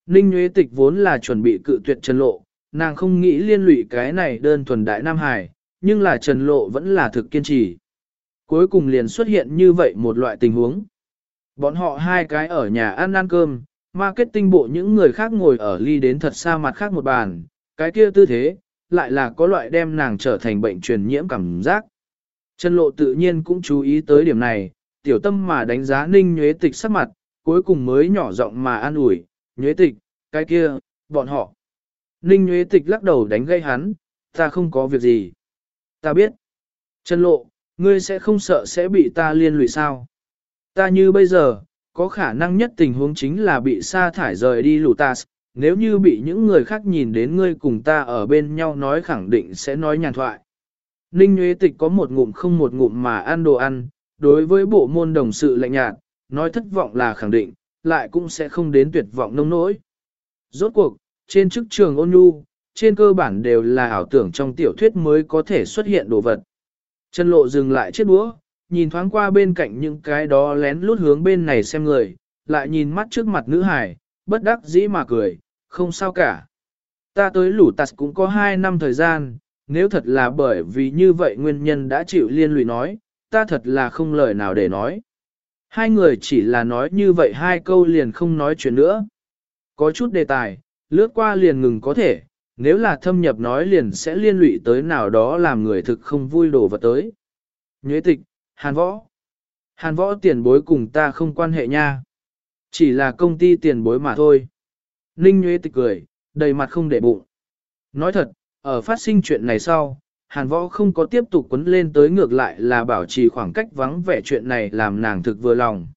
Ninh Nguyễn Tịch vốn là chuẩn bị cự tuyệt Trần Lộ, nàng không nghĩ liên lụy cái này đơn thuần đại Nam Hải, nhưng là Trần Lộ vẫn là thực kiên trì. Cuối cùng liền xuất hiện như vậy một loại tình huống. Bọn họ hai cái ở nhà ăn ăn cơm, marketing bộ những người khác ngồi ở ly đến thật xa mặt khác một bàn, cái kia tư thế, lại là có loại đem nàng trở thành bệnh truyền nhiễm cảm giác. Trần Lộ tự nhiên cũng chú ý tới điểm này, tiểu tâm mà đánh giá Ninh Nhuế Tịch sắc mặt, cuối cùng mới nhỏ giọng mà an ủi, Nhuế Tịch, cái kia, bọn họ. Ninh Nhuế Tịch lắc đầu đánh gây hắn, ta không có việc gì. Ta biết. Trần lộ, ngươi sẽ không sợ sẽ bị ta liên lụy sao? Ta như bây giờ, có khả năng nhất tình huống chính là bị sa thải rời đi lù ta, nếu như bị những người khác nhìn đến ngươi cùng ta ở bên nhau nói khẳng định sẽ nói nhàn thoại. Ninh Nguyễn Tịch có một ngụm không một ngụm mà ăn đồ ăn, đối với bộ môn đồng sự lạnh nhạt, nói thất vọng là khẳng định, lại cũng sẽ không đến tuyệt vọng nông nỗi. Rốt cuộc, trên chức trường ôn nhu, trên cơ bản đều là ảo tưởng trong tiểu thuyết mới có thể xuất hiện đồ vật. Chân lộ dừng lại chiếc đũa, nhìn thoáng qua bên cạnh những cái đó lén lút hướng bên này xem người, lại nhìn mắt trước mặt nữ hải, bất đắc dĩ mà cười, không sao cả. Ta tới lũ tạt cũng có 2 năm thời gian, nếu thật là bởi vì như vậy nguyên nhân đã chịu liên lụy nói, ta thật là không lời nào để nói. Hai người chỉ là nói như vậy hai câu liền không nói chuyện nữa. Có chút đề tài, lướt qua liền ngừng có thể, nếu là thâm nhập nói liền sẽ liên lụy tới nào đó làm người thực không vui đổ vật tới. Nhuế tịch, hàn võ. Hàn võ tiền bối cùng ta không quan hệ nha. Chỉ là công ty tiền bối mà thôi. Ninh Nhuế tịch cười, đầy mặt không để bụng. Nói thật, ở phát sinh chuyện này sau, hàn võ không có tiếp tục quấn lên tới ngược lại là bảo trì khoảng cách vắng vẻ chuyện này làm nàng thực vừa lòng.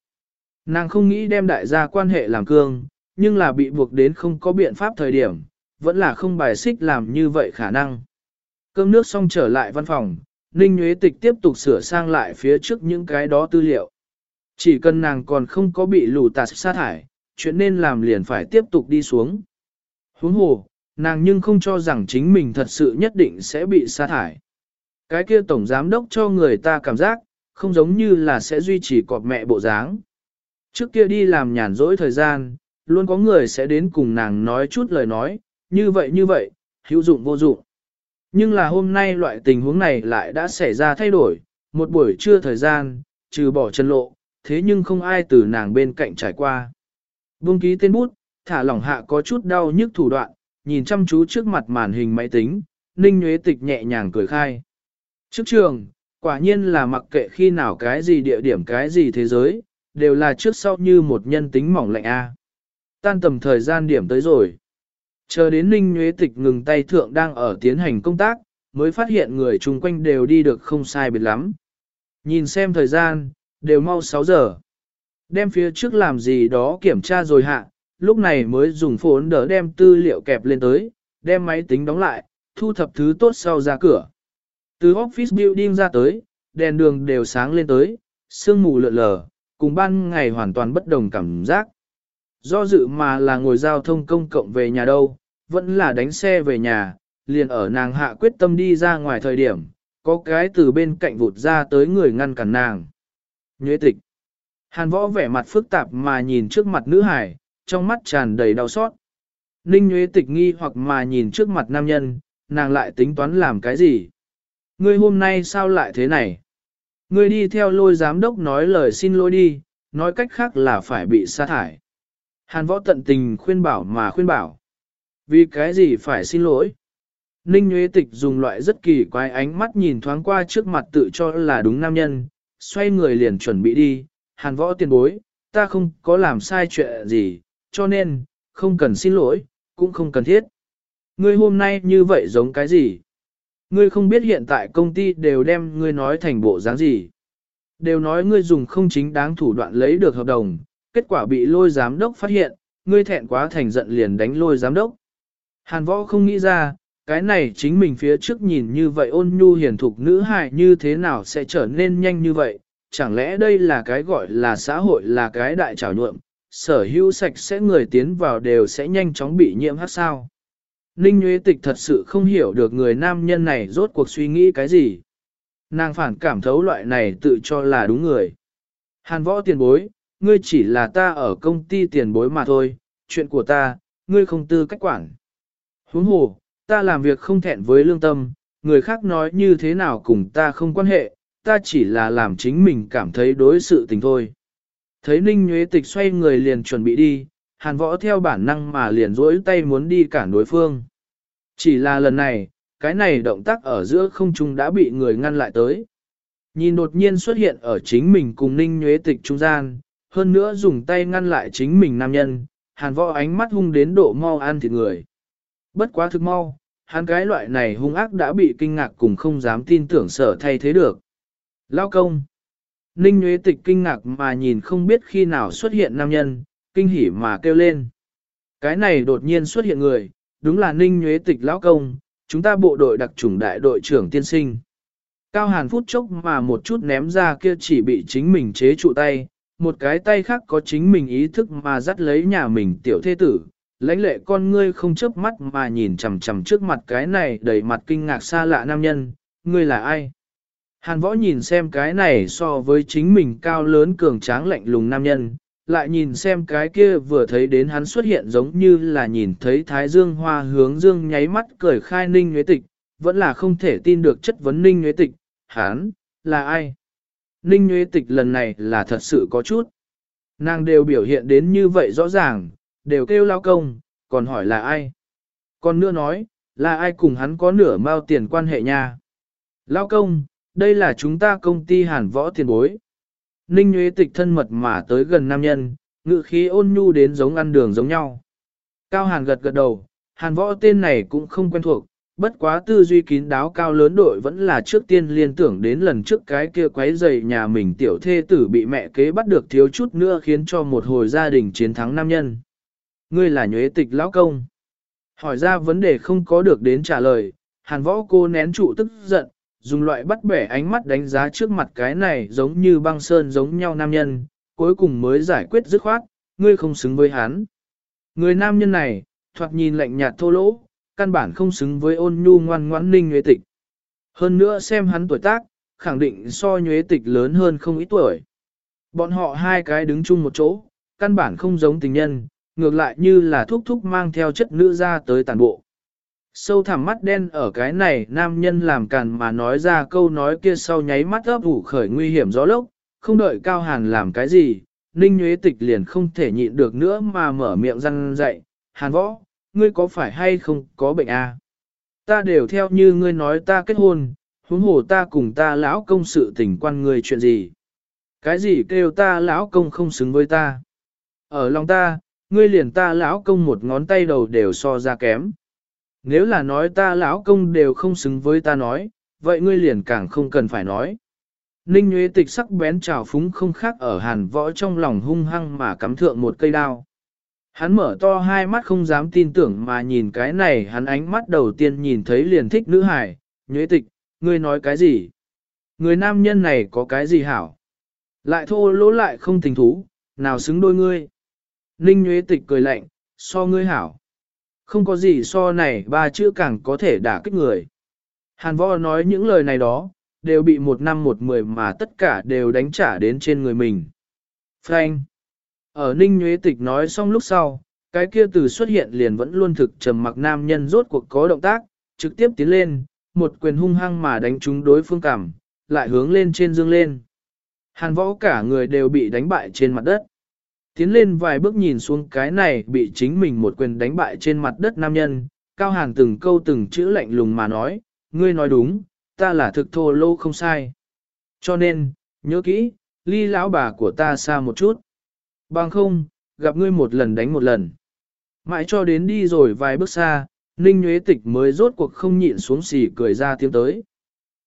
Nàng không nghĩ đem đại gia quan hệ làm cương, nhưng là bị buộc đến không có biện pháp thời điểm, vẫn là không bài xích làm như vậy khả năng. Cơm nước xong trở lại văn phòng, Ninh Nguyễn Tịch tiếp tục sửa sang lại phía trước những cái đó tư liệu. Chỉ cần nàng còn không có bị lù tạt sát thải, chuyện nên làm liền phải tiếp tục đi xuống. Huống hồ, nàng nhưng không cho rằng chính mình thật sự nhất định sẽ bị sa thải. Cái kia tổng giám đốc cho người ta cảm giác, không giống như là sẽ duy trì cọp mẹ bộ dáng. Trước kia đi làm nhàn rỗi thời gian, luôn có người sẽ đến cùng nàng nói chút lời nói, như vậy như vậy, hữu dụng vô dụng. Nhưng là hôm nay loại tình huống này lại đã xảy ra thay đổi, một buổi trưa thời gian, trừ bỏ chân lộ, thế nhưng không ai từ nàng bên cạnh trải qua. Buông ký tên bút, thả lỏng hạ có chút đau nhức thủ đoạn, nhìn chăm chú trước mặt màn hình máy tính, Ninh Nhuế Tịch nhẹ nhàng cười khai. Trước trường, quả nhiên là mặc kệ khi nào cái gì địa điểm cái gì thế giới, đều là trước sau như một nhân tính mỏng lạnh A. Tan tầm thời gian điểm tới rồi. Chờ đến Ninh Nguyễn Tịch ngừng tay thượng đang ở tiến hành công tác, mới phát hiện người chung quanh đều đi được không sai biệt lắm. Nhìn xem thời gian, đều mau 6 giờ. Đem phía trước làm gì đó kiểm tra rồi hạ, lúc này mới dùng phốn đỡ đem tư liệu kẹp lên tới, đem máy tính đóng lại, thu thập thứ tốt sau ra cửa. Từ office building ra tới, đèn đường đều sáng lên tới, sương mù lượn lờ, cùng ban ngày hoàn toàn bất đồng cảm giác. Do dự mà là ngồi giao thông công cộng về nhà đâu, vẫn là đánh xe về nhà, liền ở nàng hạ quyết tâm đi ra ngoài thời điểm, có cái từ bên cạnh vụt ra tới người ngăn cản nàng. Nhuế tịch. Hàn võ vẻ mặt phức tạp mà nhìn trước mặt nữ hải, trong mắt tràn đầy đau xót. Ninh Nhuế Tịch nghi hoặc mà nhìn trước mặt nam nhân, nàng lại tính toán làm cái gì? Ngươi hôm nay sao lại thế này? Ngươi đi theo lôi giám đốc nói lời xin lỗi đi, nói cách khác là phải bị sa thải. Hàn võ tận tình khuyên bảo mà khuyên bảo. Vì cái gì phải xin lỗi? Ninh Nguyễn Tịch dùng loại rất kỳ quái ánh mắt nhìn thoáng qua trước mặt tự cho là đúng nam nhân, xoay người liền chuẩn bị đi. Hàn võ tiền bối, ta không có làm sai chuyện gì, cho nên, không cần xin lỗi, cũng không cần thiết. Ngươi hôm nay như vậy giống cái gì? Ngươi không biết hiện tại công ty đều đem ngươi nói thành bộ dáng gì. Đều nói ngươi dùng không chính đáng thủ đoạn lấy được hợp đồng, kết quả bị lôi giám đốc phát hiện, ngươi thẹn quá thành giận liền đánh lôi giám đốc. Hàn võ không nghĩ ra, cái này chính mình phía trước nhìn như vậy ôn nhu hiền thục nữ hài như thế nào sẽ trở nên nhanh như vậy, chẳng lẽ đây là cái gọi là xã hội là cái đại trào nhuộm, sở hữu sạch sẽ người tiến vào đều sẽ nhanh chóng bị nhiễm hát sao. Ninh Nguyễn Tịch thật sự không hiểu được người nam nhân này rốt cuộc suy nghĩ cái gì. Nàng phản cảm thấu loại này tự cho là đúng người. Hàn võ tiền bối, ngươi chỉ là ta ở công ty tiền bối mà thôi, chuyện của ta, ngươi không tư cách quản. Huống hồ, ta làm việc không thẹn với lương tâm, người khác nói như thế nào cùng ta không quan hệ, ta chỉ là làm chính mình cảm thấy đối sự tình thôi. Thấy Ninh Nhuế Tịch xoay người liền chuẩn bị đi, hàn võ theo bản năng mà liền rỗi tay muốn đi cản đối phương. Chỉ là lần này, cái này động tác ở giữa không trung đã bị người ngăn lại tới. Nhìn đột nhiên xuất hiện ở chính mình cùng Ninh Nhuế Tịch trung gian, hơn nữa dùng tay ngăn lại chính mình nam nhân, hàn võ ánh mắt hung đến độ mau ăn thịt người. Bất quá thực mau, hắn cái loại này hung ác đã bị kinh ngạc cùng không dám tin tưởng sở thay thế được. Lao công. Ninh Nguyễn Tịch kinh ngạc mà nhìn không biết khi nào xuất hiện nam nhân, kinh hỉ mà kêu lên. Cái này đột nhiên xuất hiện người, đúng là Ninh Nguyễn Tịch Lão Công, chúng ta bộ đội đặc chủng đại đội trưởng tiên sinh. Cao Hàn phút chốc mà một chút ném ra kia chỉ bị chính mình chế trụ tay, một cái tay khác có chính mình ý thức mà dắt lấy nhà mình tiểu thế tử, lãnh lệ con ngươi không chớp mắt mà nhìn chằm chằm trước mặt cái này đầy mặt kinh ngạc xa lạ nam nhân, ngươi là ai? Hàn võ nhìn xem cái này so với chính mình cao lớn cường tráng lạnh lùng nam nhân, lại nhìn xem cái kia vừa thấy đến hắn xuất hiện giống như là nhìn thấy thái dương hoa hướng dương nháy mắt cười khai ninh nhuế tịch, vẫn là không thể tin được chất vấn ninh nhuế tịch, hắn, là ai? Ninh Nguyễn tịch lần này là thật sự có chút. Nàng đều biểu hiện đến như vậy rõ ràng, đều kêu lao công, còn hỏi là ai? Còn nữa nói, là ai cùng hắn có nửa mao tiền quan hệ nha? Lao công, đây là chúng ta công ty hàn võ tiền bối. Ninh Nguyễn Tịch thân mật mà tới gần nam nhân, ngự khí ôn nhu đến giống ăn đường giống nhau. Cao Hàn gật gật đầu, Hàn võ tên này cũng không quen thuộc, bất quá tư duy kín đáo cao lớn đội vẫn là trước tiên liên tưởng đến lần trước cái kia quấy giày nhà mình tiểu thê tử bị mẹ kế bắt được thiếu chút nữa khiến cho một hồi gia đình chiến thắng nam nhân. Ngươi là nhuế tịch lão công. Hỏi ra vấn đề không có được đến trả lời, hàn võ cô nén trụ tức giận, dùng loại bắt bẻ ánh mắt đánh giá trước mặt cái này giống như băng sơn giống nhau nam nhân, cuối cùng mới giải quyết dứt khoát, ngươi không xứng với hắn. Người nam nhân này, thoạt nhìn lạnh nhạt thô lỗ, căn bản không xứng với ôn nhu ngoan ngoãn ninh nhuế tịch. Hơn nữa xem hắn tuổi tác, khẳng định so nhuế tịch lớn hơn không ít tuổi. Bọn họ hai cái đứng chung một chỗ, căn bản không giống tình nhân, ngược lại như là thúc thúc mang theo chất nữ ra tới tàn bộ. Sâu thẳm mắt đen ở cái này nam nhân làm càn mà nói ra câu nói kia sau nháy mắt ấp ủ khởi nguy hiểm gió lốc, không đợi Cao Hàn làm cái gì, Ninh Nguyễn Tịch liền không thể nhịn được nữa mà mở miệng răng dậy, Hàn võ, ngươi có phải hay không có bệnh à? Ta đều theo như ngươi nói ta kết hôn, huống hồ ta cùng ta lão công sự tình quan ngươi chuyện gì? Cái gì kêu ta lão công không xứng với ta? Ở lòng ta, ngươi liền ta lão công một ngón tay đầu đều so ra kém. Nếu là nói ta lão công đều không xứng với ta nói, vậy ngươi liền càng không cần phải nói. Ninh Nguyễn Tịch sắc bén trào phúng không khác ở hàn võ trong lòng hung hăng mà cắm thượng một cây đao. Hắn mở to hai mắt không dám tin tưởng mà nhìn cái này hắn ánh mắt đầu tiên nhìn thấy liền thích nữ hải, nhuế Tịch, ngươi nói cái gì? Người nam nhân này có cái gì hảo? Lại thô lỗ lại không tình thú, nào xứng đôi ngươi? Ninh nhuế Tịch cười lạnh, so ngươi hảo. Không có gì so này ba chữ càng có thể đả kích người. Hàn võ nói những lời này đó, đều bị một năm một mười mà tất cả đều đánh trả đến trên người mình. Frank. Ở Ninh Nguyễn Tịch nói xong lúc sau, cái kia từ xuất hiện liền vẫn luôn thực trầm mặc nam nhân rốt cuộc có động tác, trực tiếp tiến lên, một quyền hung hăng mà đánh trúng đối phương cảm, lại hướng lên trên dương lên. Hàn võ cả người đều bị đánh bại trên mặt đất. Tiến lên vài bước nhìn xuống cái này bị chính mình một quyền đánh bại trên mặt đất nam nhân, cao hàn từng câu từng chữ lạnh lùng mà nói, ngươi nói đúng, ta là thực thô lô không sai. Cho nên, nhớ kỹ, ly lão bà của ta xa một chút. Bằng không, gặp ngươi một lần đánh một lần. Mãi cho đến đi rồi vài bước xa, Ninh Nguyễn Tịch mới rốt cuộc không nhịn xuống xì cười ra tiếng tới.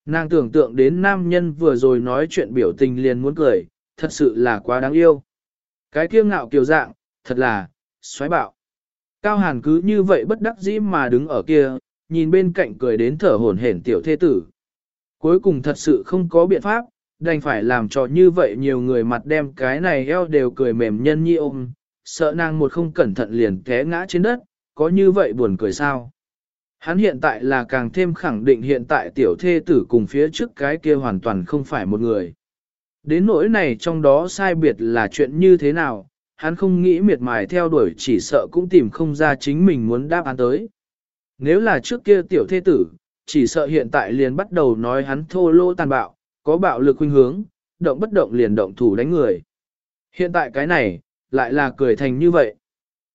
Nàng tưởng tượng đến nam nhân vừa rồi nói chuyện biểu tình liền muốn cười, thật sự là quá đáng yêu. Cái kiêu ngạo kiều dạng, thật là, xoáy bạo. Cao Hàn cứ như vậy bất đắc dĩ mà đứng ở kia, nhìn bên cạnh cười đến thở hổn hển tiểu thê tử. Cuối cùng thật sự không có biện pháp, đành phải làm cho như vậy nhiều người mặt đem cái này eo đều cười mềm nhân nhi ôm, sợ nàng một không cẩn thận liền té ngã trên đất, có như vậy buồn cười sao. Hắn hiện tại là càng thêm khẳng định hiện tại tiểu thê tử cùng phía trước cái kia hoàn toàn không phải một người. Đến nỗi này trong đó sai biệt là chuyện như thế nào, hắn không nghĩ miệt mài theo đuổi chỉ sợ cũng tìm không ra chính mình muốn đáp án tới. Nếu là trước kia tiểu thê tử, chỉ sợ hiện tại liền bắt đầu nói hắn thô lô tàn bạo, có bạo lực khuynh hướng, động bất động liền động thủ đánh người. Hiện tại cái này, lại là cười thành như vậy.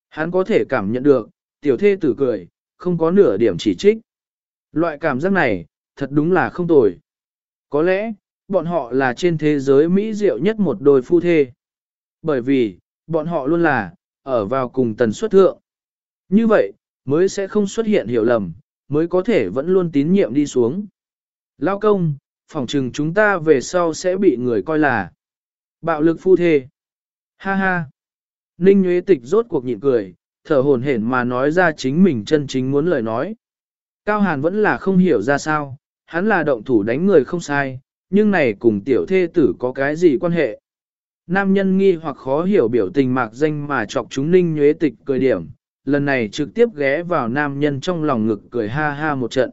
Hắn có thể cảm nhận được, tiểu thê tử cười, không có nửa điểm chỉ trích. Loại cảm giác này, thật đúng là không tồi. Có lẽ, bọn họ là trên thế giới Mỹ diệu nhất một đôi phu thê. Bởi vì, bọn họ luôn là, ở vào cùng tần suất thượng. Như vậy, mới sẽ không xuất hiện hiểu lầm, mới có thể vẫn luôn tín nhiệm đi xuống. Lao công, phỏng chừng chúng ta về sau sẽ bị người coi là bạo lực phu thê. Ha ha. Ninh Nguyễn Tịch rốt cuộc nhịn cười, thở hồn hển mà nói ra chính mình chân chính muốn lời nói. Cao Hàn vẫn là không hiểu ra sao, hắn là động thủ đánh người không sai, nhưng này cùng tiểu thê tử có cái gì quan hệ. Nam nhân nghi hoặc khó hiểu biểu tình mạc danh mà chọc chúng Ninh Nguyễn Tịch cười điểm, lần này trực tiếp ghé vào nam nhân trong lòng ngực cười ha ha một trận.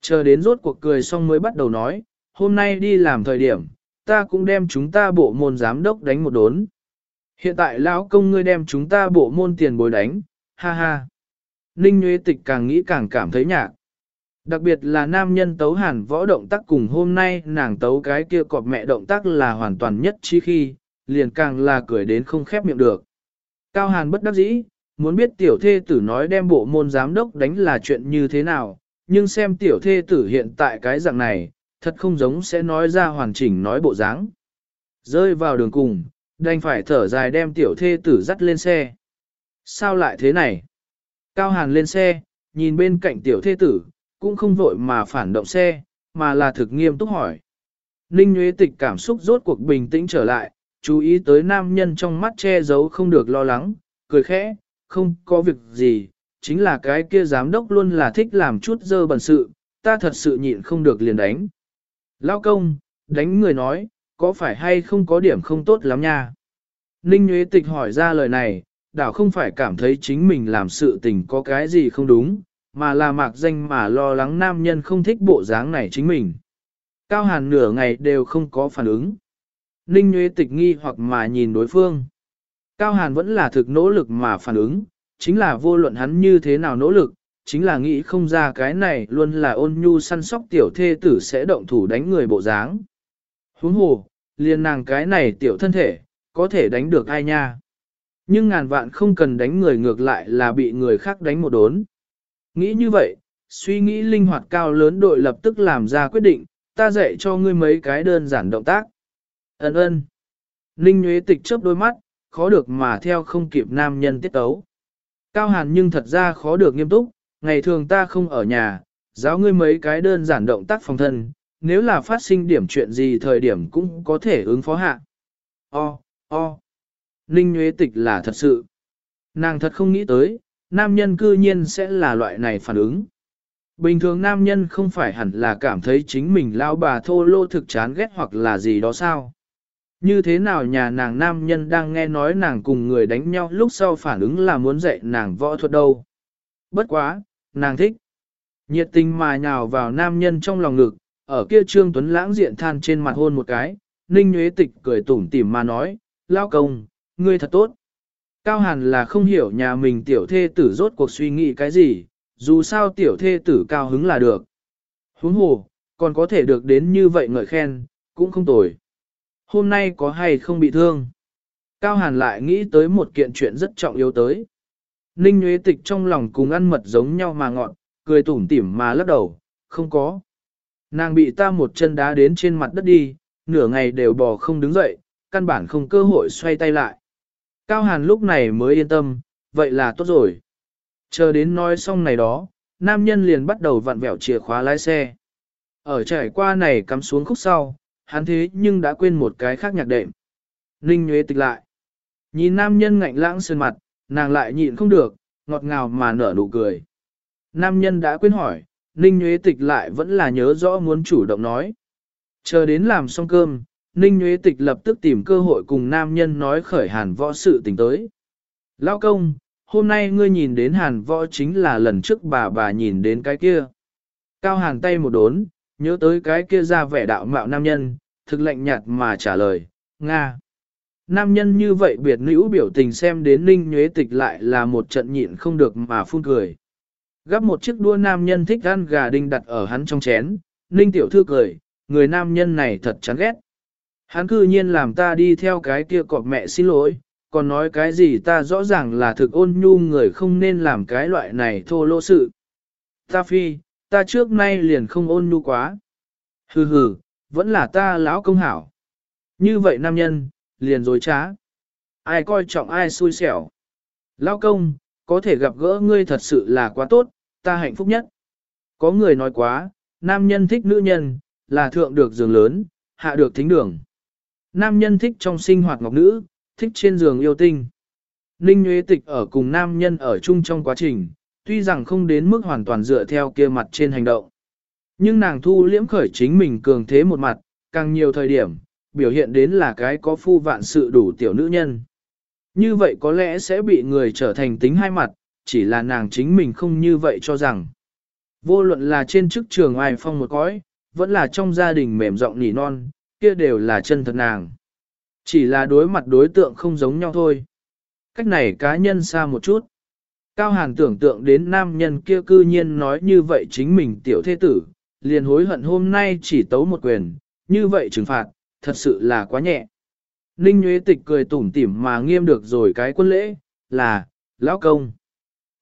Chờ đến rốt cuộc cười xong mới bắt đầu nói, hôm nay đi làm thời điểm, ta cũng đem chúng ta bộ môn giám đốc đánh một đốn. Hiện tại lão công ngươi đem chúng ta bộ môn tiền bồi đánh, ha ha. Ninh Nguyễn Tịch càng nghĩ càng cảm thấy nhạc. Đặc biệt là nam nhân tấu hàn võ động tác cùng hôm nay nàng tấu cái kia cọp mẹ động tác là hoàn toàn nhất chi khi, liền càng là cười đến không khép miệng được. Cao hàn bất đắc dĩ, muốn biết tiểu thê tử nói đem bộ môn giám đốc đánh là chuyện như thế nào, nhưng xem tiểu thê tử hiện tại cái dạng này, thật không giống sẽ nói ra hoàn chỉnh nói bộ dáng. Rơi vào đường cùng, đành phải thở dài đem tiểu thê tử dắt lên xe. Sao lại thế này? Cao Hàn lên xe, nhìn bên cạnh tiểu thê tử, cũng không vội mà phản động xe, mà là thực nghiêm túc hỏi. Ninh Nguyễn Tịch cảm xúc rốt cuộc bình tĩnh trở lại, chú ý tới nam nhân trong mắt che giấu không được lo lắng, cười khẽ, không có việc gì, chính là cái kia giám đốc luôn là thích làm chút dơ bẩn sự, ta thật sự nhịn không được liền đánh. Lao công, đánh người nói, có phải hay không có điểm không tốt lắm nha? Ninh Nguyễn Tịch hỏi ra lời này, đảo không phải cảm thấy chính mình làm sự tình có cái gì không đúng, mà là mạc danh mà lo lắng nam nhân không thích bộ dáng này chính mình. Cao Hàn nửa ngày đều không có phản ứng. Ninh Nguyễn Tịch nghi hoặc mà nhìn đối phương. Cao Hàn vẫn là thực nỗ lực mà phản ứng, chính là vô luận hắn như thế nào nỗ lực, chính là nghĩ không ra cái này luôn là ôn nhu săn sóc tiểu thê tử sẽ động thủ đánh người bộ dáng. Huống hồ, liền nàng cái này tiểu thân thể, có thể đánh được ai nha. Nhưng ngàn vạn không cần đánh người ngược lại là bị người khác đánh một đốn. Nghĩ như vậy, suy nghĩ linh hoạt cao lớn đội lập tức làm ra quyết định, ta dạy cho ngươi mấy cái đơn giản động tác. Ấn ơn. linh Nguyễn Tịch chớp đôi mắt, khó được mà theo không kịp nam nhân tiết tấu. Cao Hàn nhưng thật ra khó được nghiêm túc, ngày thường ta không ở nhà, giáo ngươi mấy cái đơn giản động tác phòng thân, nếu là phát sinh điểm chuyện gì thời điểm cũng có thể ứng phó hạ. O, o. Ninh Nguyễn Tịch là thật sự. Nàng thật không nghĩ tới, nam nhân cư nhiên sẽ là loại này phản ứng. Bình thường nam nhân không phải hẳn là cảm thấy chính mình lao bà thô lô thực chán ghét hoặc là gì đó sao. Như thế nào nhà nàng nam nhân đang nghe nói nàng cùng người đánh nhau lúc sau phản ứng là muốn dạy nàng võ thuật đâu. Bất quá, nàng thích. Nhiệt tình mà nhào vào nam nhân trong lòng ngực, ở kia Trương Tuấn lãng diện than trên mặt hôn một cái, Ninh Nguyễn Tịch cười tủm tỉm mà nói, lao công, ngươi thật tốt. Cao Hàn là không hiểu nhà mình tiểu thê tử rốt cuộc suy nghĩ cái gì, dù sao tiểu thê tử cao hứng là được. Huống hồ, còn có thể được đến như vậy ngợi khen, cũng không tồi. Hôm nay có hay không bị thương? Cao Hàn lại nghĩ tới một kiện chuyện rất trọng yếu tới. Ninh Nguyễn Tịch trong lòng cùng ăn mật giống nhau mà ngọn, cười tủm tỉm mà lắc đầu, không có. Nàng bị ta một chân đá đến trên mặt đất đi, nửa ngày đều bò không đứng dậy, căn bản không cơ hội xoay tay lại. Cao Hàn lúc này mới yên tâm, vậy là tốt rồi. Chờ đến nói xong này đó, nam nhân liền bắt đầu vặn vẹo chìa khóa lái xe. Ở trải qua này cắm xuống khúc sau, hắn thế nhưng đã quên một cái khác nhạc đệm. Ninh Nguyễn tịch lại. Nhìn nam nhân ngạnh lãng sơn mặt, nàng lại nhịn không được, ngọt ngào mà nở nụ cười. Nam nhân đã quên hỏi, Ninh Nguyễn tịch lại vẫn là nhớ rõ muốn chủ động nói. Chờ đến làm xong cơm, Ninh Nguyễn tịch lập tức tìm cơ hội cùng nam nhân nói khởi hàn võ sự tình tới. Lao công, hôm nay ngươi nhìn đến hàn võ chính là lần trước bà bà nhìn đến cái kia. Cao hàn tay một đốn, nhớ tới cái kia ra vẻ đạo mạo nam nhân, thực lạnh nhạt mà trả lời, Nga. Nam nhân như vậy biệt nữ biểu tình xem đến Ninh Nhuế Tịch lại là một trận nhịn không được mà phun cười. Gắp một chiếc đua nam nhân thích ăn gà đinh đặt ở hắn trong chén, Ninh Tiểu Thư cười, người nam nhân này thật chán ghét. Hắn cư nhiên làm ta đi theo cái kia cọp mẹ xin lỗi, còn nói cái gì ta rõ ràng là thực ôn nhu người không nên làm cái loại này thô lỗ sự. Ta phi, ta trước nay liền không ôn nhu quá. Hừ hừ, vẫn là ta lão công hảo. Như vậy nam nhân, liền dối trá. Ai coi trọng ai xui xẻo. Lão công, có thể gặp gỡ ngươi thật sự là quá tốt, ta hạnh phúc nhất. Có người nói quá, nam nhân thích nữ nhân, là thượng được giường lớn, hạ được thính đường. Nam nhân thích trong sinh hoạt ngọc nữ, thích trên giường yêu tinh. Ninh Nguyễn Tịch ở cùng nam nhân ở chung trong quá trình, tuy rằng không đến mức hoàn toàn dựa theo kia mặt trên hành động. Nhưng nàng thu liễm khởi chính mình cường thế một mặt, càng nhiều thời điểm, biểu hiện đến là cái có phu vạn sự đủ tiểu nữ nhân. Như vậy có lẽ sẽ bị người trở thành tính hai mặt, chỉ là nàng chính mình không như vậy cho rằng. Vô luận là trên chức trường ai phong một cõi, vẫn là trong gia đình mềm rộng nỉ non, kia đều là chân thật nàng. Chỉ là đối mặt đối tượng không giống nhau thôi. Cách này cá nhân xa một chút. Cao Hàn tưởng tượng đến nam nhân kia cư nhiên nói như vậy chính mình tiểu thế tử, liền hối hận hôm nay chỉ tấu một quyền, như vậy trừng phạt, thật sự là quá nhẹ. Ninh Nguyễn Tịch cười tủm tỉm mà nghiêm được rồi cái quân lễ, là, lão công.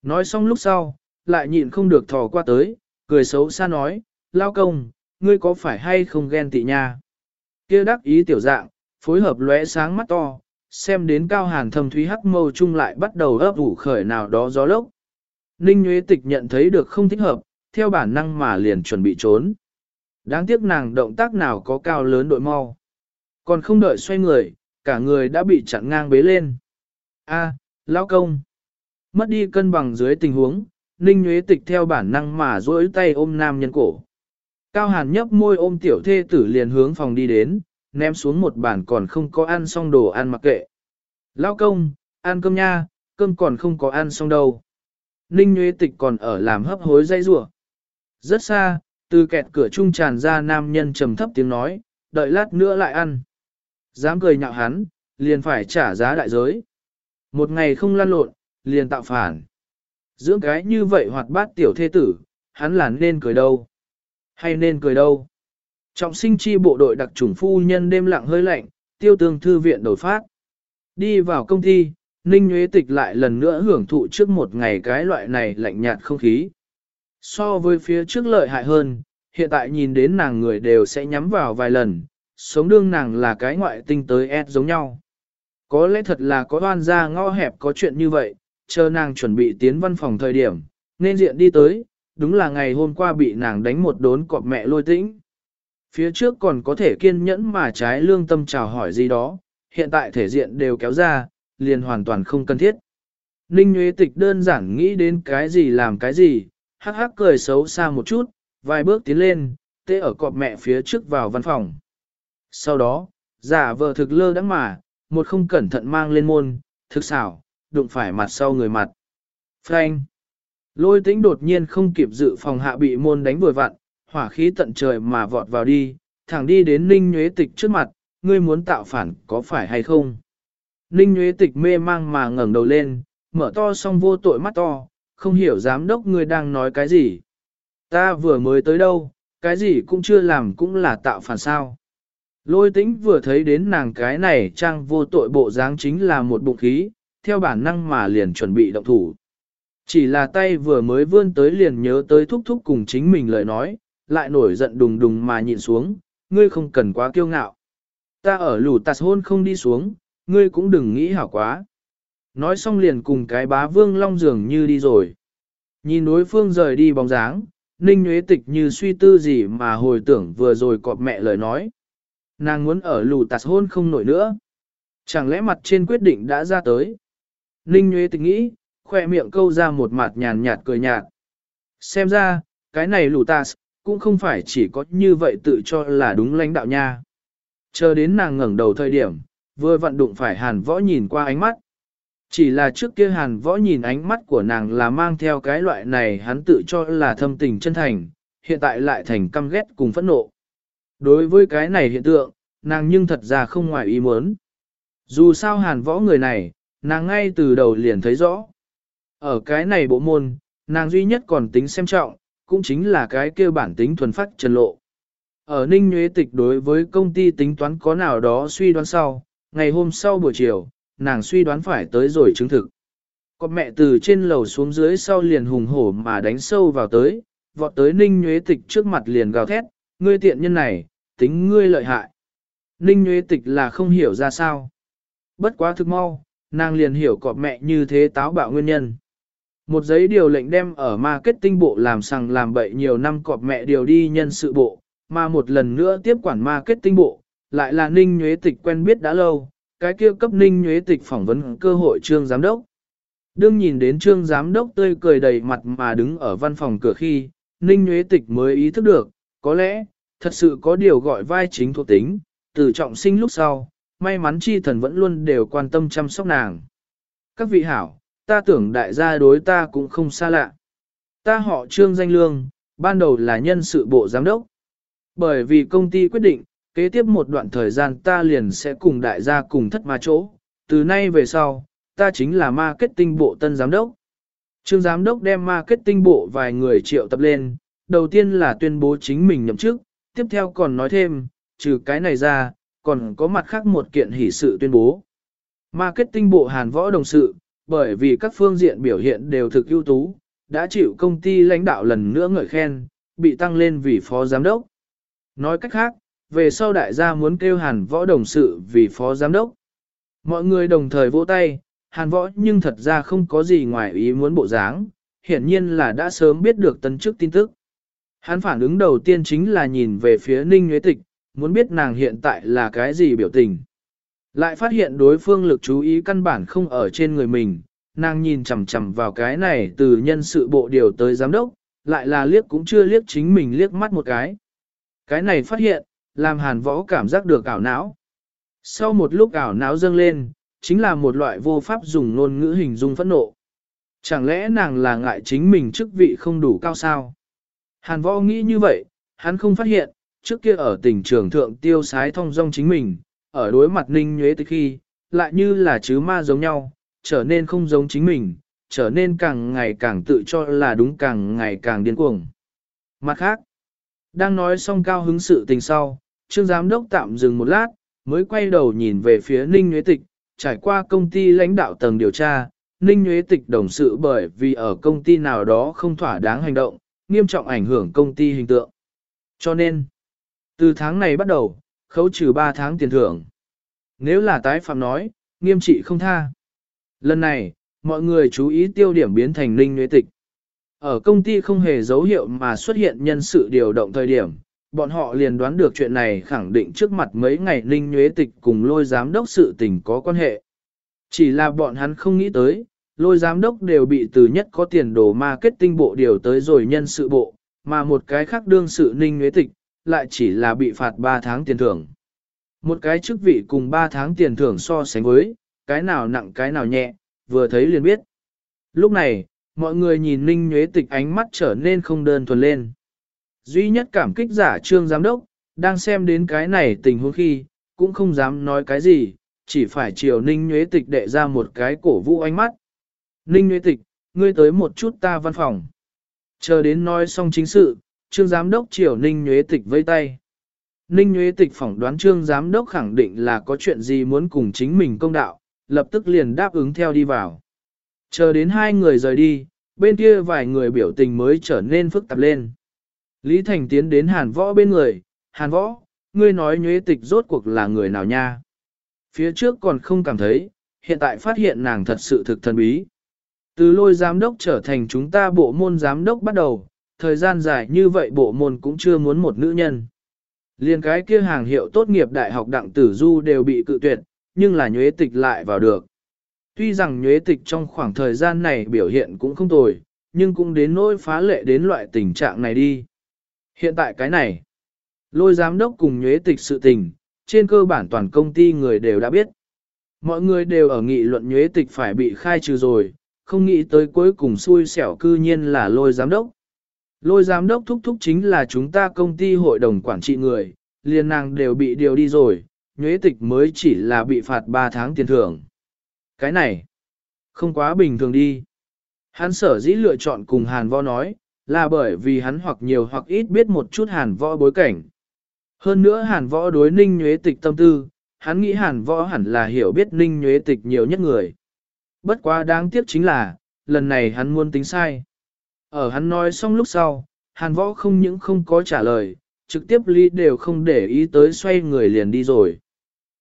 Nói xong lúc sau, lại nhịn không được thò qua tới, cười xấu xa nói, lão công, ngươi có phải hay không ghen tị nha? kia đắc ý tiểu dạng, phối hợp lóe sáng mắt to, xem đến cao hàn thâm thúy hắc mâu chung lại bắt đầu ấp ủ khởi nào đó gió lốc. Ninh Nguyễn Tịch nhận thấy được không thích hợp, theo bản năng mà liền chuẩn bị trốn. Đáng tiếc nàng động tác nào có cao lớn đội mau. Còn không đợi xoay người, cả người đã bị chặn ngang bế lên. A, lão công. Mất đi cân bằng dưới tình huống, Ninh nhuế Tịch theo bản năng mà duỗi tay ôm nam nhân cổ. Cao Hàn nhấp môi ôm tiểu thê tử liền hướng phòng đi đến, ném xuống một bản còn không có ăn xong đồ ăn mặc kệ. Lão công, ăn cơm nha, cơm còn không có ăn xong đâu. Ninh nhuế Tịch còn ở làm hấp hối dây rủa. Rất xa, từ kẹt cửa trung tràn ra nam nhân trầm thấp tiếng nói, đợi lát nữa lại ăn. Dám cười nhạo hắn, liền phải trả giá đại giới. Một ngày không lăn lộn, liền tạo phản. Dưỡng cái như vậy hoạt bát tiểu thê tử, hắn là nên cười đâu. Hay nên cười đâu. Trọng sinh chi bộ đội đặc chủng phu nhân đêm lặng hơi lạnh, tiêu tương thư viện đổi phát. Đi vào công ty, Ninh Nguyễn Tịch lại lần nữa hưởng thụ trước một ngày cái loại này lạnh nhạt không khí. So với phía trước lợi hại hơn, hiện tại nhìn đến nàng người đều sẽ nhắm vào vài lần, sống đương nàng là cái ngoại tinh tới ép giống nhau. Có lẽ thật là có đoan ra ngõ hẹp có chuyện như vậy, chờ nàng chuẩn bị tiến văn phòng thời điểm, nên diện đi tới, đúng là ngày hôm qua bị nàng đánh một đốn cọp mẹ lôi tĩnh. Phía trước còn có thể kiên nhẫn mà trái lương tâm chào hỏi gì đó, hiện tại thể diện đều kéo ra, liền hoàn toàn không cần thiết. Ninh Nguyễn Tịch đơn giản nghĩ đến cái gì làm cái gì, hắc hắc cười xấu xa một chút, vài bước tiến lên, tê ở cọp mẹ phía trước vào văn phòng. Sau đó, giả vờ thực lơ đắng mà, một không cẩn thận mang lên môn, thực xảo, đụng phải mặt sau người mặt. Frank! Lôi tĩnh đột nhiên không kịp dự phòng hạ bị môn đánh vừa vặn, hỏa khí tận trời mà vọt vào đi, thẳng đi đến Ninh Nhuế Tịch trước mặt, ngươi muốn tạo phản có phải hay không? Ninh Nhuế Tịch mê mang mà ngẩng đầu lên, mở to song vô tội mắt to, không hiểu giám đốc ngươi đang nói cái gì. Ta vừa mới tới đâu, cái gì cũng chưa làm cũng là tạo phản sao. Lôi tĩnh vừa thấy đến nàng cái này trang vô tội bộ dáng chính là một bụng khí, theo bản năng mà liền chuẩn bị động thủ. Chỉ là tay vừa mới vươn tới liền nhớ tới thúc thúc cùng chính mình lời nói, lại nổi giận đùng đùng mà nhịn xuống, ngươi không cần quá kiêu ngạo. Ta ở lù tạt hôn không đi xuống, ngươi cũng đừng nghĩ hảo quá. Nói xong liền cùng cái bá vương long dường như đi rồi. Nhìn đối phương rời đi bóng dáng, Ninh Nguyễn Tịch như suy tư gì mà hồi tưởng vừa rồi cọp mẹ lời nói. Nàng muốn ở lù tạt hôn không nổi nữa. Chẳng lẽ mặt trên quyết định đã ra tới. Ninh Nguyễn Tịch nghĩ, khoe miệng câu ra một mặt nhàn nhạt cười nhạt. Xem ra, cái này lù tạt, cũng không phải chỉ có như vậy tự cho là đúng lãnh đạo nha. Chờ đến nàng ngẩng đầu thời điểm, vừa vận đụng phải hàn võ nhìn qua ánh mắt. Chỉ là trước kia hàn võ nhìn ánh mắt của nàng là mang theo cái loại này hắn tự cho là thâm tình chân thành, hiện tại lại thành căm ghét cùng phẫn nộ. Đối với cái này hiện tượng, nàng nhưng thật ra không ngoài ý muốn. Dù sao hàn võ người này, nàng ngay từ đầu liền thấy rõ. Ở cái này bộ môn, nàng duy nhất còn tính xem trọng, cũng chính là cái kêu bản tính thuần phát trần lộ. Ở Ninh Nhuế Tịch đối với công ty tính toán có nào đó suy đoán sau, ngày hôm sau buổi chiều, nàng suy đoán phải tới rồi chứng thực. con mẹ từ trên lầu xuống dưới sau liền hùng hổ mà đánh sâu vào tới, vọt tới Ninh Nhuế Tịch trước mặt liền gào thét, ngươi tiện nhân này, tính ngươi lợi hại. Ninh Nhuế Tịch là không hiểu ra sao. Bất quá thực mau, nàng liền hiểu cọp mẹ như thế táo bạo nguyên nhân. Một giấy điều lệnh đem ở marketing bộ làm sằng làm bậy nhiều năm cọp mẹ điều đi nhân sự bộ, mà một lần nữa tiếp quản marketing bộ, lại là Ninh Nhuế Tịch quen biết đã lâu, cái kia cấp Ninh Nhuế Tịch phỏng vấn cơ hội trương giám đốc. Đương nhìn đến trương giám đốc tươi cười đầy mặt mà đứng ở văn phòng cửa khi, Ninh Nhuế Tịch mới ý thức được, có lẽ, thật sự có điều gọi vai chính thuộc tính, từ trọng sinh lúc sau, may mắn chi thần vẫn luôn đều quan tâm chăm sóc nàng. Các vị hảo, ta tưởng đại gia đối ta cũng không xa lạ. Ta họ trương danh lương, ban đầu là nhân sự bộ giám đốc. Bởi vì công ty quyết định, kế tiếp một đoạn thời gian ta liền sẽ cùng đại gia cùng thất ma chỗ, từ nay về sau, ta chính là marketing bộ tân giám đốc. Trương giám đốc đem marketing bộ vài người triệu tập lên, đầu tiên là tuyên bố chính mình nhậm chức, tiếp theo còn nói thêm, trừ cái này ra, còn có mặt khác một kiện hỷ sự tuyên bố. Marketing bộ hàn võ đồng sự, bởi vì các phương diện biểu hiện đều thực ưu tú, đã chịu công ty lãnh đạo lần nữa ngợi khen, bị tăng lên vì phó giám đốc. Nói cách khác, về sau đại gia muốn kêu hàn võ đồng sự vì phó giám đốc. Mọi người đồng thời vỗ tay, hàn võ nhưng thật ra không có gì ngoài ý muốn bộ dáng, hiển nhiên là đã sớm biết được tân chức tin tức. Hắn phản ứng đầu tiên chính là nhìn về phía Ninh Nguyễn Tịch, muốn biết nàng hiện tại là cái gì biểu tình. Lại phát hiện đối phương lực chú ý căn bản không ở trên người mình, nàng nhìn chằm chằm vào cái này từ nhân sự bộ điều tới giám đốc, lại là liếc cũng chưa liếc chính mình liếc mắt một cái. Cái này phát hiện, làm hàn võ cảm giác được ảo não. Sau một lúc ảo não dâng lên, chính là một loại vô pháp dùng ngôn ngữ hình dung phẫn nộ. Chẳng lẽ nàng là ngại chính mình chức vị không đủ cao sao? Hàn võ nghĩ như vậy, hắn không phát hiện, trước kia ở tỉnh trường thượng tiêu sái thông dong chính mình, ở đối mặt ninh nhuế tới khi, lại như là chứ ma giống nhau, trở nên không giống chính mình, trở nên càng ngày càng tự cho là đúng càng ngày càng điên cuồng. Mặt khác, đang nói xong cao hứng sự tình sau, trương giám đốc tạm dừng một lát, mới quay đầu nhìn về phía ninh nhuế tịch, trải qua công ty lãnh đạo tầng điều tra, ninh nhuế tịch đồng sự bởi vì ở công ty nào đó không thỏa đáng hành động, nghiêm trọng ảnh hưởng công ty hình tượng. Cho nên, từ tháng này bắt đầu, khấu trừ 3 tháng tiền thưởng. Nếu là tái phạm nói, nghiêm trị không tha. Lần này, mọi người chú ý tiêu điểm biến thành linh nhuế tịch. Ở công ty không hề dấu hiệu mà xuất hiện nhân sự điều động thời điểm, bọn họ liền đoán được chuyện này khẳng định trước mặt mấy ngày linh nhuế tịch cùng lôi giám đốc sự tình có quan hệ. Chỉ là bọn hắn không nghĩ tới, lôi giám đốc đều bị từ nhất có tiền đồ marketing bộ điều tới rồi nhân sự bộ, mà một cái khác đương sự ninh nguyễn tịch, lại chỉ là bị phạt 3 tháng tiền thưởng. Một cái chức vị cùng 3 tháng tiền thưởng so sánh với, cái nào nặng cái nào nhẹ, vừa thấy liền biết. Lúc này, mọi người nhìn ninh nhuế tịch ánh mắt trở nên không đơn thuần lên. Duy nhất cảm kích giả trương giám đốc, đang xem đến cái này tình huống khi, cũng không dám nói cái gì, chỉ phải chiều ninh nhuế tịch đệ ra một cái cổ vũ ánh mắt, Ninh Nguyễn Tịch, ngươi tới một chút ta văn phòng. Chờ đến nói xong chính sự, trương giám đốc triều Ninh Nguyễn Tịch vây tay. Ninh Nguyễn Tịch phỏng đoán trương giám đốc khẳng định là có chuyện gì muốn cùng chính mình công đạo, lập tức liền đáp ứng theo đi vào. Chờ đến hai người rời đi, bên kia vài người biểu tình mới trở nên phức tạp lên. Lý Thành tiến đến hàn võ bên người, hàn võ, ngươi nói nhuế tịch rốt cuộc là người nào nha. Phía trước còn không cảm thấy, hiện tại phát hiện nàng thật sự thực thần bí. Từ lôi giám đốc trở thành chúng ta bộ môn giám đốc bắt đầu, thời gian dài như vậy bộ môn cũng chưa muốn một nữ nhân. Liên cái kia hàng hiệu tốt nghiệp đại học đặng tử du đều bị cự tuyệt, nhưng là nhuế tịch lại vào được. Tuy rằng nhuế tịch trong khoảng thời gian này biểu hiện cũng không tồi, nhưng cũng đến nỗi phá lệ đến loại tình trạng này đi. Hiện tại cái này, lôi giám đốc cùng nhuế tịch sự tình, trên cơ bản toàn công ty người đều đã biết. Mọi người đều ở nghị luận nhuế tịch phải bị khai trừ rồi, không nghĩ tới cuối cùng xui xẻo cư nhiên là lôi giám đốc. Lôi giám đốc thúc thúc chính là chúng ta công ty hội đồng quản trị người, liền nàng đều bị điều đi rồi, nhuế tịch mới chỉ là bị phạt 3 tháng tiền thưởng. Cái này, không quá bình thường đi. Hắn sở dĩ lựa chọn cùng hàn võ nói, là bởi vì hắn hoặc nhiều hoặc ít biết một chút hàn võ bối cảnh. Hơn nữa hàn võ đối ninh nhuế tịch tâm tư, hắn nghĩ hàn võ hẳn là hiểu biết ninh nhuế tịch nhiều nhất người. Bất quá đáng tiếc chính là, lần này hắn muốn tính sai. Ở hắn nói xong lúc sau, hàn võ không những không có trả lời, trực tiếp ly đều không để ý tới xoay người liền đi rồi.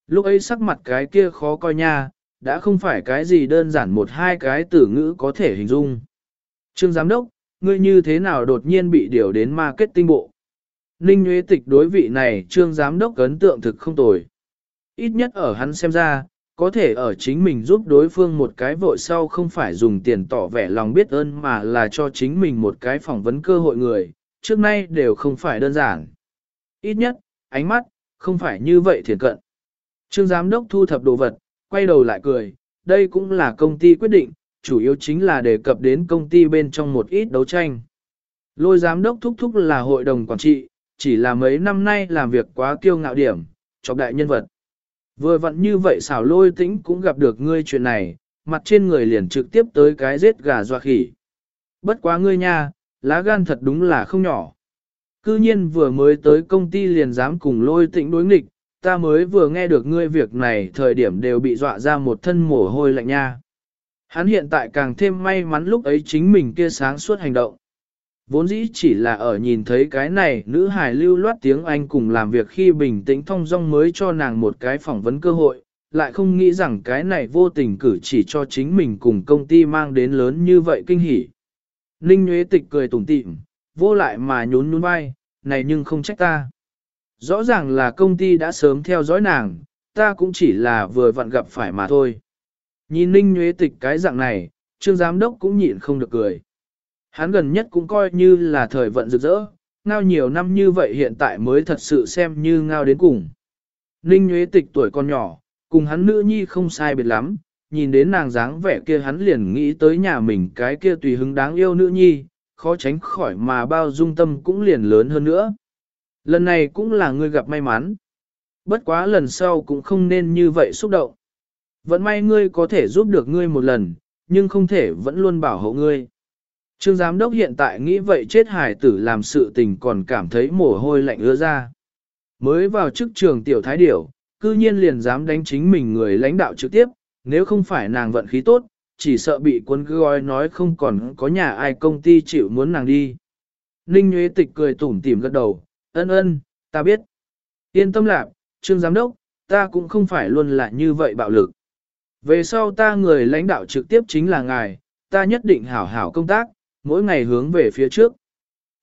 Lúc ấy sắc mặt cái kia khó coi nha, đã không phải cái gì đơn giản một hai cái tử ngữ có thể hình dung. Trương Giám Đốc, ngươi như thế nào đột nhiên bị điều đến marketing bộ? Ninh Nguyễn Tịch đối vị này Trương Giám Đốc ấn tượng thực không tồi. Ít nhất ở hắn xem ra, có thể ở chính mình giúp đối phương một cái vội sau không phải dùng tiền tỏ vẻ lòng biết ơn mà là cho chính mình một cái phỏng vấn cơ hội người, trước nay đều không phải đơn giản. Ít nhất, ánh mắt, không phải như vậy thiền cận. Trương giám đốc thu thập đồ vật, quay đầu lại cười, đây cũng là công ty quyết định, chủ yếu chính là đề cập đến công ty bên trong một ít đấu tranh. Lôi giám đốc thúc thúc là hội đồng quản trị, chỉ là mấy năm nay làm việc quá kiêu ngạo điểm, chọc đại nhân vật. Vừa vặn như vậy xảo lôi tĩnh cũng gặp được ngươi chuyện này, mặt trên người liền trực tiếp tới cái giết gà doa khỉ. Bất quá ngươi nha, lá gan thật đúng là không nhỏ. Cư nhiên vừa mới tới công ty liền dám cùng lôi tĩnh đối nghịch, ta mới vừa nghe được ngươi việc này thời điểm đều bị dọa ra một thân mồ hôi lạnh nha. Hắn hiện tại càng thêm may mắn lúc ấy chính mình kia sáng suốt hành động. Vốn dĩ chỉ là ở nhìn thấy cái này nữ hài lưu loát tiếng Anh cùng làm việc khi bình tĩnh thông dong mới cho nàng một cái phỏng vấn cơ hội, lại không nghĩ rằng cái này vô tình cử chỉ cho chính mình cùng công ty mang đến lớn như vậy kinh hỉ. Ninh Nguyễn Tịch cười tủm tỉm, vô lại mà nhún nhún vai, này nhưng không trách ta. Rõ ràng là công ty đã sớm theo dõi nàng, ta cũng chỉ là vừa vặn gặp phải mà thôi. Nhìn Ninh Nguyễn Tịch cái dạng này, trương giám đốc cũng nhịn không được cười. Hắn gần nhất cũng coi như là thời vận rực rỡ, ngao nhiều năm như vậy hiện tại mới thật sự xem như ngao đến cùng. Ninh Nguyễn Tịch tuổi còn nhỏ, cùng hắn nữ nhi không sai biệt lắm, nhìn đến nàng dáng vẻ kia hắn liền nghĩ tới nhà mình cái kia tùy hứng đáng yêu nữ nhi, khó tránh khỏi mà bao dung tâm cũng liền lớn hơn nữa. Lần này cũng là ngươi gặp may mắn. Bất quá lần sau cũng không nên như vậy xúc động. Vẫn may ngươi có thể giúp được ngươi một lần, nhưng không thể vẫn luôn bảo hộ ngươi. Trương giám đốc hiện tại nghĩ vậy chết hải tử làm sự tình còn cảm thấy mồ hôi lạnh ứa ra. Mới vào chức trường tiểu thái điểu, cư nhiên liền dám đánh chính mình người lãnh đạo trực tiếp, nếu không phải nàng vận khí tốt, chỉ sợ bị quân gói nói không còn có nhà ai công ty chịu muốn nàng đi. Ninh Nguyễn Tịch cười tủm tỉm gật đầu, ân ân, ta biết. Yên tâm lạc, trương giám đốc, ta cũng không phải luôn là như vậy bạo lực. Về sau ta người lãnh đạo trực tiếp chính là ngài, ta nhất định hảo hảo công tác, mỗi ngày hướng về phía trước.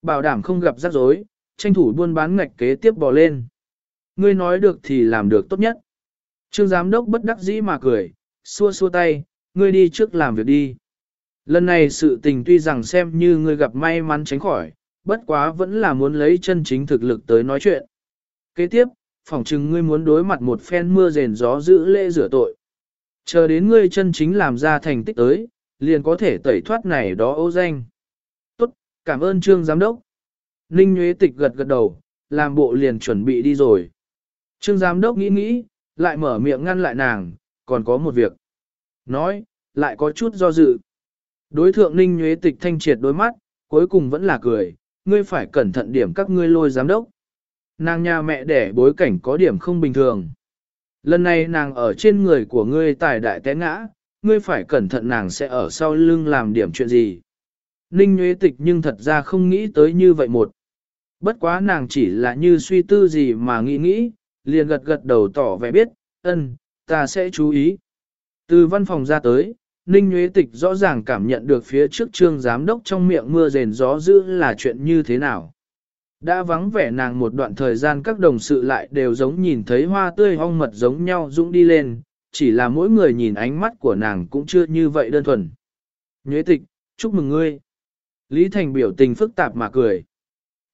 Bảo đảm không gặp rắc rối, tranh thủ buôn bán ngạch kế tiếp bò lên. Ngươi nói được thì làm được tốt nhất. Trương giám đốc bất đắc dĩ mà cười, xua xua tay, ngươi đi trước làm việc đi. Lần này sự tình tuy rằng xem như ngươi gặp may mắn tránh khỏi, bất quá vẫn là muốn lấy chân chính thực lực tới nói chuyện. Kế tiếp, phỏng chừng ngươi muốn đối mặt một phen mưa rền gió giữ lễ rửa tội. Chờ đến ngươi chân chính làm ra thành tích tới, liền có thể tẩy thoát này đó ô danh. Cảm ơn trương giám đốc. Ninh Nguyễn Tịch gật gật đầu, làm bộ liền chuẩn bị đi rồi. Trương giám đốc nghĩ nghĩ, lại mở miệng ngăn lại nàng, còn có một việc. Nói, lại có chút do dự. Đối thượng Ninh Nguyễn Tịch thanh triệt đôi mắt, cuối cùng vẫn là cười, ngươi phải cẩn thận điểm các ngươi lôi giám đốc. Nàng nhà mẹ đẻ bối cảnh có điểm không bình thường. Lần này nàng ở trên người của ngươi tài đại té ngã, ngươi phải cẩn thận nàng sẽ ở sau lưng làm điểm chuyện gì. Ninh Nguyễn Tịch nhưng thật ra không nghĩ tới như vậy một. Bất quá nàng chỉ là như suy tư gì mà nghĩ nghĩ, liền gật gật đầu tỏ vẻ biết, ân, ta sẽ chú ý. Từ văn phòng ra tới, Ninh Nguyễn Tịch rõ ràng cảm nhận được phía trước trương giám đốc trong miệng mưa rền gió dữ là chuyện như thế nào. Đã vắng vẻ nàng một đoạn thời gian các đồng sự lại đều giống nhìn thấy hoa tươi hong mật giống nhau dũng đi lên, chỉ là mỗi người nhìn ánh mắt của nàng cũng chưa như vậy đơn thuần. Nhuế tịch, chúc mừng ngươi. Lý Thành biểu tình phức tạp mà cười.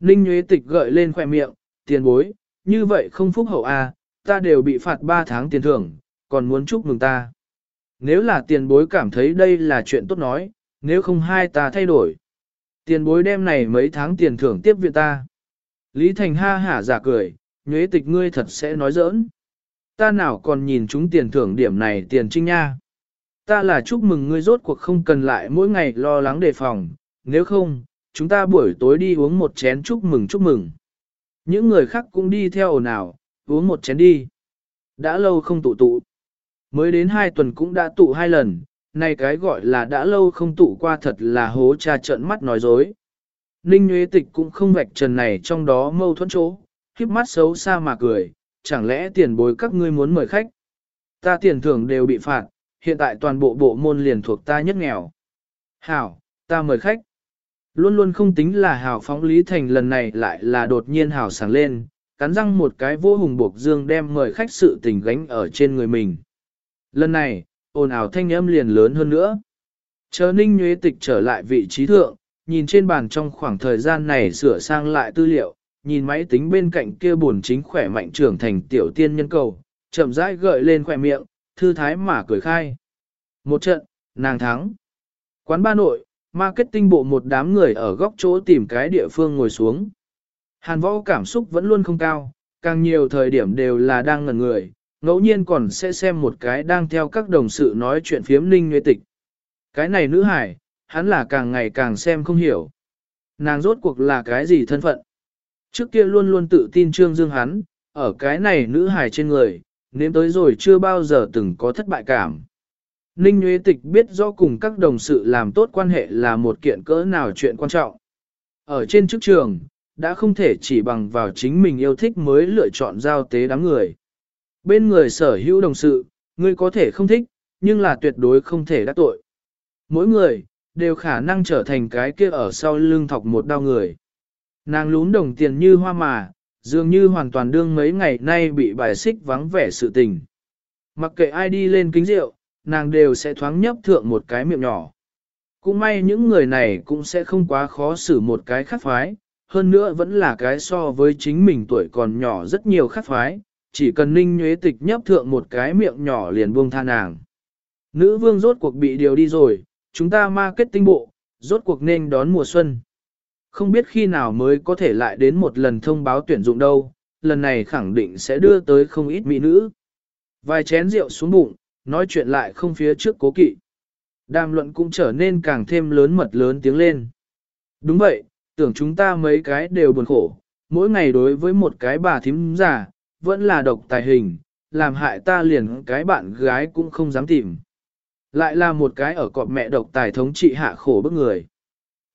Ninh Nguyễn tịch gợi lên khoẻ miệng, tiền bối, như vậy không phúc hậu a, à, ta đều bị phạt 3 tháng tiền thưởng, còn muốn chúc mừng ta. Nếu là tiền bối cảm thấy đây là chuyện tốt nói, nếu không hai ta thay đổi. Tiền bối đem này mấy tháng tiền thưởng tiếp viện ta. Lý Thành ha hả giả cười, nhuế tịch ngươi thật sẽ nói giỡn. Ta nào còn nhìn chúng tiền thưởng điểm này tiền trinh nha. Ta là chúc mừng ngươi rốt cuộc không cần lại mỗi ngày lo lắng đề phòng, nếu không, chúng ta buổi tối đi uống một chén chúc mừng chúc mừng. Những người khác cũng đi theo ồn ào, uống một chén đi. Đã lâu không tụ tụ. Mới đến hai tuần cũng đã tụ hai lần, nay cái gọi là đã lâu không tụ qua thật là hố cha trợn mắt nói dối. Ninh Nguyễn Tịch cũng không vạch trần này trong đó mâu thuẫn chỗ, khiếp mắt xấu xa mà cười, chẳng lẽ tiền bối các ngươi muốn mời khách? Ta tiền thưởng đều bị phạt, hiện tại toàn bộ bộ môn liền thuộc ta nhất nghèo. Hảo, ta mời khách. Luôn luôn không tính là hào phóng Lý Thành lần này lại là đột nhiên hào sáng lên, cắn răng một cái vô hùng buộc dương đem mời khách sự tình gánh ở trên người mình. Lần này, ồn ào thanh âm liền lớn hơn nữa. Chờ ninh nhuế tịch trở lại vị trí thượng, nhìn trên bàn trong khoảng thời gian này sửa sang lại tư liệu, nhìn máy tính bên cạnh kia buồn chính khỏe mạnh trưởng thành tiểu tiên nhân cầu, chậm rãi gợi lên khỏe miệng, thư thái mà cười khai. Một trận, nàng thắng. Quán ba nội, marketing bộ một đám người ở góc chỗ tìm cái địa phương ngồi xuống. Hàn võ cảm xúc vẫn luôn không cao, càng nhiều thời điểm đều là đang ngẩn người, ngẫu nhiên còn sẽ xem một cái đang theo các đồng sự nói chuyện phiếm ninh nguyên tịch. Cái này nữ hải, hắn là càng ngày càng xem không hiểu. Nàng rốt cuộc là cái gì thân phận? Trước kia luôn luôn tự tin trương dương hắn, ở cái này nữ hải trên người, nếm tới rồi chưa bao giờ từng có thất bại cảm. Ninh Nguyễn Tịch biết rõ cùng các đồng sự làm tốt quan hệ là một kiện cỡ nào chuyện quan trọng. Ở trên chức trường, đã không thể chỉ bằng vào chính mình yêu thích mới lựa chọn giao tế đám người. Bên người sở hữu đồng sự, ngươi có thể không thích, nhưng là tuyệt đối không thể đắc tội. Mỗi người, đều khả năng trở thành cái kia ở sau lưng thọc một đau người. Nàng lún đồng tiền như hoa mà, dường như hoàn toàn đương mấy ngày nay bị bài xích vắng vẻ sự tình. Mặc kệ ai đi lên kính rượu, nàng đều sẽ thoáng nhấp thượng một cái miệng nhỏ. Cũng may những người này cũng sẽ không quá khó xử một cái khắc phái, hơn nữa vẫn là cái so với chính mình tuổi còn nhỏ rất nhiều khắc phái, chỉ cần ninh nhuế tịch nhấp thượng một cái miệng nhỏ liền buông tha nàng. Nữ vương rốt cuộc bị điều đi rồi, chúng ta marketing bộ, rốt cuộc nên đón mùa xuân. Không biết khi nào mới có thể lại đến một lần thông báo tuyển dụng đâu, lần này khẳng định sẽ đưa tới không ít mỹ nữ. Vài chén rượu xuống bụng, nói chuyện lại không phía trước cố kỵ. Đàm luận cũng trở nên càng thêm lớn mật lớn tiếng lên. Đúng vậy, tưởng chúng ta mấy cái đều buồn khổ, mỗi ngày đối với một cái bà thím già, vẫn là độc tài hình, làm hại ta liền cái bạn gái cũng không dám tìm. Lại là một cái ở cọp mẹ độc tài thống trị hạ khổ bức người.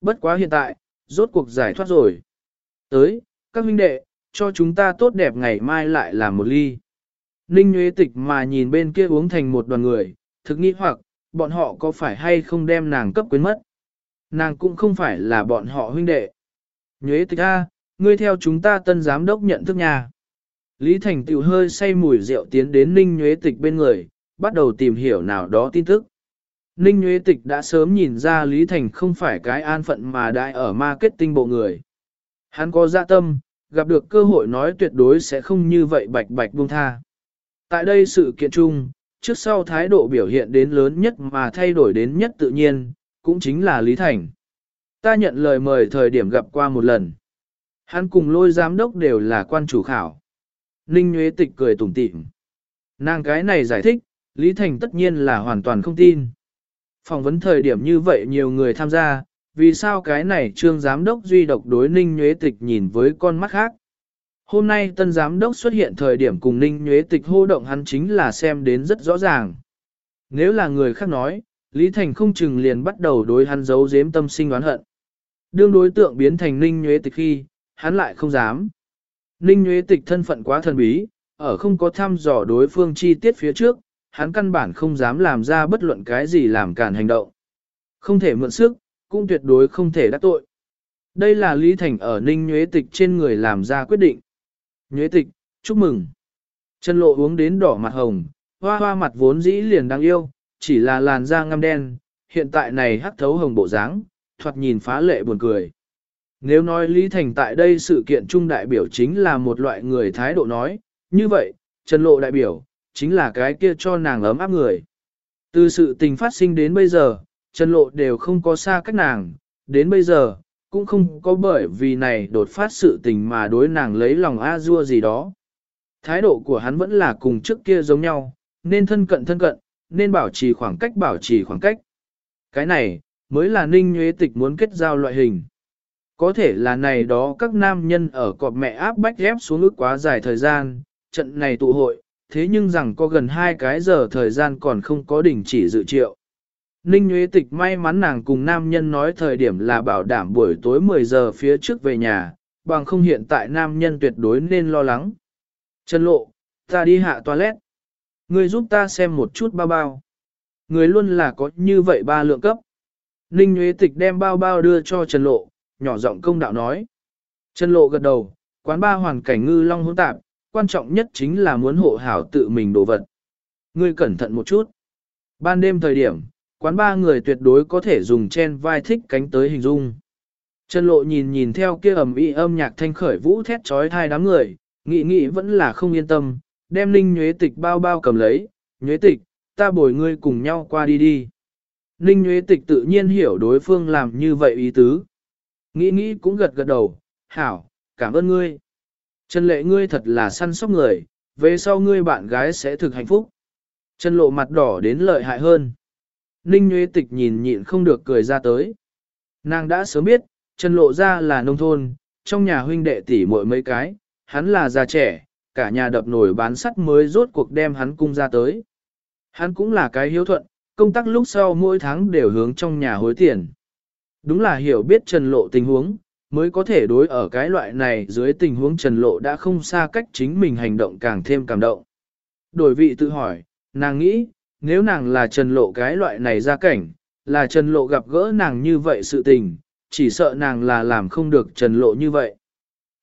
Bất quá hiện tại, rốt cuộc giải thoát rồi. Tới, các huynh đệ, cho chúng ta tốt đẹp ngày mai lại làm một ly. Ninh Nguyễn Tịch mà nhìn bên kia uống thành một đoàn người, thực nghĩ hoặc, bọn họ có phải hay không đem nàng cấp quyến mất. Nàng cũng không phải là bọn họ huynh đệ. Nhuế Tịch A, ngươi theo chúng ta tân giám đốc nhận thức nhà. Lý Thành tiểu hơi say mùi rượu tiến đến Ninh Nhuế Tịch bên người, bắt đầu tìm hiểu nào đó tin tức. Ninh Nhuế Tịch đã sớm nhìn ra Lý Thành không phải cái an phận mà đại ở marketing bộ người. Hắn có dạ tâm, gặp được cơ hội nói tuyệt đối sẽ không như vậy bạch bạch buông tha. Tại đây sự kiện chung, trước sau thái độ biểu hiện đến lớn nhất mà thay đổi đến nhất tự nhiên, cũng chính là Lý Thành. Ta nhận lời mời thời điểm gặp qua một lần. Hắn cùng lôi giám đốc đều là quan chủ khảo. Ninh Nguyễn Tịch cười tủm tỉm. Nàng cái này giải thích, Lý Thành tất nhiên là hoàn toàn không tin. Phỏng vấn thời điểm như vậy nhiều người tham gia, vì sao cái này trương giám đốc duy độc đối ninh nhuế tịch nhìn với con mắt khác. Hôm nay tân giám đốc xuất hiện thời điểm cùng ninh nhuế tịch hô động hắn chính là xem đến rất rõ ràng. Nếu là người khác nói, Lý Thành không chừng liền bắt đầu đối hắn giấu giếm tâm sinh oán hận. Đương đối tượng biến thành ninh nhuế tịch khi, hắn lại không dám. Ninh nhuế tịch thân phận quá thần bí, ở không có thăm dò đối phương chi tiết phía trước, hắn căn bản không dám làm ra bất luận cái gì làm cản hành động. Không thể mượn sức, cũng tuyệt đối không thể đắc tội. Đây là Lý Thành ở Ninh Nhuế Tịch trên người làm ra quyết định. Nhuế Tịch, chúc mừng. Chân lộ uống đến đỏ mặt hồng, hoa hoa mặt vốn dĩ liền đáng yêu, chỉ là làn da ngăm đen, hiện tại này hắc thấu hồng bộ dáng, thoạt nhìn phá lệ buồn cười. Nếu nói Lý Thành tại đây sự kiện trung đại biểu chính là một loại người thái độ nói, như vậy, Trần Lộ đại biểu, chính là cái kia cho nàng ấm áp người. Từ sự tình phát sinh đến bây giờ, Trần Lộ đều không có xa cách nàng, đến bây giờ, cũng không có bởi vì này đột phát sự tình mà đối nàng lấy lòng a dua gì đó. Thái độ của hắn vẫn là cùng trước kia giống nhau, nên thân cận thân cận, nên bảo trì khoảng cách bảo trì khoảng cách. Cái này, mới là ninh nhuế tịch muốn kết giao loại hình. Có thể là này đó các nam nhân ở cọp mẹ áp bách ghép xuống ước quá dài thời gian, trận này tụ hội, thế nhưng rằng có gần hai cái giờ thời gian còn không có đỉnh chỉ dự triệu. Ninh Nguyễn Tịch may mắn nàng cùng nam nhân nói thời điểm là bảo đảm buổi tối 10 giờ phía trước về nhà, bằng không hiện tại nam nhân tuyệt đối nên lo lắng. Trần Lộ, ta đi hạ toilet. Người giúp ta xem một chút bao bao. Người luôn là có như vậy ba lượng cấp. Ninh Nguyễn Tịch đem bao bao đưa cho Trần Lộ, nhỏ giọng công đạo nói. Trần lộ gật đầu, quán ba hoàn cảnh ngư long hỗn tạp, quan trọng nhất chính là muốn hộ hảo tự mình đồ vật. Ngươi cẩn thận một chút. Ban đêm thời điểm, quán ba người tuyệt đối có thể dùng chen vai thích cánh tới hình dung. Trần lộ nhìn nhìn theo kia ẩm y âm nhạc thanh khởi vũ thét trói thai đám người, nghĩ nghĩ vẫn là không yên tâm, đem Ninh Nhuế Tịch bao bao cầm lấy, Nhuế Tịch, ta bồi ngươi cùng nhau qua đi đi. Ninh Nhuế Tịch tự nhiên hiểu đối phương làm như vậy ý tứ. Nghĩ nghĩ cũng gật gật đầu, hảo, cảm ơn ngươi. Trần lệ ngươi thật là săn sóc người, về sau ngươi bạn gái sẽ thực hạnh phúc. Trần lộ mặt đỏ đến lợi hại hơn. Ninh Nguyễn Tịch nhìn nhịn không được cười ra tới. Nàng đã sớm biết, Trần lộ ra là nông thôn, trong nhà huynh đệ tỷ muội mấy cái, hắn là già trẻ, cả nhà đập nổi bán sắt mới rốt cuộc đem hắn cung ra tới. Hắn cũng là cái hiếu thuận, công tác lúc sau mỗi tháng đều hướng trong nhà hối tiền. Đúng là hiểu biết trần lộ tình huống, mới có thể đối ở cái loại này dưới tình huống trần lộ đã không xa cách chính mình hành động càng thêm cảm động. Đổi vị tự hỏi, nàng nghĩ, nếu nàng là trần lộ cái loại này ra cảnh, là trần lộ gặp gỡ nàng như vậy sự tình, chỉ sợ nàng là làm không được trần lộ như vậy.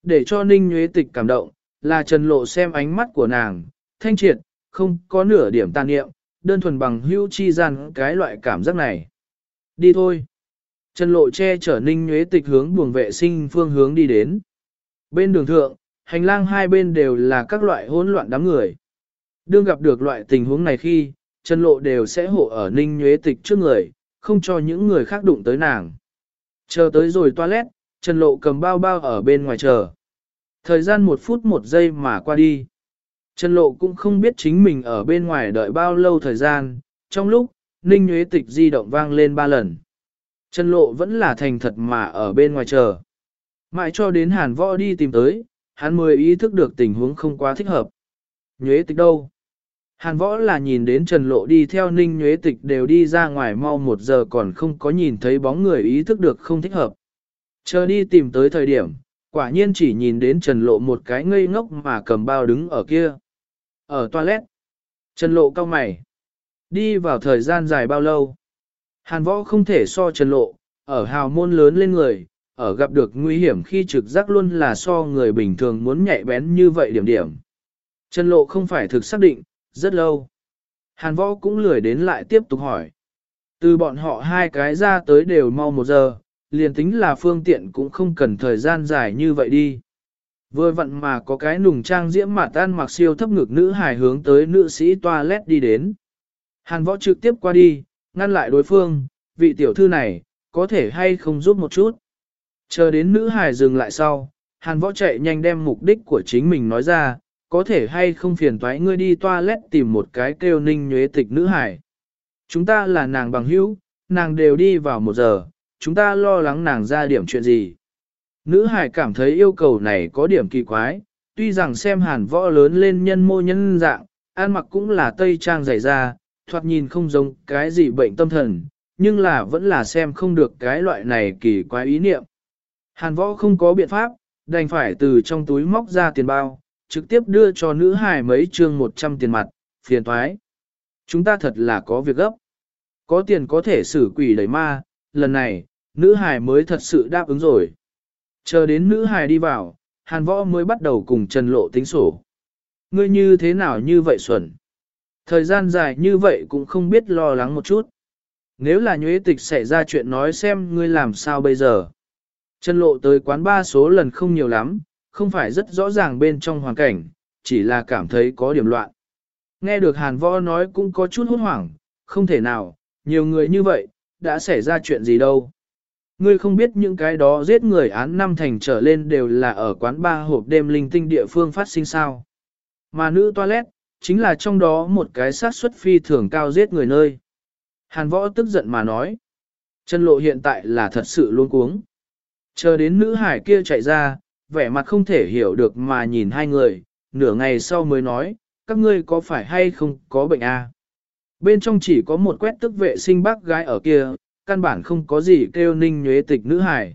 Để cho Ninh Nguyễn Tịch cảm động, là Trần Lộ xem ánh mắt của nàng, thanh triệt, không có nửa điểm tàn niệm, đơn thuần bằng hữu chi gian cái loại cảm giác này. Đi thôi. Trần Lộ che chở Ninh Nguyễn Tịch hướng buồng vệ sinh phương hướng đi đến. Bên đường thượng, hành lang hai bên đều là các loại hỗn loạn đám người. Đương gặp được loại tình huống này khi, Trần Lộ đều sẽ hộ ở Ninh Nhuế Tịch trước người, không cho những người khác đụng tới nàng. Chờ tới rồi toilet, Trần Lộ cầm bao bao ở bên ngoài chờ. Thời gian một phút một giây mà qua đi. Trần Lộ cũng không biết chính mình ở bên ngoài đợi bao lâu thời gian, trong lúc, Ninh Nhuế Tịch di động vang lên ba lần. Trần Lộ vẫn là thành thật mà ở bên ngoài chờ. Mãi cho đến Hàn Võ đi tìm tới, hắn mới ý thức được tình huống không quá thích hợp. Nhuế tịch đâu? Hàn Võ là nhìn đến Trần Lộ đi theo Ninh Nhuế tịch đều đi ra ngoài mau một giờ còn không có nhìn thấy bóng người ý thức được không thích hợp. Chờ đi tìm tới thời điểm, quả nhiên chỉ nhìn đến Trần Lộ một cái ngây ngốc mà cầm bao đứng ở kia. Ở toilet. Trần Lộ cao mày. Đi vào thời gian dài bao lâu. Hàn võ không thể so Trần Lộ, ở hào môn lớn lên người, ở gặp được nguy hiểm khi trực giác luôn là so người bình thường muốn nhạy bén như vậy điểm điểm. Trần Lộ không phải thực xác định, rất lâu. Hàn võ cũng lười đến lại tiếp tục hỏi. Từ bọn họ hai cái ra tới đều mau một giờ, liền tính là phương tiện cũng không cần thời gian dài như vậy đi. Vừa vặn mà có cái nùng trang diễm mà tan mặc siêu thấp ngực nữ hài hướng tới nữ sĩ toilet đi đến. Hàn võ trực tiếp qua đi, ngăn lại đối phương, vị tiểu thư này, có thể hay không giúp một chút. Chờ đến nữ hài dừng lại sau, hàn võ chạy nhanh đem mục đích của chính mình nói ra, có thể hay không phiền toái ngươi đi toilet tìm một cái kêu ninh nhuế tịch nữ hải Chúng ta là nàng bằng hữu, nàng đều đi vào một giờ, chúng ta lo lắng nàng ra điểm chuyện gì. Nữ hải cảm thấy yêu cầu này có điểm kỳ quái, tuy rằng xem hàn võ lớn lên nhân mô nhân dạng, ăn mặc cũng là tây trang dày da, thoạt nhìn không giống cái gì bệnh tâm thần, nhưng là vẫn là xem không được cái loại này kỳ quái ý niệm. Hàn võ không có biện pháp, đành phải từ trong túi móc ra tiền bao, trực tiếp đưa cho nữ hải mấy chương 100 tiền mặt, phiền thoái. Chúng ta thật là có việc gấp. Có tiền có thể xử quỷ đẩy ma, lần này, nữ hài mới thật sự đáp ứng rồi. Chờ đến nữ hài đi vào, hàn võ mới bắt đầu cùng Trần Lộ tính sổ. Ngươi như thế nào như vậy xuẩn? Thời gian dài như vậy cũng không biết lo lắng một chút. Nếu là nhuế tịch xảy ra chuyện nói xem ngươi làm sao bây giờ. Trần Lộ tới quán ba số lần không nhiều lắm, không phải rất rõ ràng bên trong hoàn cảnh, chỉ là cảm thấy có điểm loạn. Nghe được hàn võ nói cũng có chút hốt hoảng, không thể nào, nhiều người như vậy, đã xảy ra chuyện gì đâu. Ngươi không biết những cái đó giết người án năm thành trở lên đều là ở quán ba hộp đêm linh tinh địa phương phát sinh sao. Mà nữ toilet, chính là trong đó một cái sát suất phi thường cao giết người nơi. Hàn võ tức giận mà nói. Chân lộ hiện tại là thật sự luôn cuống. Chờ đến nữ hải kia chạy ra, vẻ mặt không thể hiểu được mà nhìn hai người, nửa ngày sau mới nói, các ngươi có phải hay không có bệnh à? Bên trong chỉ có một quét tức vệ sinh bác gái ở kia, căn bản không có gì kêu ninh nhuế tịch nữ hải.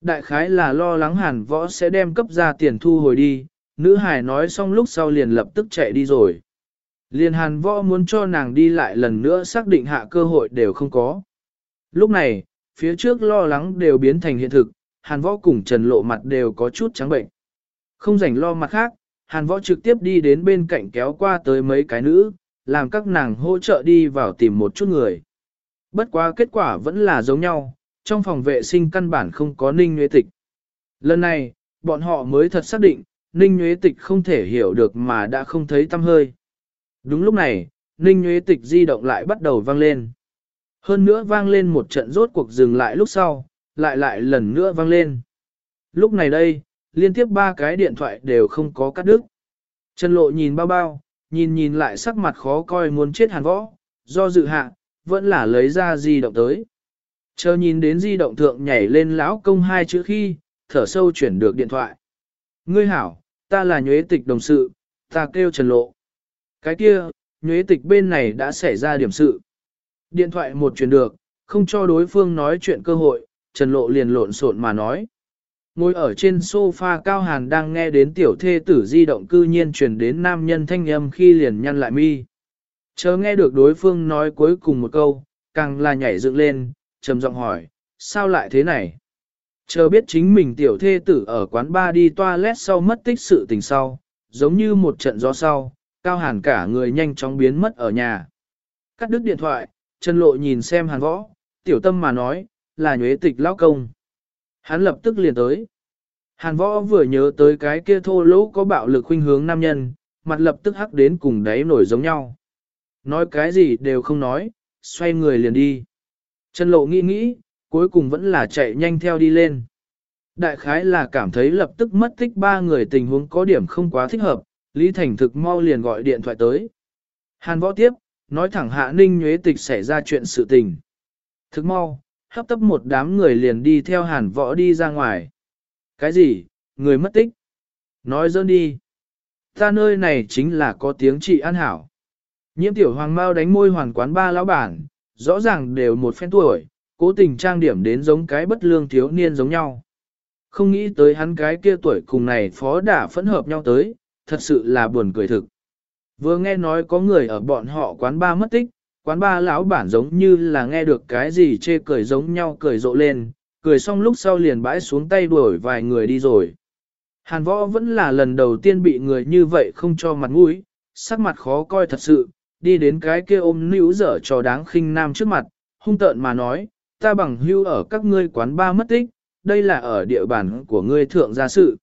Đại khái là lo lắng hàn võ sẽ đem cấp ra tiền thu hồi đi, nữ hải nói xong lúc sau liền lập tức chạy đi rồi. Liền hàn võ muốn cho nàng đi lại lần nữa xác định hạ cơ hội đều không có. Lúc này, phía trước lo lắng đều biến thành hiện thực, hàn võ cùng trần lộ mặt đều có chút trắng bệnh. Không rảnh lo mặt khác, hàn võ trực tiếp đi đến bên cạnh kéo qua tới mấy cái nữ, làm các nàng hỗ trợ đi vào tìm một chút người. Bất quá kết quả vẫn là giống nhau, trong phòng vệ sinh căn bản không có ninh nhuế tịch. Lần này, bọn họ mới thật xác định, ninh nhuế tịch không thể hiểu được mà đã không thấy tâm hơi. Đúng lúc này, ninh nhuế tịch di động lại bắt đầu vang lên. Hơn nữa vang lên một trận rốt cuộc dừng lại lúc sau, lại lại lần nữa vang lên. Lúc này đây, liên tiếp ba cái điện thoại đều không có cắt đứt. Trần lộ nhìn bao bao, nhìn nhìn lại sắc mặt khó coi muốn chết hàn võ, do dự hạ, vẫn là lấy ra di động tới. Chờ nhìn đến di động thượng nhảy lên lão công hai chữ khi, thở sâu chuyển được điện thoại. Ngươi hảo, ta là nhuế tịch đồng sự, ta kêu trần lộ. Cái kia, nhuế tịch bên này đã xảy ra điểm sự. Điện thoại một chuyển được, không cho đối phương nói chuyện cơ hội, trần lộ liền lộn xộn mà nói. Ngồi ở trên sofa cao hàn đang nghe đến tiểu thê tử di động cư nhiên truyền đến nam nhân thanh âm khi liền nhăn lại mi. Chờ nghe được đối phương nói cuối cùng một câu, càng là nhảy dựng lên, trầm giọng hỏi, sao lại thế này? Chờ biết chính mình tiểu thê tử ở quán ba đi toilet sau mất tích sự tình sau, giống như một trận gió sau, cao hàn cả người nhanh chóng biến mất ở nhà. Cắt đứt điện thoại, Trần Lộ nhìn xem hàn võ, tiểu tâm mà nói, là nhuế tịch lão công. Hắn lập tức liền tới. Hàn võ vừa nhớ tới cái kia thô lỗ có bạo lực khuynh hướng nam nhân, mặt lập tức hắc đến cùng đáy nổi giống nhau. Nói cái gì đều không nói, xoay người liền đi. Trần lộ nghĩ nghĩ, cuối cùng vẫn là chạy nhanh theo đi lên. Đại khái là cảm thấy lập tức mất tích ba người tình huống có điểm không quá thích hợp, Lý Thành thực mau liền gọi điện thoại tới. Hàn võ tiếp, nói thẳng hạ ninh nhuế tịch xảy ra chuyện sự tình. Thực mau, hấp tấp một đám người liền đi theo hàn võ đi ra ngoài. Cái gì, người mất tích? Nói dơn đi. Ta nơi này chính là có tiếng trị an hảo. Nhiễm tiểu hoàng mau đánh môi hoàn quán ba lão bản, rõ ràng đều một phen tuổi, cố tình trang điểm đến giống cái bất lương thiếu niên giống nhau. Không nghĩ tới hắn cái kia tuổi cùng này phó đã phẫn hợp nhau tới, thật sự là buồn cười thực. Vừa nghe nói có người ở bọn họ quán ba mất tích, quán ba lão bản giống như là nghe được cái gì chê cười giống nhau cười rộ lên, cười xong lúc sau liền bãi xuống tay đuổi vài người đi rồi. Hàn võ vẫn là lần đầu tiên bị người như vậy không cho mặt mũi, sắc mặt khó coi thật sự, đi đến cái kia ôm níu dở cho đáng khinh nam trước mặt, hung tợn mà nói, ta bằng hưu ở các ngươi quán ba mất tích, đây là ở địa bàn của ngươi thượng gia sự.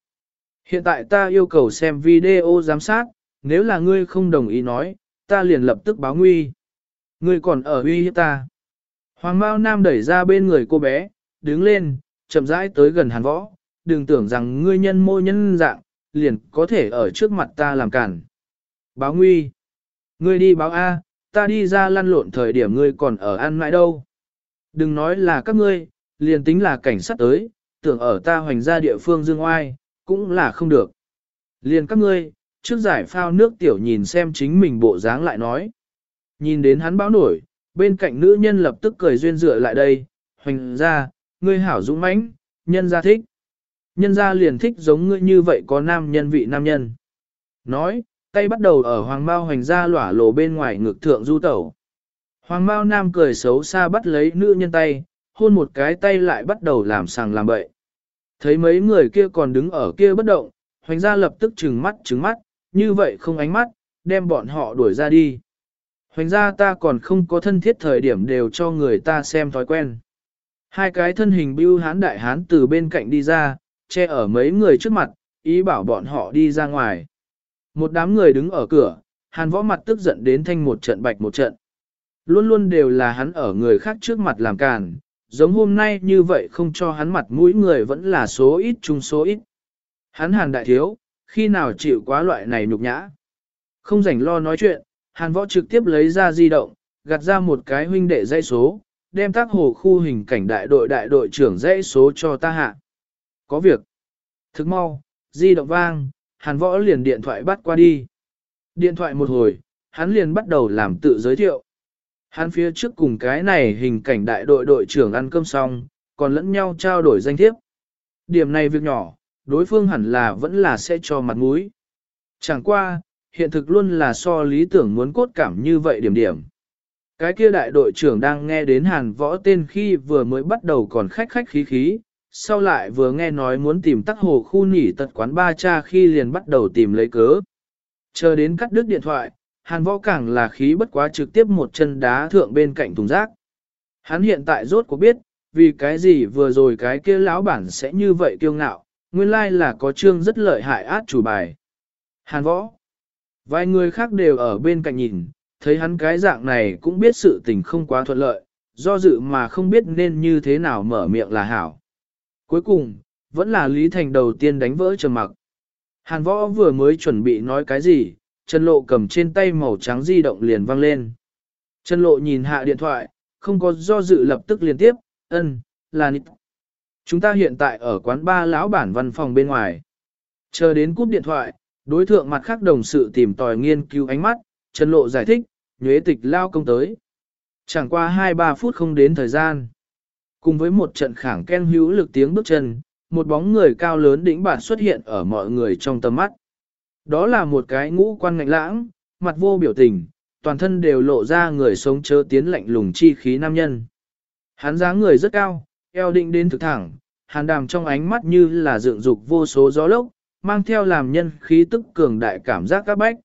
Hiện tại ta yêu cầu xem video giám sát, nếu là ngươi không đồng ý nói, ta liền lập tức báo nguy. Ngươi còn ở uy hiếp ta. Hoàng Mao Nam đẩy ra bên người cô bé, đứng lên, chậm rãi tới gần hàn võ, đừng tưởng rằng ngươi nhân mô nhân dạng, liền có thể ở trước mặt ta làm cản. Báo nguy. Ngươi đi báo A, ta đi ra lăn lộn thời điểm ngươi còn ở ăn mãi đâu. Đừng nói là các ngươi, liền tính là cảnh sát tới, tưởng ở ta hoành ra địa phương dương oai, cũng là không được. Liền các ngươi, trước giải phao nước tiểu nhìn xem chính mình bộ dáng lại nói. Nhìn đến hắn báo nổi, bên cạnh nữ nhân lập tức cười duyên dựa lại đây, hoành ra, ngươi hảo dũng mãnh, nhân ra thích. Nhân ra liền thích giống ngươi như vậy có nam nhân vị nam nhân. Nói, tay bắt đầu ở hoàng bao hoành ra lỏa lộ bên ngoài ngực thượng du tẩu. Hoàng bao nam cười xấu xa bắt lấy nữ nhân tay, hôn một cái tay lại bắt đầu làm sàng làm bậy. Thấy mấy người kia còn đứng ở kia bất động, hoành ra lập tức trừng mắt trừng mắt, như vậy không ánh mắt, đem bọn họ đuổi ra đi. Hoành ra ta còn không có thân thiết thời điểm đều cho người ta xem thói quen. Hai cái thân hình bưu hán đại hán từ bên cạnh đi ra, che ở mấy người trước mặt, ý bảo bọn họ đi ra ngoài. Một đám người đứng ở cửa, hàn võ mặt tức giận đến thanh một trận bạch một trận. Luôn luôn đều là hắn ở người khác trước mặt làm càn, giống hôm nay như vậy không cho hắn mặt mũi người vẫn là số ít chung số ít. Hắn hàn đại thiếu, khi nào chịu quá loại này nhục nhã. Không rảnh lo nói chuyện, hàn võ trực tiếp lấy ra di động, gạt ra một cái huynh đệ dây số, đem tác hồ khu hình cảnh đại đội đại đội trưởng dãy số cho ta hạ. Có việc. Thức mau, di động vang, hàn võ liền điện thoại bắt qua đi. Điện thoại một hồi, hắn liền bắt đầu làm tự giới thiệu. Hắn phía trước cùng cái này hình cảnh đại đội đội trưởng ăn cơm xong, còn lẫn nhau trao đổi danh thiếp. Điểm này việc nhỏ, đối phương hẳn là vẫn là sẽ cho mặt mũi. Chẳng qua, hiện thực luôn là so lý tưởng muốn cốt cảm như vậy điểm điểm. Cái kia đại đội trưởng đang nghe đến hàn võ tên khi vừa mới bắt đầu còn khách khách khí khí, sau lại vừa nghe nói muốn tìm tắc hồ khu nỉ tật quán ba cha khi liền bắt đầu tìm lấy cớ. Chờ đến cắt đứt điện thoại, hàn võ càng là khí bất quá trực tiếp một chân đá thượng bên cạnh thùng rác. Hắn hiện tại rốt có biết, vì cái gì vừa rồi cái kia lão bản sẽ như vậy kiêu ngạo, nguyên lai là có chương rất lợi hại át chủ bài. Hàn võ. Vài người khác đều ở bên cạnh nhìn, thấy hắn cái dạng này cũng biết sự tình không quá thuận lợi, do dự mà không biết nên như thế nào mở miệng là hảo. Cuối cùng, vẫn là Lý Thành đầu tiên đánh vỡ trầm mặc. Hàn võ vừa mới chuẩn bị nói cái gì, Trần Lộ cầm trên tay màu trắng di động liền vang lên. Trần Lộ nhìn hạ điện thoại, không có do dự lập tức liên tiếp, ân, là nít. Chúng ta hiện tại ở quán ba lão bản văn phòng bên ngoài. Chờ đến cúp điện thoại, đối thượng mặt khác đồng sự tìm tòi nghiên cứu ánh mắt, Trần Lộ giải thích, nhuế tịch lao công tới. Chẳng qua 2-3 phút không đến thời gian. Cùng với một trận khẳng ken hữu lực tiếng bước chân, một bóng người cao lớn đỉnh bản xuất hiện ở mọi người trong tầm mắt. Đó là một cái ngũ quan ngạnh lãng, mặt vô biểu tình, toàn thân đều lộ ra người sống chớ tiến lạnh lùng chi khí nam nhân. Hắn dáng người rất cao, eo định đến thực thẳng, hàn đàm trong ánh mắt như là dựng dục vô số gió lốc, mang theo làm nhân khí tức cường đại cảm giác các bách.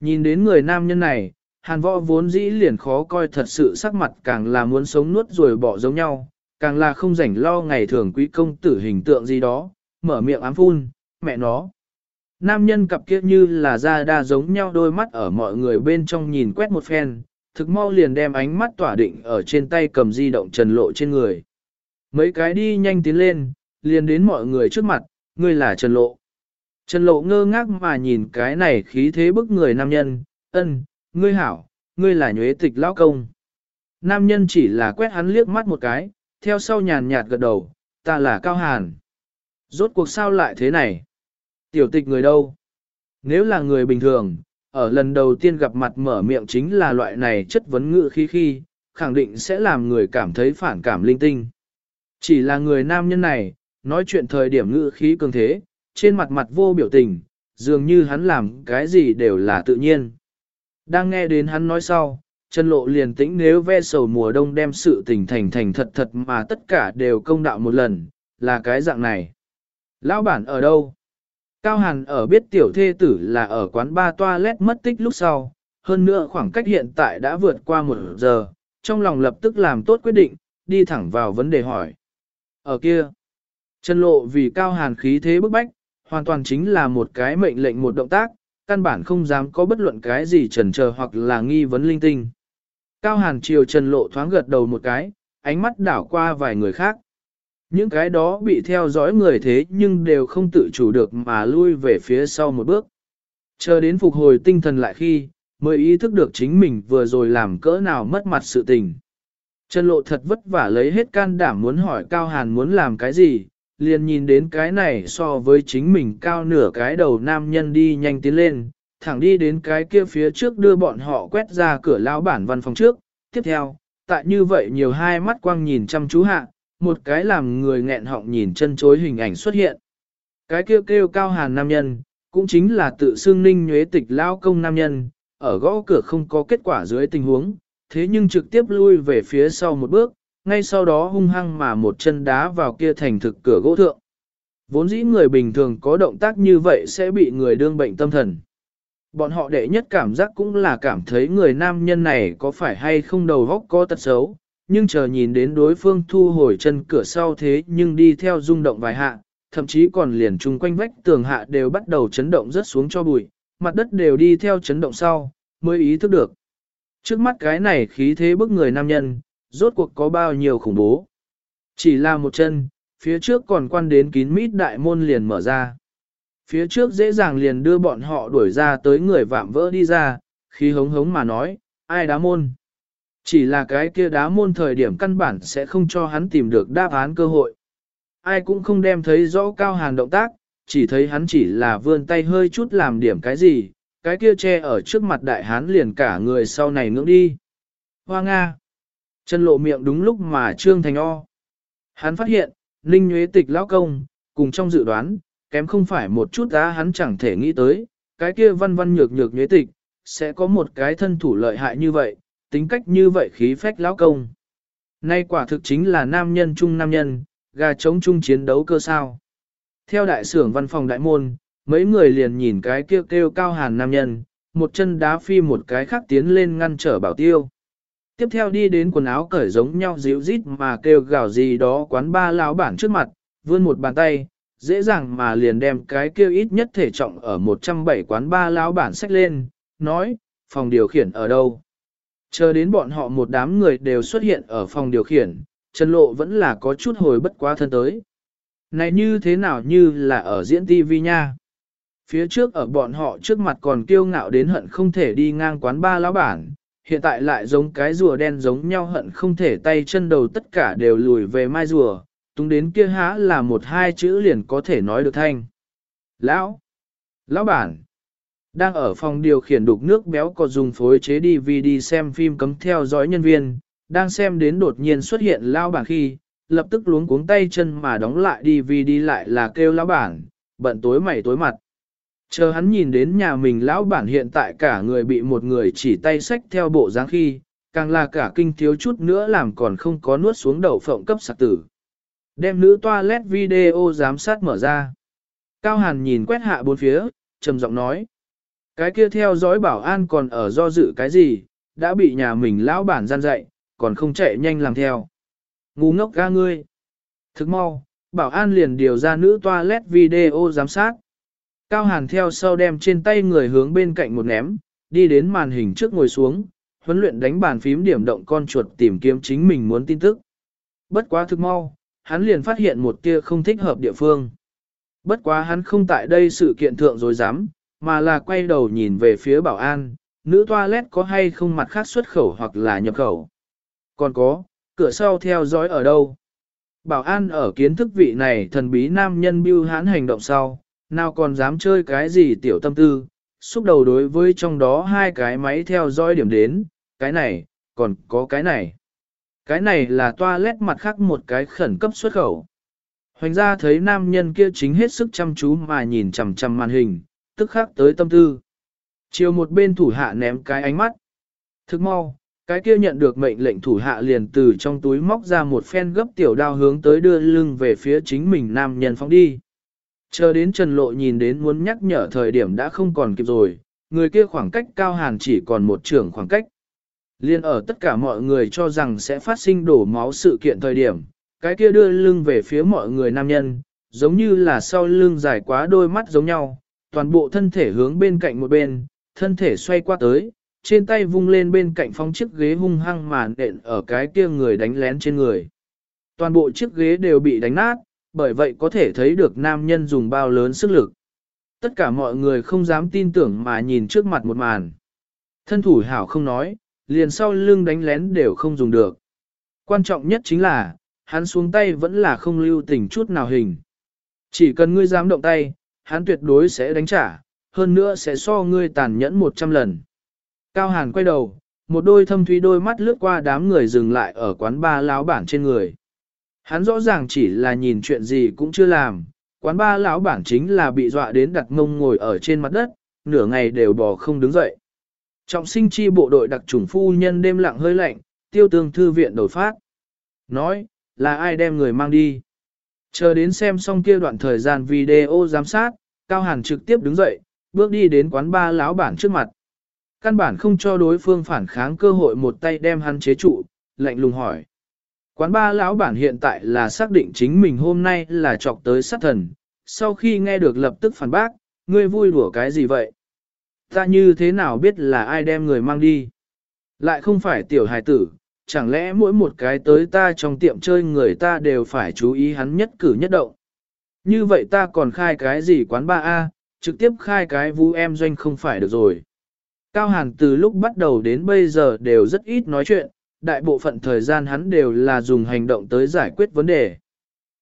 Nhìn đến người nam nhân này, hàn võ vốn dĩ liền khó coi thật sự sắc mặt càng là muốn sống nuốt rồi bỏ giống nhau, càng là không rảnh lo ngày thường quý công tử hình tượng gì đó, mở miệng ám phun, mẹ nó. Nam nhân cặp kia như là da đa giống nhau đôi mắt ở mọi người bên trong nhìn quét một phen, thực mau liền đem ánh mắt tỏa định ở trên tay cầm di động trần lộ trên người. Mấy cái đi nhanh tiến lên, liền đến mọi người trước mặt, ngươi là trần lộ. Trần lộ ngơ ngác mà nhìn cái này khí thế bức người nam nhân, ân, ngươi hảo, ngươi là nhuế tịch lão công. Nam nhân chỉ là quét hắn liếc mắt một cái, theo sau nhàn nhạt gật đầu, ta là Cao Hàn. Rốt cuộc sao lại thế này? Tiểu tịch người đâu? Nếu là người bình thường, ở lần đầu tiên gặp mặt mở miệng chính là loại này chất vấn ngự khí khi, khẳng định sẽ làm người cảm thấy phản cảm linh tinh. Chỉ là người nam nhân này, nói chuyện thời điểm ngự khí cường thế, trên mặt mặt vô biểu tình, dường như hắn làm cái gì đều là tự nhiên. Đang nghe đến hắn nói sau, Trần lộ liền tĩnh nếu ve sầu mùa đông đem sự tình thành thành thật thật mà tất cả đều công đạo một lần, là cái dạng này. Lão bản ở đâu? Cao Hàn ở biết tiểu thê tử là ở quán ba toilet mất tích lúc sau, hơn nữa khoảng cách hiện tại đã vượt qua một giờ, trong lòng lập tức làm tốt quyết định, đi thẳng vào vấn đề hỏi. Ở kia, chân lộ vì Cao Hàn khí thế bức bách, hoàn toàn chính là một cái mệnh lệnh một động tác, căn bản không dám có bất luận cái gì chần chờ hoặc là nghi vấn linh tinh. Cao Hàn triều Trần Lộ thoáng gật đầu một cái, ánh mắt đảo qua vài người khác. Những cái đó bị theo dõi người thế nhưng đều không tự chủ được mà lui về phía sau một bước. Chờ đến phục hồi tinh thần lại khi, mới ý thức được chính mình vừa rồi làm cỡ nào mất mặt sự tình. Trần Lộ thật vất vả lấy hết can đảm muốn hỏi Cao Hàn muốn làm cái gì, liền nhìn đến cái này so với chính mình cao nửa cái đầu nam nhân đi nhanh tiến lên, thẳng đi đến cái kia phía trước đưa bọn họ quét ra cửa lão bản văn phòng trước. Tiếp theo, tại như vậy nhiều hai mắt quang nhìn chăm chú hạ, một cái làm người nghẹn họng nhìn chân chối hình ảnh xuất hiện. Cái kêu kêu cao hàn nam nhân, cũng chính là tự xưng ninh nhuế tịch lao công nam nhân, ở gõ cửa không có kết quả dưới tình huống, thế nhưng trực tiếp lui về phía sau một bước, ngay sau đó hung hăng mà một chân đá vào kia thành thực cửa gỗ thượng. Vốn dĩ người bình thường có động tác như vậy sẽ bị người đương bệnh tâm thần. Bọn họ đệ nhất cảm giác cũng là cảm thấy người nam nhân này có phải hay không đầu góc có tật xấu, nhưng chờ nhìn đến đối phương thu hồi chân cửa sau thế nhưng đi theo rung động vài hạ, thậm chí còn liền chung quanh vách tường hạ đều bắt đầu chấn động rất xuống cho bụi, mặt đất đều đi theo chấn động sau, mới ý thức được. Trước mắt cái này khí thế bức người nam nhân, rốt cuộc có bao nhiêu khủng bố. Chỉ là một chân, phía trước còn quan đến kín mít đại môn liền mở ra. Phía trước dễ dàng liền đưa bọn họ đuổi ra tới người vạm vỡ đi ra, khí hống hống mà nói, ai đá môn. Chỉ là cái kia đá môn thời điểm căn bản sẽ không cho hắn tìm được đáp án cơ hội. Ai cũng không đem thấy rõ cao hàn động tác, chỉ thấy hắn chỉ là vươn tay hơi chút làm điểm cái gì, cái kia che ở trước mặt đại hán liền cả người sau này ngưỡng đi. Hoa Nga! Chân lộ miệng đúng lúc mà trương thành o. Hắn phát hiện, Ninh Nhuế Tịch lão công, cùng trong dự đoán, kém không phải một chút giá hắn chẳng thể nghĩ tới, cái kia văn văn nhược nhược Nhuế Tịch, sẽ có một cái thân thủ lợi hại như vậy, tính cách như vậy khí phách lão công. Nay quả thực chính là nam nhân trung nam nhân, gà trống chung chiến đấu cơ sao. Theo đại sưởng văn phòng đại môn, mấy người liền nhìn cái kêu kêu cao hàn nam nhân, một chân đá phi một cái khác tiến lên ngăn trở bảo tiêu. Tiếp theo đi đến quần áo cởi giống nhau dịu rít mà kêu gào gì đó quán ba lão bản trước mặt, vươn một bàn tay, dễ dàng mà liền đem cái kêu ít nhất thể trọng ở 107 quán ba lão bản sách lên, nói, phòng điều khiển ở đâu. Chờ đến bọn họ một đám người đều xuất hiện ở phòng điều khiển, Trần Lộ vẫn là có chút hồi bất quá thân tới. Này như thế nào như là ở diễn TV nha. Phía trước ở bọn họ trước mặt còn kiêu ngạo đến hận không thể đi ngang quán ba lão bản, hiện tại lại giống cái rùa đen giống nhau hận không thể tay chân đầu tất cả đều lùi về mai rùa, tung đến kia há là một hai chữ liền có thể nói được thanh. Lão! Lão bản! Đang ở phòng điều khiển đục nước béo có dùng phối chế DVD xem phim cấm theo dõi nhân viên, đang xem đến đột nhiên xuất hiện lão bản khi, lập tức luống cuống tay chân mà đóng lại DVD lại là kêu lão bản, bận tối mày tối mặt. Chờ hắn nhìn đến nhà mình lão bản hiện tại cả người bị một người chỉ tay sách theo bộ dáng khi, càng là cả kinh thiếu chút nữa làm còn không có nuốt xuống đầu phộng cấp sạc tử. Đem nữ toilet video giám sát mở ra. Cao Hàn nhìn quét hạ bốn phía, trầm giọng nói. Cái kia theo dõi bảo an còn ở do dự cái gì, đã bị nhà mình lão bản gian dạy, còn không chạy nhanh làm theo. Ngu ngốc ga ngươi. Thức mau, bảo an liền điều ra nữ toilet video giám sát. Cao Hàn theo sau đem trên tay người hướng bên cạnh một ném, đi đến màn hình trước ngồi xuống, huấn luyện đánh bàn phím điểm động con chuột tìm kiếm chính mình muốn tin tức. Bất quá thực mau, hắn liền phát hiện một kia không thích hợp địa phương. Bất quá hắn không tại đây sự kiện thượng rồi dám, mà là quay đầu nhìn về phía bảo an, nữ toilet có hay không mặt khác xuất khẩu hoặc là nhập khẩu. Còn có, cửa sau theo dõi ở đâu? Bảo an ở kiến thức vị này thần bí nam nhân bưu hán hành động sau, nào còn dám chơi cái gì tiểu tâm tư, xúc đầu đối với trong đó hai cái máy theo dõi điểm đến, cái này, còn có cái này. Cái này là toilet mặt khác một cái khẩn cấp xuất khẩu. Hoành ra thấy nam nhân kia chính hết sức chăm chú mà nhìn chằm chằm màn hình, tức khắc tới tâm tư. Chiều một bên thủ hạ ném cái ánh mắt. Thức mau, cái kia nhận được mệnh lệnh thủ hạ liền từ trong túi móc ra một phen gấp tiểu đao hướng tới đưa lưng về phía chính mình nam nhân phóng đi. Chờ đến Trần Lộ nhìn đến muốn nhắc nhở thời điểm đã không còn kịp rồi, người kia khoảng cách cao hàn chỉ còn một trường khoảng cách. Liên ở tất cả mọi người cho rằng sẽ phát sinh đổ máu sự kiện thời điểm, cái kia đưa lưng về phía mọi người nam nhân, giống như là sau lưng dài quá đôi mắt giống nhau, toàn bộ thân thể hướng bên cạnh một bên, thân thể xoay qua tới, trên tay vung lên bên cạnh phóng chiếc ghế hung hăng màn đện ở cái kia người đánh lén trên người. Toàn bộ chiếc ghế đều bị đánh nát, bởi vậy có thể thấy được nam nhân dùng bao lớn sức lực. Tất cả mọi người không dám tin tưởng mà nhìn trước mặt một màn. Thân thủ hảo không nói, liền sau lưng đánh lén đều không dùng được. Quan trọng nhất chính là, hắn xuống tay vẫn là không lưu tình chút nào hình. Chỉ cần ngươi dám động tay, hắn tuyệt đối sẽ đánh trả, hơn nữa sẽ so ngươi tàn nhẫn 100 lần. Cao Hàn quay đầu, một đôi thâm thúy đôi mắt lướt qua đám người dừng lại ở quán ba láo bản trên người. Hắn rõ ràng chỉ là nhìn chuyện gì cũng chưa làm, quán ba lão bản chính là bị dọa đến đặt mông ngồi ở trên mặt đất, nửa ngày đều bò không đứng dậy. Trọng sinh chi bộ đội đặc trùng phu nhân đêm lặng hơi lạnh, tiêu tương thư viện đổi phát. Nói, là ai đem người mang đi? Chờ đến xem xong kia đoạn thời gian video giám sát, Cao Hàn trực tiếp đứng dậy, bước đi đến quán ba lão bản trước mặt. Căn bản không cho đối phương phản kháng cơ hội một tay đem hắn chế trụ, lạnh lùng hỏi. Quán ba lão bản hiện tại là xác định chính mình hôm nay là chọc tới sát thần, sau khi nghe được lập tức phản bác, ngươi vui đùa cái gì vậy? Ta như thế nào biết là ai đem người mang đi? Lại không phải tiểu hài tử, chẳng lẽ mỗi một cái tới ta trong tiệm chơi người ta đều phải chú ý hắn nhất cử nhất động? Như vậy ta còn khai cái gì quán ba a trực tiếp khai cái vũ em doanh không phải được rồi. Cao Hàn từ lúc bắt đầu đến bây giờ đều rất ít nói chuyện, đại bộ phận thời gian hắn đều là dùng hành động tới giải quyết vấn đề.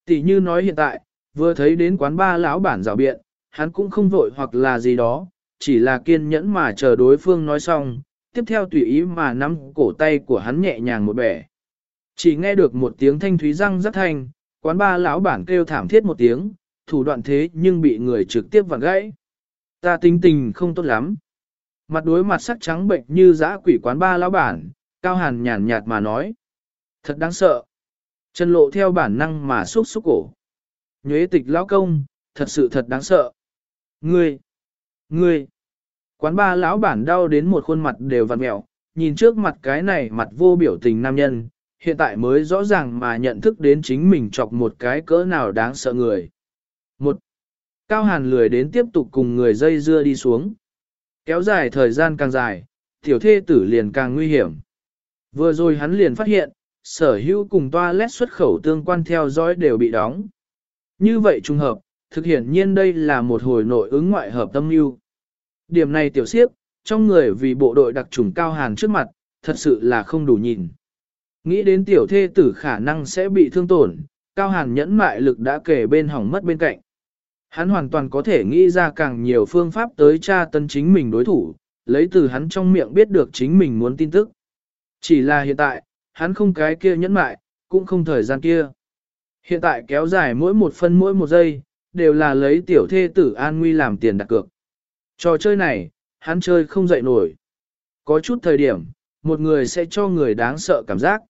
Tỷ như nói hiện tại, vừa thấy đến quán ba lão bản rào biện, hắn cũng không vội hoặc là gì đó, chỉ là kiên nhẫn mà chờ đối phương nói xong, tiếp theo tùy ý mà nắm cổ tay của hắn nhẹ nhàng một bẻ. Chỉ nghe được một tiếng thanh thúy răng rất thanh, quán ba lão bản kêu thảm thiết một tiếng, thủ đoạn thế nhưng bị người trực tiếp vặn gãy. Ta tính tình không tốt lắm. Mặt đối mặt sắc trắng bệnh như dã quỷ quán ba lão bản, Cao Hàn nhàn nhạt mà nói. Thật đáng sợ. Trần lộ theo bản năng mà xúc xúc cổ. Nhuế tịch lão công, thật sự thật đáng sợ. Ngươi! Ngươi! Quán ba lão bản đau đến một khuôn mặt đều vặn mẹo, nhìn trước mặt cái này mặt vô biểu tình nam nhân, hiện tại mới rõ ràng mà nhận thức đến chính mình chọc một cái cỡ nào đáng sợ người. Một, Cao Hàn lười đến tiếp tục cùng người dây dưa đi xuống. Kéo dài thời gian càng dài, tiểu thê tử liền càng nguy hiểm. Vừa rồi hắn liền phát hiện, sở hữu cùng toilet xuất khẩu tương quan theo dõi đều bị đóng. Như vậy trùng hợp, thực hiện nhiên đây là một hồi nội ứng ngoại hợp tâm lưu. Điểm này tiểu siếp, trong người vì bộ đội đặc trùng cao hàn trước mặt, thật sự là không đủ nhìn. Nghĩ đến tiểu thê tử khả năng sẽ bị thương tổn, cao hàn nhẫn mại lực đã kể bên hỏng mất bên cạnh. Hắn hoàn toàn có thể nghĩ ra càng nhiều phương pháp tới tra tân chính mình đối thủ, lấy từ hắn trong miệng biết được chính mình muốn tin tức. Chỉ là hiện tại, hắn không cái kia nhẫn mại, cũng không thời gian kia. Hiện tại kéo dài mỗi một phân mỗi một giây, đều là lấy tiểu thê tử an nguy làm tiền đặt cược. Trò chơi này, hắn chơi không dậy nổi. Có chút thời điểm, một người sẽ cho người đáng sợ cảm giác.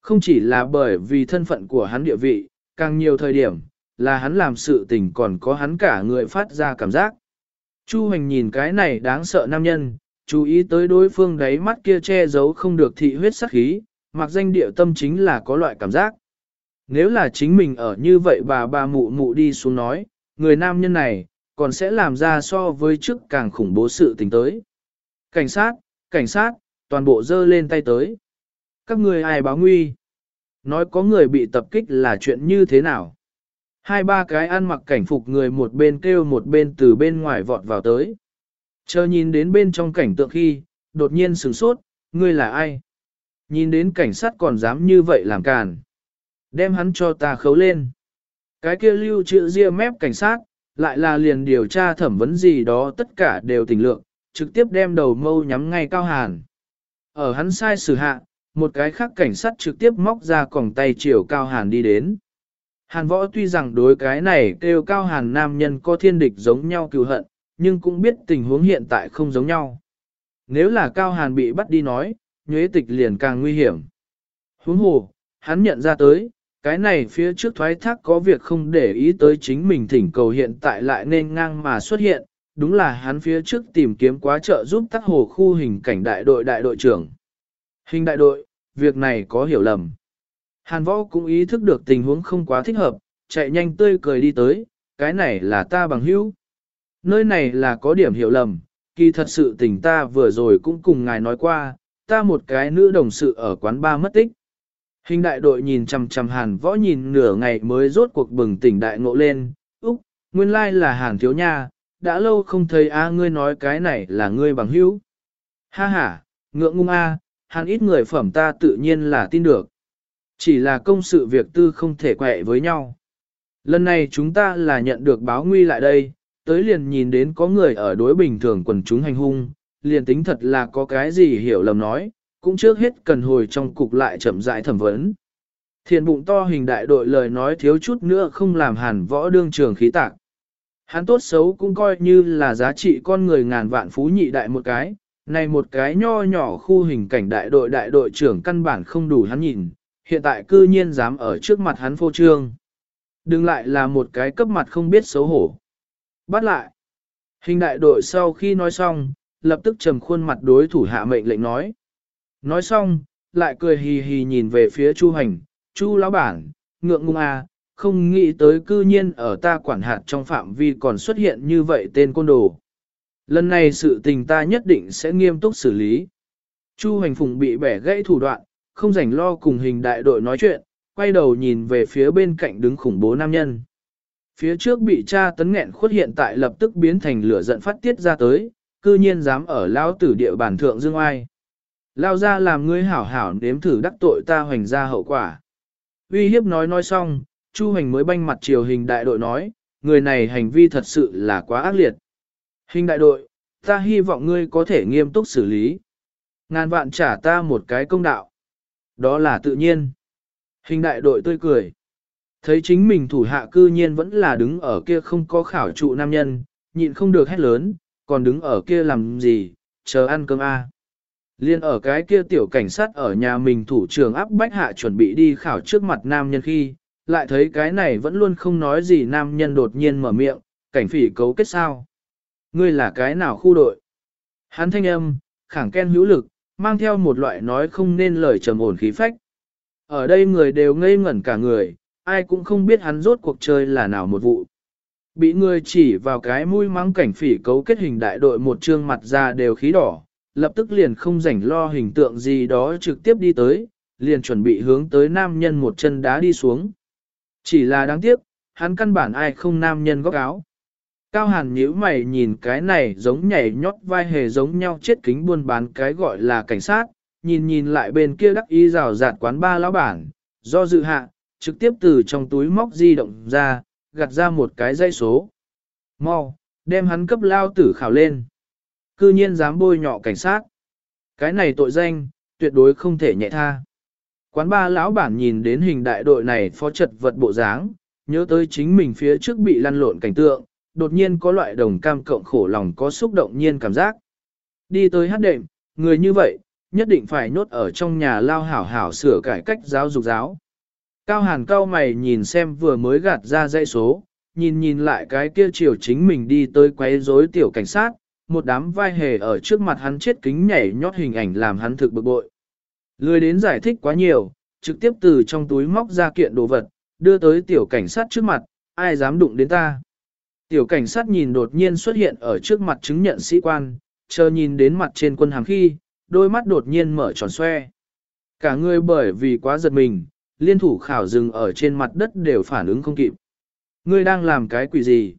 Không chỉ là bởi vì thân phận của hắn địa vị, càng nhiều thời điểm, là hắn làm sự tình còn có hắn cả người phát ra cảm giác. Chu Hoành nhìn cái này đáng sợ nam nhân, chú ý tới đối phương đáy mắt kia che giấu không được thị huyết sắc khí, mặc danh địa tâm chính là có loại cảm giác. Nếu là chính mình ở như vậy bà bà mụ mụ đi xuống nói, người nam nhân này, còn sẽ làm ra so với trước càng khủng bố sự tình tới. Cảnh sát, cảnh sát, toàn bộ dơ lên tay tới. Các người ai báo nguy? Nói có người bị tập kích là chuyện như thế nào? Hai ba cái ăn mặc cảnh phục người một bên kêu một bên từ bên ngoài vọt vào tới. Chờ nhìn đến bên trong cảnh tượng khi, đột nhiên sửng sốt, ngươi là ai? Nhìn đến cảnh sát còn dám như vậy làm càn. Đem hắn cho ta khấu lên. Cái kia lưu trữ ria mép cảnh sát, lại là liền điều tra thẩm vấn gì đó tất cả đều tình lượng, trực tiếp đem đầu mâu nhắm ngay cao hàn. Ở hắn sai xử hạ, một cái khác cảnh sát trực tiếp móc ra còng tay chiều cao hàn đi đến. Hàn võ tuy rằng đối cái này kêu cao hàn nam nhân có thiên địch giống nhau cựu hận, nhưng cũng biết tình huống hiện tại không giống nhau. Nếu là cao hàn bị bắt đi nói, nhuế tịch liền càng nguy hiểm. Huống hồ, hắn nhận ra tới, cái này phía trước thoái thác có việc không để ý tới chính mình thỉnh cầu hiện tại lại nên ngang mà xuất hiện, đúng là hắn phía trước tìm kiếm quá trợ giúp tác hồ khu hình cảnh đại đội đại đội trưởng. Hình đại đội, việc này có hiểu lầm. Hàn võ cũng ý thức được tình huống không quá thích hợp, chạy nhanh tươi cười đi tới, cái này là ta bằng hữu. Nơi này là có điểm hiểu lầm, kỳ thật sự tình ta vừa rồi cũng cùng ngài nói qua, ta một cái nữ đồng sự ở quán ba mất tích. Hình đại đội nhìn chằm chằm hàn võ nhìn nửa ngày mới rốt cuộc bừng tỉnh đại ngộ lên, úc, nguyên lai là hàn thiếu nha, đã lâu không thấy a ngươi nói cái này là ngươi bằng hữu. Ha ha, ngượng ngung a, hàn ít người phẩm ta tự nhiên là tin được. Chỉ là công sự việc tư không thể quẹ với nhau. Lần này chúng ta là nhận được báo nguy lại đây, tới liền nhìn đến có người ở đối bình thường quần chúng hành hung, liền tính thật là có cái gì hiểu lầm nói, cũng trước hết cần hồi trong cục lại chậm rãi thẩm vấn. Thiền bụng to hình đại đội lời nói thiếu chút nữa không làm hàn võ đương trường khí tạc. Hắn tốt xấu cũng coi như là giá trị con người ngàn vạn phú nhị đại một cái, này một cái nho nhỏ khu hình cảnh đại đội đại đội trưởng căn bản không đủ hắn nhìn, hiện tại cư nhiên dám ở trước mặt hắn phô trương. Đừng lại là một cái cấp mặt không biết xấu hổ. Bắt lại. Hình đại đội sau khi nói xong, lập tức trầm khuôn mặt đối thủ hạ mệnh lệnh nói. Nói xong, lại cười hì hì nhìn về phía Chu Hành, Chu lão bản, ngượng ngung à, không nghĩ tới cư nhiên ở ta quản hạt trong phạm vi còn xuất hiện như vậy tên côn đồ. Lần này sự tình ta nhất định sẽ nghiêm túc xử lý. Chu Hành Phùng bị bẻ gãy thủ đoạn, không rảnh lo cùng hình đại đội nói chuyện, quay đầu nhìn về phía bên cạnh đứng khủng bố nam nhân. Phía trước bị cha tấn nghẹn khuất hiện tại lập tức biến thành lửa giận phát tiết ra tới, cư nhiên dám ở lao tử địa bản thượng dương ai. Lao ra làm ngươi hảo hảo nếm thử đắc tội ta hoành ra hậu quả. Uy hiếp nói nói xong, Chu Hoành mới banh mặt triều hình đại đội nói, người này hành vi thật sự là quá ác liệt. Hình đại đội, ta hy vọng ngươi có thể nghiêm túc xử lý. Ngàn vạn trả ta một cái công đạo. Đó là tự nhiên. Hình đại đội tươi cười. Thấy chính mình thủ hạ cư nhiên vẫn là đứng ở kia không có khảo trụ nam nhân, nhịn không được hét lớn, còn đứng ở kia làm gì, chờ ăn cơm a. À. Liên ở cái kia tiểu cảnh sát ở nhà mình thủ trưởng áp bách hạ chuẩn bị đi khảo trước mặt nam nhân khi, lại thấy cái này vẫn luôn không nói gì nam nhân đột nhiên mở miệng, cảnh phỉ cấu kết sao. Ngươi là cái nào khu đội? Hắn thanh âm, khẳng ken hữu lực, mang theo một loại nói không nên lời trầm ổn khí phách. Ở đây người đều ngây ngẩn cả người, ai cũng không biết hắn rốt cuộc chơi là nào một vụ. Bị người chỉ vào cái mũi mắng cảnh phỉ cấu kết hình đại đội một trương mặt ra đều khí đỏ, lập tức liền không rảnh lo hình tượng gì đó trực tiếp đi tới, liền chuẩn bị hướng tới nam nhân một chân đá đi xuống. Chỉ là đáng tiếc, hắn căn bản ai không nam nhân góc áo. Cao hàn nhíu mày nhìn cái này giống nhảy nhót vai hề giống nhau chết kính buôn bán cái gọi là cảnh sát, nhìn nhìn lại bên kia đắc ý rào rạt quán ba lão bản, do dự hạ, trực tiếp từ trong túi móc di động ra, gặt ra một cái dây số. Mau, đem hắn cấp lao tử khảo lên. Cư nhiên dám bôi nhọ cảnh sát. Cái này tội danh, tuyệt đối không thể nhẹ tha. Quán ba lão bản nhìn đến hình đại đội này phó trật vật bộ dáng, nhớ tới chính mình phía trước bị lăn lộn cảnh tượng, đột nhiên có loại đồng cam cộng khổ lòng có xúc động nhiên cảm giác. Đi tới hát đệm, người như vậy, nhất định phải nhốt ở trong nhà lao hảo hảo sửa cải cách giáo dục giáo. Cao hàn cao mày nhìn xem vừa mới gạt ra dãy số, nhìn nhìn lại cái kia chiều chính mình đi tới quấy rối tiểu cảnh sát, một đám vai hề ở trước mặt hắn chết kính nhảy nhót hình ảnh làm hắn thực bực bội. Lười đến giải thích quá nhiều, trực tiếp từ trong túi móc ra kiện đồ vật, đưa tới tiểu cảnh sát trước mặt, ai dám đụng đến ta. Tiểu cảnh sát nhìn đột nhiên xuất hiện ở trước mặt chứng nhận sĩ quan, chờ nhìn đến mặt trên quân hàng khi, đôi mắt đột nhiên mở tròn xoe. Cả người bởi vì quá giật mình, liên thủ khảo dừng ở trên mặt đất đều phản ứng không kịp. Ngươi đang làm cái quỷ gì?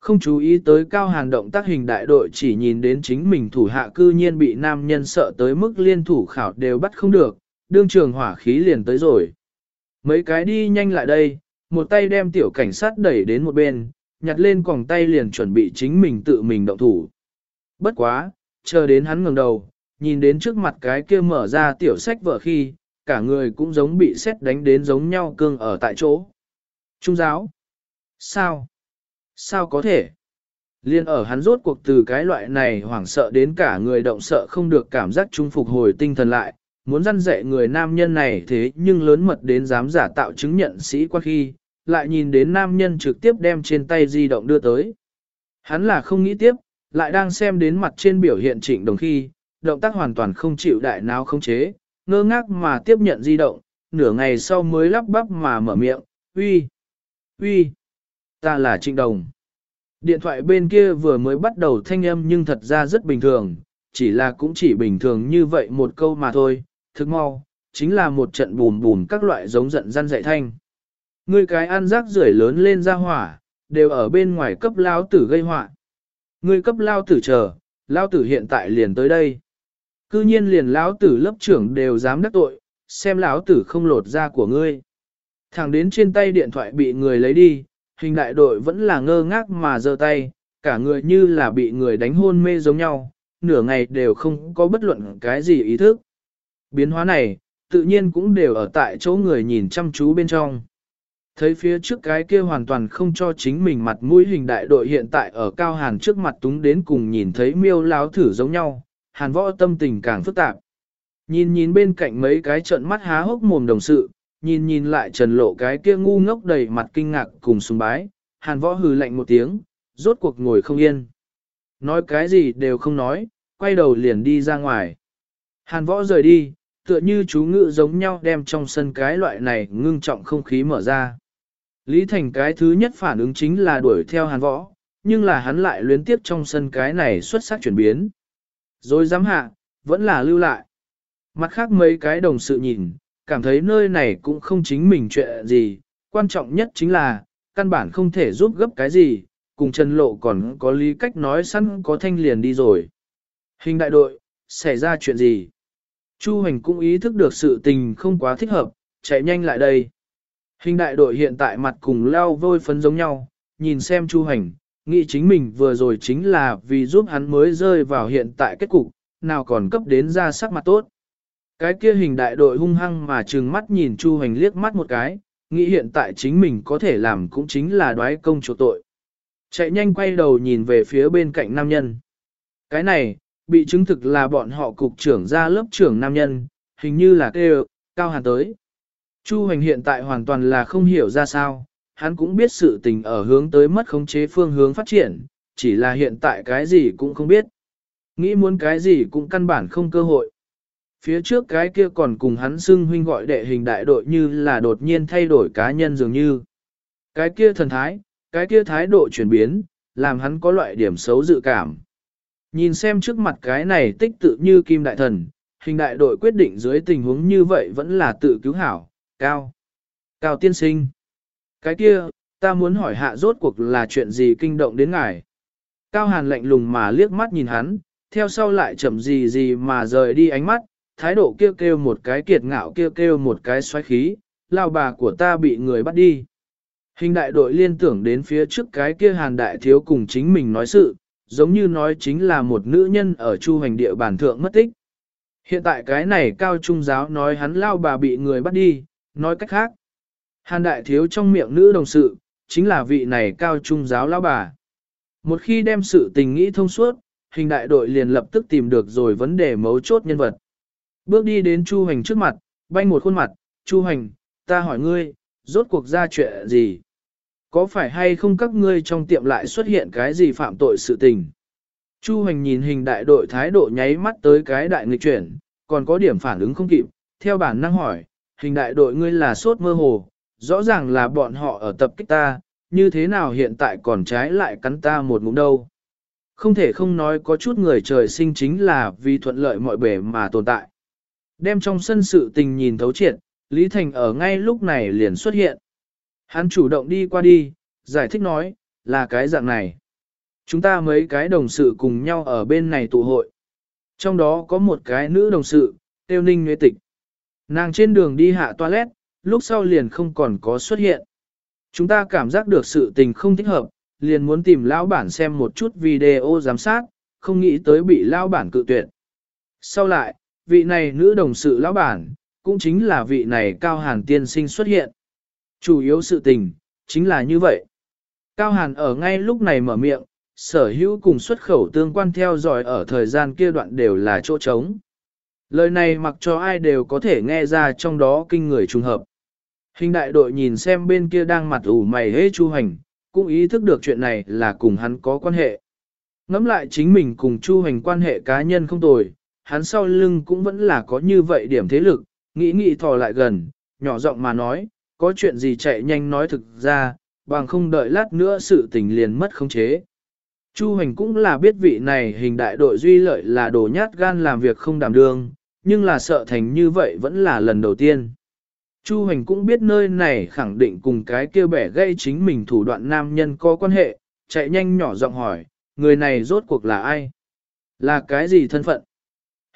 Không chú ý tới cao hàn động tác hình đại đội chỉ nhìn đến chính mình thủ hạ cư nhiên bị nam nhân sợ tới mức liên thủ khảo đều bắt không được, đương trường hỏa khí liền tới rồi. Mấy cái đi nhanh lại đây, một tay đem tiểu cảnh sát đẩy đến một bên, nhặt lên quòng tay liền chuẩn bị chính mình tự mình động thủ. Bất quá, chờ đến hắn ngẩng đầu, nhìn đến trước mặt cái kia mở ra tiểu sách vở khi, cả người cũng giống bị xét đánh đến giống nhau cương ở tại chỗ. Trung giáo? Sao? Sao có thể? Liên ở hắn rốt cuộc từ cái loại này hoảng sợ đến cả người động sợ không được cảm giác trung phục hồi tinh thần lại, muốn răn dạy người nam nhân này thế nhưng lớn mật đến dám giả tạo chứng nhận sĩ quan khi, lại nhìn đến nam nhân trực tiếp đem trên tay di động đưa tới. Hắn là không nghĩ tiếp, lại đang xem đến mặt trên biểu hiện trịnh đồng khi, động tác hoàn toàn không chịu đại nào không chế, ngơ ngác mà tiếp nhận di động, nửa ngày sau mới lắp bắp mà mở miệng, uy, uy, ta là trịnh đồng. Điện thoại bên kia vừa mới bắt đầu thanh âm nhưng thật ra rất bình thường, chỉ là cũng chỉ bình thường như vậy một câu mà thôi, thức mau, chính là một trận bùm bùm các loại giống giận gian dạy thanh. Ngươi cái ăn rác rưởi lớn lên ra hỏa, đều ở bên ngoài cấp lao tử gây họa. Ngươi cấp lao tử chờ, lao tử hiện tại liền tới đây. Cư nhiên liền lão tử lớp trưởng đều dám đắc tội, xem lão tử không lột da của ngươi. Thẳng đến trên tay điện thoại bị người lấy đi, hình đại đội vẫn là ngơ ngác mà giơ tay, cả người như là bị người đánh hôn mê giống nhau, nửa ngày đều không có bất luận cái gì ý thức. Biến hóa này, tự nhiên cũng đều ở tại chỗ người nhìn chăm chú bên trong. Thấy phía trước cái kia hoàn toàn không cho chính mình mặt mũi hình đại đội hiện tại ở cao hàn trước mặt túng đến cùng nhìn thấy miêu láo thử giống nhau, hàn võ tâm tình càng phức tạp. Nhìn nhìn bên cạnh mấy cái trận mắt há hốc mồm đồng sự, nhìn nhìn lại trần lộ cái kia ngu ngốc đầy mặt kinh ngạc cùng sùng bái, hàn võ hừ lạnh một tiếng, rốt cuộc ngồi không yên. Nói cái gì đều không nói, quay đầu liền đi ra ngoài. Hàn võ rời đi, tựa như chú ngự giống nhau đem trong sân cái loại này ngưng trọng không khí mở ra. Lý Thành cái thứ nhất phản ứng chính là đuổi theo hàn võ, nhưng là hắn lại luyến tiếp trong sân cái này xuất sắc chuyển biến. Rồi dám hạ, vẫn là lưu lại. Mặt khác mấy cái đồng sự nhìn, cảm thấy nơi này cũng không chính mình chuyện gì, quan trọng nhất chính là, căn bản không thể giúp gấp cái gì, cùng Trần Lộ còn có lý cách nói sẵn có thanh liền đi rồi. Hình đại đội, xảy ra chuyện gì? Chu Hành cũng ý thức được sự tình không quá thích hợp, chạy nhanh lại đây. Hình đại đội hiện tại mặt cùng leo vôi phấn giống nhau, nhìn xem Chu Hành, nghĩ chính mình vừa rồi chính là vì giúp hắn mới rơi vào hiện tại kết cục, nào còn cấp đến ra sắc mặt tốt. Cái kia hình đại đội hung hăng mà trừng mắt nhìn Chu Hành liếc mắt một cái, nghĩ hiện tại chính mình có thể làm cũng chính là đoái công chỗ tội. Chạy nhanh quay đầu nhìn về phía bên cạnh nam nhân. Cái này, bị chứng thực là bọn họ cục trưởng ra lớp trưởng nam nhân, hình như là kêu, cao hàn tới. Chu Hoành hiện tại hoàn toàn là không hiểu ra sao, hắn cũng biết sự tình ở hướng tới mất khống chế phương hướng phát triển, chỉ là hiện tại cái gì cũng không biết. Nghĩ muốn cái gì cũng căn bản không cơ hội. Phía trước cái kia còn cùng hắn xưng huynh gọi đệ hình đại đội như là đột nhiên thay đổi cá nhân dường như. Cái kia thần thái, cái kia thái độ chuyển biến, làm hắn có loại điểm xấu dự cảm. Nhìn xem trước mặt cái này tích tự như kim đại thần, hình đại đội quyết định dưới tình huống như vậy vẫn là tự cứu hảo, cao. Cao tiên sinh. Cái kia, ta muốn hỏi hạ rốt cuộc là chuyện gì kinh động đến ngài. Cao hàn lạnh lùng mà liếc mắt nhìn hắn, theo sau lại chậm gì gì mà rời đi ánh mắt, thái độ kêu kêu một cái kiệt ngạo kêu kêu một cái xoáy khí, lao bà của ta bị người bắt đi. Hình đại đội liên tưởng đến phía trước cái kia hàn đại thiếu cùng chính mình nói sự, giống như nói chính là một nữ nhân ở chu hành địa bản thượng mất tích. Hiện tại cái này cao trung giáo nói hắn lao bà bị người bắt đi, nói cách khác. Hàn đại thiếu trong miệng nữ đồng sự, chính là vị này cao trung giáo lão bà. Một khi đem sự tình nghĩ thông suốt, hình đại đội liền lập tức tìm được rồi vấn đề mấu chốt nhân vật. Bước đi đến Chu Hành trước mặt, bay một khuôn mặt, Chu Hành, ta hỏi ngươi, rốt cuộc ra chuyện gì? Có phải hay không các ngươi trong tiệm lại xuất hiện cái gì phạm tội sự tình? Chu Hành nhìn hình đại đội thái độ nháy mắt tới cái đại nghịch chuyển, còn có điểm phản ứng không kịp, theo bản năng hỏi, hình đại đội ngươi là sốt mơ hồ, rõ ràng là bọn họ ở tập kích ta, như thế nào hiện tại còn trái lại cắn ta một ngụm đâu. Không thể không nói có chút người trời sinh chính là vì thuận lợi mọi bề mà tồn tại. Đem trong sân sự tình nhìn thấu triệt, Lý Thành ở ngay lúc này liền xuất hiện. Hắn chủ động đi qua đi, giải thích nói, là cái dạng này. Chúng ta mấy cái đồng sự cùng nhau ở bên này tụ hội. Trong đó có một cái nữ đồng sự, tiêu ninh nguyên tịch. Nàng trên đường đi hạ toilet, lúc sau liền không còn có xuất hiện. Chúng ta cảm giác được sự tình không thích hợp, liền muốn tìm lão bản xem một chút video giám sát, không nghĩ tới bị lão bản cự tuyệt. Sau lại, vị này nữ đồng sự lão bản, cũng chính là vị này Cao Hàn tiên sinh xuất hiện. Chủ yếu sự tình, chính là như vậy. Cao Hàn ở ngay lúc này mở miệng, sở hữu cùng xuất khẩu tương quan theo dõi ở thời gian kia đoạn đều là chỗ trống. Lời này mặc cho ai đều có thể nghe ra trong đó kinh người trùng hợp. Hình đại đội nhìn xem bên kia đang mặt ủ mày hế chu hành, cũng ý thức được chuyện này là cùng hắn có quan hệ. Ngắm lại chính mình cùng chu hành quan hệ cá nhân không tồi, hắn sau lưng cũng vẫn là có như vậy điểm thế lực, nghĩ nghĩ thò lại gần, nhỏ giọng mà nói, có chuyện gì chạy nhanh nói thực ra, bằng không đợi lát nữa sự tình liền mất khống chế. Chu Hành cũng là biết vị này hình đại đội duy lợi là đồ nhát gan làm việc không đảm đương, nhưng là sợ thành như vậy vẫn là lần đầu tiên. Chu Hành cũng biết nơi này khẳng định cùng cái kia bẻ gây chính mình thủ đoạn nam nhân có quan hệ, chạy nhanh nhỏ giọng hỏi, người này rốt cuộc là ai? Là cái gì thân phận?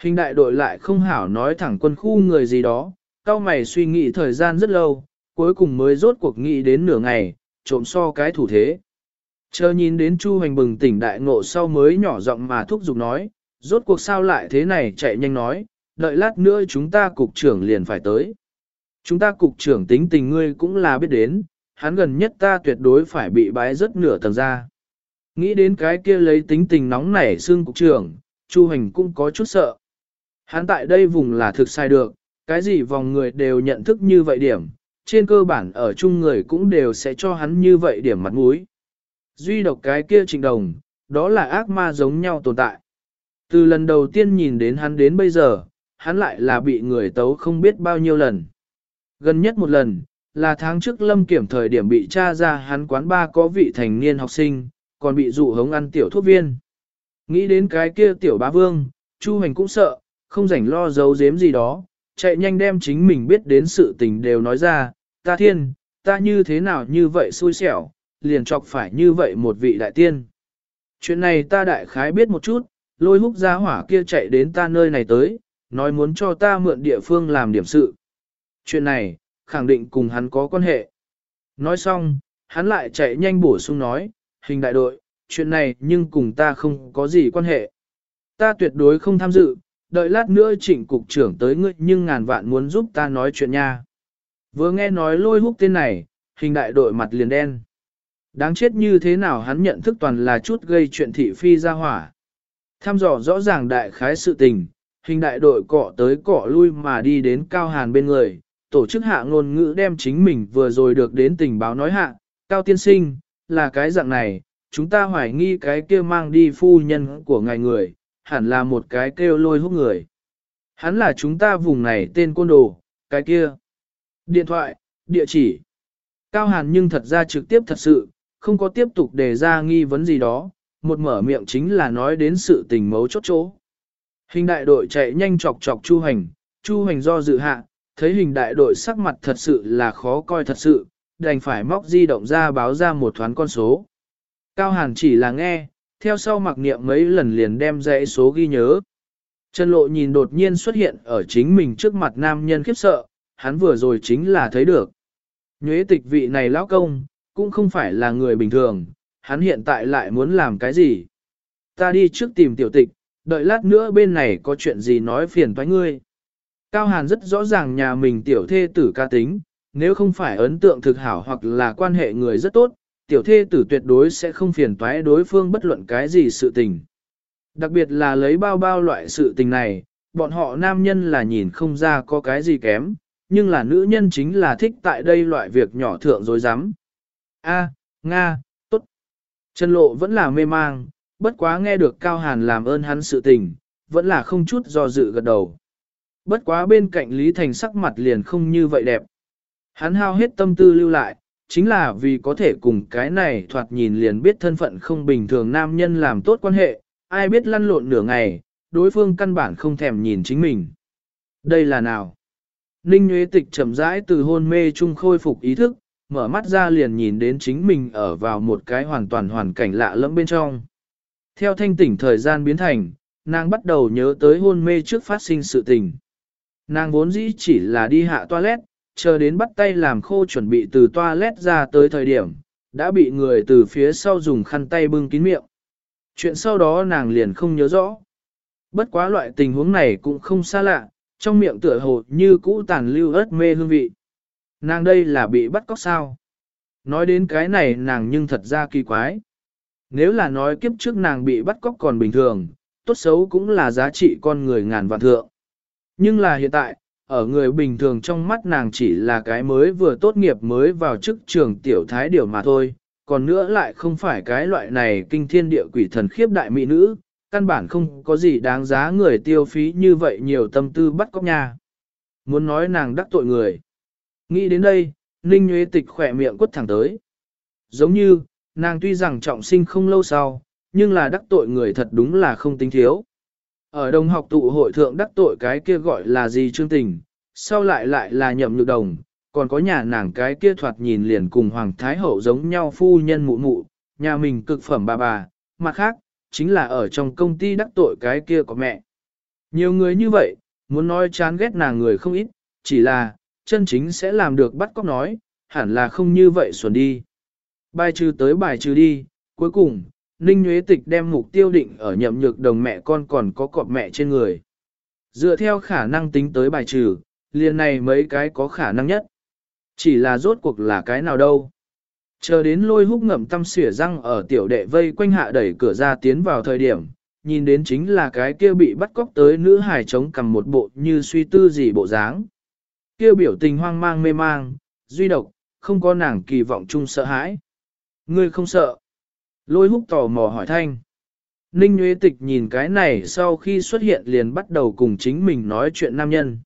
Hình đại đội lại không hảo nói thẳng quân khu người gì đó, cao mày suy nghĩ thời gian rất lâu, cuối cùng mới rốt cuộc nghĩ đến nửa ngày, trộm so cái thủ thế. Chờ nhìn đến Chu Hành bừng tỉnh đại ngộ sau mới nhỏ giọng mà thúc giục nói, rốt cuộc sao lại thế này chạy nhanh nói, đợi lát nữa chúng ta cục trưởng liền phải tới. Chúng ta cục trưởng tính tình ngươi cũng là biết đến, hắn gần nhất ta tuyệt đối phải bị bái rất nửa tầng ra. Nghĩ đến cái kia lấy tính tình nóng nảy xương cục trưởng, Chu Hành cũng có chút sợ. Hắn tại đây vùng là thực sai được, cái gì vòng người đều nhận thức như vậy điểm, trên cơ bản ở chung người cũng đều sẽ cho hắn như vậy điểm mặt mũi. Duy độc cái kia trình đồng, đó là ác ma giống nhau tồn tại. Từ lần đầu tiên nhìn đến hắn đến bây giờ, hắn lại là bị người tấu không biết bao nhiêu lần. Gần nhất một lần, là tháng trước lâm kiểm thời điểm bị tra ra hắn quán ba có vị thành niên học sinh, còn bị dụ hống ăn tiểu thuốc viên. Nghĩ đến cái kia tiểu bá vương, Chu Hành cũng sợ, không rảnh lo giấu giếm gì đó, chạy nhanh đem chính mình biết đến sự tình đều nói ra, ta thiên, ta như thế nào như vậy xui xẻo, liền chọc phải như vậy một vị đại tiên. Chuyện này ta đại khái biết một chút, lôi húc gia hỏa kia chạy đến ta nơi này tới, nói muốn cho ta mượn địa phương làm điểm sự. Chuyện này, khẳng định cùng hắn có quan hệ. Nói xong, hắn lại chạy nhanh bổ sung nói, hình đại đội, chuyện này nhưng cùng ta không có gì quan hệ. Ta tuyệt đối không tham dự, đợi lát nữa chỉnh cục trưởng tới ngươi nhưng ngàn vạn muốn giúp ta nói chuyện nha. Vừa nghe nói lôi húc tên này, hình đại đội mặt liền đen. Đáng chết như thế nào hắn nhận thức toàn là chút gây chuyện thị phi ra hỏa. Tham dò rõ ràng đại khái sự tình, hình đại đội cọ tới cọ lui mà đi đến Cao Hàn bên người, tổ chức hạ ngôn ngữ đem chính mình vừa rồi được đến tình báo nói hạ, Cao Tiên Sinh, là cái dạng này, chúng ta hoài nghi cái kia mang đi phu nhân của ngài người, hẳn là một cái kêu lôi hút người. Hắn là chúng ta vùng này tên côn đồ, cái kia. Điện thoại, địa chỉ. Cao Hàn nhưng thật ra trực tiếp thật sự, không có tiếp tục đề ra nghi vấn gì đó, một mở miệng chính là nói đến sự tình mấu chốt chỗ. Hình đại đội chạy nhanh chọc chọc Chu Hành, Chu Hành do dự hạ, thấy hình đại đội sắc mặt thật sự là khó coi thật sự, đành phải móc di động ra báo ra một thoáng con số. Cao Hàn chỉ là nghe, theo sau mặc niệm mấy lần liền đem dãy số ghi nhớ. Trần Lộ nhìn đột nhiên xuất hiện ở chính mình trước mặt nam nhân khiếp sợ, hắn vừa rồi chính là thấy được. Nhuế tịch vị này lão công, cũng không phải là người bình thường, hắn hiện tại lại muốn làm cái gì. Ta đi trước tìm tiểu tịch, đợi lát nữa bên này có chuyện gì nói phiền toái ngươi. Cao Hàn rất rõ ràng nhà mình tiểu thê tử ca tính, nếu không phải ấn tượng thực hảo hoặc là quan hệ người rất tốt, tiểu thê tử tuyệt đối sẽ không phiền toái đối phương bất luận cái gì sự tình. Đặc biệt là lấy bao bao loại sự tình này, bọn họ nam nhân là nhìn không ra có cái gì kém, nhưng là nữ nhân chính là thích tại đây loại việc nhỏ thượng dối rắm A, Nga, tốt. Trần Lộ vẫn là mê mang, bất quá nghe được Cao Hàn làm ơn hắn sự tình, vẫn là không chút do dự gật đầu. Bất quá bên cạnh Lý Thành sắc mặt liền không như vậy đẹp. Hắn hao hết tâm tư lưu lại, chính là vì có thể cùng cái này thoạt nhìn liền biết thân phận không bình thường nam nhân làm tốt quan hệ, ai biết lăn lộn nửa ngày, đối phương căn bản không thèm nhìn chính mình. Đây là nào? Ninh Nguyễn Tịch chậm rãi từ hôn mê chung khôi phục ý thức, mở mắt ra liền nhìn đến chính mình ở vào một cái hoàn toàn hoàn cảnh lạ lẫm bên trong. Theo thanh tỉnh thời gian biến thành, nàng bắt đầu nhớ tới hôn mê trước phát sinh sự tình. Nàng vốn dĩ chỉ là đi hạ toilet, chờ đến bắt tay làm khô chuẩn bị từ toilet ra tới thời điểm, đã bị người từ phía sau dùng khăn tay bưng kín miệng. Chuyện sau đó nàng liền không nhớ rõ. Bất quá loại tình huống này cũng không xa lạ, trong miệng tựa hồ như cũ tàn lưu ớt mê hương vị. Nàng đây là bị bắt cóc sao? Nói đến cái này nàng nhưng thật ra kỳ quái. Nếu là nói kiếp trước nàng bị bắt cóc còn bình thường, tốt xấu cũng là giá trị con người ngàn vạn thượng. Nhưng là hiện tại, ở người bình thường trong mắt nàng chỉ là cái mới vừa tốt nghiệp mới vào chức trường tiểu thái điều mà thôi, còn nữa lại không phải cái loại này kinh thiên địa quỷ thần khiếp đại mỹ nữ, căn bản không có gì đáng giá người tiêu phí như vậy nhiều tâm tư bắt cóc nha. Muốn nói nàng đắc tội người. Nghĩ đến đây, Ninh Nguyễn Tịch khỏe miệng quất thẳng tới. Giống như, nàng tuy rằng trọng sinh không lâu sau, nhưng là đắc tội người thật đúng là không tính thiếu. Ở đồng học tụ hội thượng đắc tội cái kia gọi là gì chương tình, sau lại lại là nhậm nhược đồng, còn có nhà nàng cái kia thoạt nhìn liền cùng Hoàng Thái Hậu giống nhau phu nhân mụ mụ, nhà mình cực phẩm bà bà, mặt khác, chính là ở trong công ty đắc tội cái kia của mẹ. Nhiều người như vậy, muốn nói chán ghét nàng người không ít, chỉ là, chân chính sẽ làm được bắt cóc nói, hẳn là không như vậy xuẩn đi. Bài trừ tới bài trừ đi, cuối cùng, Ninh Nguyễn Tịch đem mục tiêu định ở nhậm nhược đồng mẹ con còn có cọp mẹ trên người. Dựa theo khả năng tính tới bài trừ, liền này mấy cái có khả năng nhất. Chỉ là rốt cuộc là cái nào đâu. Chờ đến lôi húc ngậm tâm xỉa răng ở tiểu đệ vây quanh hạ đẩy cửa ra tiến vào thời điểm, nhìn đến chính là cái kia bị bắt cóc tới nữ hài chống cầm một bộ như suy tư gì bộ dáng. Kia biểu tình hoang mang mê mang, duy độc, không có nàng kỳ vọng chung sợ hãi. Ngươi không sợ. Lôi húc tò mò hỏi thanh. Ninh Nguyễn Tịch nhìn cái này sau khi xuất hiện liền bắt đầu cùng chính mình nói chuyện nam nhân.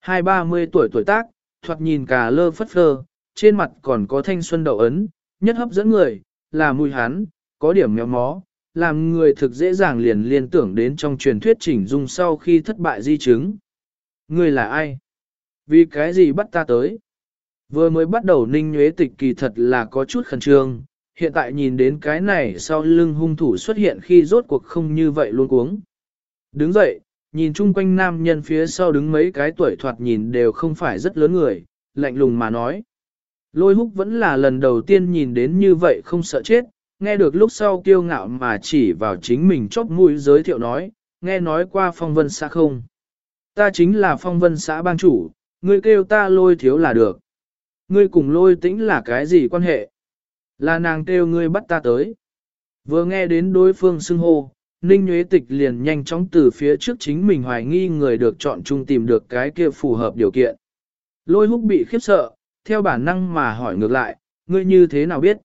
Hai ba mươi tuổi tuổi tác, thoạt nhìn cả lơ phất phơ, trên mặt còn có thanh xuân đậu ấn, nhất hấp dẫn người, là mùi hắn, có điểm méo mó, làm người thực dễ dàng liền liên tưởng đến trong truyền thuyết chỉnh dung sau khi thất bại di chứng. Người là ai? Vì cái gì bắt ta tới? Vừa mới bắt đầu ninh nhuế tịch kỳ thật là có chút khẩn trương, hiện tại nhìn đến cái này sau lưng hung thủ xuất hiện khi rốt cuộc không như vậy luôn cuống. Đứng dậy, nhìn chung quanh nam nhân phía sau đứng mấy cái tuổi thoạt nhìn đều không phải rất lớn người, lạnh lùng mà nói. Lôi húc vẫn là lần đầu tiên nhìn đến như vậy không sợ chết, nghe được lúc sau kiêu ngạo mà chỉ vào chính mình chóp mũi giới thiệu nói, nghe nói qua phong vân xã không. Ta chính là phong vân xã bang chủ, ngươi kêu ta lôi thiếu là được. Ngươi cùng lôi tĩnh là cái gì quan hệ? Là nàng kêu ngươi bắt ta tới. Vừa nghe đến đối phương xưng hô, Ninh Nguyễn Tịch liền nhanh chóng từ phía trước chính mình hoài nghi người được chọn chung tìm được cái kia phù hợp điều kiện. Lôi húc bị khiếp sợ, theo bản năng mà hỏi ngược lại, ngươi như thế nào biết?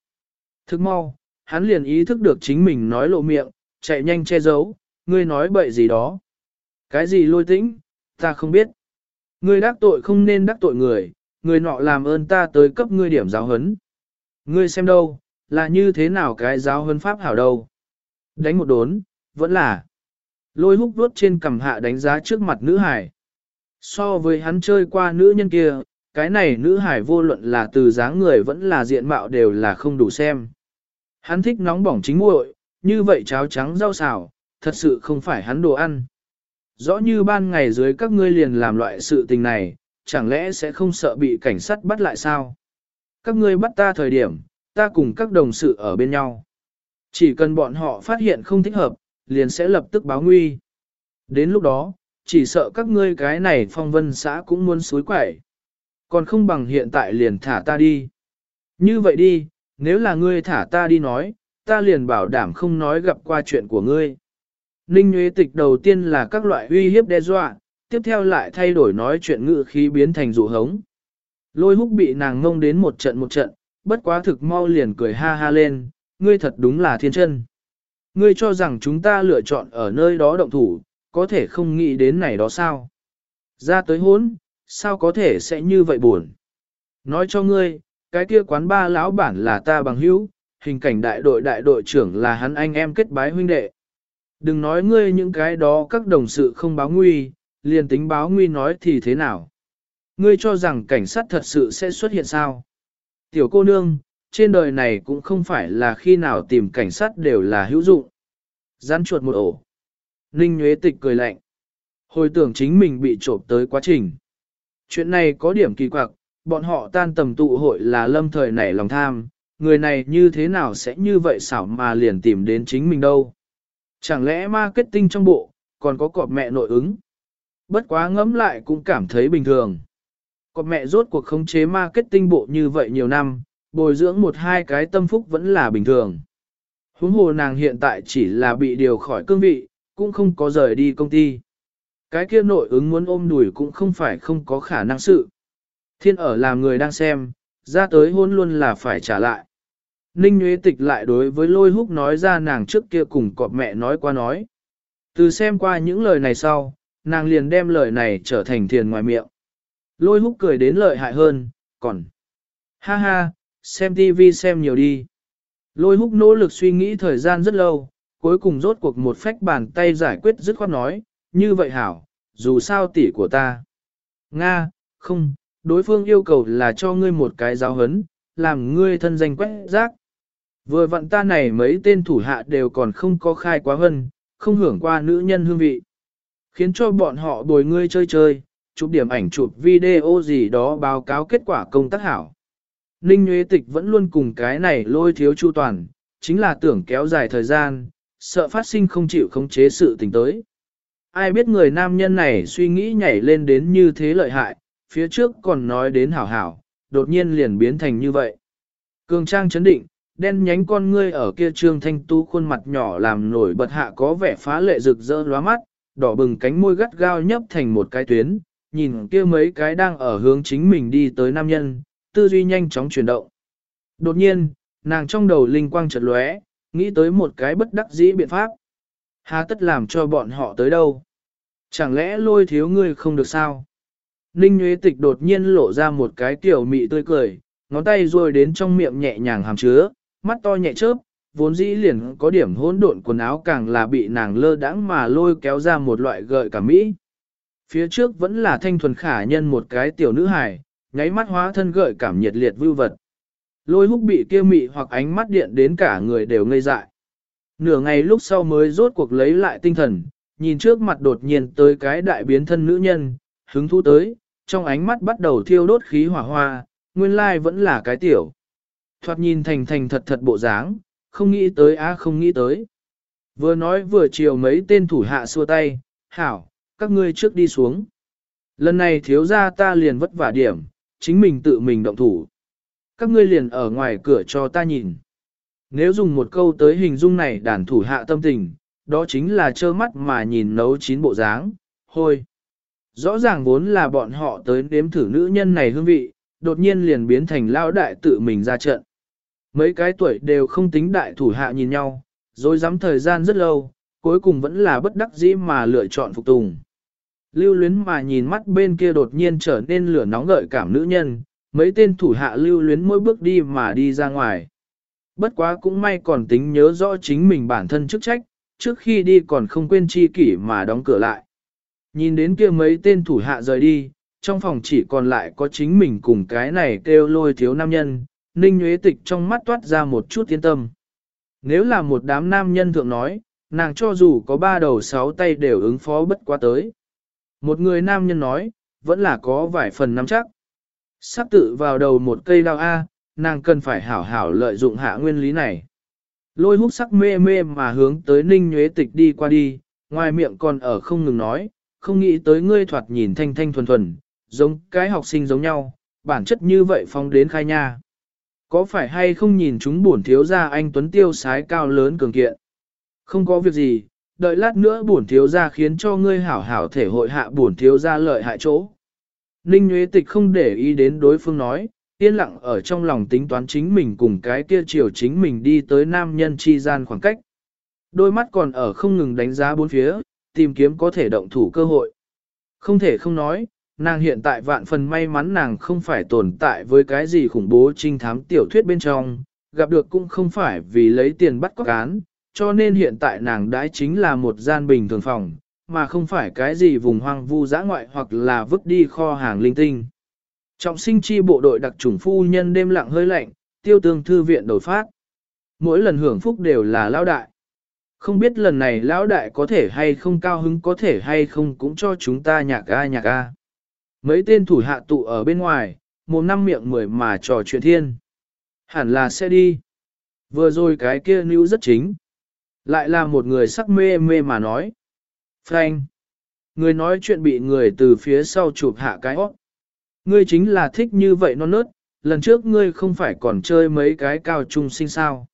Thức mau, hắn liền ý thức được chính mình nói lộ miệng, chạy nhanh che giấu, ngươi nói bậy gì đó. Cái gì lôi tĩnh, ta không biết. Ngươi đắc tội không nên đắc tội người, người nọ làm ơn ta tới cấp ngươi điểm giáo hấn. Ngươi xem đâu, là như thế nào cái giáo huấn pháp hảo đâu. Đánh một đốn, vẫn là. Lôi húc vuốt trên cằm hạ đánh giá trước mặt nữ hải. So với hắn chơi qua nữ nhân kia, cái này nữ hải vô luận là từ dáng người vẫn là diện mạo đều là không đủ xem. Hắn thích nóng bỏng chính muội, như vậy cháo trắng rau xào, thật sự không phải hắn đồ ăn. Rõ như ban ngày dưới các ngươi liền làm loại sự tình này, chẳng lẽ sẽ không sợ bị cảnh sát bắt lại sao? Các ngươi bắt ta thời điểm, ta cùng các đồng sự ở bên nhau. Chỉ cần bọn họ phát hiện không thích hợp, liền sẽ lập tức báo nguy. Đến lúc đó, chỉ sợ các ngươi cái này phong vân xã cũng muốn suối quẩy. Còn không bằng hiện tại liền thả ta đi. Như vậy đi, nếu là ngươi thả ta đi nói, ta liền bảo đảm không nói gặp qua chuyện của ngươi. Ninh Nguyễn Tịch đầu tiên là các loại uy hiếp đe dọa, tiếp theo lại thay đổi nói chuyện ngự khí biến thành dụ hống. Lôi húc bị nàng ngông đến một trận một trận, bất quá thực mau liền cười ha ha lên, ngươi thật đúng là thiên chân. Ngươi cho rằng chúng ta lựa chọn ở nơi đó động thủ, có thể không nghĩ đến này đó sao? Ra tới hốn, sao có thể sẽ như vậy buồn? Nói cho ngươi, cái kia quán ba lão bản là ta bằng hữu, hình cảnh đại đội đại đội trưởng là hắn anh em kết bái huynh đệ. Đừng nói ngươi những cái đó các đồng sự không báo nguy, liền tính báo nguy nói thì thế nào? Ngươi cho rằng cảnh sát thật sự sẽ xuất hiện sao? Tiểu cô nương, trên đời này cũng không phải là khi nào tìm cảnh sát đều là hữu dụng. Rắn chuột một ổ. Ninh Nguyễn Tịch cười lạnh. Hồi tưởng chính mình bị trộm tới quá trình. Chuyện này có điểm kỳ quặc, bọn họ tan tầm tụ hội là lâm thời nảy lòng tham, người này như thế nào sẽ như vậy xảo mà liền tìm đến chính mình đâu. Chẳng lẽ marketing trong bộ, còn có cọp mẹ nội ứng? Bất quá ngẫm lại cũng cảm thấy bình thường. Cọp mẹ rốt cuộc khống chế marketing bộ như vậy nhiều năm, bồi dưỡng một hai cái tâm phúc vẫn là bình thường. Huống hồ nàng hiện tại chỉ là bị điều khỏi cương vị, cũng không có rời đi công ty. Cái kia nội ứng muốn ôm đùi cũng không phải không có khả năng sự. Thiên ở làm người đang xem, ra tới hôn luôn là phải trả lại. Ninh Nguyễn Tịch lại đối với lôi húc nói ra nàng trước kia cùng cọp mẹ nói qua nói. Từ xem qua những lời này sau, nàng liền đem lời này trở thành thiền ngoài miệng. Lôi húc cười đến lợi hại hơn, còn... Ha ha, xem TV xem nhiều đi. Lôi húc nỗ lực suy nghĩ thời gian rất lâu, cuối cùng rốt cuộc một phách bàn tay giải quyết dứt khoát nói, như vậy hảo, dù sao tỷ của ta. Nga, không, đối phương yêu cầu là cho ngươi một cái giáo hấn, làm ngươi thân danh quét rác. Vừa vặn ta này mấy tên thủ hạ đều còn không có khai quá hân, không hưởng qua nữ nhân hương vị. Khiến cho bọn họ bồi ngươi chơi chơi, chụp điểm ảnh chụp video gì đó báo cáo kết quả công tác hảo. Ninh Nguyễn Tịch vẫn luôn cùng cái này lôi thiếu chu toàn, chính là tưởng kéo dài thời gian, sợ phát sinh không chịu khống chế sự tình tới. Ai biết người nam nhân này suy nghĩ nhảy lên đến như thế lợi hại, phía trước còn nói đến hảo hảo, đột nhiên liền biến thành như vậy. Cường trang chấn định, đen nhánh con ngươi ở kia trương thanh tú khuôn mặt nhỏ làm nổi bật hạ có vẻ phá lệ rực rỡ lóa mắt, đỏ bừng cánh môi gắt gao nhấp thành một cái tuyến, nhìn kia mấy cái đang ở hướng chính mình đi tới nam nhân, tư duy nhanh chóng chuyển động. Đột nhiên, nàng trong đầu linh quang chợt lóe, nghĩ tới một cái bất đắc dĩ biện pháp. há tất làm cho bọn họ tới đâu? Chẳng lẽ lôi thiếu ngươi không được sao? Ninh Nguyễn Tịch đột nhiên lộ ra một cái tiểu mị tươi cười, ngón tay ruôi đến trong miệng nhẹ nhàng hàm chứa, mắt to nhẹ chớp, vốn dĩ liền có điểm hỗn độn quần áo càng là bị nàng lơ đãng mà lôi kéo ra một loại gợi cả mỹ. Phía trước vẫn là thanh thuần khả nhân một cái tiểu nữ hài, nháy mắt hóa thân gợi cảm nhiệt liệt vưu vật. Lôi húc bị kia mị hoặc ánh mắt điện đến cả người đều ngây dại. Nửa ngày lúc sau mới rốt cuộc lấy lại tinh thần, nhìn trước mặt đột nhiên tới cái đại biến thân nữ nhân, hứng thú tới, trong ánh mắt bắt đầu thiêu đốt khí hỏa hoa, nguyên lai vẫn là cái tiểu. Thoạt nhìn thành thành thật thật bộ dáng, không nghĩ tới á không nghĩ tới. Vừa nói vừa chiều mấy tên thủ hạ xua tay, hảo, các ngươi trước đi xuống. Lần này thiếu ra ta liền vất vả điểm, chính mình tự mình động thủ. Các ngươi liền ở ngoài cửa cho ta nhìn. Nếu dùng một câu tới hình dung này đàn thủ hạ tâm tình, đó chính là trơ mắt mà nhìn nấu chín bộ dáng, hôi. Rõ ràng vốn là bọn họ tới nếm thử nữ nhân này hương vị, đột nhiên liền biến thành lao đại tự mình ra trận. Mấy cái tuổi đều không tính đại thủ hạ nhìn nhau, rồi dám thời gian rất lâu, cuối cùng vẫn là bất đắc dĩ mà lựa chọn phục tùng. Lưu luyến mà nhìn mắt bên kia đột nhiên trở nên lửa nóng gợi cảm nữ nhân, mấy tên thủ hạ lưu luyến mỗi bước đi mà đi ra ngoài. Bất quá cũng may còn tính nhớ rõ chính mình bản thân chức trách, trước khi đi còn không quên chi kỷ mà đóng cửa lại. Nhìn đến kia mấy tên thủ hạ rời đi, trong phòng chỉ còn lại có chính mình cùng cái này kêu lôi thiếu nam nhân, ninh nhuế tịch trong mắt toát ra một chút yên tâm. Nếu là một đám nam nhân thượng nói, nàng cho dù có ba đầu sáu tay đều ứng phó bất quá tới. Một người nam nhân nói, vẫn là có vài phần nắm chắc. Sắp tự vào đầu một cây đao A, nàng cần phải hảo hảo lợi dụng hạ nguyên lý này. Lôi hút sắc mê mê mà hướng tới ninh nhuế tịch đi qua đi, ngoài miệng còn ở không ngừng nói, không nghĩ tới ngươi thoạt nhìn thanh thanh thuần thuần, giống cái học sinh giống nhau, bản chất như vậy phong đến khai nha. Có phải hay không nhìn chúng buồn thiếu ra anh Tuấn Tiêu sái cao lớn cường kiện? Không có việc gì, đợi lát nữa bổn thiếu gia khiến cho ngươi hảo hảo thể hội hạ bổn thiếu gia lợi hại chỗ. Ninh Nguyễn Tịch không để ý đến đối phương nói, yên lặng ở trong lòng tính toán chính mình cùng cái kia chiều chính mình đi tới nam nhân chi gian khoảng cách. Đôi mắt còn ở không ngừng đánh giá bốn phía, tìm kiếm có thể động thủ cơ hội. Không thể không nói, nàng hiện tại vạn phần may mắn nàng không phải tồn tại với cái gì khủng bố trinh thám tiểu thuyết bên trong, gặp được cũng không phải vì lấy tiền bắt cóc cán cho nên hiện tại nàng đãi chính là một gian bình thường phòng, mà không phải cái gì vùng hoang vu dã ngoại hoặc là vứt đi kho hàng linh tinh. Trọng sinh chi bộ đội đặc trùng phu nhân đêm lặng hơi lạnh, tiêu tương thư viện đổi phát. Mỗi lần hưởng phúc đều là lão đại. Không biết lần này lão đại có thể hay không cao hứng có thể hay không cũng cho chúng ta nhạc a nhạc a. Mấy tên thủ hạ tụ ở bên ngoài, một năm miệng mười mà trò chuyện thiên. Hẳn là sẽ đi. Vừa rồi cái kia níu rất chính. Lại là một người sắc mê mê mà nói. Frank. Người nói chuyện bị người từ phía sau chụp hạ cái hót. Ngươi chính là thích như vậy non nớt, lần trước ngươi không phải còn chơi mấy cái cao trung sinh sao.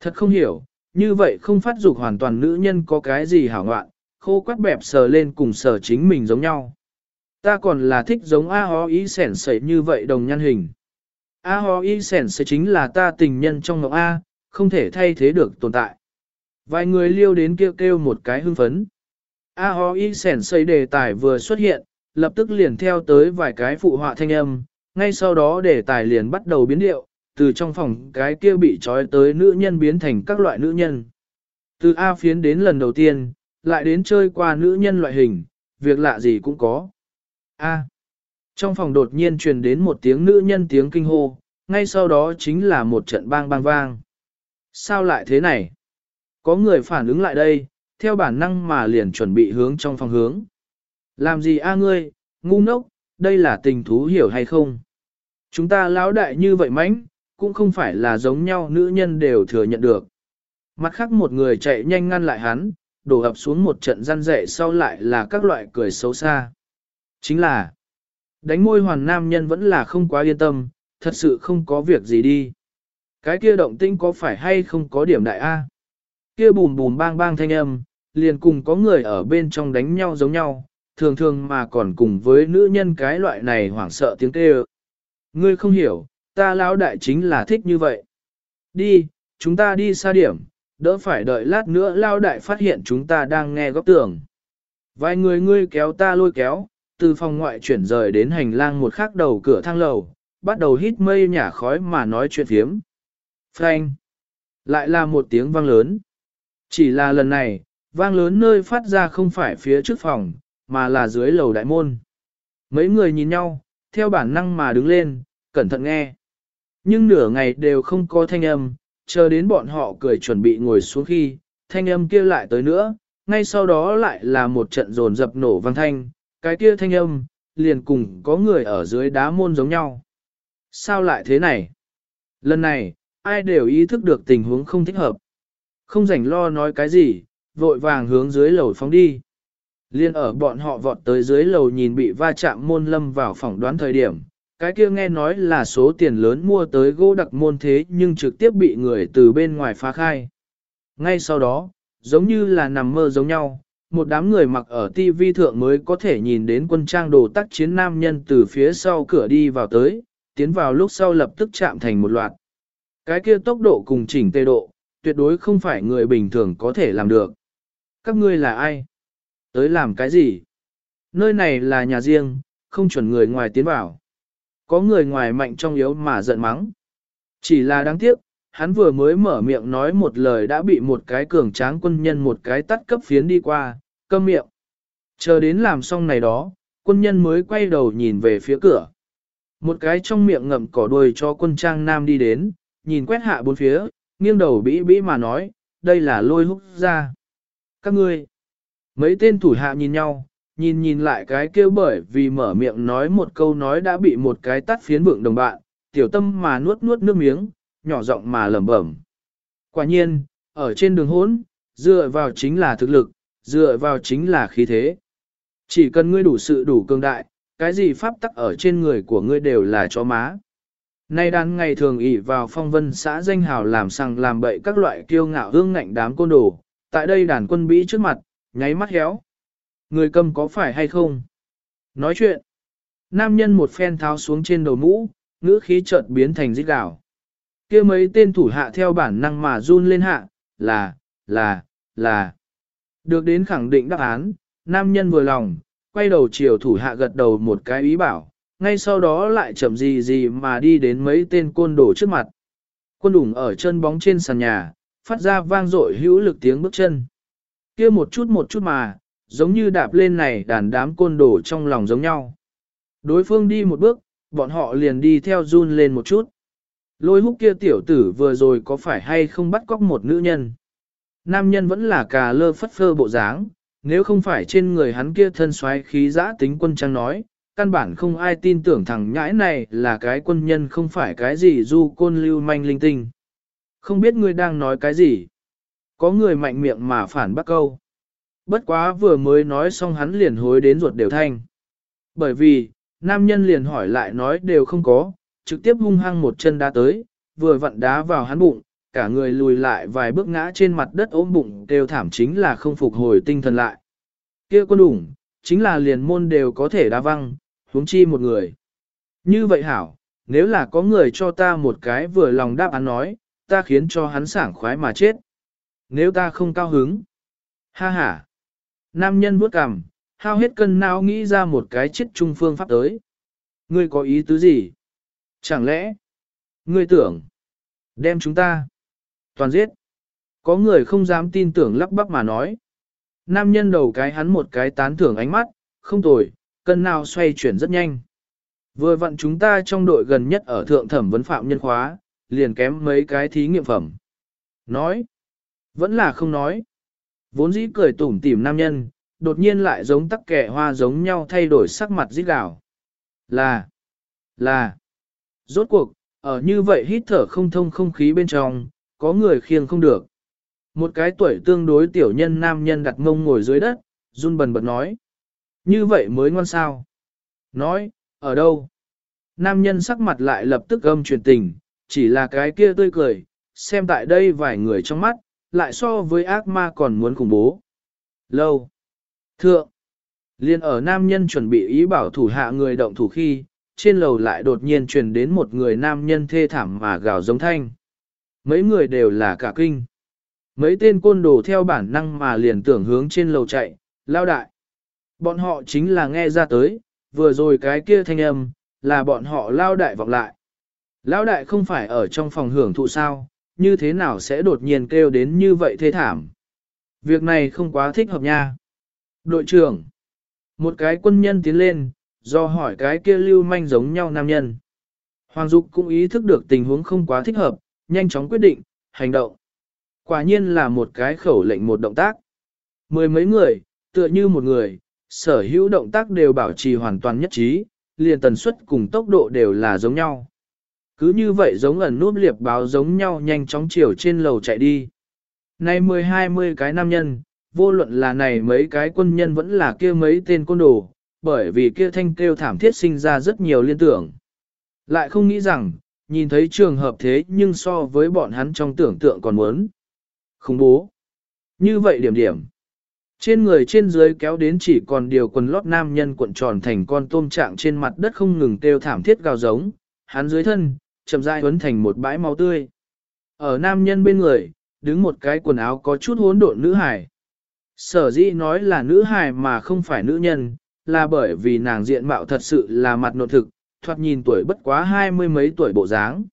Thật không hiểu, như vậy không phát dục hoàn toàn nữ nhân có cái gì hảo ngoạn, khô quắt bẹp sờ lên cùng sờ chính mình giống nhau. Ta còn là thích giống A Ho Y sẻn sẩy như vậy đồng nhân hình. A Ho Y sẻn sẩy chính là ta tình nhân trong ngọc A, không thể thay thế được tồn tại. Vài người liêu đến kêu kêu một cái hưng phấn. A Ho Y sẻn xây đề tài vừa xuất hiện, lập tức liền theo tới vài cái phụ họa thanh âm, ngay sau đó đề tài liền bắt đầu biến điệu, từ trong phòng cái kia bị trói tới nữ nhân biến thành các loại nữ nhân. Từ A phiến đến lần đầu tiên, lại đến chơi qua nữ nhân loại hình, việc lạ gì cũng có. A. Trong phòng đột nhiên truyền đến một tiếng nữ nhân tiếng kinh hô, ngay sau đó chính là một trận bang bang vang. Sao lại thế này? Có người phản ứng lại đây, theo bản năng mà liền chuẩn bị hướng trong phòng hướng. Làm gì a ngươi, ngu ngốc, đây là tình thú hiểu hay không? Chúng ta lão đại như vậy mánh, cũng không phải là giống nhau nữ nhân đều thừa nhận được. Mặt khác một người chạy nhanh ngăn lại hắn, đổ ập xuống một trận gian rẻ sau lại là các loại cười xấu xa. Chính là, đánh môi hoàn nam nhân vẫn là không quá yên tâm, thật sự không có việc gì đi. Cái kia động tinh có phải hay không có điểm đại A? Kia bùm bùm bang bang thanh âm, liền cùng có người ở bên trong đánh nhau giống nhau, thường thường mà còn cùng với nữ nhân cái loại này hoảng sợ tiếng kêu. Ngươi không hiểu, ta lão đại chính là thích như vậy. Đi, chúng ta đi xa điểm, đỡ phải đợi lát nữa lão đại phát hiện chúng ta đang nghe góc tường. Vài người ngươi kéo ta lôi kéo, từ phòng ngoại chuyển rời đến hành lang một khắc đầu cửa thang lầu, bắt đầu hít mây nhả khói mà nói chuyện phiếm. Frank! Lại là một tiếng vang lớn. Chỉ là lần này, vang lớn nơi phát ra không phải phía trước phòng, mà là dưới lầu đại môn. Mấy người nhìn nhau, theo bản năng mà đứng lên, cẩn thận nghe. Nhưng nửa ngày đều không có thanh âm, chờ đến bọn họ cười chuẩn bị ngồi xuống khi, thanh âm kia lại tới nữa, ngay sau đó lại là một trận rồn dập nổ vang thanh, cái kia thanh âm, liền cùng có người ở dưới đá môn giống nhau. Sao lại thế này? Lần này, ai đều ý thức được tình huống không thích hợp. Không rảnh lo nói cái gì, vội vàng hướng dưới lầu phóng đi. Liên ở bọn họ vọt tới dưới lầu nhìn bị va chạm môn lâm vào phỏng đoán thời điểm, cái kia nghe nói là số tiền lớn mua tới gỗ đặc môn thế nhưng trực tiếp bị người từ bên ngoài phá khai. Ngay sau đó, giống như là nằm mơ giống nhau. Một đám người mặc ở TV thượng mới có thể nhìn đến quân trang đồ tác chiến nam nhân từ phía sau cửa đi vào tới, tiến vào lúc sau lập tức chạm thành một loạt. Cái kia tốc độ cùng chỉnh tê độ, tuyệt đối không phải người bình thường có thể làm được. Các ngươi là ai? Tới làm cái gì? Nơi này là nhà riêng, không chuẩn người ngoài tiến vào. Có người ngoài mạnh trong yếu mà giận mắng. Chỉ là đáng tiếc, hắn vừa mới mở miệng nói một lời đã bị một cái cường tráng quân nhân một cái tắt cấp phiến đi qua, câm miệng. Chờ đến làm xong này đó, quân nhân mới quay đầu nhìn về phía cửa. Một cái trong miệng ngậm cỏ đuôi cho quân trang nam đi đến, nhìn quét hạ bốn phía, nghiêng đầu bĩ bĩ mà nói, đây là lôi húc ra. Các ngươi, mấy tên thủ hạ nhìn nhau, nhìn nhìn lại cái kêu bởi vì mở miệng nói một câu nói đã bị một cái tắt phiến vượng đồng bạn, tiểu tâm mà nuốt nuốt nước miếng, nhỏ giọng mà lẩm bẩm. Quả nhiên, ở trên đường hỗn, dựa vào chính là thực lực, dựa vào chính là khí thế. Chỉ cần ngươi đủ sự đủ cường đại, cái gì pháp tắc ở trên người của ngươi đều là chó má. Nay đàn ngày thường ỷ vào phong vân xã danh hào làm sang làm bậy các loại kiêu ngạo hương ngạnh đám côn đồ, tại đây đàn quân bĩ trước mặt, nháy mắt héo. Người cầm có phải hay không? Nói chuyện. Nam nhân một phen tháo xuống trên đầu mũ, ngữ khí chợt biến thành rít gào. kia mấy tên thủ hạ theo bản năng mà run lên hạ, là, là, là. Được đến khẳng định đáp án, nam nhân vừa lòng, quay đầu chiều thủ hạ gật đầu một cái ý bảo, ngay sau đó lại chậm gì gì mà đi đến mấy tên côn đồ trước mặt. Quân đủng ở chân bóng trên sàn nhà, phát ra vang dội hữu lực tiếng bước chân. kia một chút một chút mà, giống như đạp lên này đàn đám côn đồ trong lòng giống nhau. Đối phương đi một bước, bọn họ liền đi theo run lên một chút. Lôi húc kia tiểu tử vừa rồi có phải hay không bắt cóc một nữ nhân? Nam nhân vẫn là cà lơ phất phơ bộ dáng, nếu không phải trên người hắn kia thân xoáy khí giã tính quân trang nói, căn bản không ai tin tưởng thằng nhãi này là cái quân nhân không phải cái gì du côn lưu manh linh tinh. Không biết ngươi đang nói cái gì? Có người mạnh miệng mà phản bác câu. Bất quá vừa mới nói xong hắn liền hối đến ruột đều thanh. Bởi vì, nam nhân liền hỏi lại nói đều không có, trực tiếp hung hăng một chân đá tới, vừa vặn đá vào hắn bụng, cả người lùi lại vài bước ngã trên mặt đất ôm bụng đều thảm chính là không phục hồi tinh thần lại. kia quân đủng, chính là liền môn đều có thể đá văng, huống chi một người. Như vậy hảo, nếu là có người cho ta một cái vừa lòng đáp án nói, ta khiến cho hắn sảng khoái mà chết. Nếu ta không cao hứng, ha ha. Nam nhân bước cằm, hao hết cân não nghĩ ra một cái chết trung phương pháp tới. Ngươi có ý tứ gì? Chẳng lẽ, ngươi tưởng, đem chúng ta, toàn giết. Có người không dám tin tưởng lắp bắp mà nói. Nam nhân đầu cái hắn một cái tán thưởng ánh mắt, không tồi, cân nào xoay chuyển rất nhanh. Vừa vặn chúng ta trong đội gần nhất ở thượng thẩm vấn phạm nhân khóa, liền kém mấy cái thí nghiệm phẩm. Nói, vẫn là không nói. Vốn dĩ cười tủm tỉm nam nhân, đột nhiên lại giống tắc kẻ hoa giống nhau thay đổi sắc mặt rít gào. Là, là, rốt cuộc, ở như vậy hít thở không thông không khí bên trong, có người khiêng không được. Một cái tuổi tương đối tiểu nhân nam nhân đặt mông ngồi dưới đất, run bần bật nói. Như vậy mới ngon sao. Nói, ở đâu? Nam nhân sắc mặt lại lập tức âm truyền tình, chỉ là cái kia tươi cười, xem tại đây vài người trong mắt, lại so với ác ma còn muốn khủng bố. Lâu. Thượng. Liên ở nam nhân chuẩn bị ý bảo thủ hạ người động thủ khi, trên lầu lại đột nhiên truyền đến một người nam nhân thê thảm mà gào giống thanh. Mấy người đều là cả kinh. Mấy tên côn đồ theo bản năng mà liền tưởng hướng trên lầu chạy, lao đại. Bọn họ chính là nghe ra tới, vừa rồi cái kia thanh âm, là bọn họ lao đại vọng lại. Lao đại không phải ở trong phòng hưởng thụ sao, như thế nào sẽ đột nhiên kêu đến như vậy thế thảm. Việc này không quá thích hợp nha. Đội trưởng, một cái quân nhân tiến lên, do hỏi cái kia lưu manh giống nhau nam nhân. Hoàng Dục cũng ý thức được tình huống không quá thích hợp, nhanh chóng quyết định, hành động. Quả nhiên là một cái khẩu lệnh một động tác. Mười mấy người, tựa như một người, sở hữu động tác đều bảo trì hoàn toàn nhất trí, liền tần suất cùng tốc độ đều là giống nhau. Cứ như vậy giống ẩn núp liệp báo giống nhau nhanh chóng chiều trên lầu chạy đi. Này mười hai mươi cái nam nhân, vô luận là này mấy cái quân nhân vẫn là kia mấy tên côn đồ, bởi vì kia thanh kêu thảm thiết sinh ra rất nhiều liên tưởng. Lại không nghĩ rằng, nhìn thấy trường hợp thế nhưng so với bọn hắn trong tưởng tượng còn muốn. Khủng bố. Như vậy điểm điểm. Trên người trên dưới kéo đến chỉ còn điều quần lót nam nhân cuộn tròn thành con tôm trạng trên mặt đất không ngừng kêu thảm thiết gào giống, hắn dưới thân, chậm rãi huấn thành một bãi máu tươi. Ở nam nhân bên người, đứng một cái quần áo có chút hỗn độn nữ hải. Sở dĩ nói là nữ hài mà không phải nữ nhân, là bởi vì nàng diện mạo thật sự là mặt nội thực, thoạt nhìn tuổi bất quá hai mươi mấy tuổi bộ dáng.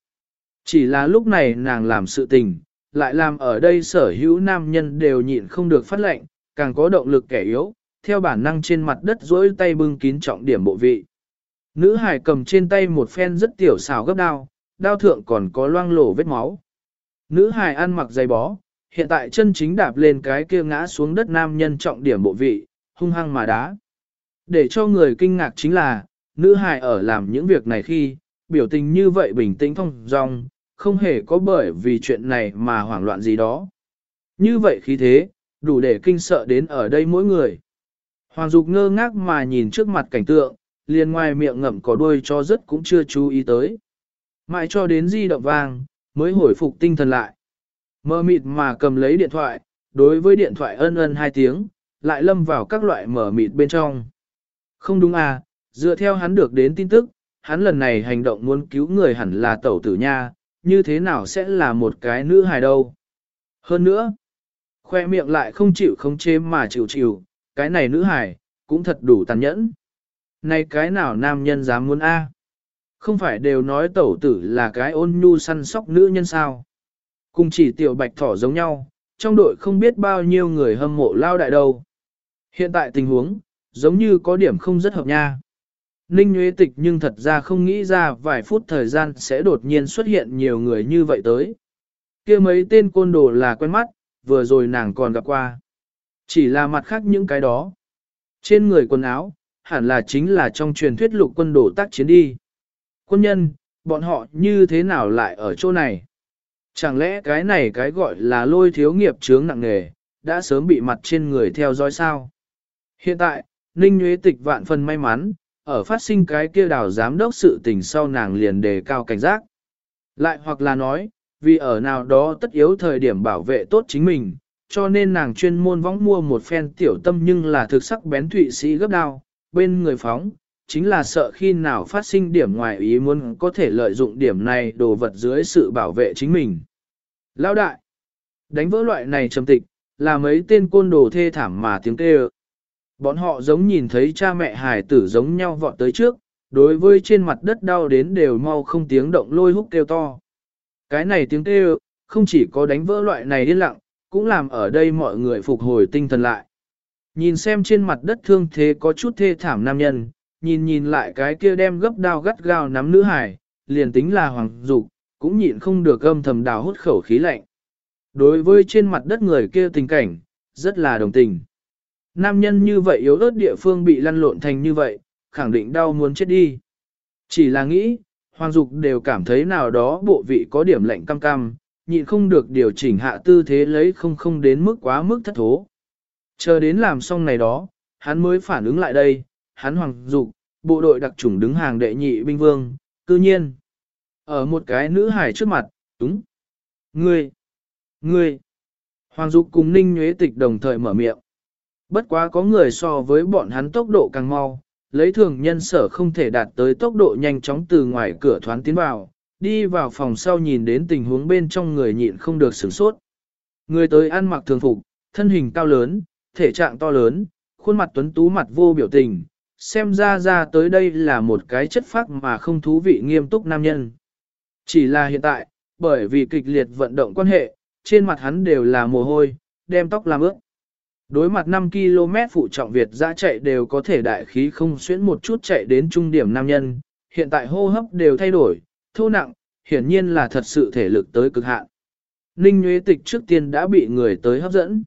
Chỉ là lúc này nàng làm sự tình, lại làm ở đây sở hữu nam nhân đều nhịn không được phát lệnh, càng có động lực kẻ yếu, theo bản năng trên mặt đất dỗi tay bưng kín trọng điểm bộ vị. Nữ hải cầm trên tay một phen rất tiểu xào gấp đao, đao thượng còn có loang lổ vết máu. Nữ hải ăn mặc dày bó, hiện tại chân chính đạp lên cái kia ngã xuống đất nam nhân trọng điểm bộ vị, hung hăng mà đá. Để cho người kinh ngạc chính là, nữ hài ở làm những việc này khi, biểu tình như vậy bình tĩnh thông dong, không hề có bởi vì chuyện này mà hoảng loạn gì đó. Như vậy khí thế, đủ để kinh sợ đến ở đây mỗi người. Hoàng Dục ngơ ngác mà nhìn trước mặt cảnh tượng, liền ngoài miệng ngậm có đuôi cho rất cũng chưa chú ý tới. Mãi cho đến di động vang, mới hồi phục tinh thần lại. Mơ mịt mà cầm lấy điện thoại, đối với điện thoại ân ân hai tiếng, lại lâm vào các loại mở mịt bên trong. Không đúng à, dựa theo hắn được đến tin tức, hắn lần này hành động muốn cứu người hẳn là tẩu tử nha, như thế nào sẽ là một cái nữ hài đâu. Hơn nữa, khoe miệng lại không chịu không chế mà chịu chịu, cái này nữ hải cũng thật đủ tàn nhẫn. Này cái nào nam nhân dám muốn a? Không phải đều nói tẩu tử là cái ôn nhu săn sóc nữ nhân sao? Cùng chỉ tiểu bạch thỏ giống nhau, trong đội không biết bao nhiêu người hâm mộ lao đại đâu. Hiện tại tình huống, giống như có điểm không rất hợp nha. Ninh Nguyễn Tịch nhưng thật ra không nghĩ ra vài phút thời gian sẽ đột nhiên xuất hiện nhiều người như vậy tới. kia mấy tên côn đồ là quen mắt, vừa rồi nàng còn gặp qua. Chỉ là mặt khác những cái đó. Trên người quần áo, hẳn là chính là trong truyền thuyết lục quân đổ tác chiến đi. Quân nhân, bọn họ như thế nào lại ở chỗ này? Chẳng lẽ cái này cái gọi là lôi thiếu nghiệp chướng nặng nghề, đã sớm bị mặt trên người theo dõi sao? Hiện tại, Ninh Nguyễn Tịch vạn phần may mắn, ở phát sinh cái kia đào giám đốc sự tình sau nàng liền đề cao cảnh giác. Lại hoặc là nói, vì ở nào đó tất yếu thời điểm bảo vệ tốt chính mình, cho nên nàng chuyên môn võng mua một phen tiểu tâm nhưng là thực sắc bén thụy sĩ gấp đao, bên người phóng, chính là sợ khi nào phát sinh điểm ngoài ý muốn có thể lợi dụng điểm này đồ vật dưới sự bảo vệ chính mình. Lão đại, đánh vỡ loại này trầm tịch, là mấy tên côn đồ thê thảm mà tiếng kêu. Bọn họ giống nhìn thấy cha mẹ hài tử giống nhau vọt tới trước, đối với trên mặt đất đau đến đều mau không tiếng động lôi húc kêu to. Cái này tiếng kêu, không chỉ có đánh vỡ loại này điên lặng, cũng làm ở đây mọi người phục hồi tinh thần lại. Nhìn xem trên mặt đất thương thế có chút thê thảm nam nhân, nhìn nhìn lại cái kia đem gấp đao gắt gao nắm nữ hải, liền tính là hoàng dục, cũng nhịn không được âm thầm đào hút khẩu khí lạnh. Đối với trên mặt đất người kia tình cảnh, rất là đồng tình. Nam nhân như vậy yếu ớt địa phương bị lăn lộn thành như vậy, khẳng định đau muốn chết đi. Chỉ là nghĩ, hoàng dục đều cảm thấy nào đó bộ vị có điểm lạnh cam cam, nhịn không được điều chỉnh hạ tư thế lấy không không đến mức quá mức thất thố. Chờ đến làm xong này đó, hắn mới phản ứng lại đây, hắn hoàng dục, bộ đội đặc chủng đứng hàng đệ nhị binh vương, cư nhiên. Ở một cái nữ hải trước mặt, đúng. Ngươi, ngươi. Hoàng dục cùng ninh nhuế tịch đồng thời mở miệng. Bất quá có người so với bọn hắn tốc độ càng mau, lấy thường nhân sở không thể đạt tới tốc độ nhanh chóng từ ngoài cửa thoán tiến vào, đi vào phòng sau nhìn đến tình huống bên trong người nhịn không được sửng sốt. Người tới ăn mặc thường phục, thân hình cao lớn, thể trạng to lớn, khuôn mặt tuấn tú mặt vô biểu tình, xem ra ra tới đây là một cái chất phác mà không thú vị nghiêm túc nam nhân. Chỉ là hiện tại, bởi vì kịch liệt vận động quan hệ, trên mặt hắn đều là mồ hôi, đem tóc làm ướt. Đối mặt 5 km phụ trọng Việt dã chạy đều có thể đại khí không xuyễn một chút chạy đến trung điểm nam nhân, hiện tại hô hấp đều thay đổi, thô nặng, hiển nhiên là thật sự thể lực tới cực hạn. Ninh Nguyễn Tịch trước tiên đã bị người tới hấp dẫn.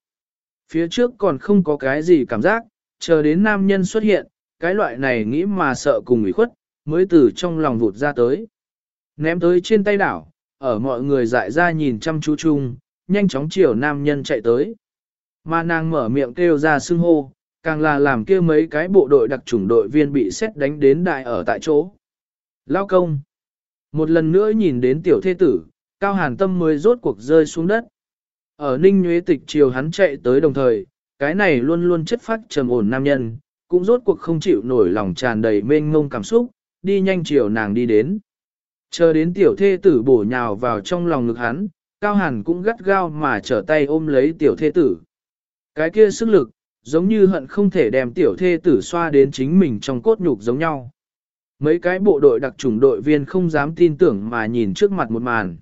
Phía trước còn không có cái gì cảm giác, chờ đến nam nhân xuất hiện, cái loại này nghĩ mà sợ cùng ủy khuất, mới từ trong lòng vụt ra tới. Ném tới trên tay đảo, ở mọi người dại ra nhìn chăm chú chung, nhanh chóng chiều nam nhân chạy tới. Mà nàng mở miệng kêu ra xưng hô, càng là làm kia mấy cái bộ đội đặc chủng đội viên bị xét đánh đến đại ở tại chỗ. Lao công. Một lần nữa nhìn đến tiểu thế tử, cao hàn tâm mới rốt cuộc rơi xuống đất. Ở Ninh Nhuế Tịch chiều hắn chạy tới đồng thời, cái này luôn luôn chất phát trầm ổn nam nhân, cũng rốt cuộc không chịu nổi lòng tràn đầy mênh ngông cảm xúc, đi nhanh chiều nàng đi đến. Chờ đến tiểu thê tử bổ nhào vào trong lòng ngực hắn, Cao Hàn cũng gắt gao mà trở tay ôm lấy tiểu thê tử. Cái kia sức lực, giống như hận không thể đem tiểu thê tử xoa đến chính mình trong cốt nhục giống nhau. Mấy cái bộ đội đặc chủng đội viên không dám tin tưởng mà nhìn trước mặt một màn.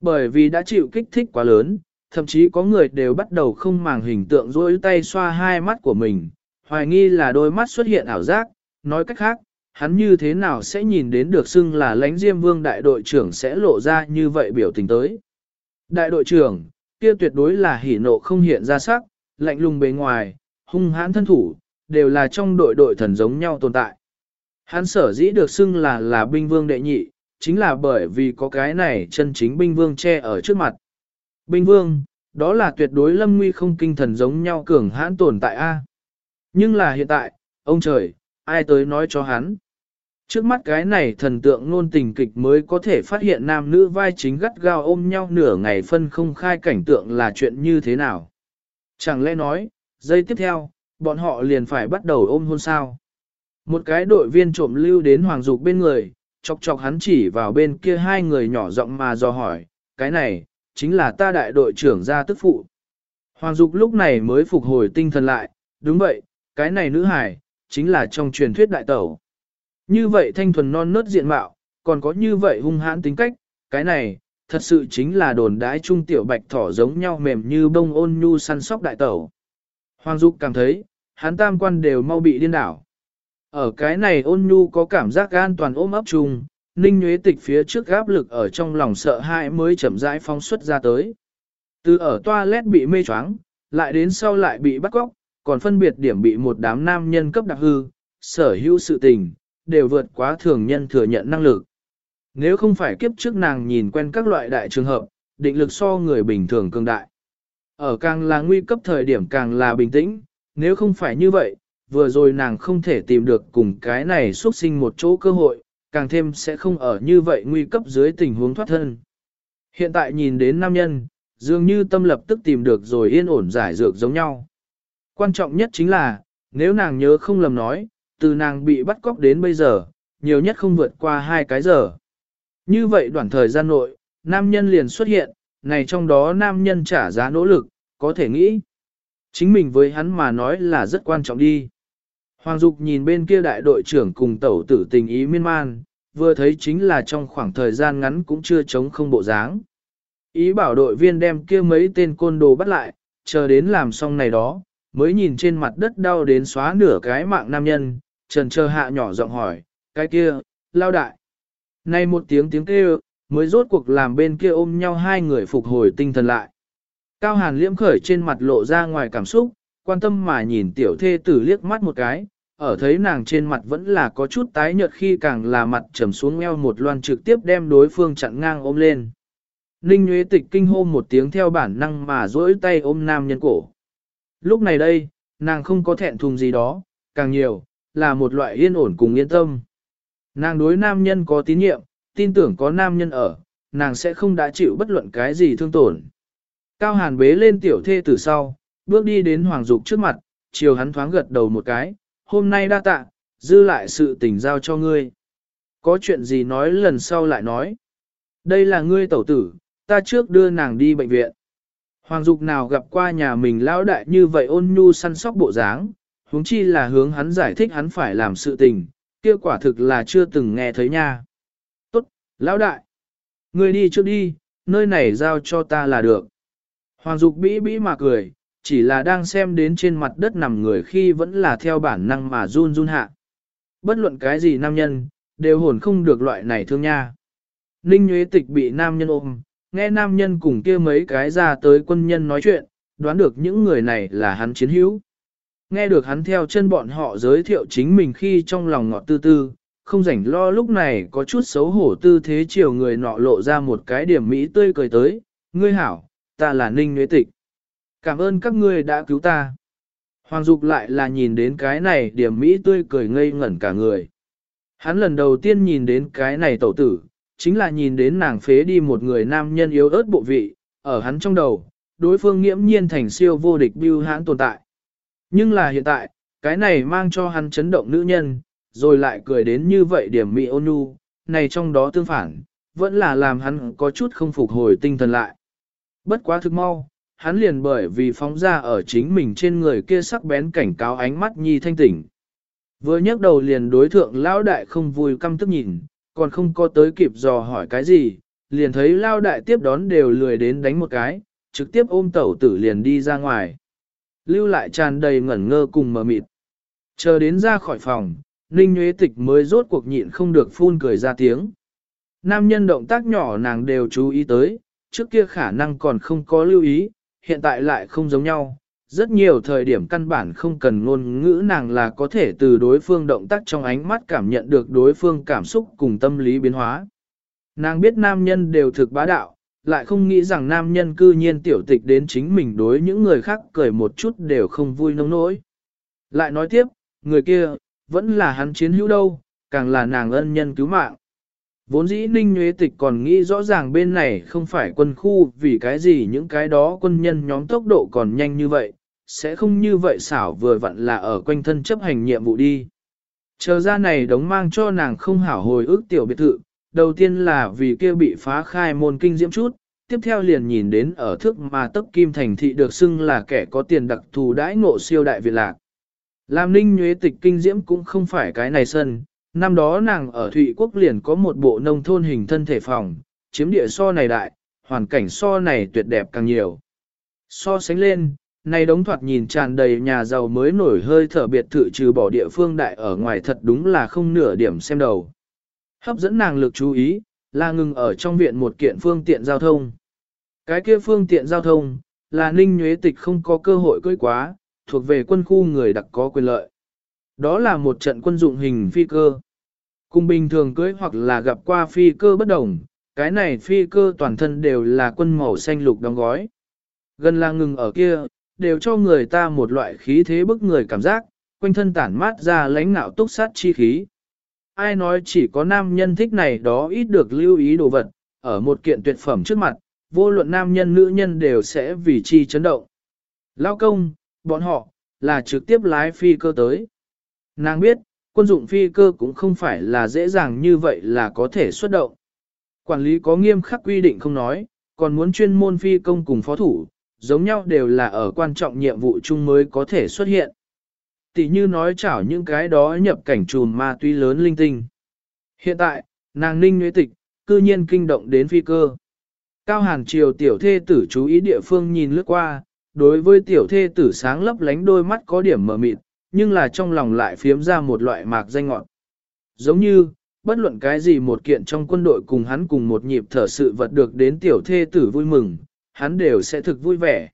Bởi vì đã chịu kích thích quá lớn, thậm chí có người đều bắt đầu không màng hình tượng rỗi tay xoa hai mắt của mình, hoài nghi là đôi mắt xuất hiện ảo giác, nói cách khác, hắn như thế nào sẽ nhìn đến được xưng là lãnh diêm vương đại đội trưởng sẽ lộ ra như vậy biểu tình tới. Đại đội trưởng, kia tuyệt đối là hỉ nộ không hiện ra sắc, lạnh lùng bề ngoài, hung hãn thân thủ, đều là trong đội đội thần giống nhau tồn tại. Hắn sở dĩ được xưng là là binh vương đệ nhị, chính là bởi vì có cái này chân chính binh vương che ở trước mặt. Binh vương, đó là tuyệt đối lâm nguy không kinh thần giống nhau cường hãn tồn tại A. Nhưng là hiện tại, ông trời, ai tới nói cho hắn. Trước mắt cái này thần tượng ngôn tình kịch mới có thể phát hiện nam nữ vai chính gắt gao ôm nhau nửa ngày phân không khai cảnh tượng là chuyện như thế nào. Chẳng lẽ nói, giây tiếp theo, bọn họ liền phải bắt đầu ôm hôn sao. Một cái đội viên trộm lưu đến Hoàng Dục bên người, chọc chọc hắn chỉ vào bên kia hai người nhỏ giọng mà do hỏi, cái này, chính là ta đại đội trưởng gia tức phụ. Hoàng Dục lúc này mới phục hồi tinh thần lại, đúng vậy, cái này nữ hải, chính là trong truyền thuyết đại tẩu. Như vậy thanh thuần non nớt diện mạo, còn có như vậy hung hãn tính cách, cái này, thật sự chính là đồn đái trung tiểu bạch thỏ giống nhau mềm như bông ôn nhu săn sóc đại tẩu. Hoàng Dục cảm thấy, hắn tam quan đều mau bị điên đảo. Ở cái này ôn nhu có cảm giác an toàn ôm ấp chung, ninh nhuế tịch phía trước gáp lực ở trong lòng sợ hãi mới chậm rãi phóng xuất ra tới. Từ ở toilet bị mê choáng, lại đến sau lại bị bắt cóc, còn phân biệt điểm bị một đám nam nhân cấp đặc hư, sở hữu sự tình, đều vượt quá thường nhân thừa nhận năng lực. Nếu không phải kiếp trước nàng nhìn quen các loại đại trường hợp, định lực so người bình thường cường đại. Ở càng là nguy cấp thời điểm càng là bình tĩnh, nếu không phải như vậy, vừa rồi nàng không thể tìm được cùng cái này xuất sinh một chỗ cơ hội, càng thêm sẽ không ở như vậy nguy cấp dưới tình huống thoát thân. Hiện tại nhìn đến nam nhân, dường như tâm lập tức tìm được rồi yên ổn giải dược giống nhau. Quan trọng nhất chính là, nếu nàng nhớ không lầm nói, từ nàng bị bắt cóc đến bây giờ, nhiều nhất không vượt qua hai cái giờ. Như vậy đoạn thời gian nội, nam nhân liền xuất hiện, này trong đó nam nhân trả giá nỗ lực, có thể nghĩ. Chính mình với hắn mà nói là rất quan trọng đi. Hoàng Dục nhìn bên kia đại đội trưởng cùng tẩu tử tình ý miên man, vừa thấy chính là trong khoảng thời gian ngắn cũng chưa chống không bộ dáng. Ý bảo đội viên đem kia mấy tên côn đồ bắt lại, chờ đến làm xong này đó, mới nhìn trên mặt đất đau đến xóa nửa cái mạng nam nhân, trần chờ hạ nhỏ giọng hỏi, cái kia, lao đại. Này một tiếng tiếng kêu, mới rốt cuộc làm bên kia ôm nhau hai người phục hồi tinh thần lại. Cao hàn liễm khởi trên mặt lộ ra ngoài cảm xúc, quan tâm mà nhìn tiểu thê tử liếc mắt một cái, ở thấy nàng trên mặt vẫn là có chút tái nhợt khi càng là mặt trầm xuống eo một loan trực tiếp đem đối phương chặn ngang ôm lên. Ninh Nguyễn Tịch kinh hô một tiếng theo bản năng mà duỗi tay ôm nam nhân cổ. Lúc này đây, nàng không có thẹn thùng gì đó, càng nhiều, là một loại yên ổn cùng yên tâm. Nàng đối nam nhân có tín nhiệm, tin tưởng có nam nhân ở, nàng sẽ không đã chịu bất luận cái gì thương tổn. Cao Hàn bế lên tiểu thê từ sau, bước đi đến Hoàng Dục trước mặt, chiều hắn thoáng gật đầu một cái, hôm nay đa tạ, dư lại sự tình giao cho ngươi. Có chuyện gì nói lần sau lại nói. Đây là ngươi tẩu tử, ta trước đưa nàng đi bệnh viện. Hoàng Dục nào gặp qua nhà mình lão đại như vậy ôn nhu săn sóc bộ dáng, huống chi là hướng hắn giải thích hắn phải làm sự tình, kia quả thực là chưa từng nghe thấy nha. Tốt, lão đại. người đi trước đi, nơi này giao cho ta là được. Hoàng Dục bĩ bĩ mà cười, chỉ là đang xem đến trên mặt đất nằm người khi vẫn là theo bản năng mà run run hạ. Bất luận cái gì nam nhân, đều hồn không được loại này thương nha. Ninh Nguyễn Tịch bị nam nhân ôm, nghe nam nhân cùng kia mấy cái ra tới quân nhân nói chuyện, đoán được những người này là hắn chiến hữu. Nghe được hắn theo chân bọn họ giới thiệu chính mình khi trong lòng ngọt tư tư, không rảnh lo lúc này có chút xấu hổ tư thế chiều người nọ lộ ra một cái điểm mỹ tươi cười tới, ngươi hảo, ta là Ninh Nguyễn Tịch. Cảm ơn các ngươi đã cứu ta. Hoàng Dục lại là nhìn đến cái này điểm mỹ tươi cười ngây ngẩn cả người. Hắn lần đầu tiên nhìn đến cái này tẩu tử, chính là nhìn đến nàng phế đi một người nam nhân yếu ớt bộ vị, ở hắn trong đầu, đối phương nghiễm nhiên thành siêu vô địch bưu hãn tồn tại. Nhưng là hiện tại, cái này mang cho hắn chấn động nữ nhân, rồi lại cười đến như vậy điểm mị ôn nhu, này trong đó tương phản, vẫn là làm hắn có chút không phục hồi tinh thần lại. Bất quá thực mau, hắn liền bởi vì phóng ra ở chính mình trên người kia sắc bén cảnh cáo ánh mắt nhi thanh tỉnh. Vừa nhấc đầu liền đối thượng lão đại không vui căm tức nhìn, còn không có tới kịp dò hỏi cái gì, liền thấy lao đại tiếp đón đều lười đến đánh một cái, trực tiếp ôm tẩu tử liền đi ra ngoài. Lưu lại tràn đầy ngẩn ngơ cùng mờ mịt. Chờ đến ra khỏi phòng, Ninh Nguyễn Tịch mới rốt cuộc nhịn không được phun cười ra tiếng. Nam nhân động tác nhỏ nàng đều chú ý tới, trước kia khả năng còn không có lưu ý, hiện tại lại không giống nhau. Rất nhiều thời điểm căn bản không cần ngôn ngữ nàng là có thể từ đối phương động tác trong ánh mắt cảm nhận được đối phương cảm xúc cùng tâm lý biến hóa. Nàng biết nam nhân đều thực bá đạo, lại không nghĩ rằng nam nhân cư nhiên tiểu tịch đến chính mình đối những người khác cười một chút đều không vui nông nỗi. Lại nói tiếp, người kia, vẫn là hắn chiến hữu đâu, càng là nàng ân nhân cứu mạng. Vốn dĩ Ninh Nguyễn Tịch còn nghĩ rõ ràng bên này không phải quân khu vì cái gì những cái đó quân nhân nhóm tốc độ còn nhanh như vậy, sẽ không như vậy xảo vừa vặn là ở quanh thân chấp hành nhiệm vụ đi. Chờ ra này đống mang cho nàng không hảo hồi ước tiểu biệt thự, đầu tiên là vì kia bị phá khai môn kinh diễm chút, tiếp theo liền nhìn đến ở thước mà tấp kim thành thị được xưng là kẻ có tiền đặc thù đãi ngộ siêu đại Việt Lạc. Làm ninh nhuế tịch kinh diễm cũng không phải cái này sân, năm đó nàng ở Thụy Quốc liền có một bộ nông thôn hình thân thể phòng, chiếm địa so này đại, hoàn cảnh so này tuyệt đẹp càng nhiều. So sánh lên, này đống thoạt nhìn tràn đầy nhà giàu mới nổi hơi thở biệt thự trừ bỏ địa phương đại ở ngoài thật đúng là không nửa điểm xem đầu. Hấp dẫn nàng lực chú ý, là ngừng ở trong viện một kiện phương tiện giao thông. Cái kia phương tiện giao thông, là ninh nhuế tịch không có cơ hội cưới quá, thuộc về quân khu người đặc có quyền lợi. Đó là một trận quân dụng hình phi cơ. Cùng bình thường cưới hoặc là gặp qua phi cơ bất đồng, cái này phi cơ toàn thân đều là quân màu xanh lục đóng gói. Gần là ngừng ở kia, đều cho người ta một loại khí thế bức người cảm giác, quanh thân tản mát ra lãnh ngạo túc sát chi khí. Ai nói chỉ có nam nhân thích này đó ít được lưu ý đồ vật, ở một kiện tuyệt phẩm trước mặt, vô luận nam nhân nữ nhân đều sẽ vì chi chấn động. Lao công, bọn họ, là trực tiếp lái phi cơ tới. Nàng biết, quân dụng phi cơ cũng không phải là dễ dàng như vậy là có thể xuất động. Quản lý có nghiêm khắc quy định không nói, còn muốn chuyên môn phi công cùng phó thủ, giống nhau đều là ở quan trọng nhiệm vụ chung mới có thể xuất hiện tỉ như nói chảo những cái đó nhập cảnh trùm ma túy lớn linh tinh. Hiện tại, nàng ninh nguyễn tịch, cư nhiên kinh động đến phi cơ. Cao hàn triều tiểu thê tử chú ý địa phương nhìn lướt qua, đối với tiểu thê tử sáng lấp lánh đôi mắt có điểm mờ mịt, nhưng là trong lòng lại phiếm ra một loại mạc danh ngọn. Giống như, bất luận cái gì một kiện trong quân đội cùng hắn cùng một nhịp thở sự vật được đến tiểu thê tử vui mừng, hắn đều sẽ thực vui vẻ.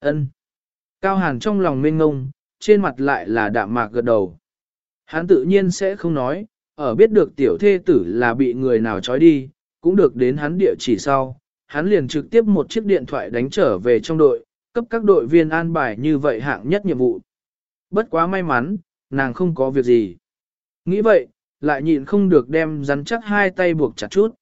Ân. Cao hàn trong lòng mênh ngông, trên mặt lại là đạm mạc gật đầu. Hắn tự nhiên sẽ không nói, ở biết được tiểu thê tử là bị người nào trói đi, cũng được đến hắn địa chỉ sau, hắn liền trực tiếp một chiếc điện thoại đánh trở về trong đội, cấp các đội viên an bài như vậy hạng nhất nhiệm vụ. Bất quá may mắn, nàng không có việc gì. Nghĩ vậy, lại nhịn không được đem rắn chắc hai tay buộc chặt chút.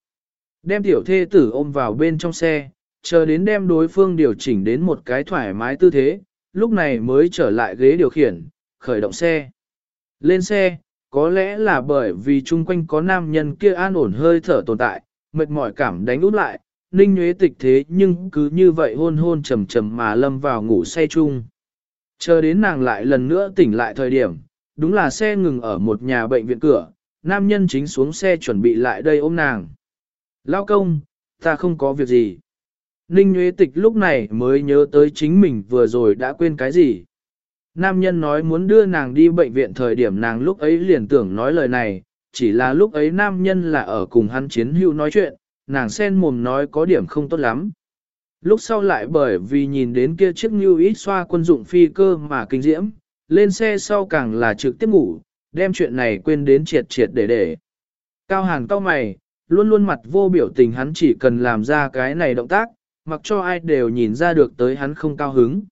Đem tiểu thê tử ôm vào bên trong xe, chờ đến đem đối phương điều chỉnh đến một cái thoải mái tư thế, lúc này mới trở lại ghế điều khiển, khởi động xe. Lên xe, có lẽ là bởi vì chung quanh có nam nhân kia an ổn hơi thở tồn tại, mệt mỏi cảm đánh út lại, ninh nhuế tịch thế nhưng cứ như vậy hôn hôn trầm trầm mà lâm vào ngủ say chung. Chờ đến nàng lại lần nữa tỉnh lại thời điểm, đúng là xe ngừng ở một nhà bệnh viện cửa, nam nhân chính xuống xe chuẩn bị lại đây ôm nàng. Lao công, ta không có việc gì. Ninh Nguyễn Tịch lúc này mới nhớ tới chính mình vừa rồi đã quên cái gì. Nam nhân nói muốn đưa nàng đi bệnh viện thời điểm nàng lúc ấy liền tưởng nói lời này, chỉ là lúc ấy nam nhân là ở cùng hắn chiến hữu nói chuyện, nàng sen mồm nói có điểm không tốt lắm. Lúc sau lại bởi vì nhìn đến kia chiếc như ít xoa quân dụng phi cơ mà kinh diễm, lên xe sau càng là trực tiếp ngủ, đem chuyện này quên đến triệt triệt để để. Cao hàng cao mày, luôn luôn mặt vô biểu tình hắn chỉ cần làm ra cái này động tác, mặc cho ai đều nhìn ra được tới hắn không cao hứng.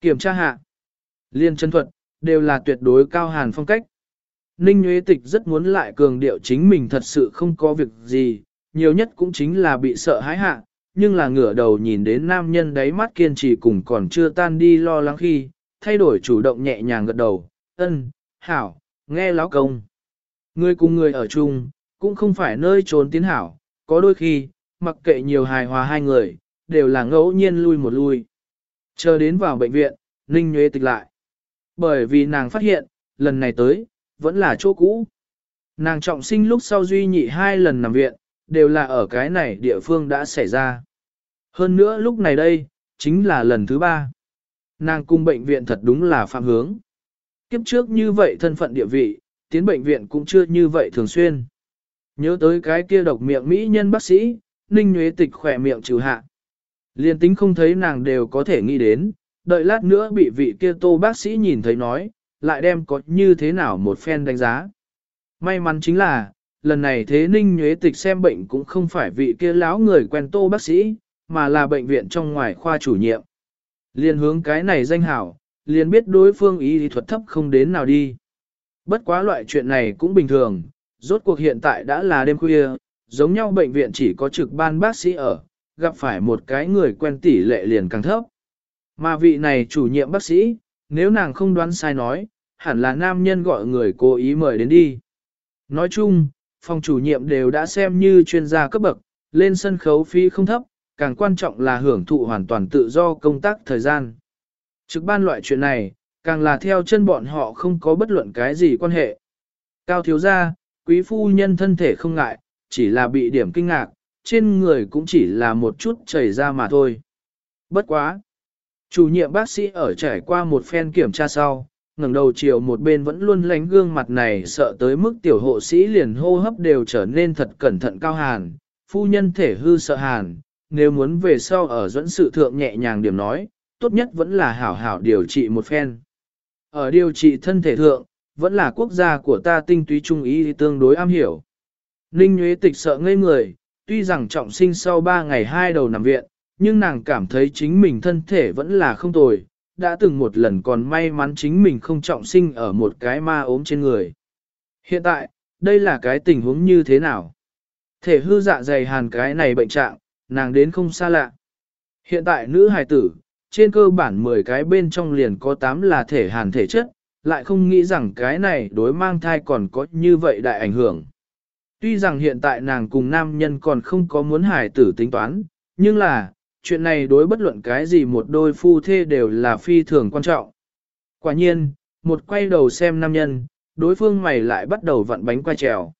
Kiểm tra hạ, liên chân thuật, đều là tuyệt đối cao hàn phong cách. Ninh Nguyễn Tịch rất muốn lại cường điệu chính mình thật sự không có việc gì, nhiều nhất cũng chính là bị sợ hãi hạ, nhưng là ngửa đầu nhìn đến nam nhân đáy mắt kiên trì cùng còn chưa tan đi lo lắng khi, thay đổi chủ động nhẹ nhàng gật đầu, ân, hảo, nghe lão công. Người cùng người ở chung, cũng không phải nơi trốn tiến hảo, có đôi khi, mặc kệ nhiều hài hòa hai người, đều là ngẫu nhiên lui một lui. Chờ đến vào bệnh viện, Ninh Nhuế tịch lại. Bởi vì nàng phát hiện, lần này tới, vẫn là chỗ cũ. Nàng trọng sinh lúc sau duy nhị hai lần nằm viện, đều là ở cái này địa phương đã xảy ra. Hơn nữa lúc này đây, chính là lần thứ ba. Nàng cung bệnh viện thật đúng là phạm hướng. Kiếp trước như vậy thân phận địa vị, tiến bệnh viện cũng chưa như vậy thường xuyên. Nhớ tới cái kia độc miệng mỹ nhân bác sĩ, Ninh Nguyễn Tịch khỏe miệng trừ hạ. Liên tính không thấy nàng đều có thể nghĩ đến, đợi lát nữa bị vị kia tô bác sĩ nhìn thấy nói, lại đem có như thế nào một phen đánh giá. May mắn chính là, lần này thế ninh nhuế tịch xem bệnh cũng không phải vị kia lão người quen tô bác sĩ, mà là bệnh viện trong ngoài khoa chủ nhiệm. Liên hướng cái này danh hảo, liền biết đối phương ý lý thuật thấp không đến nào đi. Bất quá loại chuyện này cũng bình thường, rốt cuộc hiện tại đã là đêm khuya, giống nhau bệnh viện chỉ có trực ban bác sĩ ở, gặp phải một cái người quen tỷ lệ liền càng thấp. Mà vị này chủ nhiệm bác sĩ, nếu nàng không đoán sai nói, hẳn là nam nhân gọi người cố ý mời đến đi. Nói chung, phòng chủ nhiệm đều đã xem như chuyên gia cấp bậc, lên sân khấu phí không thấp, càng quan trọng là hưởng thụ hoàn toàn tự do công tác thời gian. Trực ban loại chuyện này, càng là theo chân bọn họ không có bất luận cái gì quan hệ. Cao thiếu gia, quý phu nhân thân thể không ngại, chỉ là bị điểm kinh ngạc, trên người cũng chỉ là một chút chảy ra mà thôi. Bất quá. Chủ nhiệm bác sĩ ở trải qua một phen kiểm tra sau, ngẩng đầu chiều một bên vẫn luôn lánh gương mặt này sợ tới mức tiểu hộ sĩ liền hô hấp đều trở nên thật cẩn thận cao hàn, phu nhân thể hư sợ hàn, nếu muốn về sau ở dẫn sự thượng nhẹ nhàng điểm nói, tốt nhất vẫn là hảo hảo điều trị một phen. Ở điều trị thân thể thượng, vẫn là quốc gia của ta tinh túy trung ý tương đối am hiểu. Ninh Nguyễn Tịch sợ ngây người, tuy rằng trọng sinh sau 3 ngày hai đầu nằm viện, nhưng nàng cảm thấy chính mình thân thể vẫn là không tồi, đã từng một lần còn may mắn chính mình không trọng sinh ở một cái ma ốm trên người. Hiện tại, đây là cái tình huống như thế nào? Thể hư dạ dày hàn cái này bệnh trạng, nàng đến không xa lạ. Hiện tại nữ hài tử, trên cơ bản 10 cái bên trong liền có 8 là thể hàn thể chất, lại không nghĩ rằng cái này đối mang thai còn có như vậy đại ảnh hưởng. Tuy rằng hiện tại nàng cùng nam nhân còn không có muốn hải tử tính toán, nhưng là, chuyện này đối bất luận cái gì một đôi phu thê đều là phi thường quan trọng. Quả nhiên, một quay đầu xem nam nhân, đối phương mày lại bắt đầu vặn bánh quay trèo.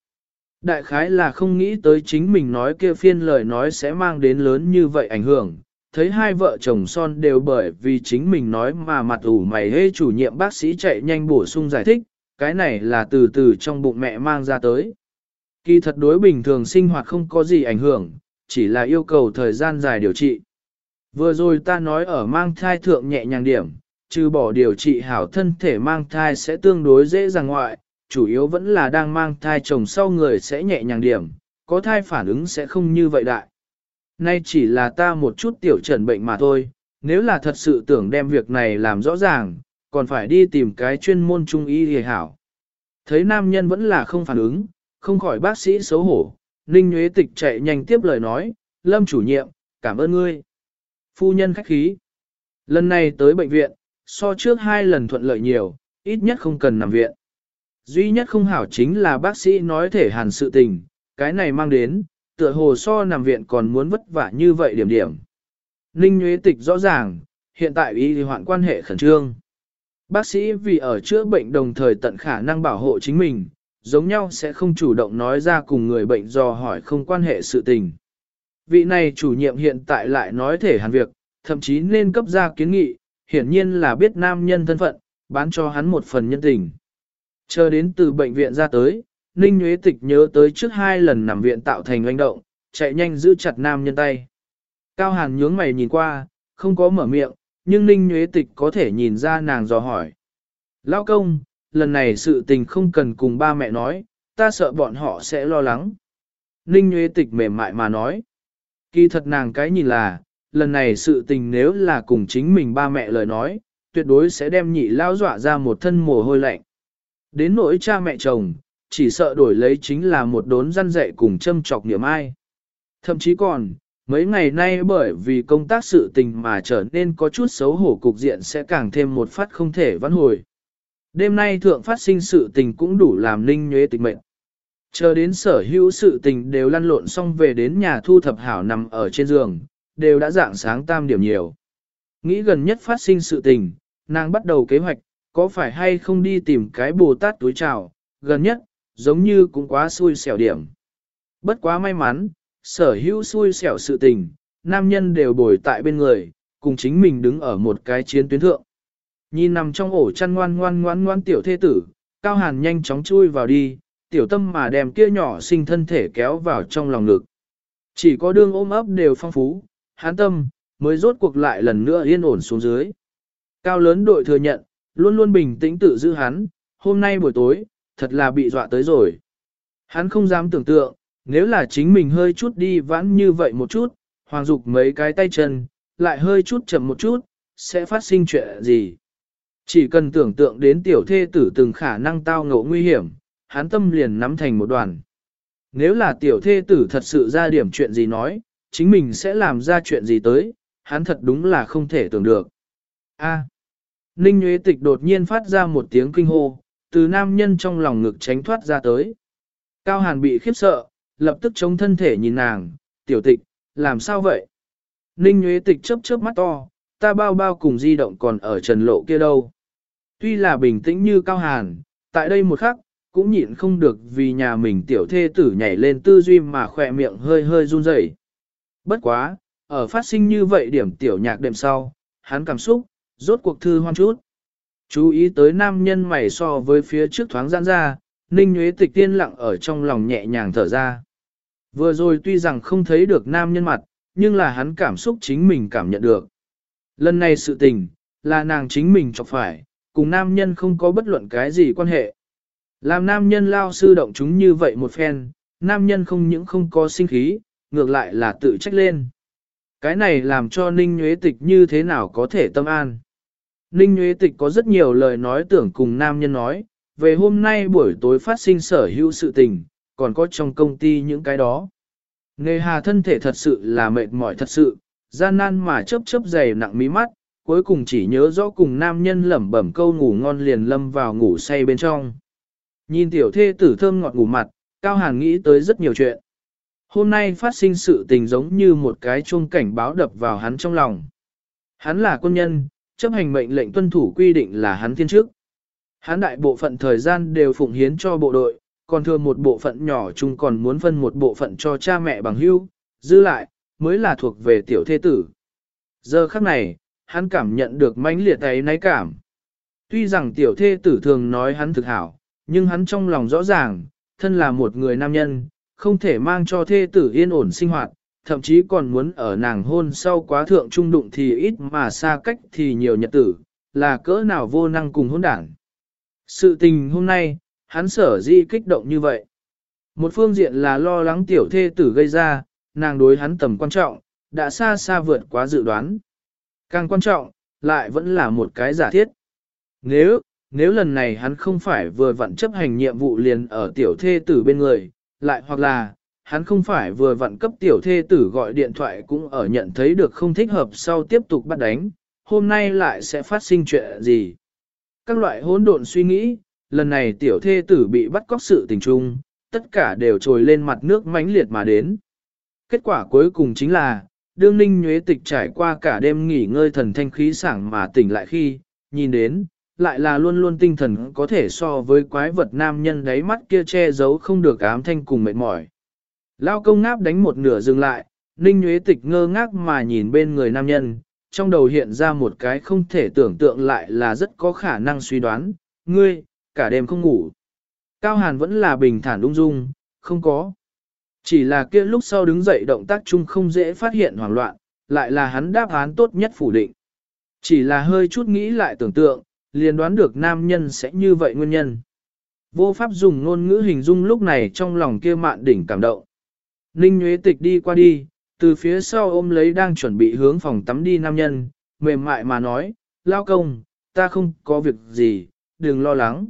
Đại khái là không nghĩ tới chính mình nói kia phiên lời nói sẽ mang đến lớn như vậy ảnh hưởng. Thấy hai vợ chồng son đều bởi vì chính mình nói mà mặt ủ mày hê chủ nhiệm bác sĩ chạy nhanh bổ sung giải thích, cái này là từ từ trong bụng mẹ mang ra tới. Kỳ thật đối bình thường sinh hoạt không có gì ảnh hưởng, chỉ là yêu cầu thời gian dài điều trị. Vừa rồi ta nói ở mang thai thượng nhẹ nhàng điểm, trừ bỏ điều trị hảo thân thể mang thai sẽ tương đối dễ dàng ngoại, chủ yếu vẫn là đang mang thai chồng sau người sẽ nhẹ nhàng điểm, có thai phản ứng sẽ không như vậy đại. Nay chỉ là ta một chút tiểu trần bệnh mà thôi, nếu là thật sự tưởng đem việc này làm rõ ràng, còn phải đi tìm cái chuyên môn trung y hề hảo. Thấy nam nhân vẫn là không phản ứng, không khỏi bác sĩ xấu hổ, Ninh Nguyễn Tịch chạy nhanh tiếp lời nói, Lâm chủ nhiệm, cảm ơn ngươi. Phu nhân khách khí. Lần này tới bệnh viện, so trước hai lần thuận lợi nhiều, ít nhất không cần nằm viện. Duy nhất không hảo chính là bác sĩ nói thể hàn sự tình, cái này mang đến, tựa hồ so nằm viện còn muốn vất vả như vậy điểm điểm. Ninh Nguyễn Tịch rõ ràng, hiện tại y hoạn quan hệ khẩn trương. Bác sĩ vì ở chữa bệnh đồng thời tận khả năng bảo hộ chính mình, giống nhau sẽ không chủ động nói ra cùng người bệnh do hỏi không quan hệ sự tình. Vị này chủ nhiệm hiện tại lại nói thể hàn việc, thậm chí nên cấp ra kiến nghị, hiển nhiên là biết nam nhân thân phận, bán cho hắn một phần nhân tình. Chờ đến từ bệnh viện ra tới, Ninh Nguyễn Tịch nhớ tới trước hai lần nằm viện tạo thành oanh động, chạy nhanh giữ chặt nam nhân tay. Cao Hàn nhướng mày nhìn qua, không có mở miệng, nhưng Ninh Nguyễn Tịch có thể nhìn ra nàng dò hỏi. Lao công, lần này sự tình không cần cùng ba mẹ nói, ta sợ bọn họ sẽ lo lắng. Ninh Nguyễn Tịch mềm mại mà nói. Kỳ thật nàng cái nhìn là, lần này sự tình nếu là cùng chính mình ba mẹ lời nói, tuyệt đối sẽ đem nhị lao dọa ra một thân mồ hôi lạnh. Đến nỗi cha mẹ chồng, chỉ sợ đổi lấy chính là một đốn răn dạy cùng châm chọc niệm ai. Thậm chí còn, Mấy ngày nay bởi vì công tác sự tình mà trở nên có chút xấu hổ cục diện sẽ càng thêm một phát không thể vãn hồi. Đêm nay thượng phát sinh sự tình cũng đủ làm ninh nhuế tịch mệnh. Chờ đến sở hữu sự tình đều lăn lộn xong về đến nhà thu thập hảo nằm ở trên giường, đều đã dạng sáng tam điểm nhiều. Nghĩ gần nhất phát sinh sự tình, nàng bắt đầu kế hoạch, có phải hay không đi tìm cái bồ tát túi trào, gần nhất, giống như cũng quá xui xẻo điểm. Bất quá may mắn, sở hữu xui xẻo sự tình, nam nhân đều bồi tại bên người, cùng chính mình đứng ở một cái chiến tuyến thượng. Nhìn nằm trong ổ chăn ngoan ngoan ngoan ngoan tiểu thê tử, cao hàn nhanh chóng chui vào đi, tiểu tâm mà đem kia nhỏ sinh thân thể kéo vào trong lòng ngực. Chỉ có đương ôm ấp đều phong phú, hán tâm, mới rốt cuộc lại lần nữa yên ổn xuống dưới. Cao lớn đội thừa nhận, luôn luôn bình tĩnh tự giữ hắn, hôm nay buổi tối, thật là bị dọa tới rồi. Hắn không dám tưởng tượng, nếu là chính mình hơi chút đi vãn như vậy một chút, hoàng dục mấy cái tay chân, lại hơi chút chậm một chút, sẽ phát sinh chuyện gì. Chỉ cần tưởng tượng đến tiểu thê tử từng khả năng tao ngộ nguy hiểm, hắn tâm liền nắm thành một đoàn. Nếu là tiểu thê tử thật sự ra điểm chuyện gì nói, chính mình sẽ làm ra chuyện gì tới, hắn thật đúng là không thể tưởng được. A. À. Ninh Nguyễn Tịch đột nhiên phát ra một tiếng kinh hô, từ nam nhân trong lòng ngực tránh thoát ra tới. Cao Hàn bị khiếp sợ, lập tức chống thân thể nhìn nàng, tiểu tịch, làm sao vậy? Ninh Nguyễn Tịch chớp chớp mắt to, ta bao bao cùng di động còn ở trần lộ kia đâu. Tuy là bình tĩnh như Cao Hàn, tại đây một khắc, cũng nhịn không được vì nhà mình tiểu thê tử nhảy lên tư duy mà khỏe miệng hơi hơi run rẩy. Bất quá, ở phát sinh như vậy điểm tiểu nhạc đêm sau, hắn cảm xúc, rốt cuộc thư hoan chút. Chú ý tới nam nhân mày so với phía trước thoáng giãn ra, ninh nhuế tịch tiên lặng ở trong lòng nhẹ nhàng thở ra. Vừa rồi tuy rằng không thấy được nam nhân mặt, nhưng là hắn cảm xúc chính mình cảm nhận được. Lần này sự tình, là nàng chính mình chọc phải, cùng nam nhân không có bất luận cái gì quan hệ. Làm nam nhân lao sư động chúng như vậy một phen, nam nhân không những không có sinh khí, ngược lại là tự trách lên. Cái này làm cho Ninh Nhuế Tịch như thế nào có thể tâm an. Ninh Nhuế Tịch có rất nhiều lời nói tưởng cùng nam nhân nói, về hôm nay buổi tối phát sinh sở hữu sự tình, còn có trong công ty những cái đó. Nghề hà thân thể thật sự là mệt mỏi thật sự, gian nan mà chớp chớp dày nặng mí mắt, cuối cùng chỉ nhớ rõ cùng nam nhân lẩm bẩm câu ngủ ngon liền lâm vào ngủ say bên trong. Nhìn tiểu thê tử thơm ngọt ngủ mặt, Cao Hàn nghĩ tới rất nhiều chuyện. Hôm nay phát sinh sự tình giống như một cái chuông cảnh báo đập vào hắn trong lòng. Hắn là quân nhân, chấp hành mệnh lệnh tuân thủ quy định là hắn thiên chức. Hắn đại bộ phận thời gian đều phụng hiến cho bộ đội, còn thừa một bộ phận nhỏ chung còn muốn phân một bộ phận cho cha mẹ bằng hưu, dư lại, mới là thuộc về tiểu thế tử. Giờ khắc này, hắn cảm nhận được mãnh liệt ấy náy cảm. Tuy rằng tiểu thê tử thường nói hắn thực hảo, nhưng hắn trong lòng rõ ràng, thân là một người nam nhân, không thể mang cho thê tử yên ổn sinh hoạt, thậm chí còn muốn ở nàng hôn sau quá thượng trung đụng thì ít mà xa cách thì nhiều nhật tử, là cỡ nào vô năng cùng hôn đảng. Sự tình hôm nay, hắn sở di kích động như vậy. Một phương diện là lo lắng tiểu thê tử gây ra, nàng đối hắn tầm quan trọng, đã xa xa vượt quá dự đoán. Càng quan trọng, lại vẫn là một cái giả thiết. Nếu, nếu lần này hắn không phải vừa vặn chấp hành nhiệm vụ liền ở tiểu thê tử bên người, lại hoặc là, hắn không phải vừa vặn cấp tiểu thê tử gọi điện thoại cũng ở nhận thấy được không thích hợp sau tiếp tục bắt đánh, hôm nay lại sẽ phát sinh chuyện gì. Các loại hỗn độn suy nghĩ, lần này tiểu thê tử bị bắt cóc sự tình trung, tất cả đều trồi lên mặt nước mãnh liệt mà đến. Kết quả cuối cùng chính là, đương ninh nhuế tịch trải qua cả đêm nghỉ ngơi thần thanh khí sảng mà tỉnh lại khi, nhìn đến, lại là luôn luôn tinh thần có thể so với quái vật nam nhân đáy mắt kia che giấu không được ám thanh cùng mệt mỏi. Lao công ngáp đánh một nửa dừng lại, ninh nhuế tịch ngơ ngác mà nhìn bên người nam nhân, trong đầu hiện ra một cái không thể tưởng tượng lại là rất có khả năng suy đoán, ngươi, cả đêm không ngủ. Cao Hàn vẫn là bình thản ung dung, không có. Chỉ là kia lúc sau đứng dậy động tác chung không dễ phát hiện hoảng loạn, lại là hắn đáp án tốt nhất phủ định. Chỉ là hơi chút nghĩ lại tưởng tượng, liền đoán được nam nhân sẽ như vậy nguyên nhân. Vô pháp dùng ngôn ngữ hình dung lúc này trong lòng kia mạn đỉnh cảm động. Ninh Nguyễn Tịch đi qua đi, từ phía sau ôm lấy đang chuẩn bị hướng phòng tắm đi nam nhân, mềm mại mà nói, lao công, ta không có việc gì, đừng lo lắng.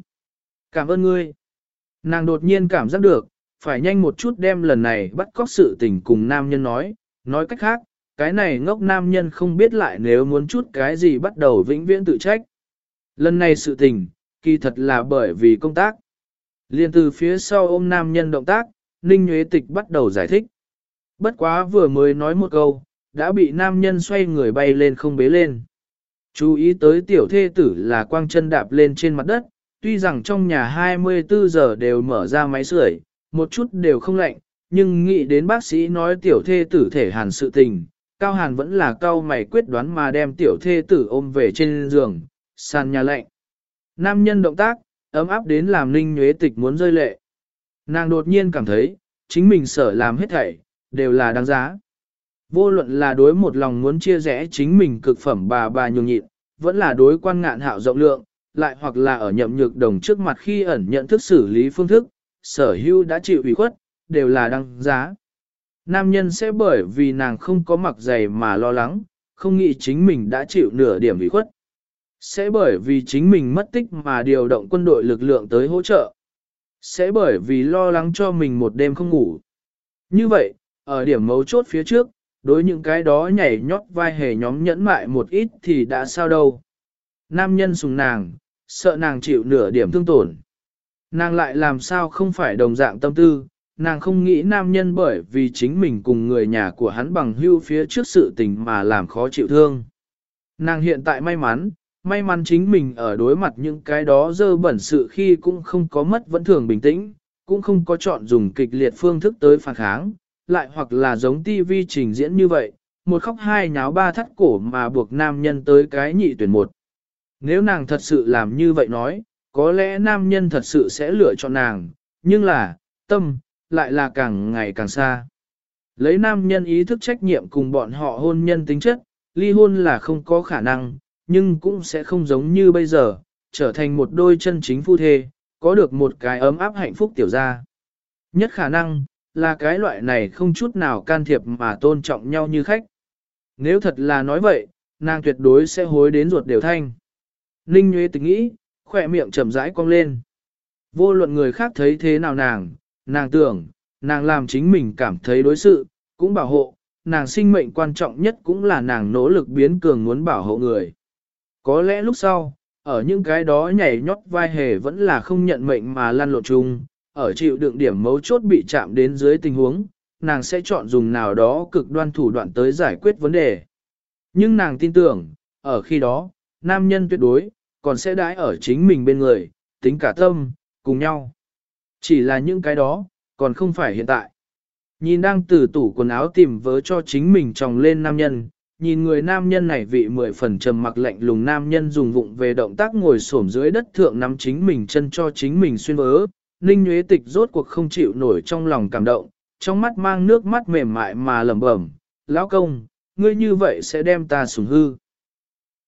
Cảm ơn ngươi. Nàng đột nhiên cảm giác được, phải nhanh một chút đem lần này bắt cóc sự tình cùng nam nhân nói, Nói cách khác, cái này ngốc nam nhân không biết lại nếu muốn chút cái gì bắt đầu vĩnh viễn tự trách. Lần này sự tình, kỳ thật là bởi vì công tác. Liên từ phía sau ôm nam nhân động tác, Ninh Nguyễn Tịch bắt đầu giải thích. Bất quá vừa mới nói một câu, đã bị nam nhân xoay người bay lên không bế lên. Chú ý tới tiểu thê tử là quang chân đạp lên trên mặt đất, tuy rằng trong nhà 24 giờ đều mở ra máy sưởi, một chút đều không lạnh, nhưng nghĩ đến bác sĩ nói tiểu thê tử thể hàn sự tình, Cao Hàn vẫn là cao mày quyết đoán mà đem tiểu thê tử ôm về trên giường, sàn nhà lạnh. Nam nhân động tác, ấm áp đến làm ninh nhuế tịch muốn rơi lệ. Nàng đột nhiên cảm thấy, chính mình sở làm hết thảy, đều là đáng giá. Vô luận là đối một lòng muốn chia rẽ chính mình cực phẩm bà bà nhường nhịn, vẫn là đối quan ngạn hạo rộng lượng, lại hoặc là ở nhậm nhược đồng trước mặt khi ẩn nhận thức xử lý phương thức, sở hữu đã chịu ủy khuất, đều là đăng giá. Nam nhân sẽ bởi vì nàng không có mặc giày mà lo lắng, không nghĩ chính mình đã chịu nửa điểm ủy khuất. Sẽ bởi vì chính mình mất tích mà điều động quân đội lực lượng tới hỗ trợ. Sẽ bởi vì lo lắng cho mình một đêm không ngủ. Như vậy, ở điểm mấu chốt phía trước, đối những cái đó nhảy nhót vai hề nhóm nhẫn mại một ít thì đã sao đâu. Nam nhân sùng nàng, sợ nàng chịu nửa điểm thương tổn. Nàng lại làm sao không phải đồng dạng tâm tư, nàng không nghĩ nam nhân bởi vì chính mình cùng người nhà của hắn bằng hưu phía trước sự tình mà làm khó chịu thương. Nàng hiện tại may mắn, may mắn chính mình ở đối mặt những cái đó dơ bẩn sự khi cũng không có mất vẫn thường bình tĩnh, cũng không có chọn dùng kịch liệt phương thức tới phản kháng, lại hoặc là giống TV trình diễn như vậy, một khóc hai nháo ba thắt cổ mà buộc nam nhân tới cái nhị tuyển một. Nếu nàng thật sự làm như vậy nói, có lẽ nam nhân thật sự sẽ lựa chọn nàng, nhưng là, tâm, lại là càng ngày càng xa. Lấy nam nhân ý thức trách nhiệm cùng bọn họ hôn nhân tính chất, ly hôn là không có khả năng, nhưng cũng sẽ không giống như bây giờ, trở thành một đôi chân chính phu thê, có được một cái ấm áp hạnh phúc tiểu gia. Nhất khả năng, là cái loại này không chút nào can thiệp mà tôn trọng nhau như khách. Nếu thật là nói vậy, nàng tuyệt đối sẽ hối đến ruột đều thanh. Ninh Nguyễn tự nghĩ, khỏe miệng chậm rãi cong lên. Vô luận người khác thấy thế nào nàng, nàng tưởng, nàng làm chính mình cảm thấy đối sự, cũng bảo hộ, nàng sinh mệnh quan trọng nhất cũng là nàng nỗ lực biến cường muốn bảo hộ người. Có lẽ lúc sau, ở những cái đó nhảy nhót vai hề vẫn là không nhận mệnh mà lăn lộn chung, ở chịu đựng điểm mấu chốt bị chạm đến dưới tình huống, nàng sẽ chọn dùng nào đó cực đoan thủ đoạn tới giải quyết vấn đề. Nhưng nàng tin tưởng, ở khi đó, nam nhân tuyệt đối, còn sẽ đãi ở chính mình bên người, tính cả tâm, cùng nhau. Chỉ là những cái đó, còn không phải hiện tại. Nhìn đang từ tủ quần áo tìm vớ cho chính mình tròng lên nam nhân, nhìn người nam nhân này vị mười phần trầm mặc lạnh lùng nam nhân dùng vụng về động tác ngồi xổm dưới đất thượng nắm chính mình chân cho chính mình xuyên vớ. Ninh Nguyễn Tịch rốt cuộc không chịu nổi trong lòng cảm động, trong mắt mang nước mắt mềm mại mà lẩm bẩm, lão công, ngươi như vậy sẽ đem ta sủng hư.